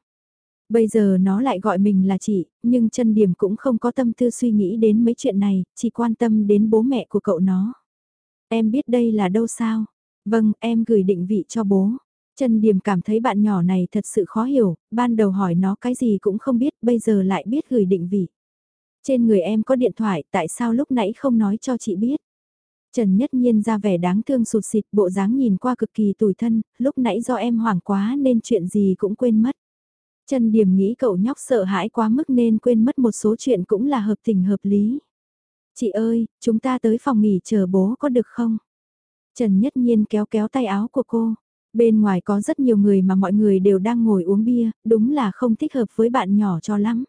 Bây giờ nó lại gọi mình là chị, nhưng Trần Điềm cũng không có tâm tư suy nghĩ đến mấy chuyện này, chỉ quan tâm đến bố mẹ của cậu nó. Em biết đây là đâu sao? Vâng, em gửi định vị cho bố. Trần Điểm cảm thấy bạn nhỏ này thật sự khó hiểu, ban đầu hỏi nó cái gì cũng không biết, bây giờ lại biết gửi định vị. Trên người em có điện thoại, tại sao lúc nãy không nói cho chị biết? Trần Nhất Nhiên ra vẻ đáng thương sụt xịt bộ dáng nhìn qua cực kỳ tủi thân, lúc nãy do em hoảng quá nên chuyện gì cũng quên mất. Trần Điểm nghĩ cậu nhóc sợ hãi quá mức nên quên mất một số chuyện cũng là hợp tình hợp lý. Chị ơi, chúng ta tới phòng nghỉ chờ bố có được không? Trần Nhất Nhiên kéo kéo tay áo của cô. Bên ngoài có rất nhiều người mà mọi người đều đang ngồi uống bia, đúng là không thích hợp với bạn nhỏ cho lắm.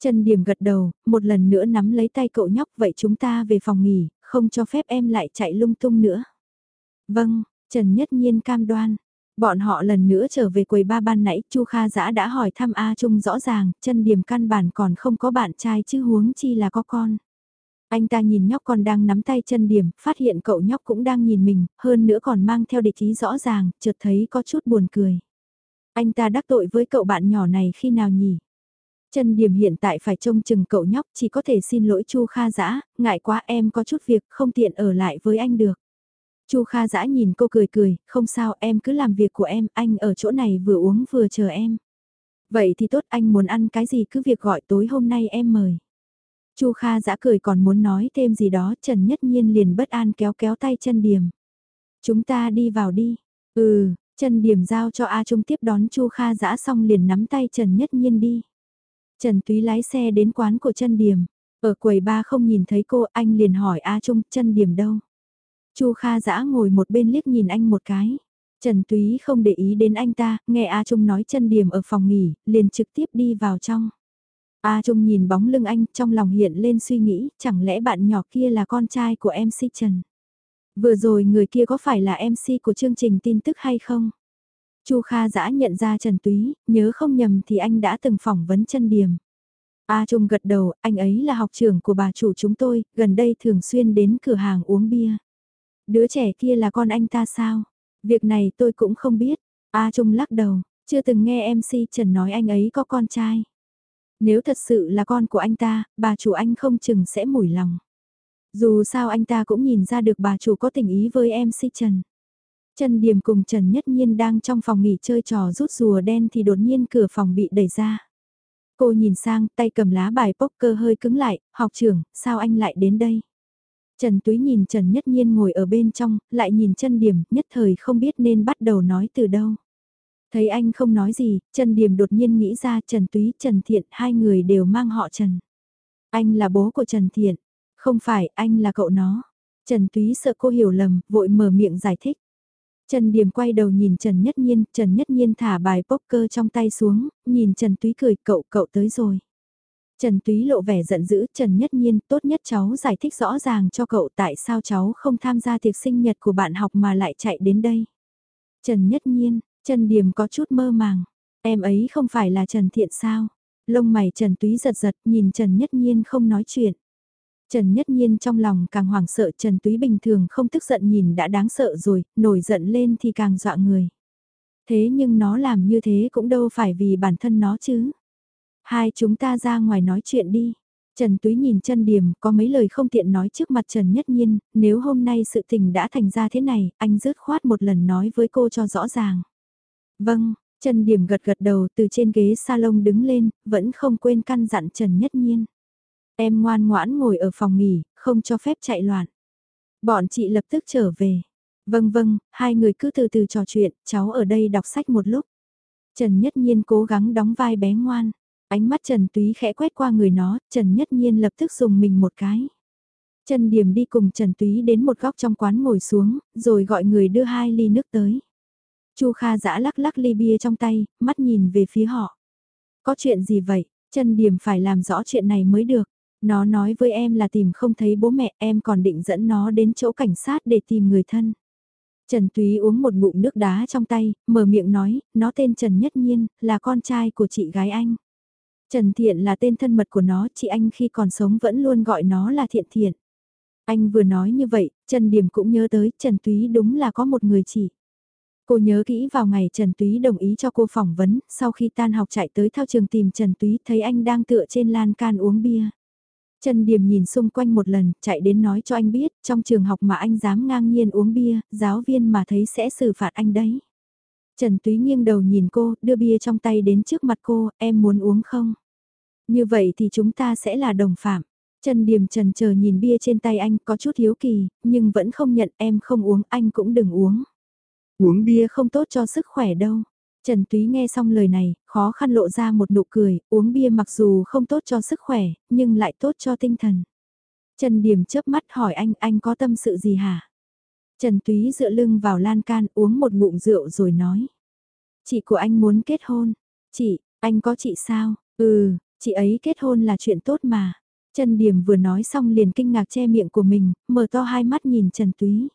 Trần Điểm gật đầu, một lần nữa nắm lấy tay cậu nhóc vậy chúng ta về phòng nghỉ, không cho phép em lại chạy lung tung nữa. Vâng, Trần Nhất Nhiên cam đoan. Bọn họ lần nữa trở về quầy ba ban nãy, Chu Kha Dã đã hỏi thăm A Trung rõ ràng, chân điểm căn bản còn không có bạn trai chứ huống chi là có con. Anh ta nhìn nhóc con đang nắm tay chân điểm, phát hiện cậu nhóc cũng đang nhìn mình, hơn nữa còn mang theo địch ý rõ ràng, chợt thấy có chút buồn cười. Anh ta đắc tội với cậu bạn nhỏ này khi nào nhỉ? Chân điểm hiện tại phải trông chừng cậu nhóc chỉ có thể xin lỗi Chu Kha Dã, ngại quá em có chút việc không tiện ở lại với anh được. Chu Kha Dã nhìn cô cười cười, không sao em cứ làm việc của em, anh ở chỗ này vừa uống vừa chờ em. Vậy thì tốt anh muốn ăn cái gì cứ việc gọi tối hôm nay em mời. Chu Kha Dã cười còn muốn nói thêm gì đó, Trần Nhất Nhiên liền bất an kéo kéo tay chân điểm. Chúng ta đi vào đi. Ừ, Trần Điểm giao cho A Trung tiếp đón Chu Kha Dã xong liền nắm tay Trần Nhất Nhiên đi. Trần Túy lái xe đến quán của chân điểm. Ở quầy ba không nhìn thấy cô, anh liền hỏi A Trung, chân điểm đâu? Chu Kha dã ngồi một bên liếc nhìn anh một cái. Trần Túy không để ý đến anh ta, nghe A Trung nói chân điểm ở phòng nghỉ, liền trực tiếp đi vào trong. A Trung nhìn bóng lưng anh, trong lòng hiện lên suy nghĩ, chẳng lẽ bạn nhỏ kia là con trai của MC Trần? Vừa rồi người kia có phải là MC của chương trình tin tức hay không? Chu Kha dã nhận ra Trần Túy, nhớ không nhầm thì anh đã từng phỏng vấn chân điểm. A Trung gật đầu, anh ấy là học trưởng của bà chủ chúng tôi, gần đây thường xuyên đến cửa hàng uống bia. Đứa trẻ kia là con anh ta sao? Việc này tôi cũng không biết. A Trung lắc đầu, chưa từng nghe MC Trần nói anh ấy có con trai. Nếu thật sự là con của anh ta, bà chủ anh không chừng sẽ mủi lòng. Dù sao anh ta cũng nhìn ra được bà chủ có tình ý với em si Trần. Trần Điềm cùng Trần Nhất Nhiên đang trong phòng nghỉ chơi trò rút rùa đen thì đột nhiên cửa phòng bị đẩy ra. Cô nhìn sang, tay cầm lá bài poker hơi cứng lại, học trưởng, sao anh lại đến đây? Trần Túy nhìn Trần Nhất Nhiên ngồi ở bên trong, lại nhìn chân điểm, nhất thời không biết nên bắt đầu nói từ đâu. Thấy anh không nói gì, Trần Điềm đột nhiên nghĩ ra Trần Túy, Trần Thiện, hai người đều mang họ Trần. Anh là bố của Trần Thiện, không phải, anh là cậu nó. Trần Túy sợ cô hiểu lầm, vội mở miệng giải thích. Trần Điềm quay đầu nhìn Trần Nhất Nhiên, Trần Nhất Nhiên thả bài poker trong tay xuống, nhìn Trần Túy cười cậu cậu tới rồi. Trần Túy lộ vẻ giận dữ, Trần Nhất Nhiên, tốt nhất cháu giải thích rõ ràng cho cậu tại sao cháu không tham gia tiệc sinh nhật của bạn học mà lại chạy đến đây. Trần Nhất Nhiên, Trần Điềm có chút mơ màng, em ấy không phải là Trần Thiện sao? Lông mày Trần Túy giật giật nhìn Trần Nhất Nhiên không nói chuyện. Trần Nhất Nhiên trong lòng càng hoảng sợ Trần Túy bình thường không tức giận nhìn đã đáng sợ rồi, nổi giận lên thì càng dọa người. Thế nhưng nó làm như thế cũng đâu phải vì bản thân nó chứ. Hai chúng ta ra ngoài nói chuyện đi. Trần Túy nhìn chân điểm, có mấy lời không tiện nói trước mặt Trần Nhất Nhiên, nếu hôm nay sự tình đã thành ra thế này, anh rớt khoát một lần nói với cô cho rõ ràng. Vâng, Trần Điểm gật gật đầu từ trên ghế salon đứng lên, vẫn không quên căn dặn Trần Nhất Nhiên. Em ngoan ngoãn ngồi ở phòng nghỉ, không cho phép chạy loạn. Bọn chị lập tức trở về. Vâng vâng, hai người cứ từ từ trò chuyện, cháu ở đây đọc sách một lúc. Trần Nhất Nhiên cố gắng đóng vai bé ngoan. Ánh mắt Trần Túy khẽ quét qua người nó, Trần Nhất Nhiên lập tức dùng mình một cái. Trần Điểm đi cùng Trần Túy đến một góc trong quán ngồi xuống, rồi gọi người đưa hai ly nước tới. Chu Kha giã lắc lắc ly bia trong tay, mắt nhìn về phía họ. Có chuyện gì vậy? Trần Điểm phải làm rõ chuyện này mới được. Nó nói với em là tìm không thấy bố mẹ, em còn định dẫn nó đến chỗ cảnh sát để tìm người thân. Trần Túy uống một ngụm nước đá trong tay, mở miệng nói, nó tên Trần Nhất Nhiên, là con trai của chị gái anh. Trần Thiện là tên thân mật của nó, chị anh khi còn sống vẫn luôn gọi nó là Thiện Thiện. Anh vừa nói như vậy, Trần Điểm cũng nhớ tới, Trần Túy đúng là có một người chị. Cô nhớ kỹ vào ngày Trần Túy đồng ý cho cô phỏng vấn, sau khi tan học chạy tới thao trường tìm Trần Túy thấy anh đang tựa trên lan can uống bia. Trần điềm nhìn xung quanh một lần, chạy đến nói cho anh biết, trong trường học mà anh dám ngang nhiên uống bia, giáo viên mà thấy sẽ xử phạt anh đấy. Trần Túy nghiêng đầu nhìn cô, đưa bia trong tay đến trước mặt cô, em muốn uống không? Như vậy thì chúng ta sẽ là đồng phạm. Trần điềm trần chờ nhìn bia trên tay anh có chút hiếu kỳ, nhưng vẫn không nhận em không uống, anh cũng đừng uống. Uống bia không tốt cho sức khỏe đâu. Trần Túy nghe xong lời này, khó khăn lộ ra một nụ cười, uống bia mặc dù không tốt cho sức khỏe, nhưng lại tốt cho tinh thần. Trần Điểm chớp mắt hỏi anh, anh có tâm sự gì hả? Trần Túy dựa lưng vào lan can uống một ngụm rượu rồi nói. Chị của anh muốn kết hôn. Chị, anh có chị sao? Ừ, chị ấy kết hôn là chuyện tốt mà. Trần Điểm vừa nói xong liền kinh ngạc che miệng của mình, mở to hai mắt nhìn Trần Túy.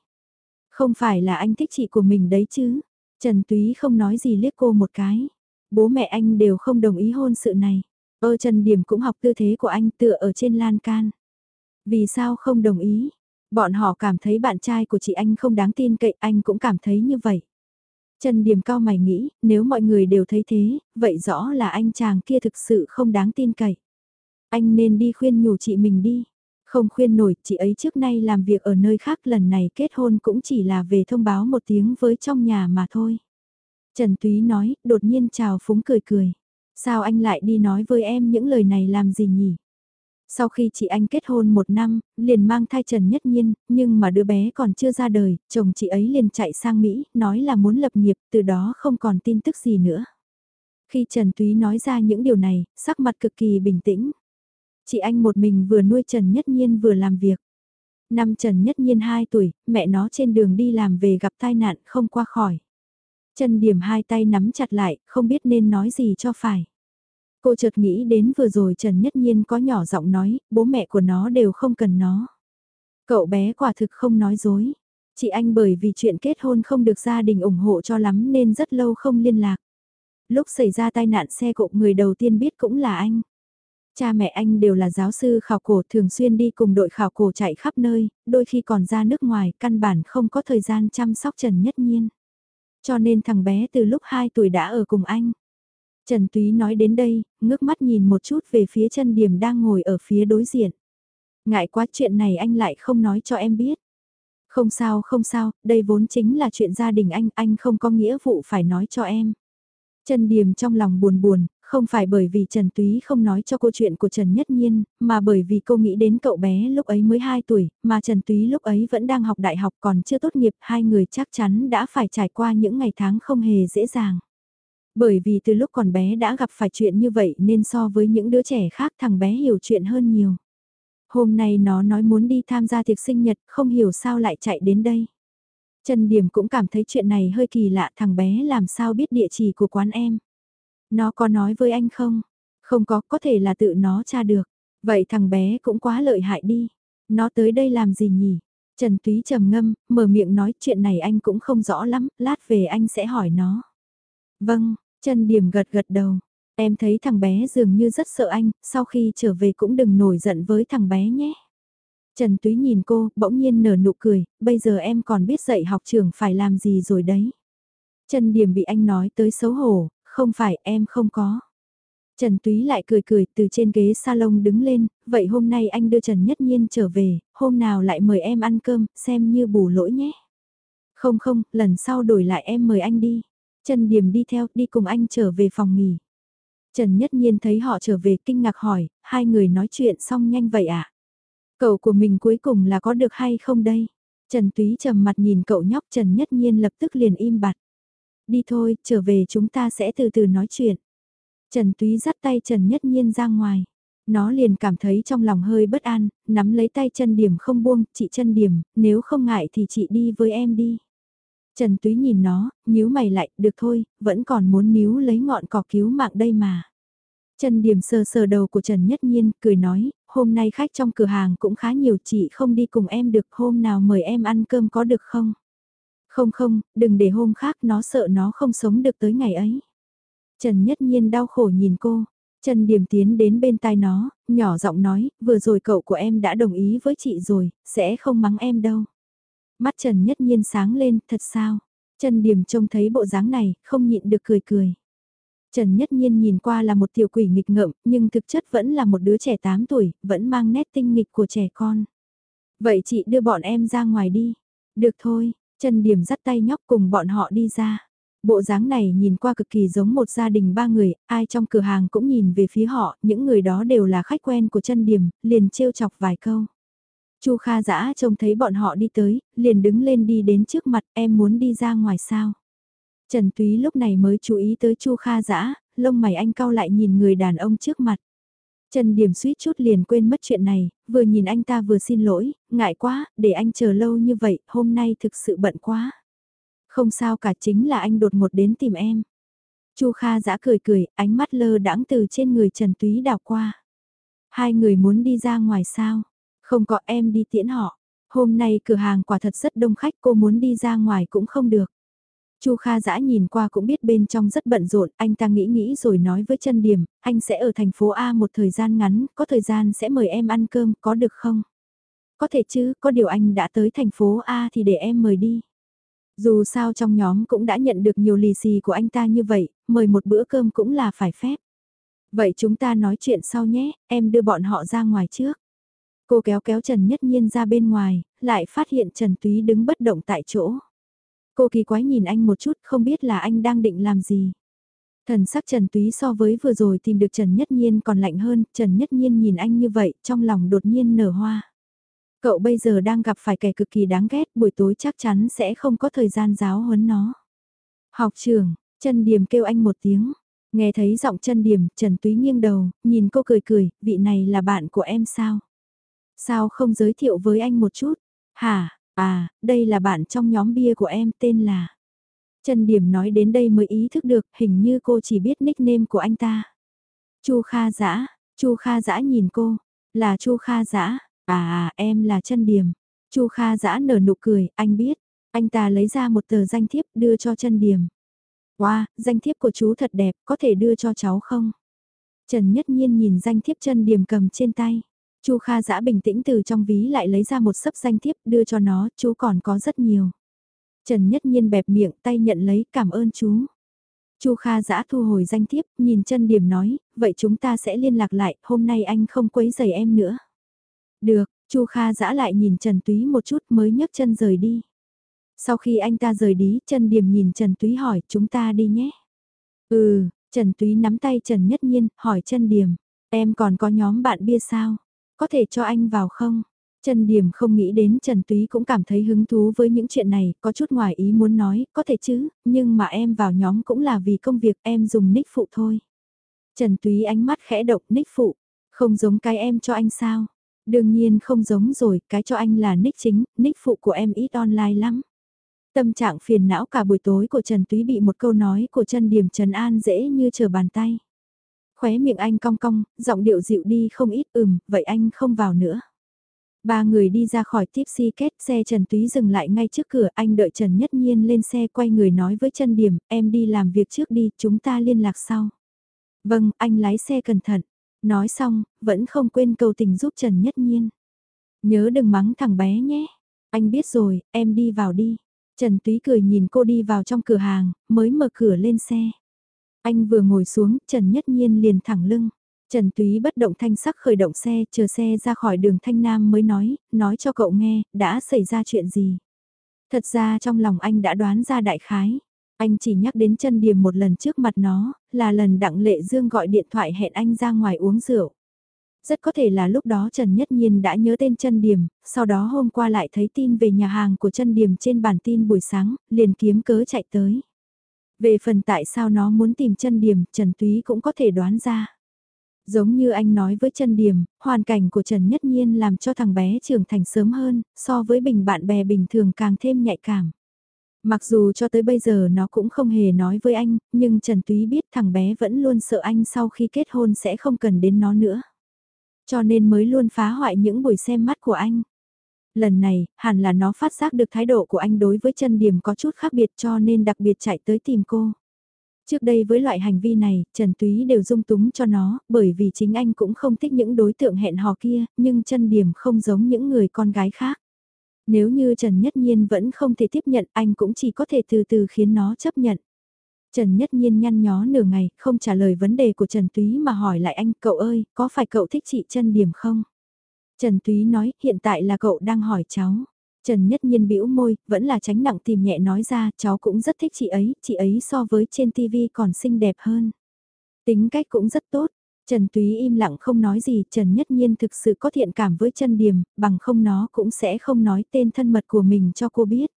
Không phải là anh thích chị của mình đấy chứ? Trần Túy không nói gì liếc cô một cái. Bố mẹ anh đều không đồng ý hôn sự này. Ơ Trần Điểm cũng học tư thế của anh tựa ở trên lan can. Vì sao không đồng ý? Bọn họ cảm thấy bạn trai của chị anh không đáng tin cậy, anh cũng cảm thấy như vậy. Trần Điểm cao mày nghĩ, nếu mọi người đều thấy thế, vậy rõ là anh chàng kia thực sự không đáng tin cậy. Anh nên đi khuyên nhủ chị mình đi. Không khuyên nổi, chị ấy trước nay làm việc ở nơi khác lần này kết hôn cũng chỉ là về thông báo một tiếng với trong nhà mà thôi. Trần Túy nói, đột nhiên chào phúng cười cười. Sao anh lại đi nói với em những lời này làm gì nhỉ? Sau khi chị anh kết hôn một năm, liền mang thai Trần Nhất Nhiên, nhưng mà đứa bé còn chưa ra đời, chồng chị ấy liền chạy sang Mỹ, nói là muốn lập nghiệp, từ đó không còn tin tức gì nữa. Khi Trần Túy nói ra những điều này, sắc mặt cực kỳ bình tĩnh. Chị anh một mình vừa nuôi Trần Nhất Nhiên vừa làm việc. Năm Trần Nhất Nhiên 2 tuổi, mẹ nó trên đường đi làm về gặp tai nạn không qua khỏi. trần điểm hai tay nắm chặt lại, không biết nên nói gì cho phải. Cô chợt nghĩ đến vừa rồi Trần Nhất Nhiên có nhỏ giọng nói, bố mẹ của nó đều không cần nó. Cậu bé quả thực không nói dối. Chị anh bởi vì chuyện kết hôn không được gia đình ủng hộ cho lắm nên rất lâu không liên lạc. Lúc xảy ra tai nạn xe cộ người đầu tiên biết cũng là anh. Cha mẹ anh đều là giáo sư khảo cổ thường xuyên đi cùng đội khảo cổ chạy khắp nơi, đôi khi còn ra nước ngoài, căn bản không có thời gian chăm sóc Trần Nhất Nhiên. Cho nên thằng bé từ lúc 2 tuổi đã ở cùng anh. Trần Túy nói đến đây, ngước mắt nhìn một chút về phía chân điểm đang ngồi ở phía đối diện. Ngại quá chuyện này anh lại không nói cho em biết. Không sao không sao, đây vốn chính là chuyện gia đình anh, anh không có nghĩa vụ phải nói cho em. Trần Điềm trong lòng buồn buồn, không phải bởi vì Trần Túy không nói cho cô chuyện của Trần Nhất Nhiên, mà bởi vì cô nghĩ đến cậu bé lúc ấy mới 2 tuổi, mà Trần Túy lúc ấy vẫn đang học đại học còn chưa tốt nghiệp, hai người chắc chắn đã phải trải qua những ngày tháng không hề dễ dàng. Bởi vì từ lúc còn bé đã gặp phải chuyện như vậy nên so với những đứa trẻ khác thằng bé hiểu chuyện hơn nhiều. Hôm nay nó nói muốn đi tham gia tiệc sinh nhật, không hiểu sao lại chạy đến đây. Trần Điểm cũng cảm thấy chuyện này hơi kỳ lạ thằng bé làm sao biết địa chỉ của quán em. Nó có nói với anh không? Không có, có thể là tự nó tra được. Vậy thằng bé cũng quá lợi hại đi. Nó tới đây làm gì nhỉ? Trần Túy trầm ngâm, mở miệng nói chuyện này anh cũng không rõ lắm, lát về anh sẽ hỏi nó. Vâng, Trần Điểm gật gật đầu. Em thấy thằng bé dường như rất sợ anh, sau khi trở về cũng đừng nổi giận với thằng bé nhé. Trần Túy nhìn cô, bỗng nhiên nở nụ cười, bây giờ em còn biết dạy học trường phải làm gì rồi đấy. Trần Điểm bị anh nói tới xấu hổ, không phải em không có. Trần Túy lại cười cười từ trên ghế salon đứng lên, vậy hôm nay anh đưa Trần Nhất Nhiên trở về, hôm nào lại mời em ăn cơm, xem như bù lỗi nhé. Không không, lần sau đổi lại em mời anh đi. Trần Điểm đi theo, đi cùng anh trở về phòng nghỉ. Trần Nhất Nhiên thấy họ trở về kinh ngạc hỏi, hai người nói chuyện xong nhanh vậy à? Cậu của mình cuối cùng là có được hay không đây? Trần Túy trầm mặt nhìn cậu nhóc Trần Nhất Nhiên lập tức liền im bặt. Đi thôi, trở về chúng ta sẽ từ từ nói chuyện. Trần Túy dắt tay Trần Nhất Nhiên ra ngoài. Nó liền cảm thấy trong lòng hơi bất an, nắm lấy tay chân điểm không buông, chị chân điểm, nếu không ngại thì chị đi với em đi. Trần Túy nhìn nó, nhíu mày lại, được thôi, vẫn còn muốn níu lấy ngọn cỏ cứu mạng đây mà. Trần Điểm sờ sờ đầu của Trần Nhất Nhiên, cười nói, hôm nay khách trong cửa hàng cũng khá nhiều chị không đi cùng em được hôm nào mời em ăn cơm có được không? Không không, đừng để hôm khác nó sợ nó không sống được tới ngày ấy. Trần Nhất Nhiên đau khổ nhìn cô, Trần Điểm tiến đến bên tai nó, nhỏ giọng nói, vừa rồi cậu của em đã đồng ý với chị rồi, sẽ không mắng em đâu. Mắt Trần Nhất Nhiên sáng lên, thật sao? Trần Điểm trông thấy bộ dáng này, không nhịn được cười cười. Trần Nhất Nhiên nhìn qua là một tiểu quỷ nghịch ngợm, nhưng thực chất vẫn là một đứa trẻ 8 tuổi, vẫn mang nét tinh nghịch của trẻ con. Vậy chị đưa bọn em ra ngoài đi. Được thôi, Trần Điểm dắt tay nhóc cùng bọn họ đi ra. Bộ dáng này nhìn qua cực kỳ giống một gia đình ba người, ai trong cửa hàng cũng nhìn về phía họ, những người đó đều là khách quen của chân điểm, liền trêu chọc vài câu. Chu Kha dã trông thấy bọn họ đi tới, liền đứng lên đi đến trước mặt em muốn đi ra ngoài sao. Trần Túy lúc này mới chú ý tới Chu Kha dã lông mày anh cau lại nhìn người đàn ông trước mặt. Trần Điểm suýt chút liền quên mất chuyện này, vừa nhìn anh ta vừa xin lỗi, ngại quá, để anh chờ lâu như vậy, hôm nay thực sự bận quá. Không sao cả chính là anh đột ngột đến tìm em. Chu Kha giã cười cười, ánh mắt lơ đãng từ trên người Trần Túy đảo qua. Hai người muốn đi ra ngoài sao? Không có em đi tiễn họ. Hôm nay cửa hàng quả thật rất đông khách cô muốn đi ra ngoài cũng không được. Chu Kha Dã nhìn qua cũng biết bên trong rất bận rộn, anh ta nghĩ nghĩ rồi nói với chân điểm, anh sẽ ở thành phố A một thời gian ngắn, có thời gian sẽ mời em ăn cơm, có được không? Có thể chứ, có điều anh đã tới thành phố A thì để em mời đi. Dù sao trong nhóm cũng đã nhận được nhiều lì xì của anh ta như vậy, mời một bữa cơm cũng là phải phép. Vậy chúng ta nói chuyện sau nhé, em đưa bọn họ ra ngoài trước. Cô kéo kéo Trần Nhất Nhiên ra bên ngoài, lại phát hiện Trần Túy đứng bất động tại chỗ. Cô kỳ quái nhìn anh một chút không biết là anh đang định làm gì. Thần sắc Trần Túy so với vừa rồi tìm được Trần Nhất Nhiên còn lạnh hơn, Trần Nhất Nhiên nhìn anh như vậy, trong lòng đột nhiên nở hoa. Cậu bây giờ đang gặp phải kẻ cực kỳ đáng ghét, buổi tối chắc chắn sẽ không có thời gian giáo huấn nó. Học trường, chân Điềm kêu anh một tiếng. Nghe thấy giọng chân Điềm, Trần Túy nghiêng đầu, nhìn cô cười cười, vị này là bạn của em sao? Sao không giới thiệu với anh một chút? Hả, À, đây là bạn trong nhóm bia của em tên là... Trần Điểm nói đến đây mới ý thức được, hình như cô chỉ biết nickname của anh ta. Chu Kha Dã, Chu Kha Dã nhìn cô, là Chu Kha Dã, à, à em là Trần Điểm. Chu Kha Dã nở nụ cười, anh biết. Anh ta lấy ra một tờ danh thiếp đưa cho Trần Điểm. Wow, danh thiếp của chú thật đẹp, có thể đưa cho cháu không? Trần Nhất Nhiên nhìn danh thiếp Trần Điểm cầm trên tay. Chu Kha Dã bình tĩnh từ trong ví lại lấy ra một sấp danh thiếp đưa cho nó, chú còn có rất nhiều. Trần Nhất Nhiên bẹp miệng tay nhận lấy cảm ơn chú. Chu Kha Dã thu hồi danh thiếp, nhìn chân điểm nói, vậy chúng ta sẽ liên lạc lại, hôm nay anh không quấy giày em nữa. Được, Chu Kha Dã lại nhìn Trần Túy một chút mới nhấc chân rời đi. Sau khi anh ta rời đi, Trần Điểm nhìn Trần Túy hỏi, chúng ta đi nhé. Ừ, Trần Túy nắm tay Trần Nhất Nhiên, hỏi Trần Điểm, em còn có nhóm bạn bia sao? Có thể cho anh vào không? Trần Điểm không nghĩ đến Trần Túy cũng cảm thấy hứng thú với những chuyện này, có chút ngoài ý muốn nói, có thể chứ, nhưng mà em vào nhóm cũng là vì công việc em dùng nick phụ thôi. Trần Túy ánh mắt khẽ động nick phụ, không giống cái em cho anh sao? Đương nhiên không giống rồi, cái cho anh là nick chính, nick phụ của em ít online lắm. Tâm trạng phiền não cả buổi tối của Trần Túy bị một câu nói của Trần Điểm Trần An dễ như trở bàn tay. Khóe miệng anh cong cong, giọng điệu dịu đi không ít ừm, vậy anh không vào nữa. Ba người đi ra khỏi Tipsy Cat, xe Trần Túy dừng lại ngay trước cửa, anh đợi Trần Nhất Nhiên lên xe quay người nói với Trần Điểm, em đi làm việc trước đi, chúng ta liên lạc sau. Vâng, anh lái xe cẩn thận. Nói xong, vẫn không quên cầu tình giúp Trần Nhất Nhiên. Nhớ đừng mắng thằng bé nhé. Anh biết rồi, em đi vào đi. Trần Túy cười nhìn cô đi vào trong cửa hàng, mới mở cửa lên xe. Anh vừa ngồi xuống, Trần Nhất Nhiên liền thẳng lưng. Trần Túy bất động thanh sắc khởi động xe, chờ xe ra khỏi đường Thanh Nam mới nói, nói cho cậu nghe, đã xảy ra chuyện gì. Thật ra trong lòng anh đã đoán ra đại khái. Anh chỉ nhắc đến chân điểm một lần trước mặt nó, là lần đặng lệ dương gọi điện thoại hẹn anh ra ngoài uống rượu. Rất có thể là lúc đó Trần Nhất Nhiên đã nhớ tên chân điểm, sau đó hôm qua lại thấy tin về nhà hàng của chân điểm trên bản tin buổi sáng, liền kiếm cớ chạy tới. Về phần tại sao nó muốn tìm chân điểm, Trần Túy cũng có thể đoán ra. Giống như anh nói với Trần Điểm, hoàn cảnh của Trần Nhất Nhiên làm cho thằng bé trưởng thành sớm hơn, so với bình bạn bè bình thường càng thêm nhạy cảm. Mặc dù cho tới bây giờ nó cũng không hề nói với anh, nhưng Trần Túy biết thằng bé vẫn luôn sợ anh sau khi kết hôn sẽ không cần đến nó nữa. Cho nên mới luôn phá hoại những buổi xem mắt của anh. Lần này, hẳn là nó phát giác được thái độ của anh đối với chân điểm có chút khác biệt cho nên đặc biệt chạy tới tìm cô. Trước đây với loại hành vi này, Trần Túy đều dung túng cho nó, bởi vì chính anh cũng không thích những đối tượng hẹn hò kia, nhưng chân điểm không giống những người con gái khác. Nếu như Trần Nhất Nhiên vẫn không thể tiếp nhận, anh cũng chỉ có thể từ từ khiến nó chấp nhận. Trần Nhất Nhiên nhăn nhó nửa ngày, không trả lời vấn đề của Trần Túy mà hỏi lại anh, cậu ơi, có phải cậu thích chị chân điểm không? Trần Túy nói, hiện tại là cậu đang hỏi cháu. Trần Nhất Nhiên bĩu môi, vẫn là tránh nặng tìm nhẹ nói ra, cháu cũng rất thích chị ấy, chị ấy so với trên TV còn xinh đẹp hơn. Tính cách cũng rất tốt. Trần Túy im lặng không nói gì, Trần Nhất Nhiên thực sự có thiện cảm với chân Điềm, bằng không nó cũng sẽ không nói tên thân mật của mình cho cô biết.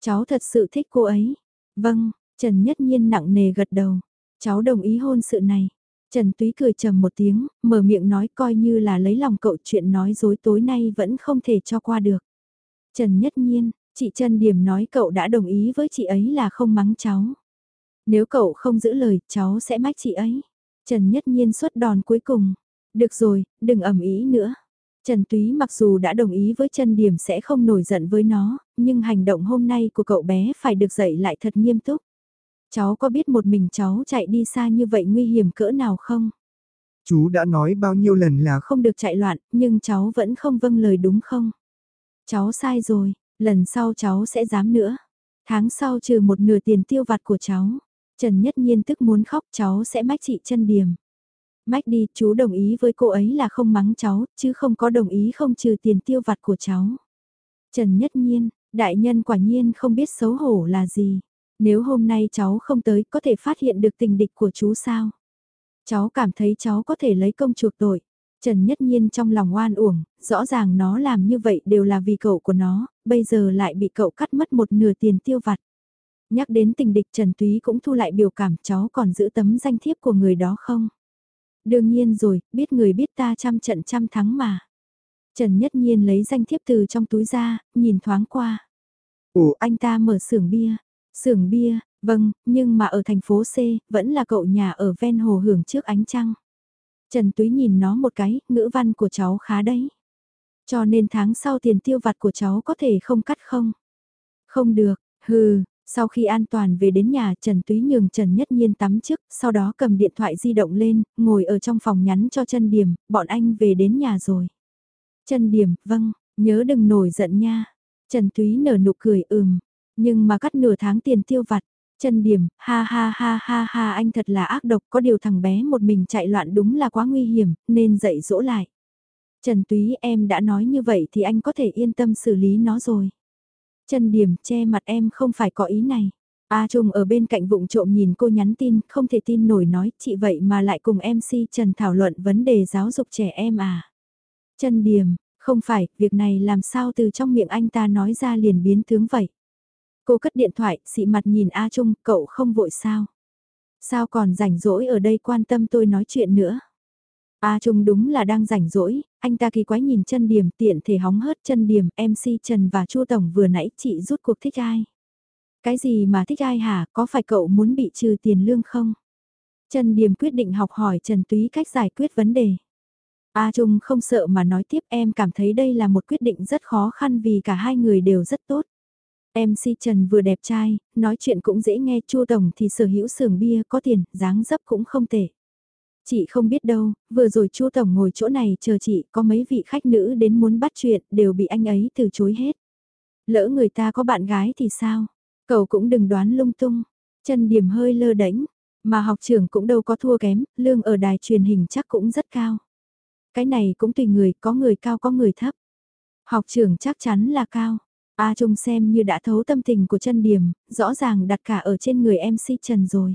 Cháu thật sự thích cô ấy. Vâng, Trần Nhất Nhiên nặng nề gật đầu. Cháu đồng ý hôn sự này. Trần Túy cười trầm một tiếng, mở miệng nói coi như là lấy lòng cậu chuyện nói dối tối nay vẫn không thể cho qua được. Trần Nhất Nhiên, chị Trần Điểm nói cậu đã đồng ý với chị ấy là không mắng cháu. Nếu cậu không giữ lời, cháu sẽ mách chị ấy. Trần Nhất Nhiên xuất đòn cuối cùng. Được rồi, đừng ẩm ý nữa. Trần Túy mặc dù đã đồng ý với Trần Điểm sẽ không nổi giận với nó, nhưng hành động hôm nay của cậu bé phải được dạy lại thật nghiêm túc. Cháu có biết một mình cháu chạy đi xa như vậy nguy hiểm cỡ nào không? Chú đã nói bao nhiêu lần là không được chạy loạn, nhưng cháu vẫn không vâng lời đúng không? Cháu sai rồi, lần sau cháu sẽ dám nữa. Tháng sau trừ một nửa tiền tiêu vặt của cháu. Trần Nhất Nhiên tức muốn khóc cháu sẽ mách chị chân điểm. Mách đi, chú đồng ý với cô ấy là không mắng cháu, chứ không có đồng ý không trừ tiền tiêu vặt của cháu. Trần Nhất Nhiên, đại nhân quả nhiên không biết xấu hổ là gì. Nếu hôm nay cháu không tới có thể phát hiện được tình địch của chú sao? Cháu cảm thấy cháu có thể lấy công chuộc tội. Trần Nhất Nhiên trong lòng oan uổng, rõ ràng nó làm như vậy đều là vì cậu của nó, bây giờ lại bị cậu cắt mất một nửa tiền tiêu vặt. Nhắc đến tình địch Trần Túy cũng thu lại biểu cảm cháu còn giữ tấm danh thiếp của người đó không? Đương nhiên rồi, biết người biết ta trăm trận trăm thắng mà. Trần Nhất Nhiên lấy danh thiếp từ trong túi ra, nhìn thoáng qua. Ồ, anh ta mở xưởng bia. Sưởng bia, vâng, nhưng mà ở thành phố C, vẫn là cậu nhà ở ven hồ hưởng trước ánh trăng. Trần Túy nhìn nó một cái, ngữ văn của cháu khá đấy. Cho nên tháng sau tiền tiêu vặt của cháu có thể không cắt không? Không được, hừ, sau khi an toàn về đến nhà Trần Túy nhường Trần Nhất Nhiên tắm trước, sau đó cầm điện thoại di động lên, ngồi ở trong phòng nhắn cho Trần điểm, bọn anh về đến nhà rồi. Trần điểm, vâng, nhớ đừng nổi giận nha. Trần Túy nở nụ cười ừm, nhưng mà cắt nửa tháng tiền tiêu vặt. Chân điểm, ha ha ha ha ha anh thật là ác độc, có điều thằng bé một mình chạy loạn đúng là quá nguy hiểm, nên dạy dỗ lại. Trần Túy em đã nói như vậy thì anh có thể yên tâm xử lý nó rồi. Chân điểm che mặt em không phải có ý này. A Trung ở bên cạnh vụng trộm nhìn cô nhắn tin, không thể tin nổi nói, chị vậy mà lại cùng MC Trần thảo luận vấn đề giáo dục trẻ em à. Chân điểm, không phải, việc này làm sao từ trong miệng anh ta nói ra liền biến tướng vậy. Cô cất điện thoại, xị mặt nhìn A Trung, cậu không vội sao? Sao còn rảnh rỗi ở đây quan tâm tôi nói chuyện nữa? A Trung đúng là đang rảnh rỗi, anh ta kỳ quái nhìn chân điểm tiện thể hóng hớt chân điểm MC Trần và Chu Tổng vừa nãy chị rút cuộc thích ai? Cái gì mà thích ai hả, có phải cậu muốn bị trừ tiền lương không? Trần Điểm quyết định học hỏi Trần Túy cách giải quyết vấn đề. A Trung không sợ mà nói tiếp em cảm thấy đây là một quyết định rất khó khăn vì cả hai người đều rất tốt. MC Trần vừa đẹp trai, nói chuyện cũng dễ nghe Chu Tổng thì sở hữu xưởng bia có tiền, dáng dấp cũng không tệ. Chị không biết đâu, vừa rồi Chu Tổng ngồi chỗ này chờ chị, có mấy vị khách nữ đến muốn bắt chuyện, đều bị anh ấy từ chối hết. Lỡ người ta có bạn gái thì sao? Cậu cũng đừng đoán lung tung. Chân điểm hơi lơ đánh, mà học trưởng cũng đâu có thua kém, lương ở đài truyền hình chắc cũng rất cao. Cái này cũng tùy người, có người cao có người thấp. Học trưởng chắc chắn là cao. A Trung xem như đã thấu tâm tình của chân điểm, rõ ràng đặt cả ở trên người MC Trần rồi.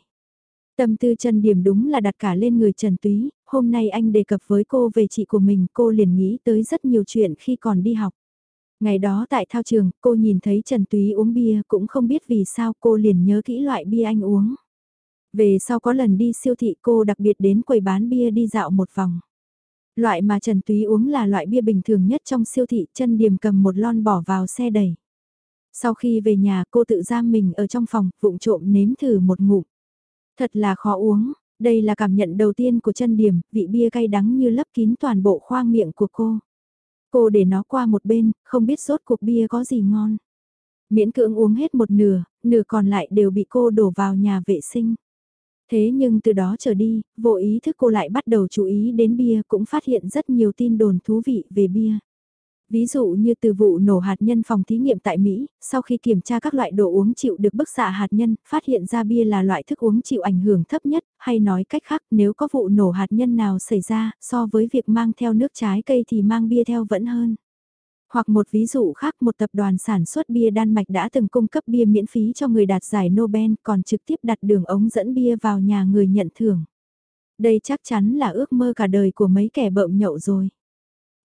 Tâm tư chân điểm đúng là đặt cả lên người Trần Túy, hôm nay anh đề cập với cô về chị của mình, cô liền nghĩ tới rất nhiều chuyện khi còn đi học. Ngày đó tại thao trường, cô nhìn thấy Trần Túy uống bia, cũng không biết vì sao cô liền nhớ kỹ loại bia anh uống. Về sau có lần đi siêu thị cô đặc biệt đến quầy bán bia đi dạo một vòng. Loại mà Trần Túy uống là loại bia bình thường nhất trong siêu thị, chân điểm cầm một lon bỏ vào xe đẩy. Sau khi về nhà cô tự giam mình ở trong phòng, vụng trộm nếm thử một ngụm. Thật là khó uống, đây là cảm nhận đầu tiên của chân điểm, vị bia cay đắng như lấp kín toàn bộ khoang miệng của cô. Cô để nó qua một bên, không biết sốt cuộc bia có gì ngon. Miễn cưỡng uống hết một nửa, nửa còn lại đều bị cô đổ vào nhà vệ sinh. Thế nhưng từ đó trở đi, vô ý thức cô lại bắt đầu chú ý đến bia cũng phát hiện rất nhiều tin đồn thú vị về bia. Ví dụ như từ vụ nổ hạt nhân phòng thí nghiệm tại Mỹ, sau khi kiểm tra các loại đồ uống chịu được bức xạ hạt nhân, phát hiện ra bia là loại thức uống chịu ảnh hưởng thấp nhất, hay nói cách khác nếu có vụ nổ hạt nhân nào xảy ra, so với việc mang theo nước trái cây thì mang bia theo vẫn hơn. Hoặc một ví dụ khác một tập đoàn sản xuất bia Đan Mạch đã từng cung cấp bia miễn phí cho người đạt giải Nobel còn trực tiếp đặt đường ống dẫn bia vào nhà người nhận thưởng. Đây chắc chắn là ước mơ cả đời của mấy kẻ bợm nhậu rồi.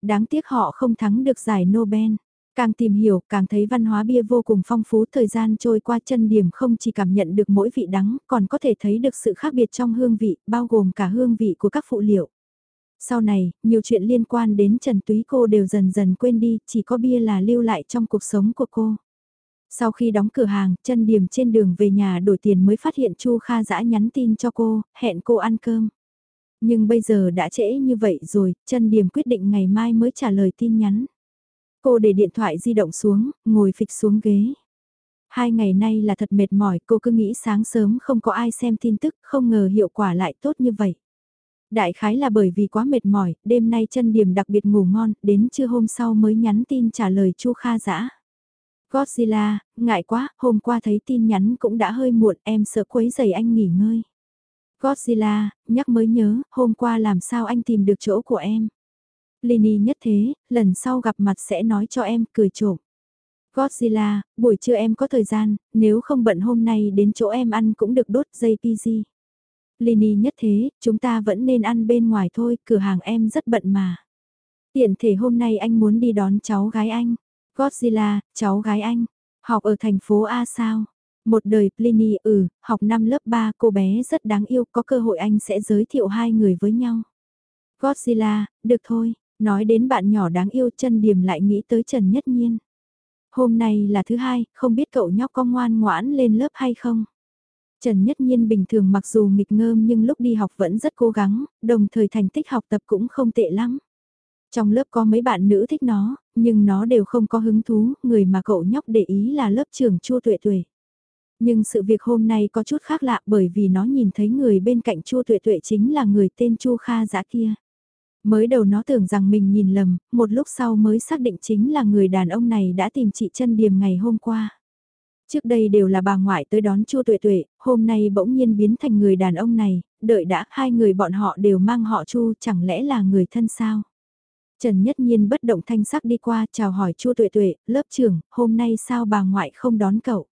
Đáng tiếc họ không thắng được giải Nobel. Càng tìm hiểu, càng thấy văn hóa bia vô cùng phong phú thời gian trôi qua chân điểm không chỉ cảm nhận được mỗi vị đắng, còn có thể thấy được sự khác biệt trong hương vị, bao gồm cả hương vị của các phụ liệu. Sau này, nhiều chuyện liên quan đến Trần Túy cô đều dần dần quên đi, chỉ có bia là lưu lại trong cuộc sống của cô. Sau khi đóng cửa hàng, chân điểm trên đường về nhà đổi tiền mới phát hiện Chu Kha dã nhắn tin cho cô, hẹn cô ăn cơm. Nhưng bây giờ đã trễ như vậy rồi, chân điểm quyết định ngày mai mới trả lời tin nhắn. Cô để điện thoại di động xuống, ngồi phịch xuống ghế. Hai ngày nay là thật mệt mỏi, cô cứ nghĩ sáng sớm không có ai xem tin tức, không ngờ hiệu quả lại tốt như vậy. Đại khái là bởi vì quá mệt mỏi, đêm nay chân điểm đặc biệt ngủ ngon, đến trưa hôm sau mới nhắn tin trả lời Chu Kha dã Godzilla, ngại quá, hôm qua thấy tin nhắn cũng đã hơi muộn, em sợ quấy giày anh nghỉ ngơi. Godzilla, nhắc mới nhớ, hôm qua làm sao anh tìm được chỗ của em. Lini nhất thế, lần sau gặp mặt sẽ nói cho em, cười trộm. Godzilla, buổi trưa em có thời gian, nếu không bận hôm nay đến chỗ em ăn cũng được đốt dây PG. Lini nhất thế, chúng ta vẫn nên ăn bên ngoài thôi, cửa hàng em rất bận mà. Tiện thể hôm nay anh muốn đi đón cháu gái anh. Godzilla, cháu gái anh, học ở thành phố A sao? Một đời Pliny ừ, học năm lớp 3 cô bé rất đáng yêu, có cơ hội anh sẽ giới thiệu hai người với nhau. Godzilla, được thôi, nói đến bạn nhỏ đáng yêu chân điểm lại nghĩ tới Trần Nhất Nhiên. Hôm nay là thứ hai, không biết cậu nhóc có ngoan ngoãn lên lớp hay không? Trần Nhất Nhiên bình thường mặc dù nghịch ngơm nhưng lúc đi học vẫn rất cố gắng, đồng thời thành tích học tập cũng không tệ lắm. Trong lớp có mấy bạn nữ thích nó, nhưng nó đều không có hứng thú, người mà cậu nhóc để ý là lớp trưởng Chua Tuệ Tuệ. Nhưng sự việc hôm nay có chút khác lạ bởi vì nó nhìn thấy người bên cạnh Chua Tuệ Tuệ chính là người tên Chu Kha Dã kia. Mới đầu nó tưởng rằng mình nhìn lầm, một lúc sau mới xác định chính là người đàn ông này đã tìm chị chân điềm ngày hôm qua. Trước đây đều là bà ngoại tới đón Chu Tuệ Tuệ, hôm nay bỗng nhiên biến thành người đàn ông này, đợi đã hai người bọn họ đều mang họ Chu chẳng lẽ là người thân sao? Trần Nhất Nhiên bất động thanh sắc đi qua chào hỏi Chu Tuệ Tuệ, lớp trưởng, hôm nay sao bà ngoại không đón cậu?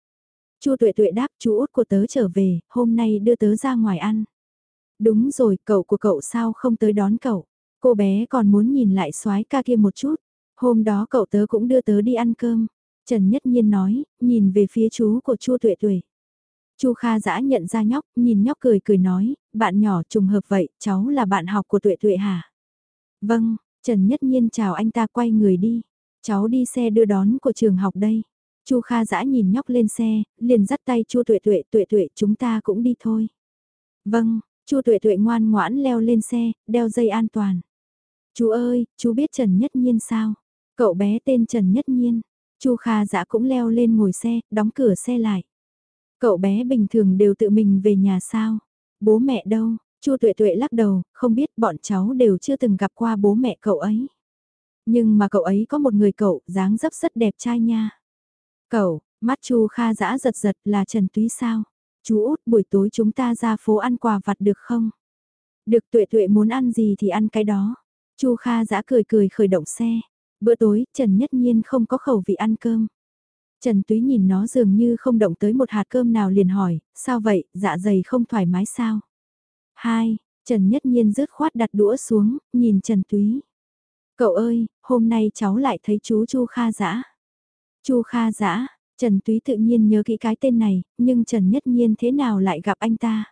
Chu Tuệ Tuệ đáp chú út của tớ trở về, hôm nay đưa tớ ra ngoài ăn. Đúng rồi, cậu của cậu sao không tới đón cậu? Cô bé còn muốn nhìn lại soái ca kia một chút. Hôm đó cậu tớ cũng đưa tớ đi ăn cơm. Trần Nhất Nhiên nói, nhìn về phía chú của Chu Tuệ Tuệ. Chu Kha dã nhận ra nhóc, nhìn nhóc cười cười nói, bạn nhỏ trùng hợp vậy, cháu là bạn học của Tuệ Tuệ hả? Vâng, Trần Nhất Nhiên chào anh ta quay người đi. Cháu đi xe đưa đón của trường học đây. Chu Kha dã nhìn nhóc lên xe, liền dắt tay Chu Tuệ Tuệ, Tuệ Tuệ chúng ta cũng đi thôi. Vâng, Chu Tuệ Tuệ ngoan ngoãn leo lên xe, đeo dây an toàn. Chú ơi, chú biết Trần Nhất Nhiên sao? Cậu bé tên Trần Nhất Nhiên. Chu Kha dã cũng leo lên ngồi xe, đóng cửa xe lại. Cậu bé bình thường đều tự mình về nhà sao? Bố mẹ đâu? Chu Tuệ Tuệ lắc đầu, không biết bọn cháu đều chưa từng gặp qua bố mẹ cậu ấy. Nhưng mà cậu ấy có một người cậu, dáng dấp rất đẹp trai nha. Cậu, mắt Chu Kha dã giật giật là Trần Túy sao? Chú út buổi tối chúng ta ra phố ăn quà vặt được không? Được Tuệ Tuệ muốn ăn gì thì ăn cái đó. Chu Kha dã cười cười khởi động xe. Bữa tối, Trần Nhất Nhiên không có khẩu vị ăn cơm. Trần Túy nhìn nó dường như không động tới một hạt cơm nào liền hỏi, sao vậy, dạ dày không thoải mái sao? Hai, Trần Nhất Nhiên rớt khoát đặt đũa xuống, nhìn Trần Túy. Cậu ơi, hôm nay cháu lại thấy chú Chu Kha dã. Chu Kha dã, Trần Túy tự nhiên nhớ kỹ cái tên này, nhưng Trần Nhất Nhiên thế nào lại gặp anh ta?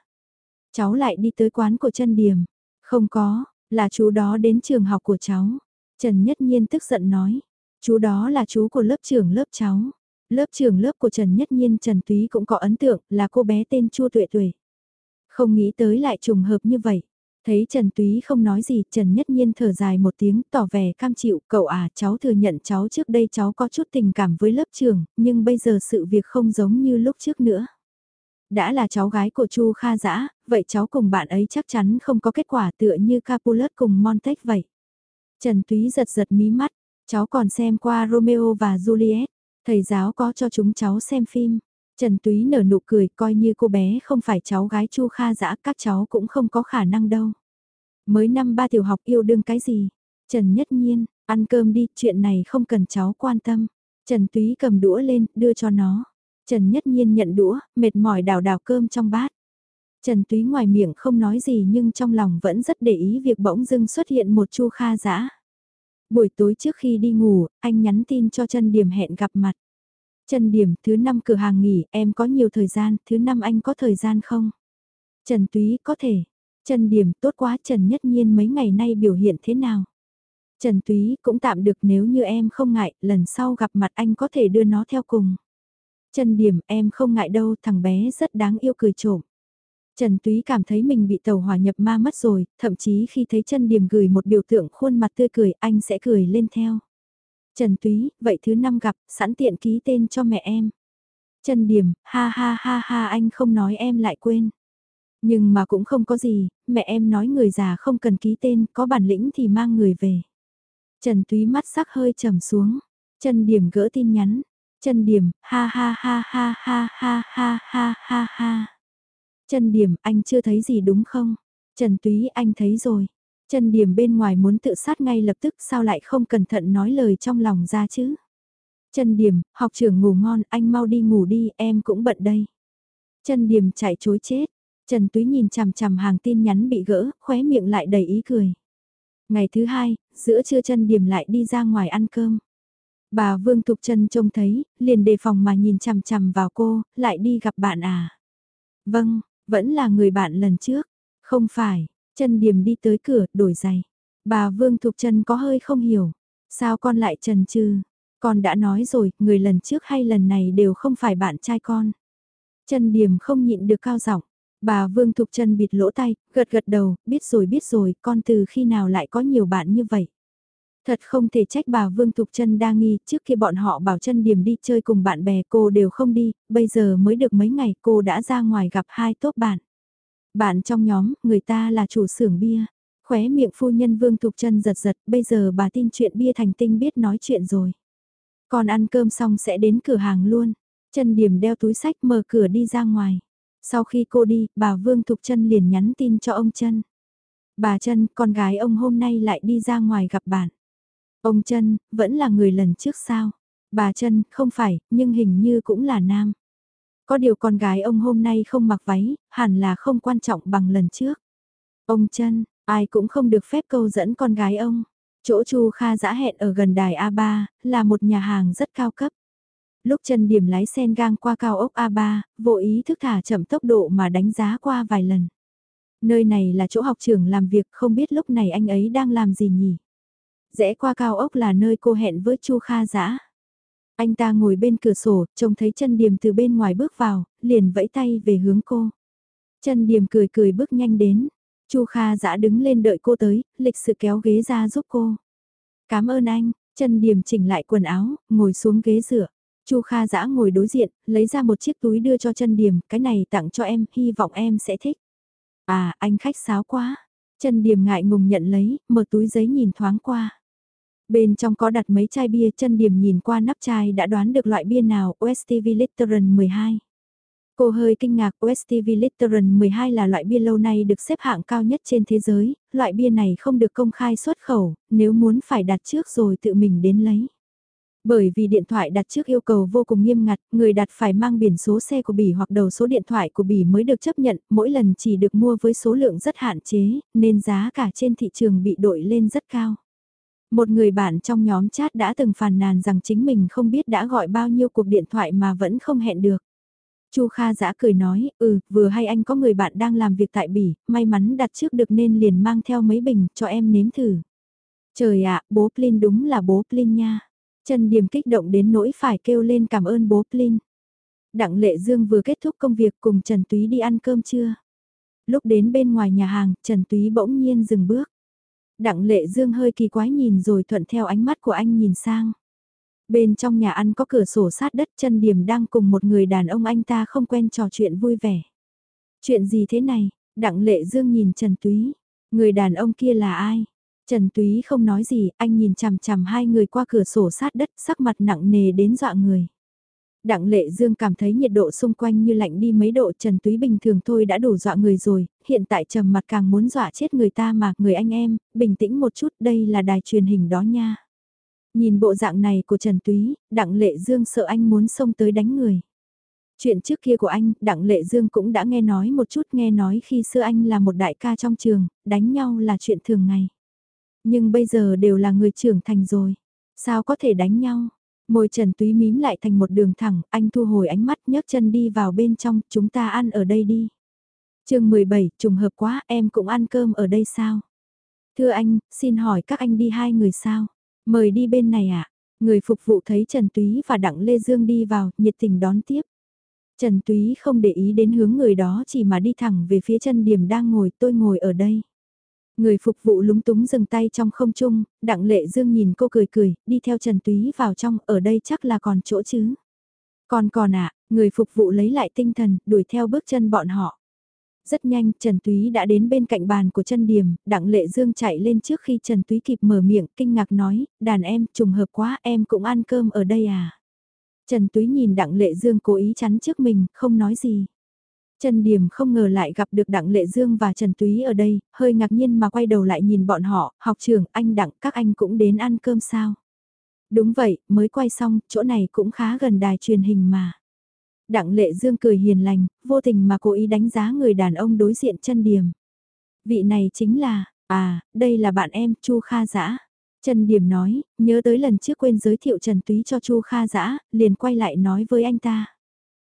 Cháu lại đi tới quán của Trần Điểm. Không có, là chú đó đến trường học của cháu. Trần Nhất Nhiên tức giận nói. Chú đó là chú của lớp trưởng lớp cháu. Lớp trưởng lớp của Trần Nhất Nhiên Trần Túy cũng có ấn tượng là cô bé tên Chua Tuệ Tuệ. Không nghĩ tới lại trùng hợp như vậy. Thấy Trần Túy không nói gì, Trần Nhất Nhiên thở dài một tiếng tỏ vẻ cam chịu, cậu à, cháu thừa nhận cháu trước đây cháu có chút tình cảm với lớp trường, nhưng bây giờ sự việc không giống như lúc trước nữa. Đã là cháu gái của Chu Kha Dã, vậy cháu cùng bạn ấy chắc chắn không có kết quả tựa như Capulet cùng Montec vậy. Trần Túy giật giật mí mắt, cháu còn xem qua Romeo và Juliet, thầy giáo có cho chúng cháu xem phim. Trần Túy nở nụ cười coi như cô bé không phải cháu gái Chu Kha dã các cháu cũng không có khả năng đâu. Mới năm ba tiểu học yêu đương cái gì? Trần Nhất Nhiên, ăn cơm đi, chuyện này không cần cháu quan tâm. Trần Túy cầm đũa lên, đưa cho nó. Trần Nhất Nhiên nhận đũa, mệt mỏi đào đào cơm trong bát. Trần Túy ngoài miệng không nói gì nhưng trong lòng vẫn rất để ý việc bỗng dưng xuất hiện một Chu Kha dã. Buổi tối trước khi đi ngủ, anh nhắn tin cho Trần Điểm hẹn gặp mặt. Trần Điểm, thứ năm cửa hàng nghỉ, em có nhiều thời gian, thứ năm anh có thời gian không? Trần Túy, có thể. Trần Điểm, tốt quá Trần Nhất Nhiên mấy ngày nay biểu hiện thế nào? Trần Túy, cũng tạm được nếu như em không ngại, lần sau gặp mặt anh có thể đưa nó theo cùng. Trần Điểm, em không ngại đâu, thằng bé rất đáng yêu cười trộm. Trần Túy cảm thấy mình bị tàu hỏa nhập ma mất rồi, thậm chí khi thấy chân điểm gửi một biểu tượng khuôn mặt tươi cười anh sẽ cười lên theo. Trần Túy, vậy thứ năm gặp, sẵn tiện ký tên cho mẹ em. Trần Điểm, ha ha ha ha anh không nói em lại quên. Nhưng mà cũng không có gì, mẹ em nói người già không cần ký tên, có bản lĩnh thì mang người về. Trần Túy mắt sắc hơi trầm xuống. Trần Điểm gỡ tin nhắn. Trần Điểm, ha ha ha ha ha ha ha ha ha ha. Trần Điểm, anh chưa thấy gì đúng không? Trần Túy, anh thấy rồi. Trần Điểm bên ngoài muốn tự sát ngay lập tức sao lại không cẩn thận nói lời trong lòng ra chứ? Trần Điểm, học trưởng ngủ ngon, anh mau đi ngủ đi, em cũng bận đây. Trần Điểm chạy chối chết. Trần Túy nhìn chằm chằm hàng tin nhắn bị gỡ, khóe miệng lại đầy ý cười. Ngày thứ hai, giữa trưa Trần Điểm lại đi ra ngoài ăn cơm. Bà Vương Thục Trân trông thấy, liền đề phòng mà nhìn chằm chằm vào cô, lại đi gặp bạn à. Vâng, vẫn là người bạn lần trước. Không phải, chân điểm đi tới cửa, đổi giày. Bà Vương Thục Trân có hơi không hiểu. Sao con lại trần trừ? Con đã nói rồi, người lần trước hay lần này đều không phải bạn trai con. Chân điểm không nhịn được cao giọng. Bà Vương Thục chân bịt lỗ tay, gật gật đầu, biết rồi biết rồi, con từ khi nào lại có nhiều bạn như vậy. Thật không thể trách bà Vương Thục Trân đa nghi, trước khi bọn họ bảo chân điểm đi chơi cùng bạn bè cô đều không đi, bây giờ mới được mấy ngày cô đã ra ngoài gặp hai tốt bạn. Bạn trong nhóm, người ta là chủ xưởng bia. Khóe miệng phu nhân Vương Thục Trân giật giật, bây giờ bà tin chuyện bia thành tinh biết nói chuyện rồi. Còn ăn cơm xong sẽ đến cửa hàng luôn. Chân điểm đeo túi sách mở cửa đi ra ngoài. Sau khi cô đi, bà Vương Thục Trân liền nhắn tin cho ông Trân Bà Trân con gái ông hôm nay lại đi ra ngoài gặp bạn. Ông chân, vẫn là người lần trước sao? Bà chân, không phải, nhưng hình như cũng là nam. Có điều con gái ông hôm nay không mặc váy, hẳn là không quan trọng bằng lần trước. Ông chân, ai cũng không được phép câu dẫn con gái ông. Chỗ Chu Kha giã hẹn ở gần đài A3, là một nhà hàng rất cao cấp. Lúc chân điểm lái sen gang qua cao ốc A3, vô ý thức thả chậm tốc độ mà đánh giá qua vài lần. Nơi này là chỗ học trưởng làm việc không biết lúc này anh ấy đang làm gì nhỉ? Rẽ qua cao ốc là nơi cô hẹn với Chu Kha Dã. Anh ta ngồi bên cửa sổ, trông thấy chân điềm từ bên ngoài bước vào, liền vẫy tay về hướng cô. Chân điềm cười cười bước nhanh đến. Chu Kha Dã đứng lên đợi cô tới, lịch sự kéo ghế ra giúp cô. Cảm ơn anh, chân điềm chỉnh lại quần áo, ngồi xuống ghế dựa. Chu Kha Dã ngồi đối diện, lấy ra một chiếc túi đưa cho chân điềm, cái này tặng cho em, hy vọng em sẽ thích. À, anh khách sáo quá. Chân điềm ngại ngùng nhận lấy, mở túi giấy nhìn thoáng qua. Bên trong có đặt mấy chai bia chân điểm nhìn qua nắp chai đã đoán được loại bia nào OSTV Litteran 12. Cô hơi kinh ngạc OSTV Litteran 12 là loại bia lâu nay được xếp hạng cao nhất trên thế giới, loại bia này không được công khai xuất khẩu, nếu muốn phải đặt trước rồi tự mình đến lấy. Bởi vì điện thoại đặt trước yêu cầu vô cùng nghiêm ngặt, người đặt phải mang biển số xe của bỉ hoặc đầu số điện thoại của bỉ mới được chấp nhận, mỗi lần chỉ được mua với số lượng rất hạn chế, nên giá cả trên thị trường bị đội lên rất cao. Một người bạn trong nhóm chat đã từng phàn nàn rằng chính mình không biết đã gọi bao nhiêu cuộc điện thoại mà vẫn không hẹn được. Chu Kha giã cười nói, ừ, vừa hay anh có người bạn đang làm việc tại Bỉ, may mắn đặt trước được nên liền mang theo mấy bình cho em nếm thử. Trời ạ, bố Plin đúng là bố Plin nha. Trần Điềm kích động đến nỗi phải kêu lên cảm ơn bố Plin. Đặng Lệ Dương vừa kết thúc công việc cùng Trần Túy đi ăn cơm trưa. Lúc đến bên ngoài nhà hàng, Trần Túy bỗng nhiên dừng bước. Đặng lệ dương hơi kỳ quái nhìn rồi thuận theo ánh mắt của anh nhìn sang. Bên trong nhà ăn có cửa sổ sát đất chân điểm đang cùng một người đàn ông anh ta không quen trò chuyện vui vẻ. Chuyện gì thế này? Đặng lệ dương nhìn Trần Túy. Người đàn ông kia là ai? Trần Túy không nói gì, anh nhìn chằm chằm hai người qua cửa sổ sát đất, sắc mặt nặng nề đến dọa người. Đặng Lệ Dương cảm thấy nhiệt độ xung quanh như lạnh đi mấy độ Trần Túy bình thường thôi đã đủ dọa người rồi, hiện tại trầm mặt càng muốn dọa chết người ta mà, người anh em, bình tĩnh một chút, đây là đài truyền hình đó nha. Nhìn bộ dạng này của Trần Túy, Đặng Lệ Dương sợ anh muốn xông tới đánh người. Chuyện trước kia của anh, Đặng Lệ Dương cũng đã nghe nói một chút nghe nói khi xưa anh là một đại ca trong trường, đánh nhau là chuyện thường ngày. Nhưng bây giờ đều là người trưởng thành rồi. Sao có thể đánh nhau? Môi Trần Túy mím lại thành một đường thẳng, anh thu hồi ánh mắt nhấc chân đi vào bên trong, chúng ta ăn ở đây đi chương 17, trùng hợp quá, em cũng ăn cơm ở đây sao? Thưa anh, xin hỏi các anh đi hai người sao? Mời đi bên này ạ. À? Người phục vụ thấy Trần Túy và Đặng Lê Dương đi vào, nhiệt tình đón tiếp. Trần Túy không để ý đến hướng người đó chỉ mà đi thẳng về phía chân điểm đang ngồi, tôi ngồi ở đây. Người phục vụ lúng túng dừng tay trong không trung, đặng lệ dương nhìn cô cười cười, đi theo Trần Túy vào trong, ở đây chắc là còn chỗ chứ. Còn còn ạ, người phục vụ lấy lại tinh thần, đuổi theo bước chân bọn họ. Rất nhanh, Trần Túy đã đến bên cạnh bàn của chân điểm, đặng lệ dương chạy lên trước khi Trần Túy kịp mở miệng, kinh ngạc nói, đàn em, trùng hợp quá, em cũng ăn cơm ở đây à. Trần Túy nhìn đặng lệ dương cố ý chắn trước mình, không nói gì. Trần Điểm không ngờ lại gặp được Đặng Lệ Dương và Trần Túy ở đây, hơi ngạc nhiên mà quay đầu lại nhìn bọn họ, học trưởng, anh Đặng, các anh cũng đến ăn cơm sao? Đúng vậy, mới quay xong, chỗ này cũng khá gần đài truyền hình mà. Đặng Lệ Dương cười hiền lành, vô tình mà cố ý đánh giá người đàn ông đối diện chân Điểm. Vị này chính là, à, đây là bạn em, Chu Kha Dã. Trần Điểm nói, nhớ tới lần trước quên giới thiệu Trần Túy cho Chu Kha Dã, liền quay lại nói với anh ta.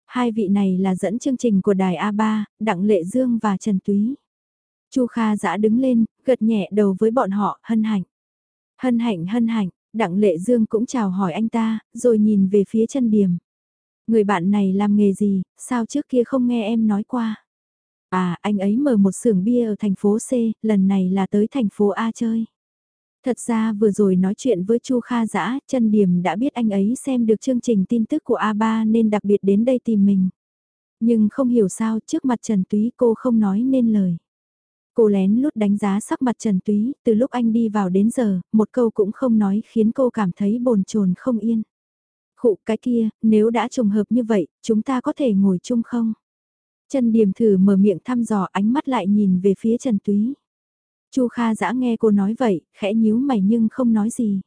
Hai vị này là dẫn chương trình của đài A3, Đặng Lệ Dương và Trần Túy. Chu Kha giã đứng lên, gật nhẹ đầu với bọn họ, hân hạnh. Hân hạnh hân hạnh, Đặng Lệ Dương cũng chào hỏi anh ta, rồi nhìn về phía chân điểm. Người bạn này làm nghề gì, sao trước kia không nghe em nói qua? À, anh ấy mở một xưởng bia ở thành phố C, lần này là tới thành phố A chơi. Thật ra vừa rồi nói chuyện với Chu Kha Dã, chân điểm đã biết anh ấy xem được chương trình tin tức của A3 nên đặc biệt đến đây tìm mình. Nhưng không hiểu sao trước mặt Trần Túy cô không nói nên lời. Cô lén lút đánh giá sắc mặt Trần Túy, từ lúc anh đi vào đến giờ, một câu cũng không nói khiến cô cảm thấy bồn chồn không yên. Khụ cái kia, nếu đã trùng hợp như vậy, chúng ta có thể ngồi chung không? Trần Điềm thử mở miệng thăm dò ánh mắt lại nhìn về phía Trần Túy. Chu Kha dã nghe cô nói vậy, khẽ nhíu mày nhưng không nói gì.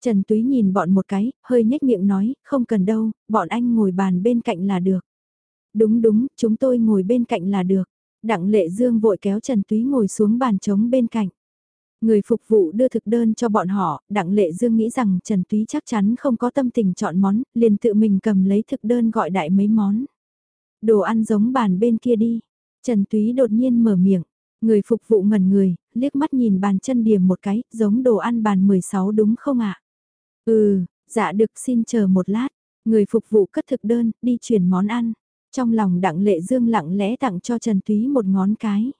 Trần Túy nhìn bọn một cái, hơi nhếch miệng nói, không cần đâu, bọn anh ngồi bàn bên cạnh là được. Đúng đúng, chúng tôi ngồi bên cạnh là được. Đặng Lệ Dương vội kéo Trần Túy ngồi xuống bàn trống bên cạnh. Người phục vụ đưa thực đơn cho bọn họ, Đặng Lệ Dương nghĩ rằng Trần Túy chắc chắn không có tâm tình chọn món, liền tự mình cầm lấy thực đơn gọi đại mấy món. Đồ ăn giống bàn bên kia đi. Trần Túy đột nhiên mở miệng. Người phục vụ ngẩn người, liếc mắt nhìn bàn chân điểm một cái, giống đồ ăn bàn 16 đúng không ạ? Ừ, dạ được xin chờ một lát. Người phục vụ cất thực đơn, đi chuyển món ăn. Trong lòng đặng lệ dương lặng lẽ tặng cho Trần Túy một ngón cái.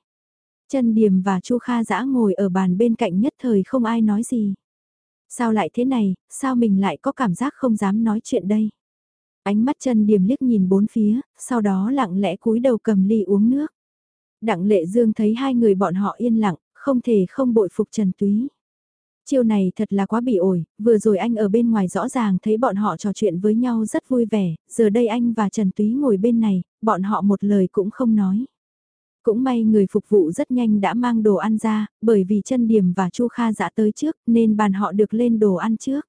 Trần Điềm và Chu Kha dã ngồi ở bàn bên cạnh nhất thời không ai nói gì. Sao lại thế này, sao mình lại có cảm giác không dám nói chuyện đây? Ánh mắt Trần Điềm liếc nhìn bốn phía, sau đó lặng lẽ cúi đầu cầm ly uống nước. Đặng Lệ Dương thấy hai người bọn họ yên lặng, không thể không bội phục Trần Túy. Chiêu này thật là quá bị ổi, vừa rồi anh ở bên ngoài rõ ràng thấy bọn họ trò chuyện với nhau rất vui vẻ, giờ đây anh và Trần Túy ngồi bên này, bọn họ một lời cũng không nói. Cũng may người phục vụ rất nhanh đã mang đồ ăn ra, bởi vì chân điểm và Chu Kha dã tới trước nên bàn họ được lên đồ ăn trước.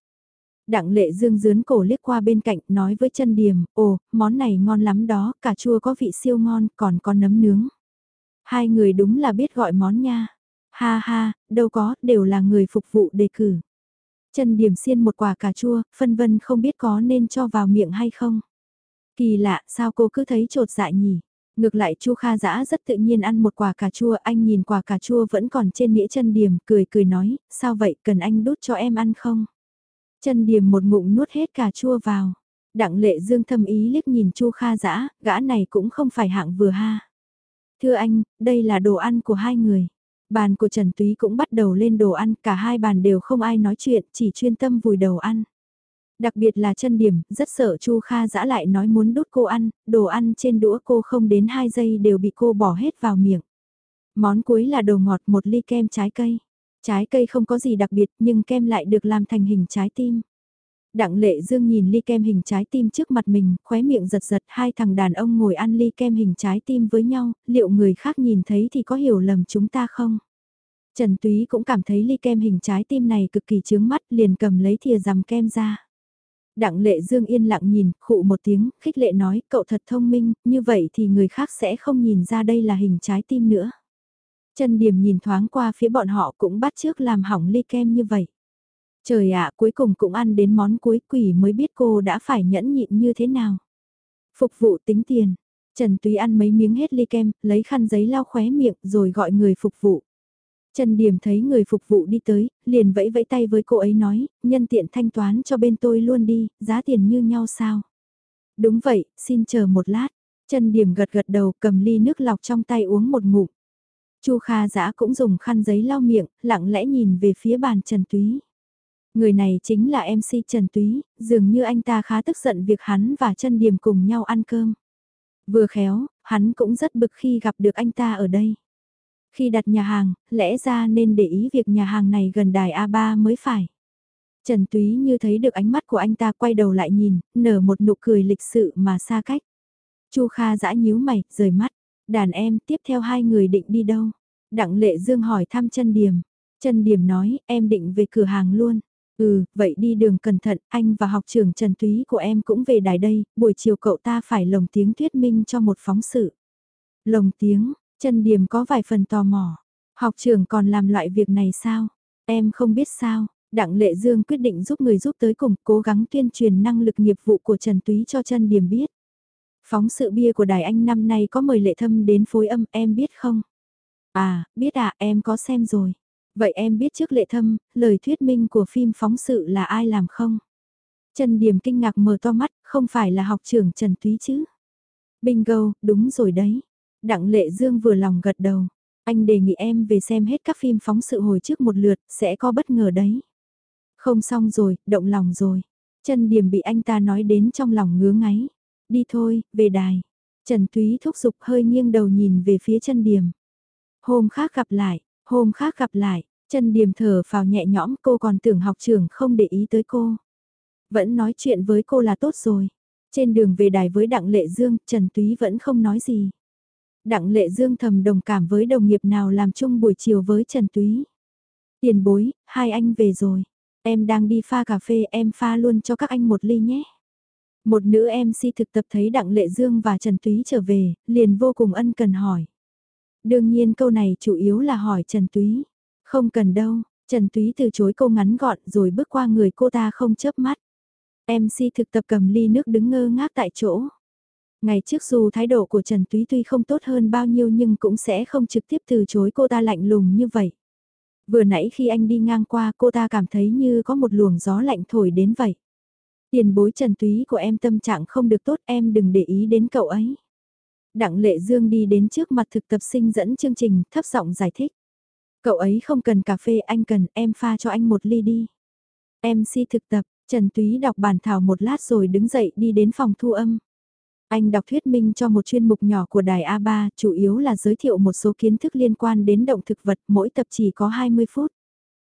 Đặng lệ dương dướn cổ liếc qua bên cạnh nói với chân điểm, ồ, món này ngon lắm đó, cà chua có vị siêu ngon, còn có nấm nướng. Hai người đúng là biết gọi món nha. Ha ha, đâu có, đều là người phục vụ đề cử. Chân điểm xiên một quả cà chua, phân vân không biết có nên cho vào miệng hay không. Kỳ lạ, sao cô cứ thấy trột dại nhỉ? Ngược lại Chu Kha Dã rất tự nhiên ăn một quả cà chua, anh nhìn quả cà chua vẫn còn trên nĩa chân điểm, cười cười nói, sao vậy, cần anh đút cho em ăn không? Chân điểm một ngụm nuốt hết cà chua vào. Đặng lệ dương thâm ý liếc nhìn Chu Kha Dã, gã này cũng không phải hạng vừa ha. Thưa anh, đây là đồ ăn của hai người. Bàn của Trần Túy cũng bắt đầu lên đồ ăn, cả hai bàn đều không ai nói chuyện, chỉ chuyên tâm vùi đầu ăn. Đặc biệt là chân điểm, rất sợ Chu Kha dã lại nói muốn đút cô ăn, đồ ăn trên đũa cô không đến 2 giây đều bị cô bỏ hết vào miệng. Món cuối là đồ ngọt một ly kem trái cây. Trái cây không có gì đặc biệt nhưng kem lại được làm thành hình trái tim. Đặng lệ dương nhìn ly kem hình trái tim trước mặt mình, khóe miệng giật giật hai thằng đàn ông ngồi ăn ly kem hình trái tim với nhau, liệu người khác nhìn thấy thì có hiểu lầm chúng ta không? Trần Túy cũng cảm thấy ly kem hình trái tim này cực kỳ chướng mắt liền cầm lấy thìa rằm kem ra. Đặng lệ dương yên lặng nhìn, khụ một tiếng, khích lệ nói, cậu thật thông minh, như vậy thì người khác sẽ không nhìn ra đây là hình trái tim nữa. Trần Điểm nhìn thoáng qua phía bọn họ cũng bắt trước làm hỏng ly kem như vậy. Trời ạ, cuối cùng cũng ăn đến món cuối quỷ mới biết cô đã phải nhẫn nhịn như thế nào. Phục vụ tính tiền. Trần Túy ăn mấy miếng hết ly kem, lấy khăn giấy lau khóe miệng rồi gọi người phục vụ. Trần Điểm thấy người phục vụ đi tới, liền vẫy vẫy tay với cô ấy nói, nhân tiện thanh toán cho bên tôi luôn đi, giá tiền như nhau sao? Đúng vậy, xin chờ một lát. Trần Điểm gật gật đầu cầm ly nước lọc trong tay uống một ngụm. Chu Kha Dã cũng dùng khăn giấy lau miệng, lặng lẽ nhìn về phía bàn Trần Túy. Người này chính là MC Trần Túy, dường như anh ta khá tức giận việc hắn và Trần điểm cùng nhau ăn cơm. Vừa khéo, hắn cũng rất bực khi gặp được anh ta ở đây. Khi đặt nhà hàng, lẽ ra nên để ý việc nhà hàng này gần đài A3 mới phải. Trần Túy như thấy được ánh mắt của anh ta quay đầu lại nhìn, nở một nụ cười lịch sự mà xa cách. Chu Kha dã nhíu mày, rời mắt. Đàn em tiếp theo hai người định đi đâu? Đặng Lệ Dương hỏi thăm Trần điểm. Trần điểm nói, em định về cửa hàng luôn. Ừ, vậy đi đường cẩn thận, anh và học trưởng Trần Túy của em cũng về đài đây, buổi chiều cậu ta phải lồng tiếng thuyết minh cho một phóng sự. Lồng tiếng, Trần Điềm có vài phần tò mò. Học trưởng còn làm loại việc này sao? Em không biết sao. Đặng Lệ Dương quyết định giúp người giúp tới cùng cố gắng tuyên truyền năng lực nghiệp vụ của Trần Túy cho Trần Điềm biết. Phóng sự bia của Đài Anh năm nay có mời Lệ Thâm đến phối âm em biết không? À, biết à, em có xem rồi. Vậy em biết trước lệ thâm, lời thuyết minh của phim phóng sự là ai làm không? Trần Điềm kinh ngạc mở to mắt, không phải là học trưởng Trần Túy chứ? Bingo, đúng rồi đấy. Đặng Lệ Dương vừa lòng gật đầu. Anh đề nghị em về xem hết các phim phóng sự hồi trước một lượt, sẽ có bất ngờ đấy. Không xong rồi, động lòng rồi. Trần Điểm bị anh ta nói đến trong lòng ngứa ngáy. Đi thôi, về đài. Trần Túy thúc giục hơi nghiêng đầu nhìn về phía chân Điểm. Hôm khác gặp lại, hôm khác gặp lại, chân Điểm thở vào nhẹ nhõm cô còn tưởng học trưởng không để ý tới cô. Vẫn nói chuyện với cô là tốt rồi. Trên đường về đài với Đặng Lệ Dương, Trần Túy vẫn không nói gì. Đặng Lệ Dương thầm đồng cảm với đồng nghiệp nào làm chung buổi chiều với Trần Túy. Tiền bối, hai anh về rồi. Em đang đi pha cà phê em pha luôn cho các anh một ly nhé. Một nữ MC thực tập thấy Đặng Lệ Dương và Trần Túy trở về, liền vô cùng ân cần hỏi. Đương nhiên câu này chủ yếu là hỏi Trần Túy. Không cần đâu, Trần Túy từ chối câu ngắn gọn rồi bước qua người cô ta không chớp mắt. MC thực tập cầm ly nước đứng ngơ ngác tại chỗ. Ngày trước dù thái độ của Trần Túy tuy không tốt hơn bao nhiêu nhưng cũng sẽ không trực tiếp từ chối cô ta lạnh lùng như vậy. Vừa nãy khi anh đi ngang qua cô ta cảm thấy như có một luồng gió lạnh thổi đến vậy. Tiền bối Trần Túy của em tâm trạng không được tốt em đừng để ý đến cậu ấy. Đặng Lệ Dương đi đến trước mặt thực tập sinh dẫn chương trình thấp giọng giải thích. Cậu ấy không cần cà phê anh cần em pha cho anh một ly đi. MC thực tập, Trần Túy đọc bản thảo một lát rồi đứng dậy đi đến phòng thu âm. Anh đọc thuyết minh cho một chuyên mục nhỏ của đài A3, chủ yếu là giới thiệu một số kiến thức liên quan đến động thực vật, mỗi tập chỉ có 20 phút.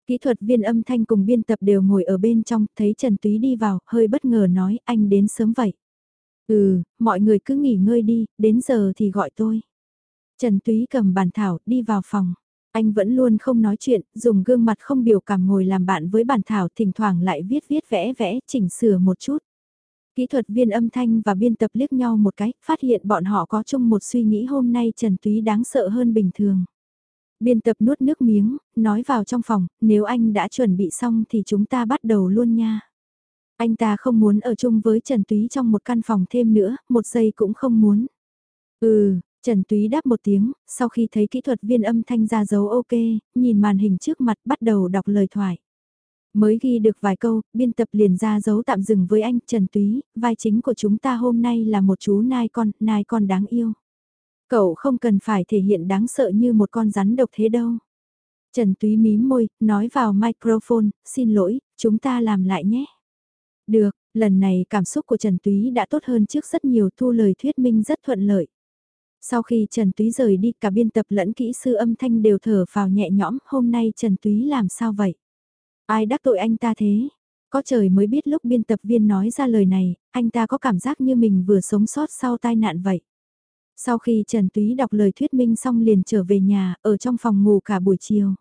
Kỹ thuật viên âm thanh cùng biên tập đều ngồi ở bên trong, thấy Trần Túy đi vào, hơi bất ngờ nói, anh đến sớm vậy. Ừ, mọi người cứ nghỉ ngơi đi, đến giờ thì gọi tôi. Trần Túy cầm bàn thảo, đi vào phòng. Anh vẫn luôn không nói chuyện, dùng gương mặt không biểu cảm ngồi làm bạn với bàn thảo, thỉnh thoảng lại viết viết vẽ vẽ, chỉnh sửa một chút. Kỹ thuật viên âm thanh và biên tập liếc nhau một cái, phát hiện bọn họ có chung một suy nghĩ hôm nay Trần Túy đáng sợ hơn bình thường. Biên tập nuốt nước miếng, nói vào trong phòng, nếu anh đã chuẩn bị xong thì chúng ta bắt đầu luôn nha. Anh ta không muốn ở chung với Trần Túy trong một căn phòng thêm nữa, một giây cũng không muốn. Ừ, Trần Túy đáp một tiếng, sau khi thấy kỹ thuật viên âm thanh ra dấu ok, nhìn màn hình trước mặt bắt đầu đọc lời thoại. Mới ghi được vài câu, biên tập liền ra dấu tạm dừng với anh Trần Túy, vai chính của chúng ta hôm nay là một chú nai con, nai con đáng yêu. Cậu không cần phải thể hiện đáng sợ như một con rắn độc thế đâu. Trần Túy mím môi, nói vào microphone, xin lỗi, chúng ta làm lại nhé. Được, lần này cảm xúc của Trần Túy đã tốt hơn trước rất nhiều thu lời thuyết minh rất thuận lợi. Sau khi Trần Túy rời đi cả biên tập lẫn kỹ sư âm thanh đều thở vào nhẹ nhõm, hôm nay Trần Túy làm sao vậy? Ai đắc tội anh ta thế? Có trời mới biết lúc biên tập viên nói ra lời này, anh ta có cảm giác như mình vừa sống sót sau tai nạn vậy. Sau khi Trần Túy đọc lời thuyết minh xong liền trở về nhà, ở trong phòng ngủ cả buổi chiều.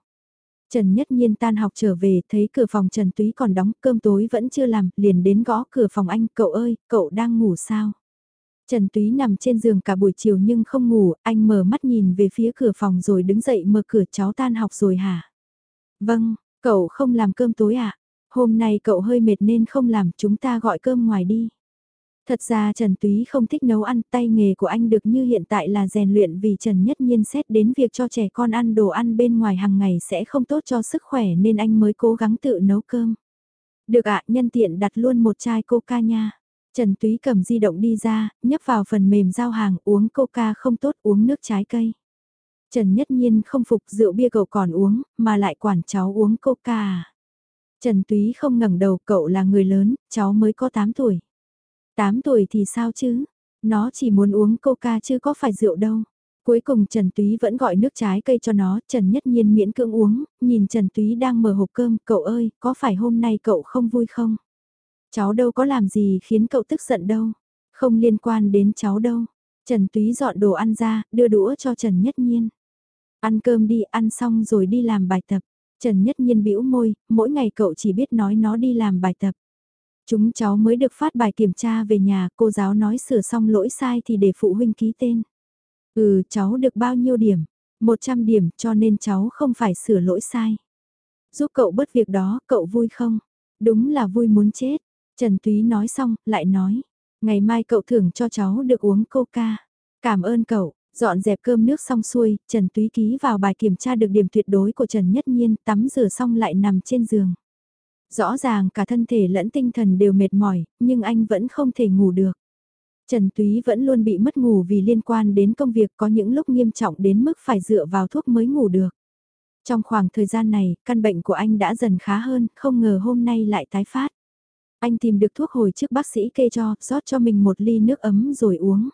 Trần Nhất Nhiên tan học trở về, thấy cửa phòng Trần Túy còn đóng, cơm tối vẫn chưa làm, liền đến gõ cửa phòng anh, cậu ơi, cậu đang ngủ sao? Trần Túy nằm trên giường cả buổi chiều nhưng không ngủ, anh mở mắt nhìn về phía cửa phòng rồi đứng dậy mở cửa cháu tan học rồi hả? Vâng, cậu không làm cơm tối à? Hôm nay cậu hơi mệt nên không làm, chúng ta gọi cơm ngoài đi. Thật ra Trần Túy không thích nấu ăn, tay nghề của anh được như hiện tại là rèn luyện vì Trần Nhất Nhiên xét đến việc cho trẻ con ăn đồ ăn bên ngoài hàng ngày sẽ không tốt cho sức khỏe nên anh mới cố gắng tự nấu cơm. Được ạ, nhân tiện đặt luôn một chai coca nha. Trần Túy cầm di động đi ra, nhấp vào phần mềm giao hàng uống coca không tốt uống nước trái cây. Trần Nhất Nhiên không phục rượu bia cậu còn uống, mà lại quản cháu uống coca. Trần Túy không ngẩng đầu cậu là người lớn, cháu mới có 8 tuổi. 8 tuổi thì sao chứ? Nó chỉ muốn uống coca chứ có phải rượu đâu. Cuối cùng Trần Túy vẫn gọi nước trái cây cho nó, Trần Nhất Nhiên miễn cưỡng uống, nhìn Trần Túy đang mở hộp cơm, cậu ơi, có phải hôm nay cậu không vui không? Cháu đâu có làm gì khiến cậu tức giận đâu, không liên quan đến cháu đâu. Trần Túy dọn đồ ăn ra, đưa đũa cho Trần Nhất Nhiên. Ăn cơm đi, ăn xong rồi đi làm bài tập. Trần Nhất Nhiên bĩu môi, mỗi ngày cậu chỉ biết nói nó đi làm bài tập. Chúng cháu mới được phát bài kiểm tra về nhà, cô giáo nói sửa xong lỗi sai thì để phụ huynh ký tên. Ừ, cháu được bao nhiêu điểm? 100 điểm cho nên cháu không phải sửa lỗi sai. Giúp cậu bớt việc đó, cậu vui không? Đúng là vui muốn chết. Trần Túy nói xong, lại nói. Ngày mai cậu thưởng cho cháu được uống coca. Cảm ơn cậu, Dọn dẹp cơm nước xong xuôi, Trần Túy ký vào bài kiểm tra được điểm tuyệt đối của Trần Nhất Nhiên, tắm rửa xong lại nằm trên giường. Rõ ràng cả thân thể lẫn tinh thần đều mệt mỏi, nhưng anh vẫn không thể ngủ được. Trần Túy vẫn luôn bị mất ngủ vì liên quan đến công việc có những lúc nghiêm trọng đến mức phải dựa vào thuốc mới ngủ được. Trong khoảng thời gian này, căn bệnh của anh đã dần khá hơn, không ngờ hôm nay lại tái phát. Anh tìm được thuốc hồi trước bác sĩ kê cho, rót cho mình một ly nước ấm rồi uống.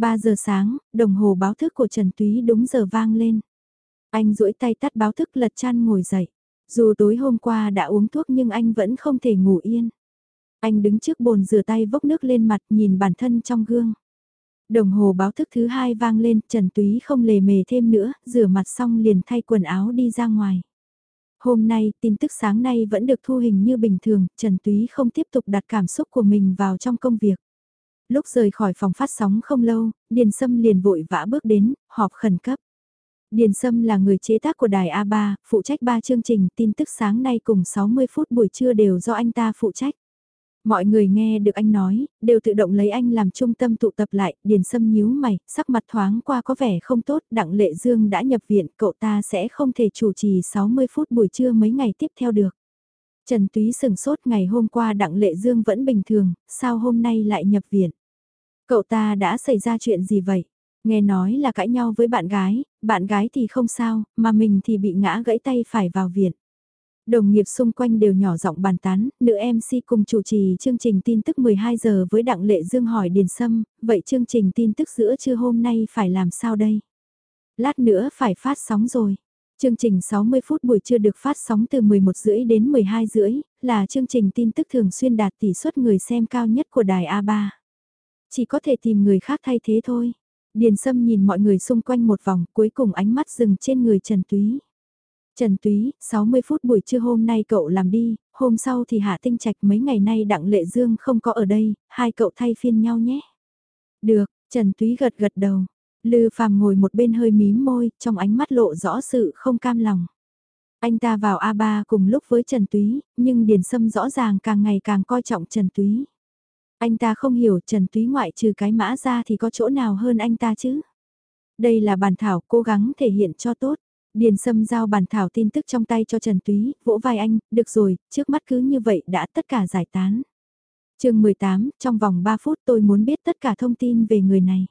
3 giờ sáng, đồng hồ báo thức của Trần Túy đúng giờ vang lên. Anh duỗi tay tắt báo thức lật chăn ngồi dậy. Dù tối hôm qua đã uống thuốc nhưng anh vẫn không thể ngủ yên. Anh đứng trước bồn rửa tay vốc nước lên mặt nhìn bản thân trong gương. Đồng hồ báo thức thứ hai vang lên, Trần Túy không lề mề thêm nữa, rửa mặt xong liền thay quần áo đi ra ngoài. Hôm nay, tin tức sáng nay vẫn được thu hình như bình thường, Trần Túy không tiếp tục đặt cảm xúc của mình vào trong công việc. Lúc rời khỏi phòng phát sóng không lâu, Điền Sâm liền vội vã bước đến, họp khẩn cấp. Điền Sâm là người chế tác của đài A3, phụ trách 3 chương trình tin tức sáng nay cùng 60 phút buổi trưa đều do anh ta phụ trách. Mọi người nghe được anh nói, đều tự động lấy anh làm trung tâm tụ tập lại, Điền Sâm nhíu mày, sắc mặt thoáng qua có vẻ không tốt, Đặng Lệ Dương đã nhập viện, cậu ta sẽ không thể chủ trì 60 phút buổi trưa mấy ngày tiếp theo được. Trần Túy sừng sốt ngày hôm qua Đặng Lệ Dương vẫn bình thường, sao hôm nay lại nhập viện? Cậu ta đã xảy ra chuyện gì vậy? Nghe nói là cãi nhau với bạn gái, bạn gái thì không sao, mà mình thì bị ngã gãy tay phải vào viện. Đồng nghiệp xung quanh đều nhỏ giọng bàn tán, nữ MC cùng chủ trì chương trình tin tức 12 giờ với Đặng Lệ Dương hỏi Điền Sâm, vậy chương trình tin tức giữa trưa hôm nay phải làm sao đây? Lát nữa phải phát sóng rồi. Chương trình 60 phút buổi trưa được phát sóng từ 11 rưỡi đến 12 rưỡi, là chương trình tin tức thường xuyên đạt tỷ suất người xem cao nhất của đài A3. Chỉ có thể tìm người khác thay thế thôi. Điền Sâm nhìn mọi người xung quanh một vòng, cuối cùng ánh mắt dừng trên người Trần Túy. Trần Túy, 60 phút buổi trưa hôm nay cậu làm đi, hôm sau thì Hạ Tinh Trạch mấy ngày nay Đặng Lệ Dương không có ở đây, hai cậu thay phiên nhau nhé. Được, Trần Túy gật gật đầu. Lư Phàm ngồi một bên hơi mím môi, trong ánh mắt lộ rõ sự không cam lòng. Anh ta vào A3 cùng lúc với Trần Túy, nhưng Điền Sâm rõ ràng càng ngày càng coi trọng Trần Túy. Anh ta không hiểu Trần Túy ngoại trừ cái mã ra thì có chỗ nào hơn anh ta chứ. Đây là bản thảo cố gắng thể hiện cho tốt. Điền Sâm giao bản thảo tin tức trong tay cho Trần Túy, vỗ vai anh, được rồi, trước mắt cứ như vậy đã tất cả giải tán. chương 18, trong vòng 3 phút tôi muốn biết tất cả thông tin về người này.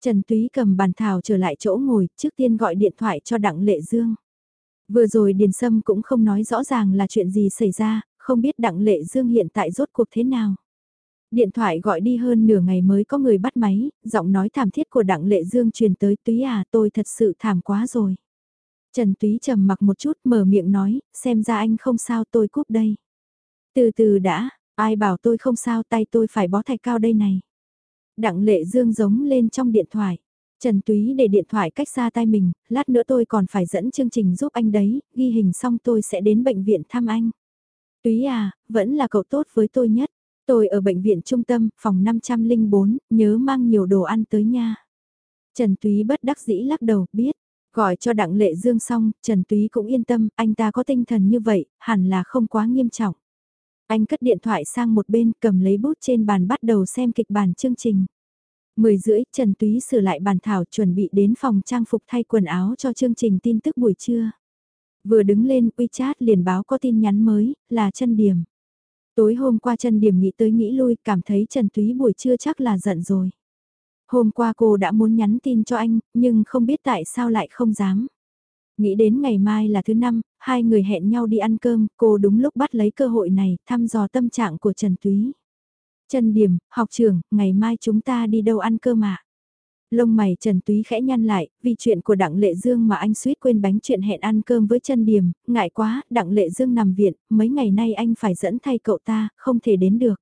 Trần Túy cầm bản thảo trở lại chỗ ngồi, trước tiên gọi điện thoại cho Đặng Lệ Dương. Vừa rồi Điền Sâm cũng không nói rõ ràng là chuyện gì xảy ra, không biết Đặng Lệ Dương hiện tại rốt cuộc thế nào. Điện thoại gọi đi hơn nửa ngày mới có người bắt máy, giọng nói thảm thiết của Đặng Lệ Dương truyền tới Túy à tôi thật sự thảm quá rồi. Trần Túy trầm mặc một chút mở miệng nói, xem ra anh không sao tôi cúp đây. Từ từ đã, ai bảo tôi không sao tay tôi phải bó thạch cao đây này. Đặng Lệ Dương giống lên trong điện thoại. Trần Túy để điện thoại cách xa tay mình, lát nữa tôi còn phải dẫn chương trình giúp anh đấy, ghi hình xong tôi sẽ đến bệnh viện thăm anh. Túy à, vẫn là cậu tốt với tôi nhất. Tôi ở bệnh viện trung tâm, phòng 504, nhớ mang nhiều đồ ăn tới nha. Trần Túy bất đắc dĩ lắc đầu, biết. Gọi cho Đặng Lệ Dương xong, Trần Túy cũng yên tâm, anh ta có tinh thần như vậy, hẳn là không quá nghiêm trọng. Anh cất điện thoại sang một bên, cầm lấy bút trên bàn bắt đầu xem kịch bản chương trình. Mười rưỡi, Trần Túy sửa lại bàn thảo chuẩn bị đến phòng trang phục thay quần áo cho chương trình tin tức buổi trưa. Vừa đứng lên, WeChat liền báo có tin nhắn mới, là chân điểm. Tối hôm qua chân điểm nghĩ tới nghĩ lui, cảm thấy Trần Túy buổi trưa chắc là giận rồi. Hôm qua cô đã muốn nhắn tin cho anh, nhưng không biết tại sao lại không dám. Nghĩ đến ngày mai là thứ năm, hai người hẹn nhau đi ăn cơm, cô đúng lúc bắt lấy cơ hội này, thăm dò tâm trạng của Trần Túy. Trần Điểm, học trưởng, ngày mai chúng ta đi đâu ăn cơm ạ? Lông mày Trần Túy khẽ nhăn lại, vì chuyện của Đặng Lệ Dương mà anh suýt quên bánh chuyện hẹn ăn cơm với chân Điểm, ngại quá, Đặng Lệ Dương nằm viện, mấy ngày nay anh phải dẫn thay cậu ta, không thể đến được.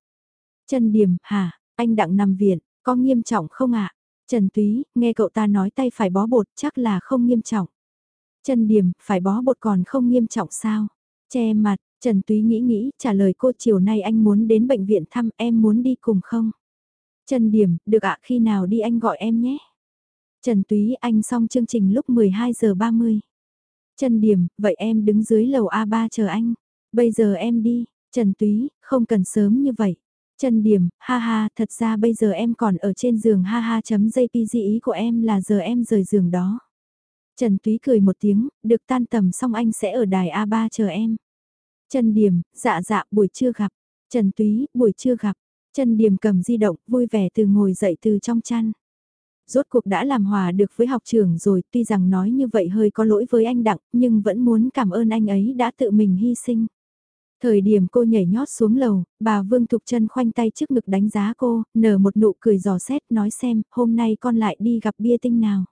chân Điểm, hả, anh Đặng nằm viện, có nghiêm trọng không ạ? Trần Túy, nghe cậu ta nói tay phải bó bột chắc là không nghiêm trọng. chân Điểm, phải bó bột còn không nghiêm trọng sao? Che mặt, Trần Túy nghĩ nghĩ, trả lời cô chiều nay anh muốn đến bệnh viện thăm em muốn đi cùng không? Trần Điểm, được ạ khi nào đi anh gọi em nhé. Trần Túy anh xong chương trình lúc 12 giờ 30. Trần Điểm, vậy em đứng dưới lầu A3 chờ anh. Bây giờ em đi, Trần Túy, không cần sớm như vậy. Trần Điểm, ha ha, thật ra bây giờ em còn ở trên giường ha ha chấm jpg ý của em là giờ em rời giường đó. Trần Túy cười một tiếng, được tan tầm xong anh sẽ ở đài A3 chờ em. Trần Điểm, dạ dạ, buổi trưa gặp. Trần Túy, buổi trưa gặp chân Điểm cầm di động, vui vẻ từ ngồi dậy từ trong chăn. Rốt cuộc đã làm hòa được với học trưởng rồi, tuy rằng nói như vậy hơi có lỗi với anh Đặng, nhưng vẫn muốn cảm ơn anh ấy đã tự mình hy sinh. Thời điểm cô nhảy nhót xuống lầu, bà Vương Thục chân khoanh tay trước ngực đánh giá cô, nở một nụ cười giò xét nói xem, hôm nay con lại đi gặp bia tinh nào.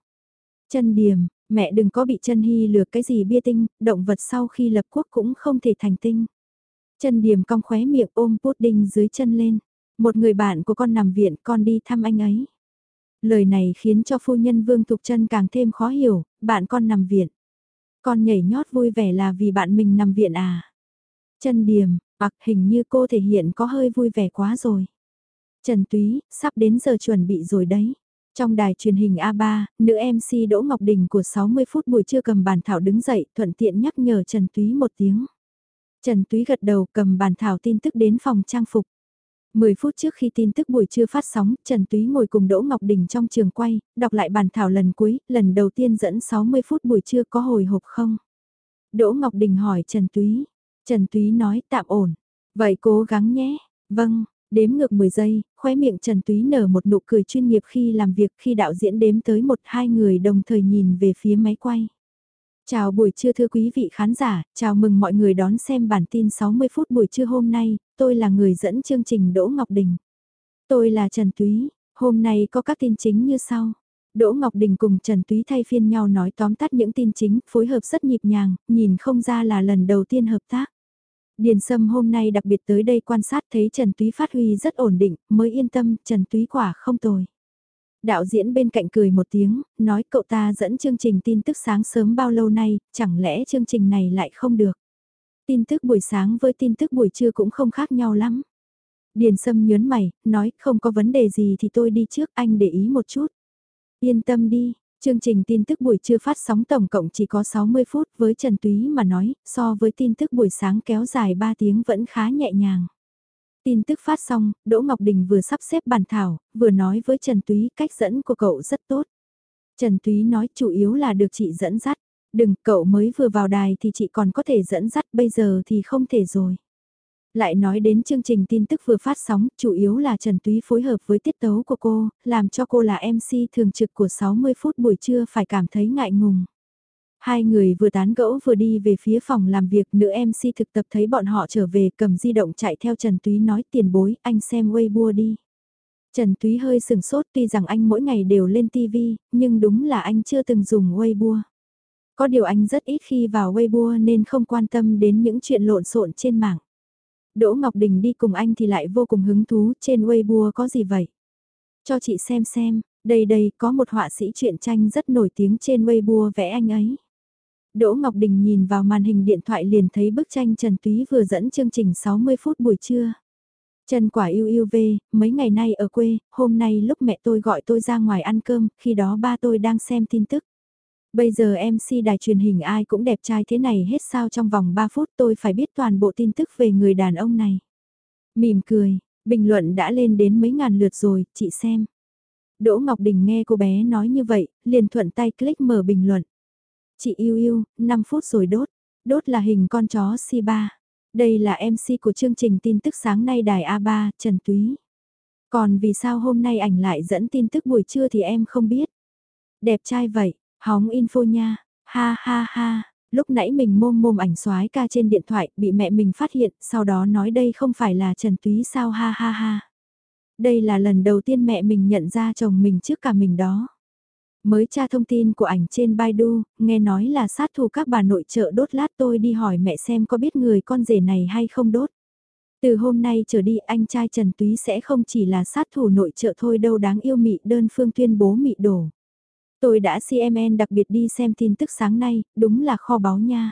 Chân điểm, mẹ đừng có bị chân hy lừa cái gì bia tinh, động vật sau khi lập quốc cũng không thể thành tinh. Chân điểm cong khóe miệng ôm pudding dưới chân lên. Một người bạn của con nằm viện, con đi thăm anh ấy. Lời này khiến cho phu nhân Vương Thục Trân càng thêm khó hiểu, bạn con nằm viện. Con nhảy nhót vui vẻ là vì bạn mình nằm viện à? Chân Điềm, hoặc hình như cô thể hiện có hơi vui vẻ quá rồi. Trần Túy, sắp đến giờ chuẩn bị rồi đấy. Trong đài truyền hình A3, nữ MC Đỗ Ngọc Đình của 60 phút buổi trưa cầm bàn thảo đứng dậy, thuận tiện nhắc nhở Trần Túy một tiếng. Trần Túy gật đầu cầm bàn thảo tin tức đến phòng trang phục. 10 phút trước khi tin tức buổi trưa phát sóng, Trần Túy ngồi cùng Đỗ Ngọc Đình trong trường quay, đọc lại bản thảo lần cuối, lần đầu tiên dẫn 60 phút buổi trưa có hồi hộp không? Đỗ Ngọc Đình hỏi Trần Túy. Trần Túy nói tạm ổn. Vậy cố gắng nhé. Vâng, đếm ngược 10 giây, khóe miệng Trần Túy nở một nụ cười chuyên nghiệp khi làm việc khi đạo diễn đếm tới một hai người đồng thời nhìn về phía máy quay. Chào buổi trưa thưa quý vị khán giả, chào mừng mọi người đón xem bản tin 60 phút buổi trưa hôm nay, tôi là người dẫn chương trình Đỗ Ngọc Đình. Tôi là Trần Túy, hôm nay có các tin chính như sau. Đỗ Ngọc Đình cùng Trần Túy thay phiên nhau nói tóm tắt những tin chính, phối hợp rất nhịp nhàng, nhìn không ra là lần đầu tiên hợp tác. Điền Sâm hôm nay đặc biệt tới đây quan sát thấy Trần Túy phát huy rất ổn định, mới yên tâm, Trần Túy quả không tồi. Đạo diễn bên cạnh cười một tiếng, nói cậu ta dẫn chương trình tin tức sáng sớm bao lâu nay, chẳng lẽ chương trình này lại không được. Tin tức buổi sáng với tin tức buổi trưa cũng không khác nhau lắm. Điền Sâm nhớn mày, nói không có vấn đề gì thì tôi đi trước, anh để ý một chút. Yên tâm đi, chương trình tin tức buổi trưa phát sóng tổng cộng chỉ có 60 phút với Trần Túy mà nói, so với tin tức buổi sáng kéo dài 3 tiếng vẫn khá nhẹ nhàng. Tin tức phát xong, Đỗ Ngọc Đình vừa sắp xếp bàn thảo, vừa nói với Trần Túy cách dẫn của cậu rất tốt. Trần Túy nói chủ yếu là được chị dẫn dắt. Đừng, cậu mới vừa vào đài thì chị còn có thể dẫn dắt, bây giờ thì không thể rồi. Lại nói đến chương trình tin tức vừa phát sóng, chủ yếu là Trần Túy phối hợp với tiết tấu của cô, làm cho cô là MC thường trực của 60 phút buổi trưa phải cảm thấy ngại ngùng. Hai người vừa tán gẫu vừa đi về phía phòng làm việc, nữ MC thực tập thấy bọn họ trở về cầm di động chạy theo Trần Túy nói tiền bối, anh xem Weibo đi. Trần Túy hơi sừng sốt tuy rằng anh mỗi ngày đều lên TV, nhưng đúng là anh chưa từng dùng Weibo. Có điều anh rất ít khi vào Weibo nên không quan tâm đến những chuyện lộn xộn trên mạng. Đỗ Ngọc Đình đi cùng anh thì lại vô cùng hứng thú trên Weibo có gì vậy? Cho chị xem xem, đây đây có một họa sĩ truyện tranh rất nổi tiếng trên Weibo vẽ anh ấy. Đỗ Ngọc Đình nhìn vào màn hình điện thoại liền thấy bức tranh Trần Túy vừa dẫn chương trình 60 phút buổi trưa. Trần quả yêu yêu về, mấy ngày nay ở quê, hôm nay lúc mẹ tôi gọi tôi ra ngoài ăn cơm, khi đó ba tôi đang xem tin tức. Bây giờ MC đài truyền hình ai cũng đẹp trai thế này hết sao trong vòng 3 phút tôi phải biết toàn bộ tin tức về người đàn ông này. Mỉm cười, bình luận đã lên đến mấy ngàn lượt rồi, chị xem. Đỗ Ngọc Đình nghe cô bé nói như vậy, liền thuận tay click mở bình luận. Chị yêu yêu, 5 phút rồi đốt. Đốt là hình con chó C3. Đây là MC của chương trình tin tức sáng nay đài A3, Trần Túy. Còn vì sao hôm nay ảnh lại dẫn tin tức buổi trưa thì em không biết. Đẹp trai vậy, hóng info nha, ha ha ha. Lúc nãy mình môm môm ảnh soái ca trên điện thoại bị mẹ mình phát hiện, sau đó nói đây không phải là Trần Túy sao ha ha ha. Đây là lần đầu tiên mẹ mình nhận ra chồng mình trước cả mình đó. Mới tra thông tin của ảnh trên Baidu, nghe nói là sát thủ các bà nội trợ đốt lát tôi đi hỏi mẹ xem có biết người con rể này hay không đốt. Từ hôm nay trở đi anh trai Trần Túy sẽ không chỉ là sát thủ nội trợ thôi đâu đáng yêu mị đơn phương tuyên bố mị đổ. Tôi đã CMN đặc biệt đi xem tin tức sáng nay, đúng là kho báu nha.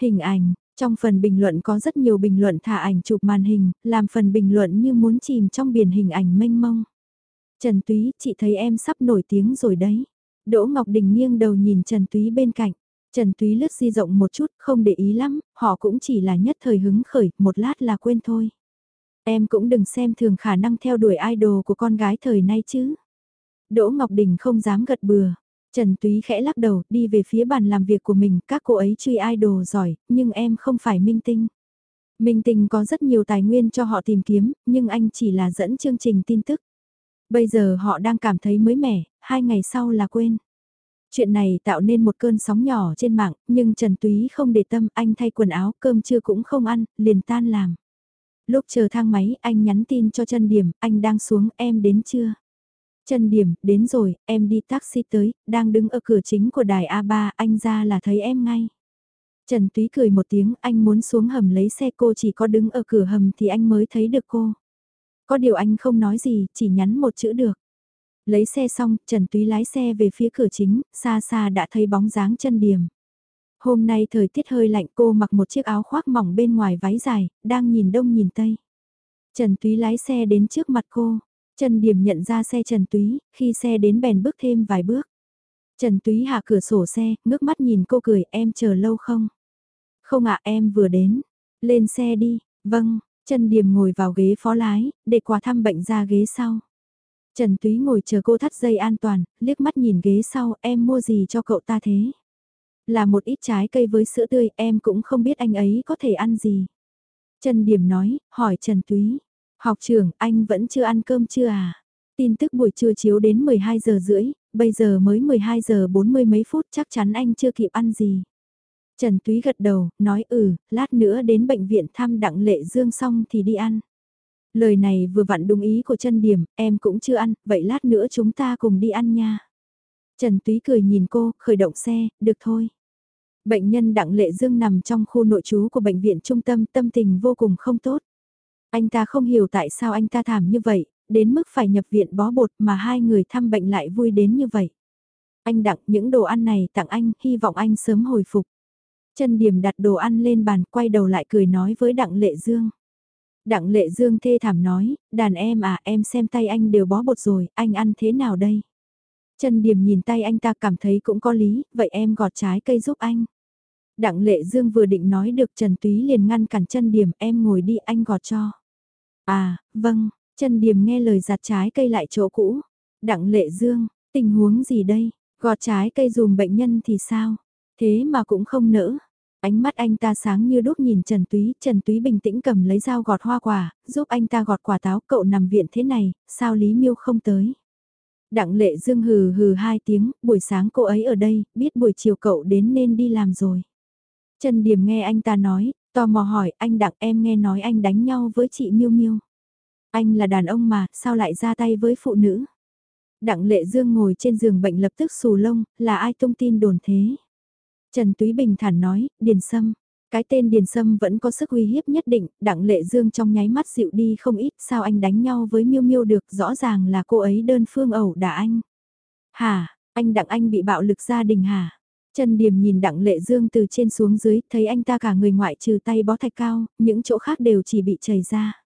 Hình ảnh, trong phần bình luận có rất nhiều bình luận thả ảnh chụp màn hình, làm phần bình luận như muốn chìm trong biển hình ảnh mênh mông. Trần Túy, chị thấy em sắp nổi tiếng rồi đấy. Đỗ Ngọc Đình nghiêng đầu nhìn Trần Túy bên cạnh. Trần Túy lướt di rộng một chút, không để ý lắm, họ cũng chỉ là nhất thời hứng khởi, một lát là quên thôi. Em cũng đừng xem thường khả năng theo đuổi idol của con gái thời nay chứ. Đỗ Ngọc Đình không dám gật bừa. Trần Túy khẽ lắc đầu, đi về phía bàn làm việc của mình, các cô ấy truy idol giỏi, nhưng em không phải minh tinh. Minh tinh có rất nhiều tài nguyên cho họ tìm kiếm, nhưng anh chỉ là dẫn chương trình tin tức. Bây giờ họ đang cảm thấy mới mẻ, hai ngày sau là quên. Chuyện này tạo nên một cơn sóng nhỏ trên mạng, nhưng Trần Túy không để tâm, anh thay quần áo, cơm trưa cũng không ăn, liền tan làm. Lúc chờ thang máy, anh nhắn tin cho Trần Điểm, anh đang xuống, em đến chưa? Trần Điểm, đến rồi, em đi taxi tới, đang đứng ở cửa chính của đài A3, anh ra là thấy em ngay. Trần Túy cười một tiếng, anh muốn xuống hầm lấy xe cô chỉ có đứng ở cửa hầm thì anh mới thấy được cô. Có điều anh không nói gì, chỉ nhắn một chữ được. Lấy xe xong, Trần Túy lái xe về phía cửa chính, xa xa đã thấy bóng dáng chân điểm. Hôm nay thời tiết hơi lạnh cô mặc một chiếc áo khoác mỏng bên ngoài váy dài, đang nhìn đông nhìn tây. Trần Túy lái xe đến trước mặt cô. Trần Điểm nhận ra xe Trần Túy, khi xe đến bèn bước thêm vài bước. Trần Túy hạ cửa sổ xe, ngước mắt nhìn cô cười, em chờ lâu không? Không ạ em vừa đến. Lên xe đi, vâng, Trần Điềm ngồi vào ghế phó lái, để quà thăm bệnh ra ghế sau. Trần Túy ngồi chờ cô thắt dây an toàn, liếc mắt nhìn ghế sau, em mua gì cho cậu ta thế? Là một ít trái cây với sữa tươi, em cũng không biết anh ấy có thể ăn gì. Trần Điềm nói, hỏi Trần Túy, học trưởng, anh vẫn chưa ăn cơm chưa à? Tin tức buổi trưa chiếu đến 12 giờ rưỡi, bây giờ mới 12 giờ 40 mấy phút chắc chắn anh chưa kịp ăn gì. Trần Túy gật đầu, nói ừ, lát nữa đến bệnh viện thăm đặng lệ dương xong thì đi ăn. Lời này vừa vặn đúng ý của chân điểm, em cũng chưa ăn, vậy lát nữa chúng ta cùng đi ăn nha. Trần Túy cười nhìn cô, khởi động xe, được thôi. Bệnh nhân Đặng Lệ Dương nằm trong khu nội trú của bệnh viện trung tâm tâm tình vô cùng không tốt. Anh ta không hiểu tại sao anh ta thảm như vậy, đến mức phải nhập viện bó bột mà hai người thăm bệnh lại vui đến như vậy. Anh Đặng những đồ ăn này tặng anh, hy vọng anh sớm hồi phục. Trần Điểm đặt đồ ăn lên bàn, quay đầu lại cười nói với Đặng Lệ Dương. Đặng Lệ Dương thê thảm nói, đàn em à em xem tay anh đều bó bột rồi, anh ăn thế nào đây? Trần Điểm nhìn tay anh ta cảm thấy cũng có lý, vậy em gọt trái cây giúp anh. Đặng Lệ Dương vừa định nói được Trần Túy liền ngăn cản chân Điểm em ngồi đi anh gọt cho. À, vâng, Trần Điểm nghe lời giặt trái cây lại chỗ cũ. Đặng Lệ Dương, tình huống gì đây? Gọt trái cây dùm bệnh nhân thì sao? Thế mà cũng không nỡ. Ánh mắt anh ta sáng như đúc nhìn Trần Túy, Trần Túy bình tĩnh cầm lấy dao gọt hoa quả, giúp anh ta gọt quả táo, cậu nằm viện thế này, sao Lý Miêu không tới. Đặng lệ dương hừ hừ hai tiếng, buổi sáng cô ấy ở đây, biết buổi chiều cậu đến nên đi làm rồi. Trần Điểm nghe anh ta nói, tò mò hỏi anh Đặng em nghe nói anh đánh nhau với chị Miêu Miêu. Anh là đàn ông mà, sao lại ra tay với phụ nữ? Đặng lệ dương ngồi trên giường bệnh lập tức xù lông, là ai tung tin đồn thế? Trần Túy Bình thản nói, Điền Sâm. Cái tên Điền Sâm vẫn có sức uy hiếp nhất định, đặng lệ dương trong nháy mắt dịu đi không ít, sao anh đánh nhau với Miêu Miêu được, rõ ràng là cô ấy đơn phương ẩu đả anh. Hả, anh đặng anh bị bạo lực gia đình hả? Trần Điềm nhìn đặng lệ dương từ trên xuống dưới, thấy anh ta cả người ngoại trừ tay bó thạch cao, những chỗ khác đều chỉ bị chảy ra.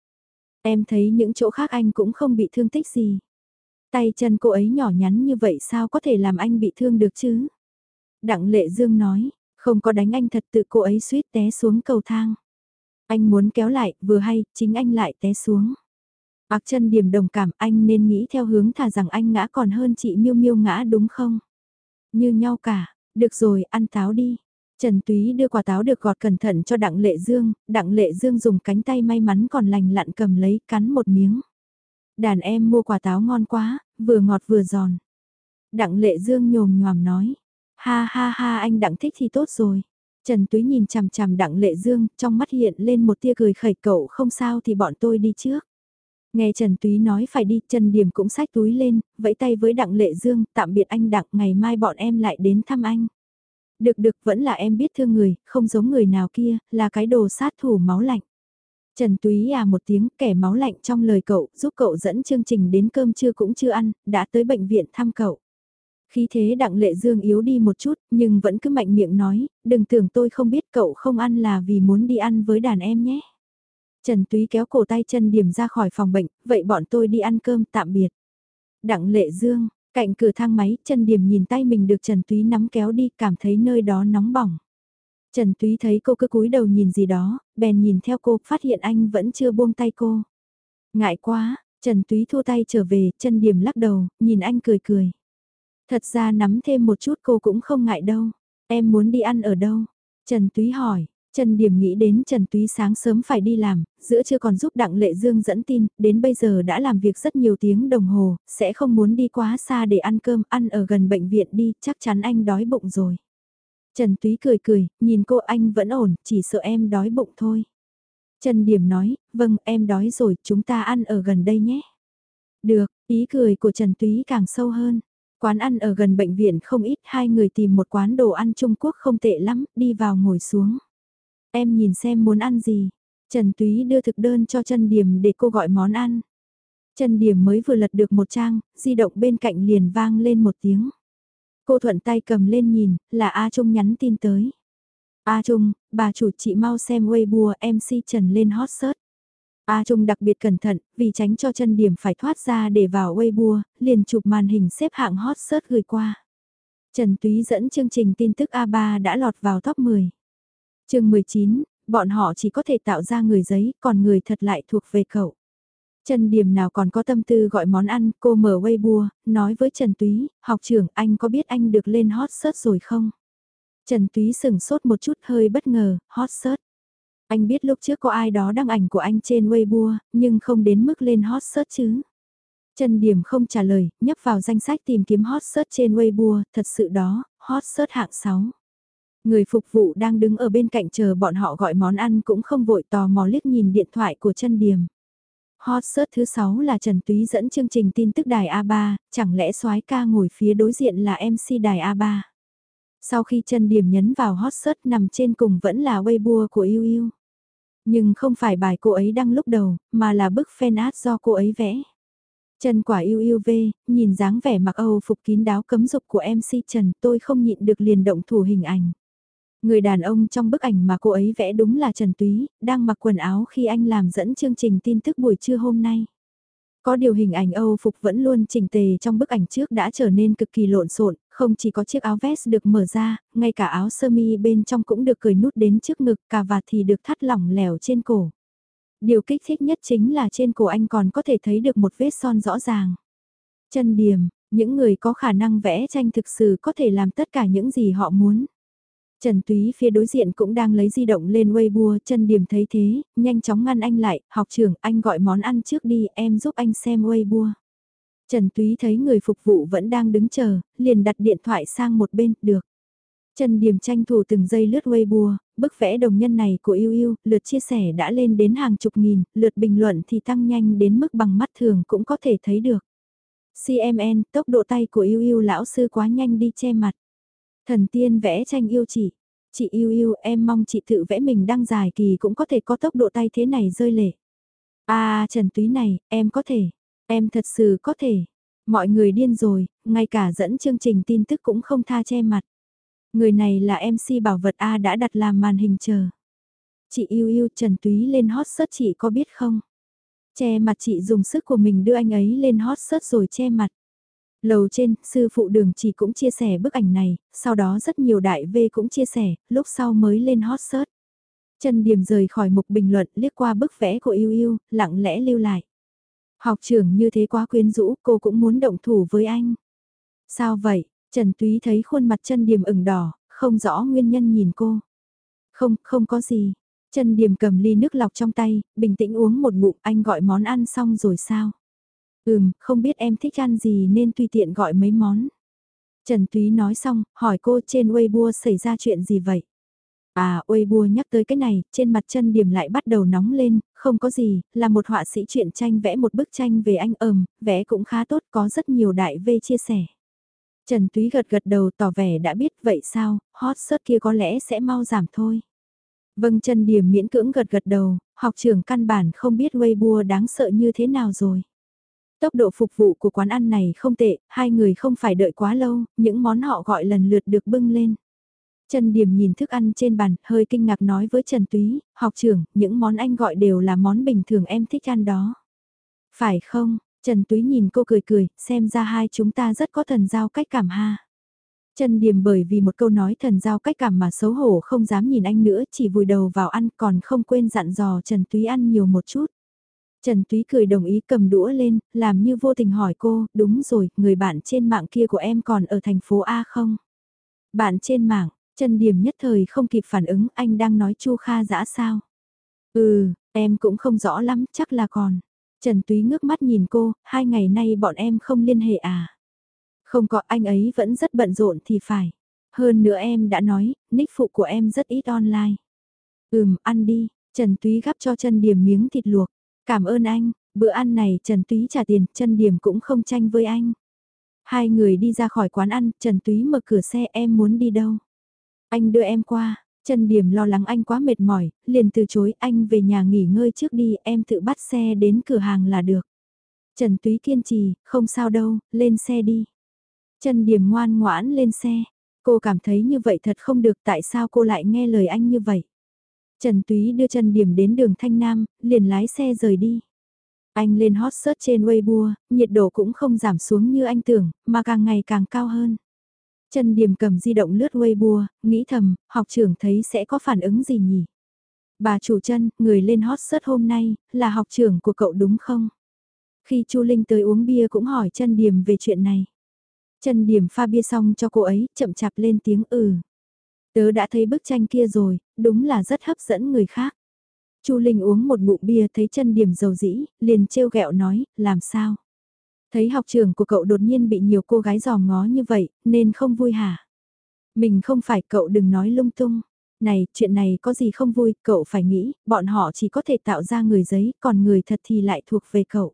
Em thấy những chỗ khác anh cũng không bị thương tích gì. Tay chân cô ấy nhỏ nhắn như vậy sao có thể làm anh bị thương được chứ? Đặng Lệ Dương nói, không có đánh anh thật tự cô ấy suýt té xuống cầu thang. Anh muốn kéo lại, vừa hay, chính anh lại té xuống. Ác chân điểm đồng cảm anh nên nghĩ theo hướng thà rằng anh ngã còn hơn chị miêu miêu ngã đúng không? Như nhau cả, được rồi, ăn táo đi. Trần Túy đưa quả táo được gọt cẩn thận cho Đặng Lệ Dương, Đặng Lệ Dương dùng cánh tay may mắn còn lành lặn cầm lấy cắn một miếng. Đàn em mua quả táo ngon quá, vừa ngọt vừa giòn. Đặng Lệ Dương nhồm nhòm nói, Ha ha ha anh đặng thích thì tốt rồi. Trần Túy nhìn chằm chằm đặng lệ dương, trong mắt hiện lên một tia cười khẩy cậu không sao thì bọn tôi đi trước. Nghe Trần Túy nói phải đi, Trần Điểm cũng xách túi lên, vẫy tay với Đặng Lệ Dương, tạm biệt anh Đặng, ngày mai bọn em lại đến thăm anh. Được được, vẫn là em biết thương người, không giống người nào kia, là cái đồ sát thủ máu lạnh. Trần Túy à một tiếng, kẻ máu lạnh trong lời cậu, giúp cậu dẫn chương trình đến cơm trưa cũng chưa ăn, đã tới bệnh viện thăm cậu. Khi thế đặng lệ dương yếu đi một chút, nhưng vẫn cứ mạnh miệng nói, đừng tưởng tôi không biết cậu không ăn là vì muốn đi ăn với đàn em nhé. Trần Túy kéo cổ tay chân điểm ra khỏi phòng bệnh, vậy bọn tôi đi ăn cơm tạm biệt. Đặng lệ dương, cạnh cửa thang máy, chân điểm nhìn tay mình được Trần Túy nắm kéo đi, cảm thấy nơi đó nóng bỏng. Trần Túy thấy cô cứ cúi đầu nhìn gì đó, bèn nhìn theo cô, phát hiện anh vẫn chưa buông tay cô. Ngại quá, Trần Túy thu tay trở về, chân điểm lắc đầu, nhìn anh cười cười. Thật ra nắm thêm một chút cô cũng không ngại đâu. Em muốn đi ăn ở đâu? Trần Túy hỏi, Trần Điểm nghĩ đến Trần Túy sáng sớm phải đi làm, giữa chưa còn giúp Đặng Lệ Dương dẫn tin, đến bây giờ đã làm việc rất nhiều tiếng đồng hồ, sẽ không muốn đi quá xa để ăn cơm, ăn ở gần bệnh viện đi, chắc chắn anh đói bụng rồi. Trần Túy cười cười, nhìn cô anh vẫn ổn, chỉ sợ em đói bụng thôi. Trần Điểm nói, vâng em đói rồi, chúng ta ăn ở gần đây nhé. Được, ý cười của Trần Túy càng sâu hơn. Quán ăn ở gần bệnh viện không ít, hai người tìm một quán đồ ăn Trung Quốc không tệ lắm, đi vào ngồi xuống. Em nhìn xem muốn ăn gì. Trần Túy đưa thực đơn cho Trần Điểm để cô gọi món ăn. Trần Điểm mới vừa lật được một trang, di động bên cạnh liền vang lên một tiếng. Cô thuận tay cầm lên nhìn, là A Trung nhắn tin tới. A Trung, bà chủ chị mau xem Weibo MC Trần lên hot search. A Trung đặc biệt cẩn thận, vì tránh cho chân điểm phải thoát ra để vào Weibo, liền chụp màn hình xếp hạng hot search gửi qua. Trần Túy dẫn chương trình tin tức A3 đã lọt vào top 10. chương 19, bọn họ chỉ có thể tạo ra người giấy, còn người thật lại thuộc về cậu. Trần Điểm nào còn có tâm tư gọi món ăn, cô mở Weibo, nói với Trần Túy, học trưởng anh có biết anh được lên hot search rồi không? Trần Túy sừng sốt một chút hơi bất ngờ, hot search. Anh biết lúc trước có ai đó đăng ảnh của anh trên Weibo, nhưng không đến mức lên hot search chứ. Trần Điểm không trả lời, nhấp vào danh sách tìm kiếm hot search trên Weibo, thật sự đó, hot search hạng 6. Người phục vụ đang đứng ở bên cạnh chờ bọn họ gọi món ăn cũng không vội tò mò liếc nhìn điện thoại của Trần Điểm. Hot search thứ 6 là Trần Túy dẫn chương trình tin tức đài A3, chẳng lẽ soái ca ngồi phía đối diện là MC đài A3. Sau khi Trần điểm nhấn vào hot search nằm trên cùng vẫn là Weibo của Yêu Yêu. Nhưng không phải bài cô ấy đăng lúc đầu, mà là bức fan art do cô ấy vẽ. Trần quả yêu yêu v, nhìn dáng vẻ mặc Âu phục kín đáo cấm dục của MC Trần tôi không nhịn được liền động thủ hình ảnh. Người đàn ông trong bức ảnh mà cô ấy vẽ đúng là Trần Túy, đang mặc quần áo khi anh làm dẫn chương trình tin tức buổi trưa hôm nay. Có điều hình ảnh Âu phục vẫn luôn chỉnh tề trong bức ảnh trước đã trở nên cực kỳ lộn xộn, không chỉ có chiếc áo vest được mở ra, ngay cả áo sơ mi bên trong cũng được cởi nút đến trước ngực, cà vạt thì được thắt lỏng lẻo trên cổ. Điều kích thích nhất chính là trên cổ anh còn có thể thấy được một vết son rõ ràng. Chân điểm, những người có khả năng vẽ tranh thực sự có thể làm tất cả những gì họ muốn. Trần Túy phía đối diện cũng đang lấy di động lên Weibo, chân điểm thấy thế, nhanh chóng ngăn anh lại, học trưởng anh gọi món ăn trước đi, em giúp anh xem Weibo. Trần Túy thấy người phục vụ vẫn đang đứng chờ, liền đặt điện thoại sang một bên, được. Trần Điểm tranh thủ từng giây lướt Weibo, bức vẽ đồng nhân này của yêu yêu, lượt chia sẻ đã lên đến hàng chục nghìn, lượt bình luận thì tăng nhanh đến mức bằng mắt thường cũng có thể thấy được. CMN, tốc độ tay của yêu yêu lão sư quá nhanh đi che mặt. Thần tiên vẽ tranh yêu chị. Chị yêu yêu em mong chị tự vẽ mình đăng dài kỳ cũng có thể có tốc độ tay thế này rơi lệ. À Trần Túy này, em có thể. Em thật sự có thể. Mọi người điên rồi, ngay cả dẫn chương trình tin tức cũng không tha che mặt. Người này là MC bảo vật A đã đặt làm màn hình chờ. Chị yêu yêu Trần Túy lên hot search chị có biết không? Che mặt chị dùng sức của mình đưa anh ấy lên hot search rồi che mặt. Lầu trên, sư phụ đường chỉ cũng chia sẻ bức ảnh này, sau đó rất nhiều đại V cũng chia sẻ, lúc sau mới lên hot search. Trần Điểm rời khỏi mục bình luận liếc qua bức vẽ của yêu yêu, lặng lẽ lưu lại. Học trưởng như thế quá quyến rũ, cô cũng muốn động thủ với anh. Sao vậy? Trần Túy thấy khuôn mặt Trần Điểm ửng đỏ, không rõ nguyên nhân nhìn cô. Không, không có gì. Trần Điểm cầm ly nước lọc trong tay, bình tĩnh uống một ngụm anh gọi món ăn xong rồi sao? Ừm, không biết em thích ăn gì nên tùy tiện gọi mấy món. Trần Túy nói xong, hỏi cô trên Weibo xảy ra chuyện gì vậy? À, Weibo nhắc tới cái này, trên mặt chân điểm lại bắt đầu nóng lên, không có gì, là một họa sĩ truyện tranh vẽ một bức tranh về anh ờm, vẽ cũng khá tốt, có rất nhiều đại V chia sẻ. Trần Túy gật gật đầu tỏ vẻ đã biết vậy sao, hot search kia có lẽ sẽ mau giảm thôi. Vâng Trần Điểm miễn cưỡng gật gật đầu, học trưởng căn bản không biết Weibo đáng sợ như thế nào rồi. Tốc độ phục vụ của quán ăn này không tệ, hai người không phải đợi quá lâu, những món họ gọi lần lượt được bưng lên. Trần Điểm nhìn thức ăn trên bàn, hơi kinh ngạc nói với Trần Túy, học trưởng, những món anh gọi đều là món bình thường em thích ăn đó. Phải không? Trần Túy nhìn cô cười cười, xem ra hai chúng ta rất có thần giao cách cảm ha. Trần Điểm bởi vì một câu nói thần giao cách cảm mà xấu hổ không dám nhìn anh nữa, chỉ vùi đầu vào ăn còn không quên dặn dò Trần Túy ăn nhiều một chút. Trần Túy cười đồng ý cầm đũa lên, làm như vô tình hỏi cô, đúng rồi, người bạn trên mạng kia của em còn ở thành phố A không? Bạn trên mạng, Trần Điểm nhất thời không kịp phản ứng, anh đang nói Chu Kha dã sao? Ừ, em cũng không rõ lắm, chắc là còn. Trần Túy ngước mắt nhìn cô, hai ngày nay bọn em không liên hệ à? Không có anh ấy vẫn rất bận rộn thì phải. Hơn nữa em đã nói, nick phụ của em rất ít online. Ừm, ăn đi, Trần Túy gắp cho Trần điểm miếng thịt luộc. Cảm ơn anh, bữa ăn này Trần Túy trả tiền, chân điểm cũng không tranh với anh. Hai người đi ra khỏi quán ăn, Trần Túy mở cửa xe em muốn đi đâu. Anh đưa em qua, Trần Điểm lo lắng anh quá mệt mỏi, liền từ chối anh về nhà nghỉ ngơi trước đi, em tự bắt xe đến cửa hàng là được. Trần Túy kiên trì, không sao đâu, lên xe đi. Trần Điểm ngoan ngoãn lên xe, cô cảm thấy như vậy thật không được tại sao cô lại nghe lời anh như vậy. Trần Túy đưa Trần Điểm đến đường Thanh Nam, liền lái xe rời đi. Anh lên hot search trên Weibo, nhiệt độ cũng không giảm xuống như anh tưởng, mà càng ngày càng cao hơn. Trần Điểm cầm di động lướt Weibo, nghĩ thầm, học trưởng thấy sẽ có phản ứng gì nhỉ? Bà chủ chân, người lên hot search hôm nay, là học trưởng của cậu đúng không? Khi Chu Linh tới uống bia cũng hỏi Trần Điểm về chuyện này. Trần Điểm pha bia xong cho cô ấy, chậm chạp lên tiếng ừ. Tớ đã thấy bức tranh kia rồi, đúng là rất hấp dẫn người khác. Chu Linh uống một ngụm bia thấy chân điểm dầu dĩ, liền trêu ghẹo nói, làm sao? Thấy học trường của cậu đột nhiên bị nhiều cô gái giò ngó như vậy, nên không vui hả? Mình không phải cậu đừng nói lung tung. Này, chuyện này có gì không vui, cậu phải nghĩ, bọn họ chỉ có thể tạo ra người giấy, còn người thật thì lại thuộc về cậu.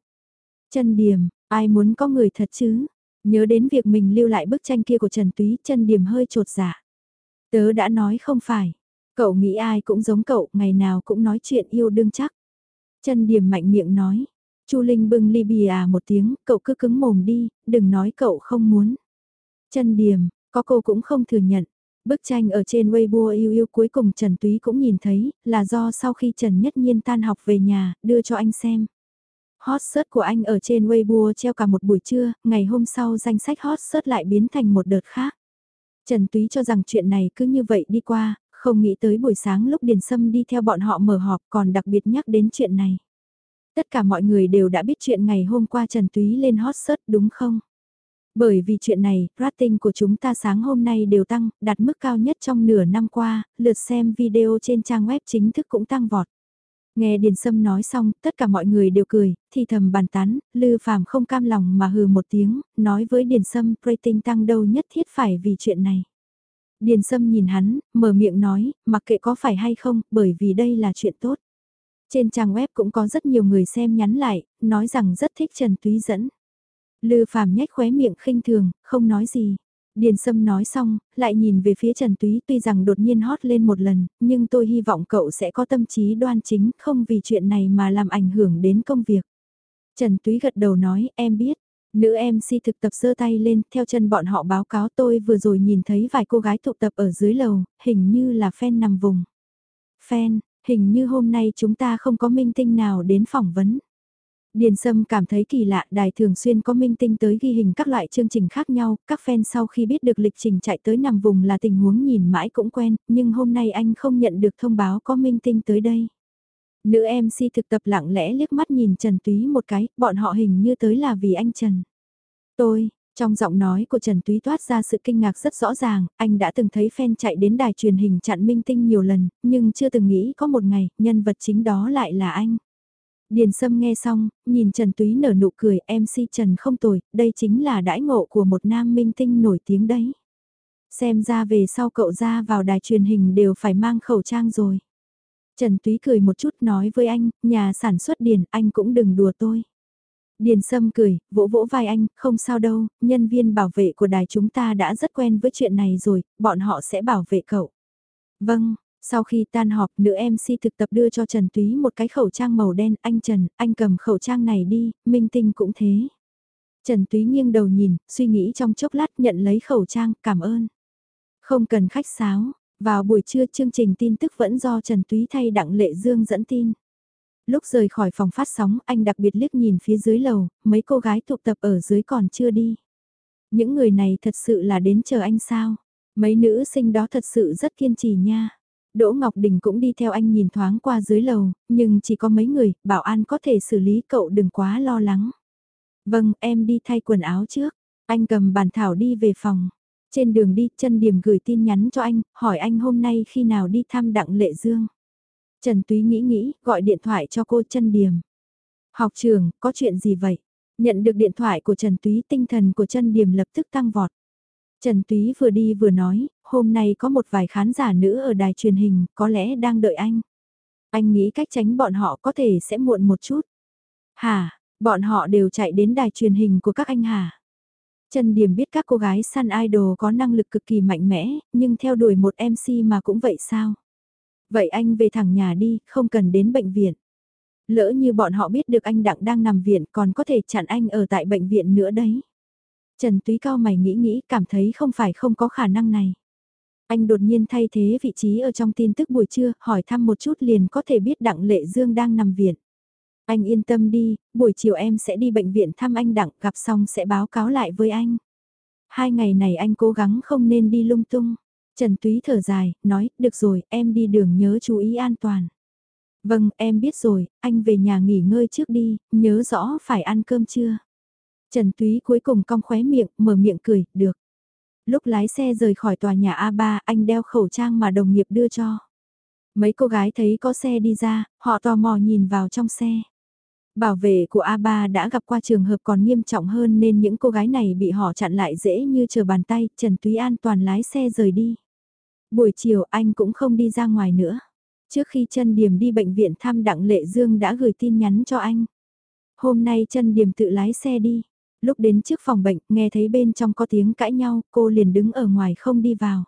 Chân điểm, ai muốn có người thật chứ? Nhớ đến việc mình lưu lại bức tranh kia của Trần Túy, chân điểm hơi trột dạ. Tớ đã nói không phải. Cậu nghĩ ai cũng giống cậu, ngày nào cũng nói chuyện yêu đương chắc. Chân điểm mạnh miệng nói. Chu Linh bưng ly bì à một tiếng, cậu cứ cứng mồm đi, đừng nói cậu không muốn. Chân điểm, có cô cũng không thừa nhận. Bức tranh ở trên Weibo yêu yêu cuối cùng Trần Túy cũng nhìn thấy, là do sau khi Trần Nhất Nhiên tan học về nhà, đưa cho anh xem. Hot search của anh ở trên Weibo treo cả một buổi trưa, ngày hôm sau danh sách hot search lại biến thành một đợt khác. Trần Túy cho rằng chuyện này cứ như vậy đi qua, không nghĩ tới buổi sáng lúc Điền Sâm đi theo bọn họ mở họp còn đặc biệt nhắc đến chuyện này. Tất cả mọi người đều đã biết chuyện ngày hôm qua Trần Túy lên hot search đúng không? Bởi vì chuyện này, rating của chúng ta sáng hôm nay đều tăng, đạt mức cao nhất trong nửa năm qua, lượt xem video trên trang web chính thức cũng tăng vọt. Nghe Điền Sâm nói xong, tất cả mọi người đều cười, thì thầm bàn tán, Lư Phàm không cam lòng mà hừ một tiếng, nói với Điền Sâm rating tăng đâu nhất thiết phải vì chuyện này. Điền Sâm nhìn hắn, mở miệng nói, mặc kệ có phải hay không, bởi vì đây là chuyện tốt. Trên trang web cũng có rất nhiều người xem nhắn lại, nói rằng rất thích Trần Túy dẫn. Lư Phạm nhếch khóe miệng khinh thường, không nói gì. Điền Sâm nói xong, lại nhìn về phía Trần Túy tuy rằng đột nhiên hót lên một lần, nhưng tôi hy vọng cậu sẽ có tâm trí đoan chính, không vì chuyện này mà làm ảnh hưởng đến công việc. Trần Túy gật đầu nói, em biết. Nữ MC thực tập giơ tay lên, theo chân bọn họ báo cáo tôi vừa rồi nhìn thấy vài cô gái tụ tập ở dưới lầu, hình như là fan nằm vùng. Fan, hình như hôm nay chúng ta không có minh tinh nào đến phỏng vấn. Điền Sâm cảm thấy kỳ lạ, đài thường xuyên có minh tinh tới ghi hình các loại chương trình khác nhau, các fan sau khi biết được lịch trình chạy tới nằm vùng là tình huống nhìn mãi cũng quen, nhưng hôm nay anh không nhận được thông báo có minh tinh tới đây. Nữ MC thực tập lặng lẽ liếc mắt nhìn Trần Túy một cái, bọn họ hình như tới là vì anh Trần. Tôi, trong giọng nói của Trần Túy toát ra sự kinh ngạc rất rõ ràng, anh đã từng thấy fan chạy đến đài truyền hình chặn minh tinh nhiều lần, nhưng chưa từng nghĩ có một ngày, nhân vật chính đó lại là anh. Điền Sâm nghe xong, nhìn Trần Túy nở nụ cười, MC Trần không tồi, đây chính là đãi ngộ của một nam minh tinh nổi tiếng đấy. Xem ra về sau cậu ra vào đài truyền hình đều phải mang khẩu trang rồi. Trần Túy cười một chút nói với anh, nhà sản xuất Điền, anh cũng đừng đùa tôi. Điền Sâm cười, vỗ vỗ vai anh, không sao đâu, nhân viên bảo vệ của đài chúng ta đã rất quen với chuyện này rồi, bọn họ sẽ bảo vệ cậu. Vâng, sau khi tan họp, nữ MC thực tập đưa cho Trần Túy một cái khẩu trang màu đen, anh Trần, anh cầm khẩu trang này đi, minh tinh cũng thế. Trần Túy nghiêng đầu nhìn, suy nghĩ trong chốc lát nhận lấy khẩu trang, cảm ơn. Không cần khách sáo, vào buổi trưa chương trình tin tức vẫn do Trần Túy thay Đặng Lệ Dương dẫn tin. Lúc rời khỏi phòng phát sóng, anh đặc biệt liếc nhìn phía dưới lầu, mấy cô gái tụ tập ở dưới còn chưa đi. Những người này thật sự là đến chờ anh sao? Mấy nữ sinh đó thật sự rất kiên trì nha. Đỗ Ngọc Đình cũng đi theo anh nhìn thoáng qua dưới lầu, nhưng chỉ có mấy người, bảo an có thể xử lý cậu đừng quá lo lắng. Vâng, em đi thay quần áo trước. Anh cầm bàn thảo đi về phòng. Trên đường đi, chân điểm gửi tin nhắn cho anh, hỏi anh hôm nay khi nào đi thăm Đặng Lệ Dương. Trần Túy nghĩ nghĩ, gọi điện thoại cho cô chân điểm. Học trường, có chuyện gì vậy? Nhận được điện thoại của Trần Túy tinh thần của chân điểm lập tức tăng vọt. Trần Túy vừa đi vừa nói, hôm nay có một vài khán giả nữ ở đài truyền hình, có lẽ đang đợi anh. Anh nghĩ cách tránh bọn họ có thể sẽ muộn một chút. Hả, bọn họ đều chạy đến đài truyền hình của các anh hả? Trần Điểm biết các cô gái săn idol có năng lực cực kỳ mạnh mẽ, nhưng theo đuổi một MC mà cũng vậy sao? Vậy anh về thẳng nhà đi, không cần đến bệnh viện. Lỡ như bọn họ biết được anh Đặng đang nằm viện còn có thể chặn anh ở tại bệnh viện nữa đấy. Trần Túy cao mày nghĩ nghĩ cảm thấy không phải không có khả năng này. Anh đột nhiên thay thế vị trí ở trong tin tức buổi trưa, hỏi thăm một chút liền có thể biết Đặng Lệ Dương đang nằm viện. Anh yên tâm đi, buổi chiều em sẽ đi bệnh viện thăm anh Đặng, gặp xong sẽ báo cáo lại với anh. Hai ngày này anh cố gắng không nên đi lung tung. Trần Túy thở dài, nói, được rồi, em đi đường nhớ chú ý an toàn. Vâng, em biết rồi, anh về nhà nghỉ ngơi trước đi, nhớ rõ phải ăn cơm chưa. Trần Túy cuối cùng cong khóe miệng, mở miệng cười, được. Lúc lái xe rời khỏi tòa nhà A3, anh đeo khẩu trang mà đồng nghiệp đưa cho. Mấy cô gái thấy có xe đi ra, họ tò mò nhìn vào trong xe. Bảo vệ của A3 đã gặp qua trường hợp còn nghiêm trọng hơn nên những cô gái này bị họ chặn lại dễ như chờ bàn tay, Trần Túy an toàn lái xe rời đi. Buổi chiều anh cũng không đi ra ngoài nữa. Trước khi chân điểm đi bệnh viện thăm Đặng Lệ Dương đã gửi tin nhắn cho anh. Hôm nay chân điểm tự lái xe đi. Lúc đến trước phòng bệnh, nghe thấy bên trong có tiếng cãi nhau, cô liền đứng ở ngoài không đi vào.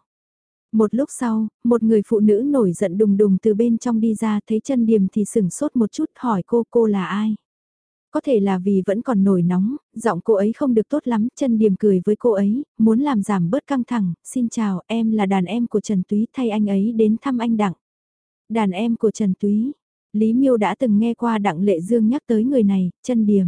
Một lúc sau, một người phụ nữ nổi giận đùng đùng từ bên trong đi ra thấy chân điểm thì sửng sốt một chút hỏi cô cô là ai. Có thể là vì vẫn còn nổi nóng, giọng cô ấy không được tốt lắm, chân điềm cười với cô ấy, muốn làm giảm bớt căng thẳng, xin chào, em là đàn em của Trần Túy thay anh ấy đến thăm anh Đặng. Đàn em của Trần Túy, Lý Miêu đã từng nghe qua Đặng Lệ Dương nhắc tới người này, chân điềm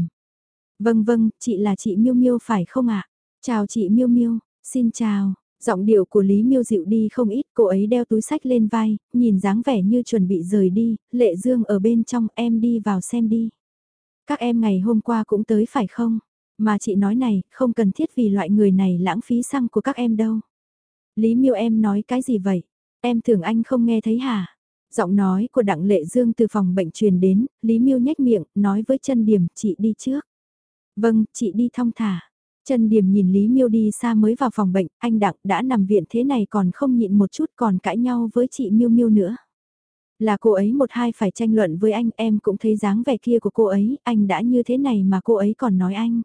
Vâng vâng, chị là chị Miêu Miêu phải không ạ? Chào chị Miêu Miêu, xin chào. Giọng điệu của Lý Miêu dịu đi không ít, cô ấy đeo túi sách lên vai, nhìn dáng vẻ như chuẩn bị rời đi, Lệ Dương ở bên trong, em đi vào xem đi. Các em ngày hôm qua cũng tới phải không? Mà chị nói này, không cần thiết vì loại người này lãng phí xăng của các em đâu. Lý Miêu em nói cái gì vậy? Em tưởng anh không nghe thấy hả? Giọng nói của Đặng Lệ Dương từ phòng bệnh truyền đến, Lý Miêu nhếch miệng, nói với chân điểm, chị đi trước. Vâng, chị đi thong thả. Trần Điểm nhìn Lý Miêu đi xa mới vào phòng bệnh, anh Đặng đã nằm viện thế này còn không nhịn một chút còn cãi nhau với chị Miêu Miêu nữa. Là cô ấy một hai phải tranh luận với anh em cũng thấy dáng vẻ kia của cô ấy, anh đã như thế này mà cô ấy còn nói anh.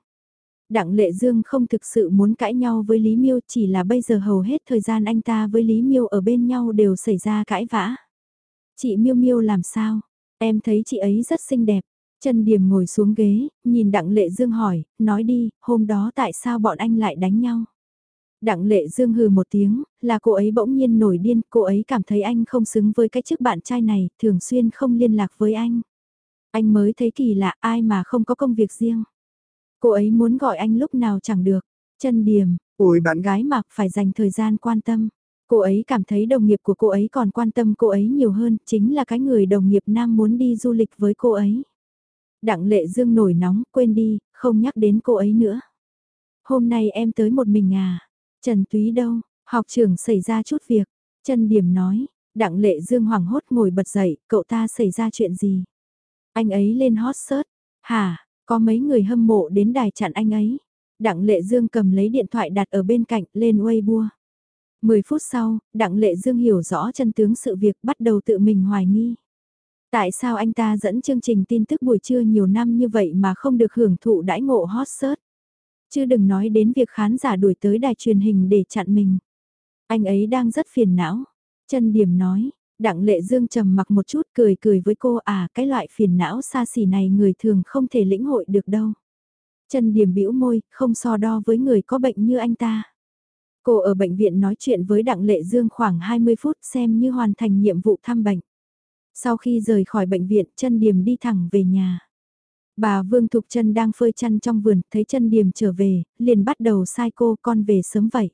Đặng Lệ Dương không thực sự muốn cãi nhau với Lý Miêu chỉ là bây giờ hầu hết thời gian anh ta với Lý Miêu ở bên nhau đều xảy ra cãi vã. Chị Miêu Miêu làm sao? Em thấy chị ấy rất xinh đẹp. Trần Điểm ngồi xuống ghế, nhìn Đặng Lệ Dương hỏi, nói đi, hôm đó tại sao bọn anh lại đánh nhau? Đặng Lệ Dương hừ một tiếng, là cô ấy bỗng nhiên nổi điên, cô ấy cảm thấy anh không xứng với cái chức bạn trai này, thường xuyên không liên lạc với anh. Anh mới thấy kỳ lạ ai mà không có công việc riêng. Cô ấy muốn gọi anh lúc nào chẳng được. chân Điểm, ôi bạn gái mặc phải dành thời gian quan tâm. Cô ấy cảm thấy đồng nghiệp của cô ấy còn quan tâm cô ấy nhiều hơn, chính là cái người đồng nghiệp nam muốn đi du lịch với cô ấy. Đặng lệ dương nổi nóng, quên đi, không nhắc đến cô ấy nữa. Hôm nay em tới một mình à? Trần Túy đâu? Học trưởng xảy ra chút việc. Trần Điểm nói, đặng lệ dương hoảng hốt ngồi bật dậy, cậu ta xảy ra chuyện gì? Anh ấy lên hot search. Hả, có mấy người hâm mộ đến đài chặn anh ấy. Đặng lệ dương cầm lấy điện thoại đặt ở bên cạnh lên Weibo. Mười phút sau, Đặng Lệ Dương hiểu rõ chân tướng sự việc bắt đầu tự mình hoài nghi. Tại sao anh ta dẫn chương trình tin tức buổi trưa nhiều năm như vậy mà không được hưởng thụ đãi ngộ hot search? Chứ đừng nói đến việc khán giả đuổi tới đài truyền hình để chặn mình. Anh ấy đang rất phiền não. Chân điểm nói, Đặng Lệ Dương trầm mặc một chút cười cười với cô à cái loại phiền não xa xỉ này người thường không thể lĩnh hội được đâu. Chân điểm bĩu môi, không so đo với người có bệnh như anh ta. Cô ở bệnh viện nói chuyện với Đặng Lệ Dương khoảng 20 phút xem như hoàn thành nhiệm vụ thăm bệnh. Sau khi rời khỏi bệnh viện, chân điểm đi thẳng về nhà. Bà Vương Thục Trân đang phơi chăn trong vườn, thấy chân điềm trở về, liền bắt đầu sai cô con về sớm vậy.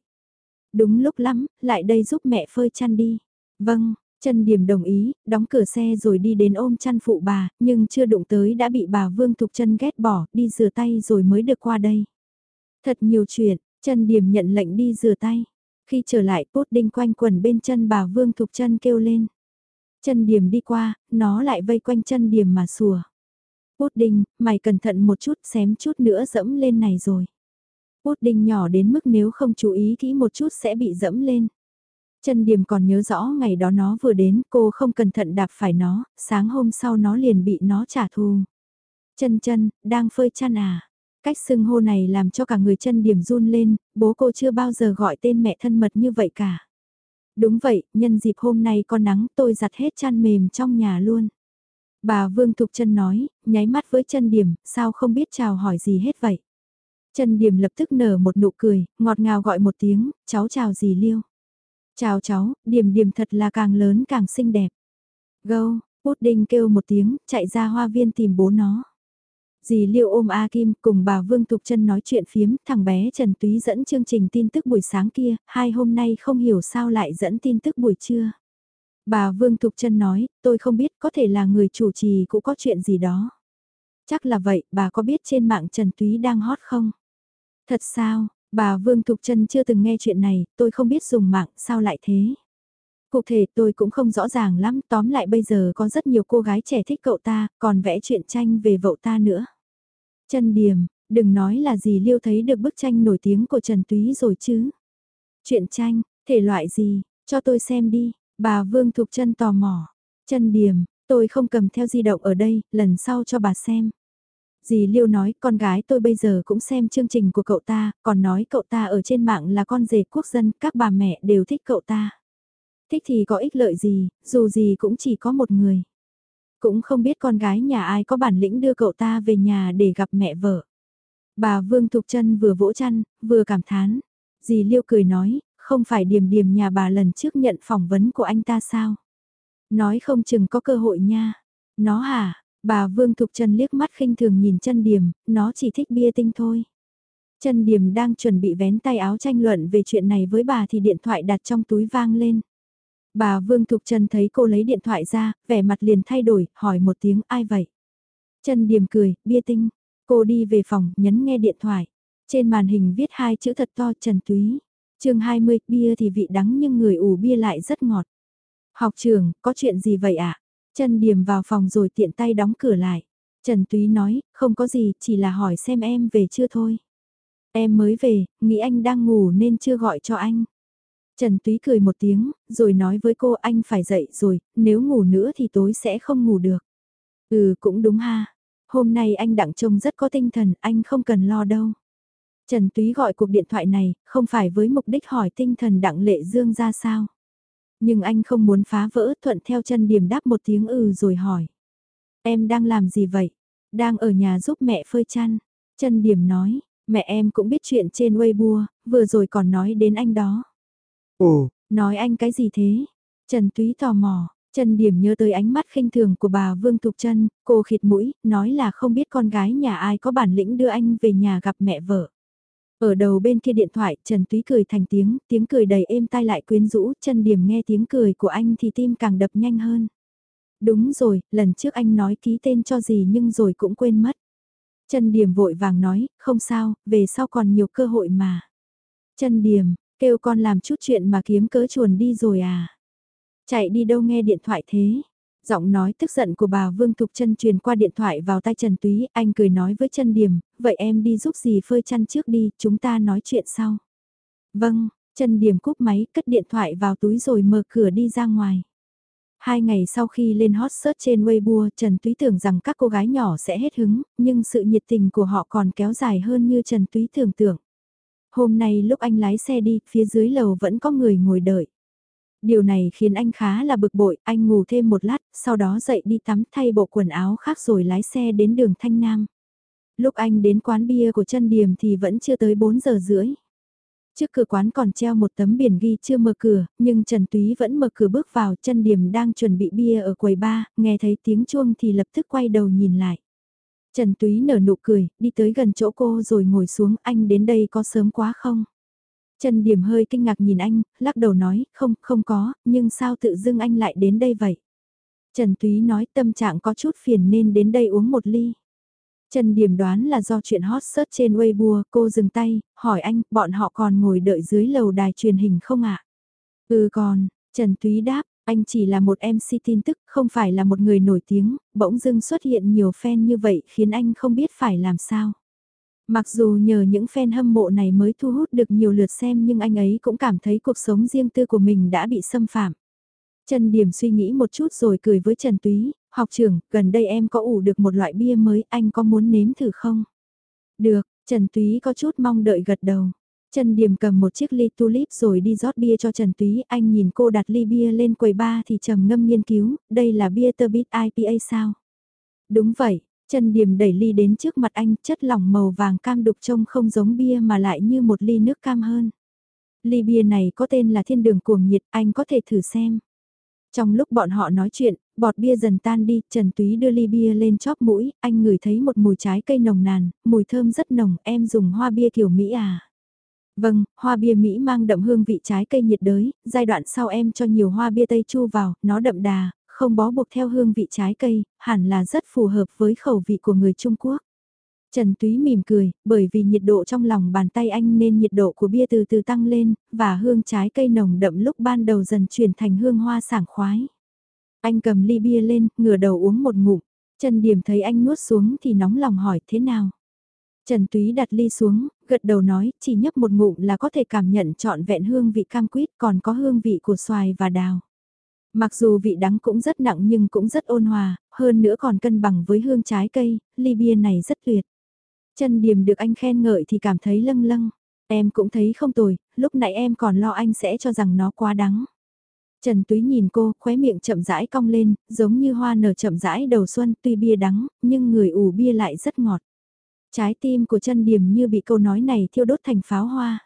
Đúng lúc lắm, lại đây giúp mẹ phơi chăn đi. Vâng, chân điềm đồng ý, đóng cửa xe rồi đi đến ôm chăn phụ bà, nhưng chưa đụng tới đã bị bà Vương Thục Trân ghét bỏ, đi rửa tay rồi mới được qua đây. Thật nhiều chuyện, chân điềm nhận lệnh đi rửa tay. Khi trở lại pudding quanh quần bên chân bà Vương Thục Trân kêu lên. Chân điềm đi qua, nó lại vây quanh chân điềm mà sủa. Pudding, mày cẩn thận một chút xém chút nữa dẫm lên này rồi. Pudding nhỏ đến mức nếu không chú ý kỹ một chút sẽ bị dẫm lên. Chân Điềm còn nhớ rõ ngày đó nó vừa đến, cô không cẩn thận đạp phải nó, sáng hôm sau nó liền bị nó trả thù. Chân chân, đang phơi chăn à? Cách xưng hô này làm cho cả người chân Điềm run lên, bố cô chưa bao giờ gọi tên mẹ thân mật như vậy cả. Đúng vậy, nhân dịp hôm nay có nắng tôi giặt hết chăn mềm trong nhà luôn. Bà Vương Thục chân nói, nháy mắt với chân điểm sao không biết chào hỏi gì hết vậy. Chân điểm lập tức nở một nụ cười, ngọt ngào gọi một tiếng, cháu chào gì Liêu. Chào cháu, điểm điểm thật là càng lớn càng xinh đẹp. Gâu, Pudding kêu một tiếng, chạy ra hoa viên tìm bố nó. Dì Liêu ôm A Kim cùng bà Vương Thục Trân nói chuyện phiếm, thằng bé Trần Túy dẫn chương trình tin tức buổi sáng kia, hai hôm nay không hiểu sao lại dẫn tin tức buổi trưa. Bà Vương Thục Trân nói, tôi không biết có thể là người chủ trì cũng có chuyện gì đó. Chắc là vậy, bà có biết trên mạng Trần Túy đang hot không? Thật sao, Bà Vương Thục Trân chưa từng nghe chuyện này, tôi không biết dùng mạng, sao lại thế? Cụ thể tôi cũng không rõ ràng lắm, tóm lại bây giờ có rất nhiều cô gái trẻ thích cậu ta, còn vẽ chuyện tranh về vậu ta nữa. Trân Điềm, đừng nói là gì Liêu thấy được bức tranh nổi tiếng của Trần Túy rồi chứ. Chuyện tranh, thể loại gì, cho tôi xem đi, bà Vương Thục Trân tò mò. Trân Điềm, tôi không cầm theo di động ở đây, lần sau cho bà xem. Dì Liêu nói con gái tôi bây giờ cũng xem chương trình của cậu ta, còn nói cậu ta ở trên mạng là con rể quốc dân, các bà mẹ đều thích cậu ta. Thích thì có ích lợi gì, dù gì cũng chỉ có một người. Cũng không biết con gái nhà ai có bản lĩnh đưa cậu ta về nhà để gặp mẹ vợ. Bà Vương Thục Trân vừa vỗ chăn, vừa cảm thán. Dì Liêu cười nói, không phải điểm điểm nhà bà lần trước nhận phỏng vấn của anh ta sao? Nói không chừng có cơ hội nha. Nó hả, Bà Vương Thục Trân liếc mắt khinh thường nhìn chân điểm, nó chỉ thích bia tinh thôi. Chân điểm đang chuẩn bị vén tay áo tranh luận về chuyện này với bà thì điện thoại đặt trong túi vang lên. Bà Vương Thục Trân thấy cô lấy điện thoại ra, vẻ mặt liền thay đổi, hỏi một tiếng ai vậy? Chân điểm cười, bia tinh. Cô đi về phòng, nhấn nghe điện thoại. Trên màn hình viết hai chữ thật to Trần Túy chương 20, bia thì vị đắng nhưng người ủ bia lại rất ngọt. Học trường, có chuyện gì vậy ạ? À? Trần Điềm vào phòng rồi tiện tay đóng cửa lại. Trần Túy nói, không có gì, chỉ là hỏi xem em về chưa thôi. Em mới về, nghĩ anh đang ngủ nên chưa gọi cho anh. Trần Túy cười một tiếng, rồi nói với cô anh phải dậy rồi, nếu ngủ nữa thì tối sẽ không ngủ được. Ừ cũng đúng ha, hôm nay anh đặng trông rất có tinh thần, anh không cần lo đâu. Trần Túy gọi cuộc điện thoại này, không phải với mục đích hỏi tinh thần đặng lệ dương ra sao. Nhưng anh không muốn phá vỡ thuận theo chân điểm đáp một tiếng ừ rồi hỏi. Em đang làm gì vậy? Đang ở nhà giúp mẹ phơi chăn. Chân điểm nói, mẹ em cũng biết chuyện trên Weibo, vừa rồi còn nói đến anh đó. Ồ, nói anh cái gì thế? Trần Túy tò mò, Trần Điểm nhớ tới ánh mắt khinh thường của bà Vương Thục Trân, cô khịt mũi, nói là không biết con gái nhà ai có bản lĩnh đưa anh về nhà gặp mẹ vợ. Ở đầu bên kia điện thoại, Trần Túy cười thành tiếng, tiếng cười đầy êm tai lại quyến rũ, chân điểm nghe tiếng cười của anh thì tim càng đập nhanh hơn. Đúng rồi, lần trước anh nói ký tên cho gì nhưng rồi cũng quên mất. Trần điểm vội vàng nói, không sao, về sau còn nhiều cơ hội mà. Trần điểm, kêu con làm chút chuyện mà kiếm cớ chuồn đi rồi à. Chạy đi đâu nghe điện thoại thế. Giọng nói tức giận của bà Vương Thục Trân truyền qua điện thoại vào tay Trần Túy, anh cười nói với trần Điềm, vậy em đi giúp gì phơi chăn trước đi, chúng ta nói chuyện sau. Vâng, trần Điềm cúp máy, cất điện thoại vào túi rồi mở cửa đi ra ngoài. Hai ngày sau khi lên hot search trên Weibo, Trần Túy tưởng rằng các cô gái nhỏ sẽ hết hứng, nhưng sự nhiệt tình của họ còn kéo dài hơn như Trần Túy tưởng tượng. Hôm nay lúc anh lái xe đi, phía dưới lầu vẫn có người ngồi đợi. Điều này khiến anh khá là bực bội, anh ngủ thêm một lát, sau đó dậy đi tắm thay bộ quần áo khác rồi lái xe đến đường Thanh Nam. Lúc anh đến quán bia của chân Điềm thì vẫn chưa tới 4 giờ rưỡi. Trước cửa quán còn treo một tấm biển ghi chưa mở cửa, nhưng Trần Túy vẫn mở cửa bước vào chân Điềm đang chuẩn bị bia ở quầy ba, nghe thấy tiếng chuông thì lập tức quay đầu nhìn lại. Trần Túy nở nụ cười, đi tới gần chỗ cô rồi ngồi xuống, anh đến đây có sớm quá không? Trần Điểm hơi kinh ngạc nhìn anh, lắc đầu nói, không, không có, nhưng sao tự dưng anh lại đến đây vậy? Trần Túy nói tâm trạng có chút phiền nên đến đây uống một ly. Trần Điểm đoán là do chuyện hot search trên Weibo, cô dừng tay, hỏi anh, bọn họ còn ngồi đợi dưới lầu đài truyền hình không ạ? Ừ còn, Trần Túy đáp, anh chỉ là một MC tin tức, không phải là một người nổi tiếng, bỗng dưng xuất hiện nhiều fan như vậy khiến anh không biết phải làm sao. Mặc dù nhờ những fan hâm mộ này mới thu hút được nhiều lượt xem nhưng anh ấy cũng cảm thấy cuộc sống riêng tư của mình đã bị xâm phạm. Trần Điểm suy nghĩ một chút rồi cười với Trần Túy, học trưởng, gần đây em có ủ được một loại bia mới, anh có muốn nếm thử không? Được, Trần Túy có chút mong đợi gật đầu. Trần Điểm cầm một chiếc ly tulip rồi đi rót bia cho Trần Túy, anh nhìn cô đặt ly bia lên quầy bar thì trầm ngâm nghiên cứu, đây là bia Turbit IPA sao? Đúng vậy, Trần Điểm đẩy ly đến trước mặt anh, chất lỏng màu vàng cam đục trông không giống bia mà lại như một ly nước cam hơn. Ly bia này có tên là thiên đường cuồng nhiệt, anh có thể thử xem. Trong lúc bọn họ nói chuyện, bọt bia dần tan đi, Trần Túy đưa ly bia lên chóp mũi, anh ngửi thấy một mùi trái cây nồng nàn, mùi thơm rất nồng, em dùng hoa bia kiểu Mỹ à. Vâng, hoa bia Mỹ mang đậm hương vị trái cây nhiệt đới, giai đoạn sau em cho nhiều hoa bia Tây Chu vào, nó đậm đà, không bó buộc theo hương vị trái cây, hẳn là rất phù hợp với khẩu vị của người Trung Quốc. Trần Túy mỉm cười, bởi vì nhiệt độ trong lòng bàn tay anh nên nhiệt độ của bia từ từ tăng lên, và hương trái cây nồng đậm lúc ban đầu dần chuyển thành hương hoa sảng khoái. Anh cầm ly bia lên, ngửa đầu uống một ngụm. Trần Điểm thấy anh nuốt xuống thì nóng lòng hỏi thế nào. Trần Túy đặt ly xuống, gật đầu nói, chỉ nhấp một ngụm là có thể cảm nhận trọn vẹn hương vị cam quýt còn có hương vị của xoài và đào. Mặc dù vị đắng cũng rất nặng nhưng cũng rất ôn hòa, hơn nữa còn cân bằng với hương trái cây, ly bia này rất tuyệt. chân Điềm được anh khen ngợi thì cảm thấy lâng lâng. Em cũng thấy không tồi, lúc nãy em còn lo anh sẽ cho rằng nó quá đắng. Trần Túy nhìn cô, khóe miệng chậm rãi cong lên, giống như hoa nở chậm rãi đầu xuân, tuy bia đắng, nhưng người ủ bia lại rất ngọt. Trái tim của chân Điềm như bị câu nói này thiêu đốt thành pháo hoa.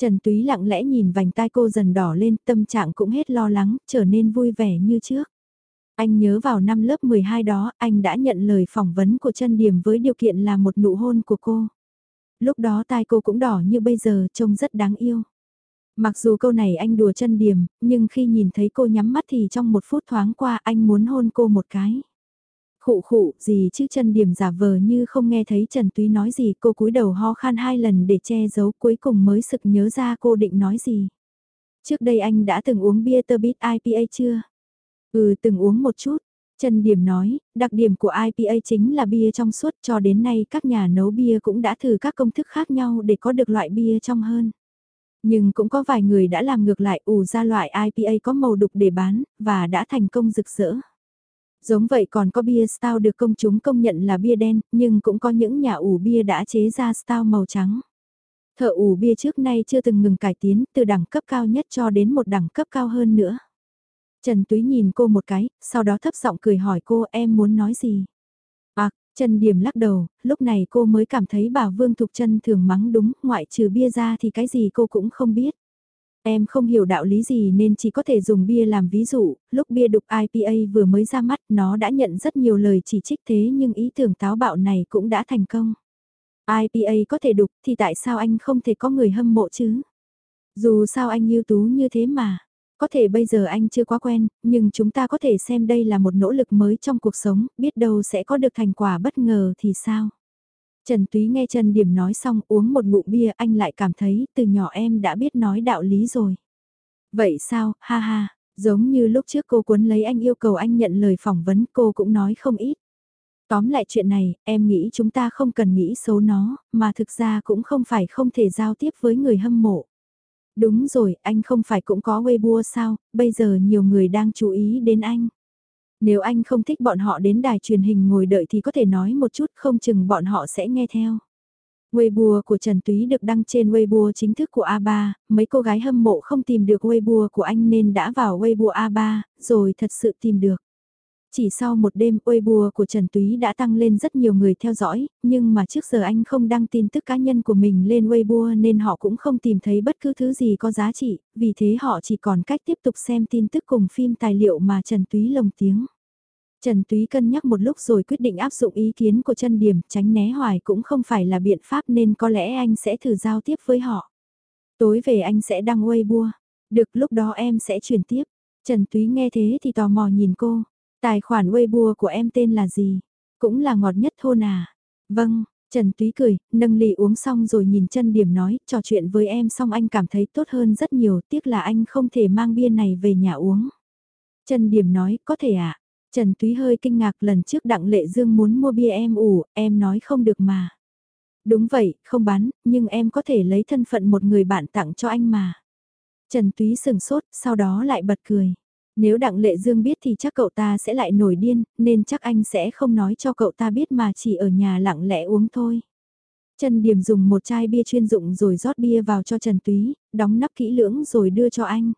Trần Túy lặng lẽ nhìn vành tai cô dần đỏ lên, tâm trạng cũng hết lo lắng, trở nên vui vẻ như trước. Anh nhớ vào năm lớp 12 đó, anh đã nhận lời phỏng vấn của chân điểm với điều kiện là một nụ hôn của cô. Lúc đó tai cô cũng đỏ như bây giờ, trông rất đáng yêu. Mặc dù câu này anh đùa chân điểm, nhưng khi nhìn thấy cô nhắm mắt thì trong một phút thoáng qua anh muốn hôn cô một cái. Khụ khụ, gì chứ chân điểm giả vờ như không nghe thấy Trần Túy nói gì, cô cúi đầu ho khan hai lần để che giấu cuối cùng mới sực nhớ ra cô định nói gì. Trước đây anh đã từng uống bia tơ bít IPA chưa? Ừ từng uống một chút. Trần Điểm nói, đặc điểm của IPA chính là bia trong suốt cho đến nay các nhà nấu bia cũng đã thử các công thức khác nhau để có được loại bia trong hơn. Nhưng cũng có vài người đã làm ngược lại ủ ra loại IPA có màu đục để bán, và đã thành công rực rỡ. Giống vậy còn có bia stout được công chúng công nhận là bia đen, nhưng cũng có những nhà ủ bia đã chế ra stout màu trắng. Thợ ủ bia trước nay chưa từng ngừng cải tiến từ đẳng cấp cao nhất cho đến một đẳng cấp cao hơn nữa. Trần Túy nhìn cô một cái, sau đó thấp giọng cười hỏi cô em muốn nói gì. À, Trần Điểm lắc đầu, lúc này cô mới cảm thấy bà Vương Thục Trân thường mắng đúng, ngoại trừ bia ra thì cái gì cô cũng không biết. Em không hiểu đạo lý gì nên chỉ có thể dùng bia làm ví dụ, lúc bia đục IPA vừa mới ra mắt nó đã nhận rất nhiều lời chỉ trích thế nhưng ý tưởng táo bạo này cũng đã thành công. IPA có thể đục thì tại sao anh không thể có người hâm mộ chứ? Dù sao anh ưu tú như thế mà. Có thể bây giờ anh chưa quá quen, nhưng chúng ta có thể xem đây là một nỗ lực mới trong cuộc sống, biết đâu sẽ có được thành quả bất ngờ thì sao? Trần Túy nghe Trần Điểm nói xong uống một ngụm bia anh lại cảm thấy từ nhỏ em đã biết nói đạo lý rồi. Vậy sao, ha ha, giống như lúc trước cô cuốn lấy anh yêu cầu anh nhận lời phỏng vấn cô cũng nói không ít. Tóm lại chuyện này, em nghĩ chúng ta không cần nghĩ xấu nó, mà thực ra cũng không phải không thể giao tiếp với người hâm mộ. Đúng rồi, anh không phải cũng có Weibo sao, bây giờ nhiều người đang chú ý đến anh. Nếu anh không thích bọn họ đến đài truyền hình ngồi đợi thì có thể nói một chút không chừng bọn họ sẽ nghe theo. Weibo của Trần Túy được đăng trên Weibo chính thức của A3, mấy cô gái hâm mộ không tìm được Weibo của anh nên đã vào Weibo A3, rồi thật sự tìm được. Chỉ sau một đêm Weibo của Trần Túy đã tăng lên rất nhiều người theo dõi, nhưng mà trước giờ anh không đăng tin tức cá nhân của mình lên Weibo nên họ cũng không tìm thấy bất cứ thứ gì có giá trị, vì thế họ chỉ còn cách tiếp tục xem tin tức cùng phim tài liệu mà Trần Túy lồng tiếng. Trần Túy cân nhắc một lúc rồi quyết định áp dụng ý kiến của chân điểm, tránh né hoài cũng không phải là biện pháp nên có lẽ anh sẽ thử giao tiếp với họ. Tối về anh sẽ đăng Weibo. Được lúc đó em sẽ chuyển tiếp. Trần Túy nghe thế thì tò mò nhìn cô. Tài khoản Weibo của em tên là gì? Cũng là ngọt nhất thôn à? Vâng, Trần Túy cười, nâng ly uống xong rồi nhìn chân điểm nói, trò chuyện với em xong anh cảm thấy tốt hơn rất nhiều, tiếc là anh không thể mang bia này về nhà uống. Trần Điểm nói, có thể ạ. À? Trần Túy hơi kinh ngạc lần trước Đặng Lệ Dương muốn mua bia em ủ, em nói không được mà. Đúng vậy, không bán, nhưng em có thể lấy thân phận một người bạn tặng cho anh mà. Trần Túy sừng sốt, sau đó lại bật cười. Nếu Đặng Lệ Dương biết thì chắc cậu ta sẽ lại nổi điên, nên chắc anh sẽ không nói cho cậu ta biết mà chỉ ở nhà lặng lẽ uống thôi. Trần Điểm dùng một chai bia chuyên dụng rồi rót bia vào cho Trần Túy, đóng nắp kỹ lưỡng rồi đưa cho anh.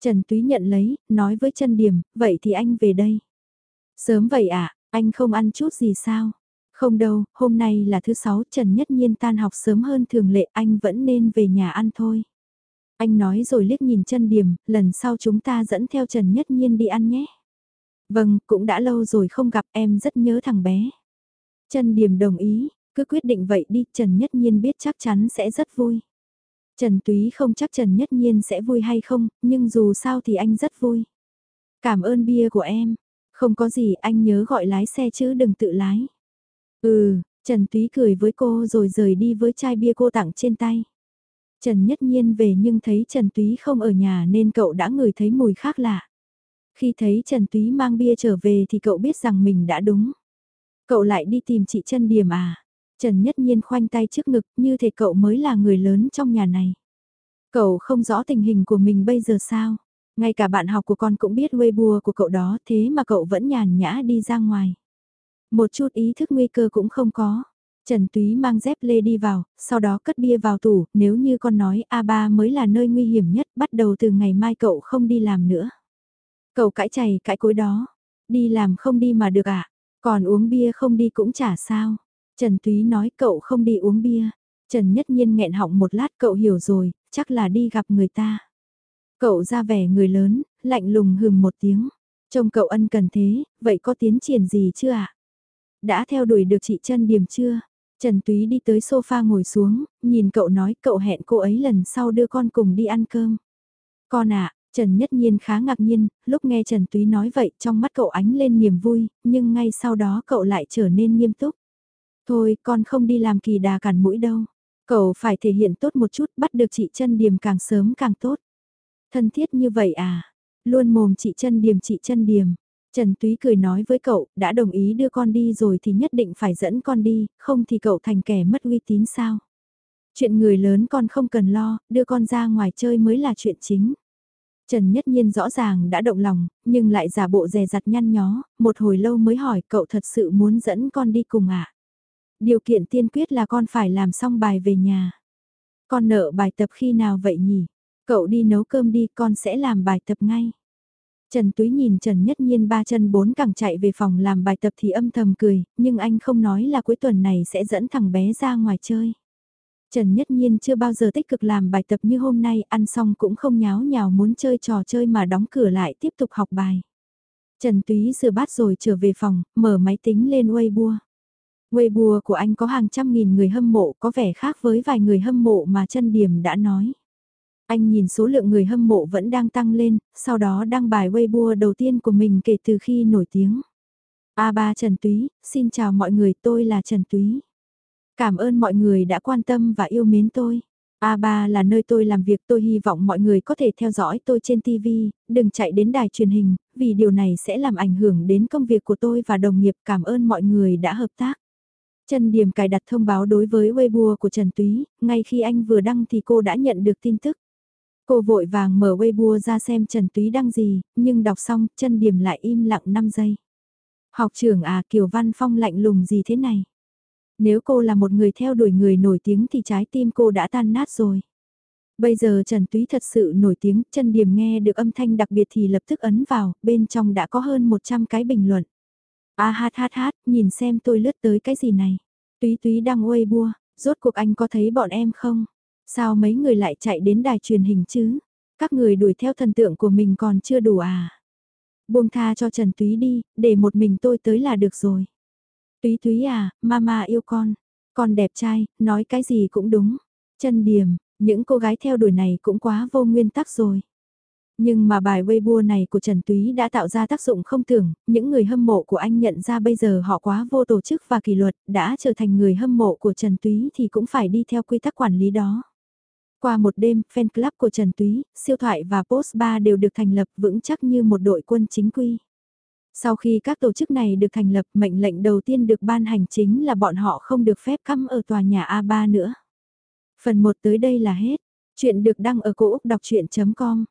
Trần Túy nhận lấy, nói với Trần Điểm, vậy thì anh về đây. Sớm vậy à, anh không ăn chút gì sao? Không đâu, hôm nay là thứ sáu, Trần Nhất Nhiên tan học sớm hơn thường lệ, anh vẫn nên về nhà ăn thôi. Anh nói rồi liếc nhìn chân điểm, lần sau chúng ta dẫn theo Trần Nhất Nhiên đi ăn nhé. Vâng, cũng đã lâu rồi không gặp em rất nhớ thằng bé. Trần Điểm đồng ý, cứ quyết định vậy đi, Trần Nhất Nhiên biết chắc chắn sẽ rất vui. Trần Túy không chắc Trần Nhất Nhiên sẽ vui hay không, nhưng dù sao thì anh rất vui. Cảm ơn bia của em. Không có gì, anh nhớ gọi lái xe chứ đừng tự lái. Ừ, Trần Túy cười với cô rồi rời đi với chai bia cô tặng trên tay. Trần Nhất Nhiên về nhưng thấy Trần Túy không ở nhà nên cậu đã ngửi thấy mùi khác lạ. Khi thấy Trần Túy mang bia trở về thì cậu biết rằng mình đã đúng. Cậu lại đi tìm chị Trân Điểm à? Trần Nhất Nhiên khoanh tay trước ngực như thể cậu mới là người lớn trong nhà này. Cậu không rõ tình hình của mình bây giờ sao? Ngay cả bạn học của con cũng biết Weibo của cậu đó thế mà cậu vẫn nhàn nhã đi ra ngoài. Một chút ý thức nguy cơ cũng không có. Trần Túy mang dép lê đi vào, sau đó cất bia vào tủ, nếu như con nói A3 mới là nơi nguy hiểm nhất, bắt đầu từ ngày mai cậu không đi làm nữa. Cậu cãi chày cãi cối đó, đi làm không đi mà được ạ, à? còn uống bia không đi cũng chả sao. Trần Túy nói cậu không đi uống bia. Trần Nhất Nhiên nghẹn họng một lát cậu hiểu rồi, chắc là đi gặp người ta. Cậu ra vẻ người lớn, lạnh lùng hừm một tiếng. Trông cậu ân cần thế, vậy có tiến triển gì chưa ạ? Đã theo đuổi được chị Trân Điềm chưa? Trần Túy đi tới sofa ngồi xuống, nhìn cậu nói cậu hẹn cô ấy lần sau đưa con cùng đi ăn cơm. Con ạ, Trần Nhất Nhiên khá ngạc nhiên, lúc nghe Trần Túy nói vậy trong mắt cậu ánh lên niềm vui, nhưng ngay sau đó cậu lại trở nên nghiêm túc. Thôi con không đi làm kỳ đà cản mũi đâu. Cậu phải thể hiện tốt một chút bắt được chị Trân Điềm càng sớm càng tốt. Thân thiết như vậy à? Luôn mồm chị chân điềm chị chân điềm. Trần Túy cười nói với cậu, đã đồng ý đưa con đi rồi thì nhất định phải dẫn con đi, không thì cậu thành kẻ mất uy tín sao? Chuyện người lớn con không cần lo, đưa con ra ngoài chơi mới là chuyện chính. Trần Nhất Nhiên rõ ràng đã động lòng, nhưng lại giả bộ dè dặt nhăn nhó, một hồi lâu mới hỏi cậu thật sự muốn dẫn con đi cùng à? Điều kiện tiên quyết là con phải làm xong bài về nhà. Con nợ bài tập khi nào vậy nhỉ? Cậu đi nấu cơm đi con sẽ làm bài tập ngay. Trần Túy nhìn Trần Nhất Nhiên ba chân bốn cẳng chạy về phòng làm bài tập thì âm thầm cười, nhưng anh không nói là cuối tuần này sẽ dẫn thằng bé ra ngoài chơi. Trần Nhất Nhiên chưa bao giờ tích cực làm bài tập như hôm nay, ăn xong cũng không nháo nhào muốn chơi trò chơi mà đóng cửa lại tiếp tục học bài. Trần Túy rửa bát rồi trở về phòng, mở máy tính lên Weibo. Weibo của anh có hàng trăm nghìn người hâm mộ có vẻ khác với vài người hâm mộ mà chân điểm đã nói. Anh nhìn số lượng người hâm mộ vẫn đang tăng lên, sau đó đăng bài Weibo đầu tiên của mình kể từ khi nổi tiếng. A3 Trần Túy, xin chào mọi người tôi là Trần Túy. Cảm ơn mọi người đã quan tâm và yêu mến tôi. A3 là nơi tôi làm việc tôi hy vọng mọi người có thể theo dõi tôi trên TV, đừng chạy đến đài truyền hình, vì điều này sẽ làm ảnh hưởng đến công việc của tôi và đồng nghiệp cảm ơn mọi người đã hợp tác. Trần Điểm cài đặt thông báo đối với Weibo của Trần Túy, ngay khi anh vừa đăng thì cô đã nhận được tin tức. Cô vội vàng mở Weibo ra xem Trần Túy đăng gì, nhưng đọc xong, chân Điểm lại im lặng 5 giây. Học trưởng à Kiều Văn Phong lạnh lùng gì thế này? Nếu cô là một người theo đuổi người nổi tiếng thì trái tim cô đã tan nát rồi. Bây giờ Trần Túy thật sự nổi tiếng, chân điểm nghe được âm thanh đặc biệt thì lập tức ấn vào, bên trong đã có hơn 100 cái bình luận. A hát hát hát, nhìn xem tôi lướt tới cái gì này. Túy túy đang uây bua, rốt cuộc anh có thấy bọn em không? Sao mấy người lại chạy đến đài truyền hình chứ? Các người đuổi theo thần tượng của mình còn chưa đủ à? Buông tha cho Trần Túy đi, để một mình tôi tới là được rồi. Túy túy à, mama yêu con. Con đẹp trai, nói cái gì cũng đúng. Chân điểm, Những cô gái theo đuổi này cũng quá vô nguyên tắc rồi. Nhưng mà bài Weibo này của Trần Túy đã tạo ra tác dụng không tưởng, những người hâm mộ của anh nhận ra bây giờ họ quá vô tổ chức và kỷ luật, đã trở thành người hâm mộ của Trần Túy thì cũng phải đi theo quy tắc quản lý đó. Qua một đêm, fan club của Trần Túy, siêu thoại và post bar đều được thành lập vững chắc như một đội quân chính quy. Sau khi các tổ chức này được thành lập, mệnh lệnh đầu tiên được ban hành chính là bọn họ không được phép cắm ở tòa nhà A3 nữa. Phần 1 tới đây là hết. Chuyện được đăng ở cổ Úc đọc chuyện.com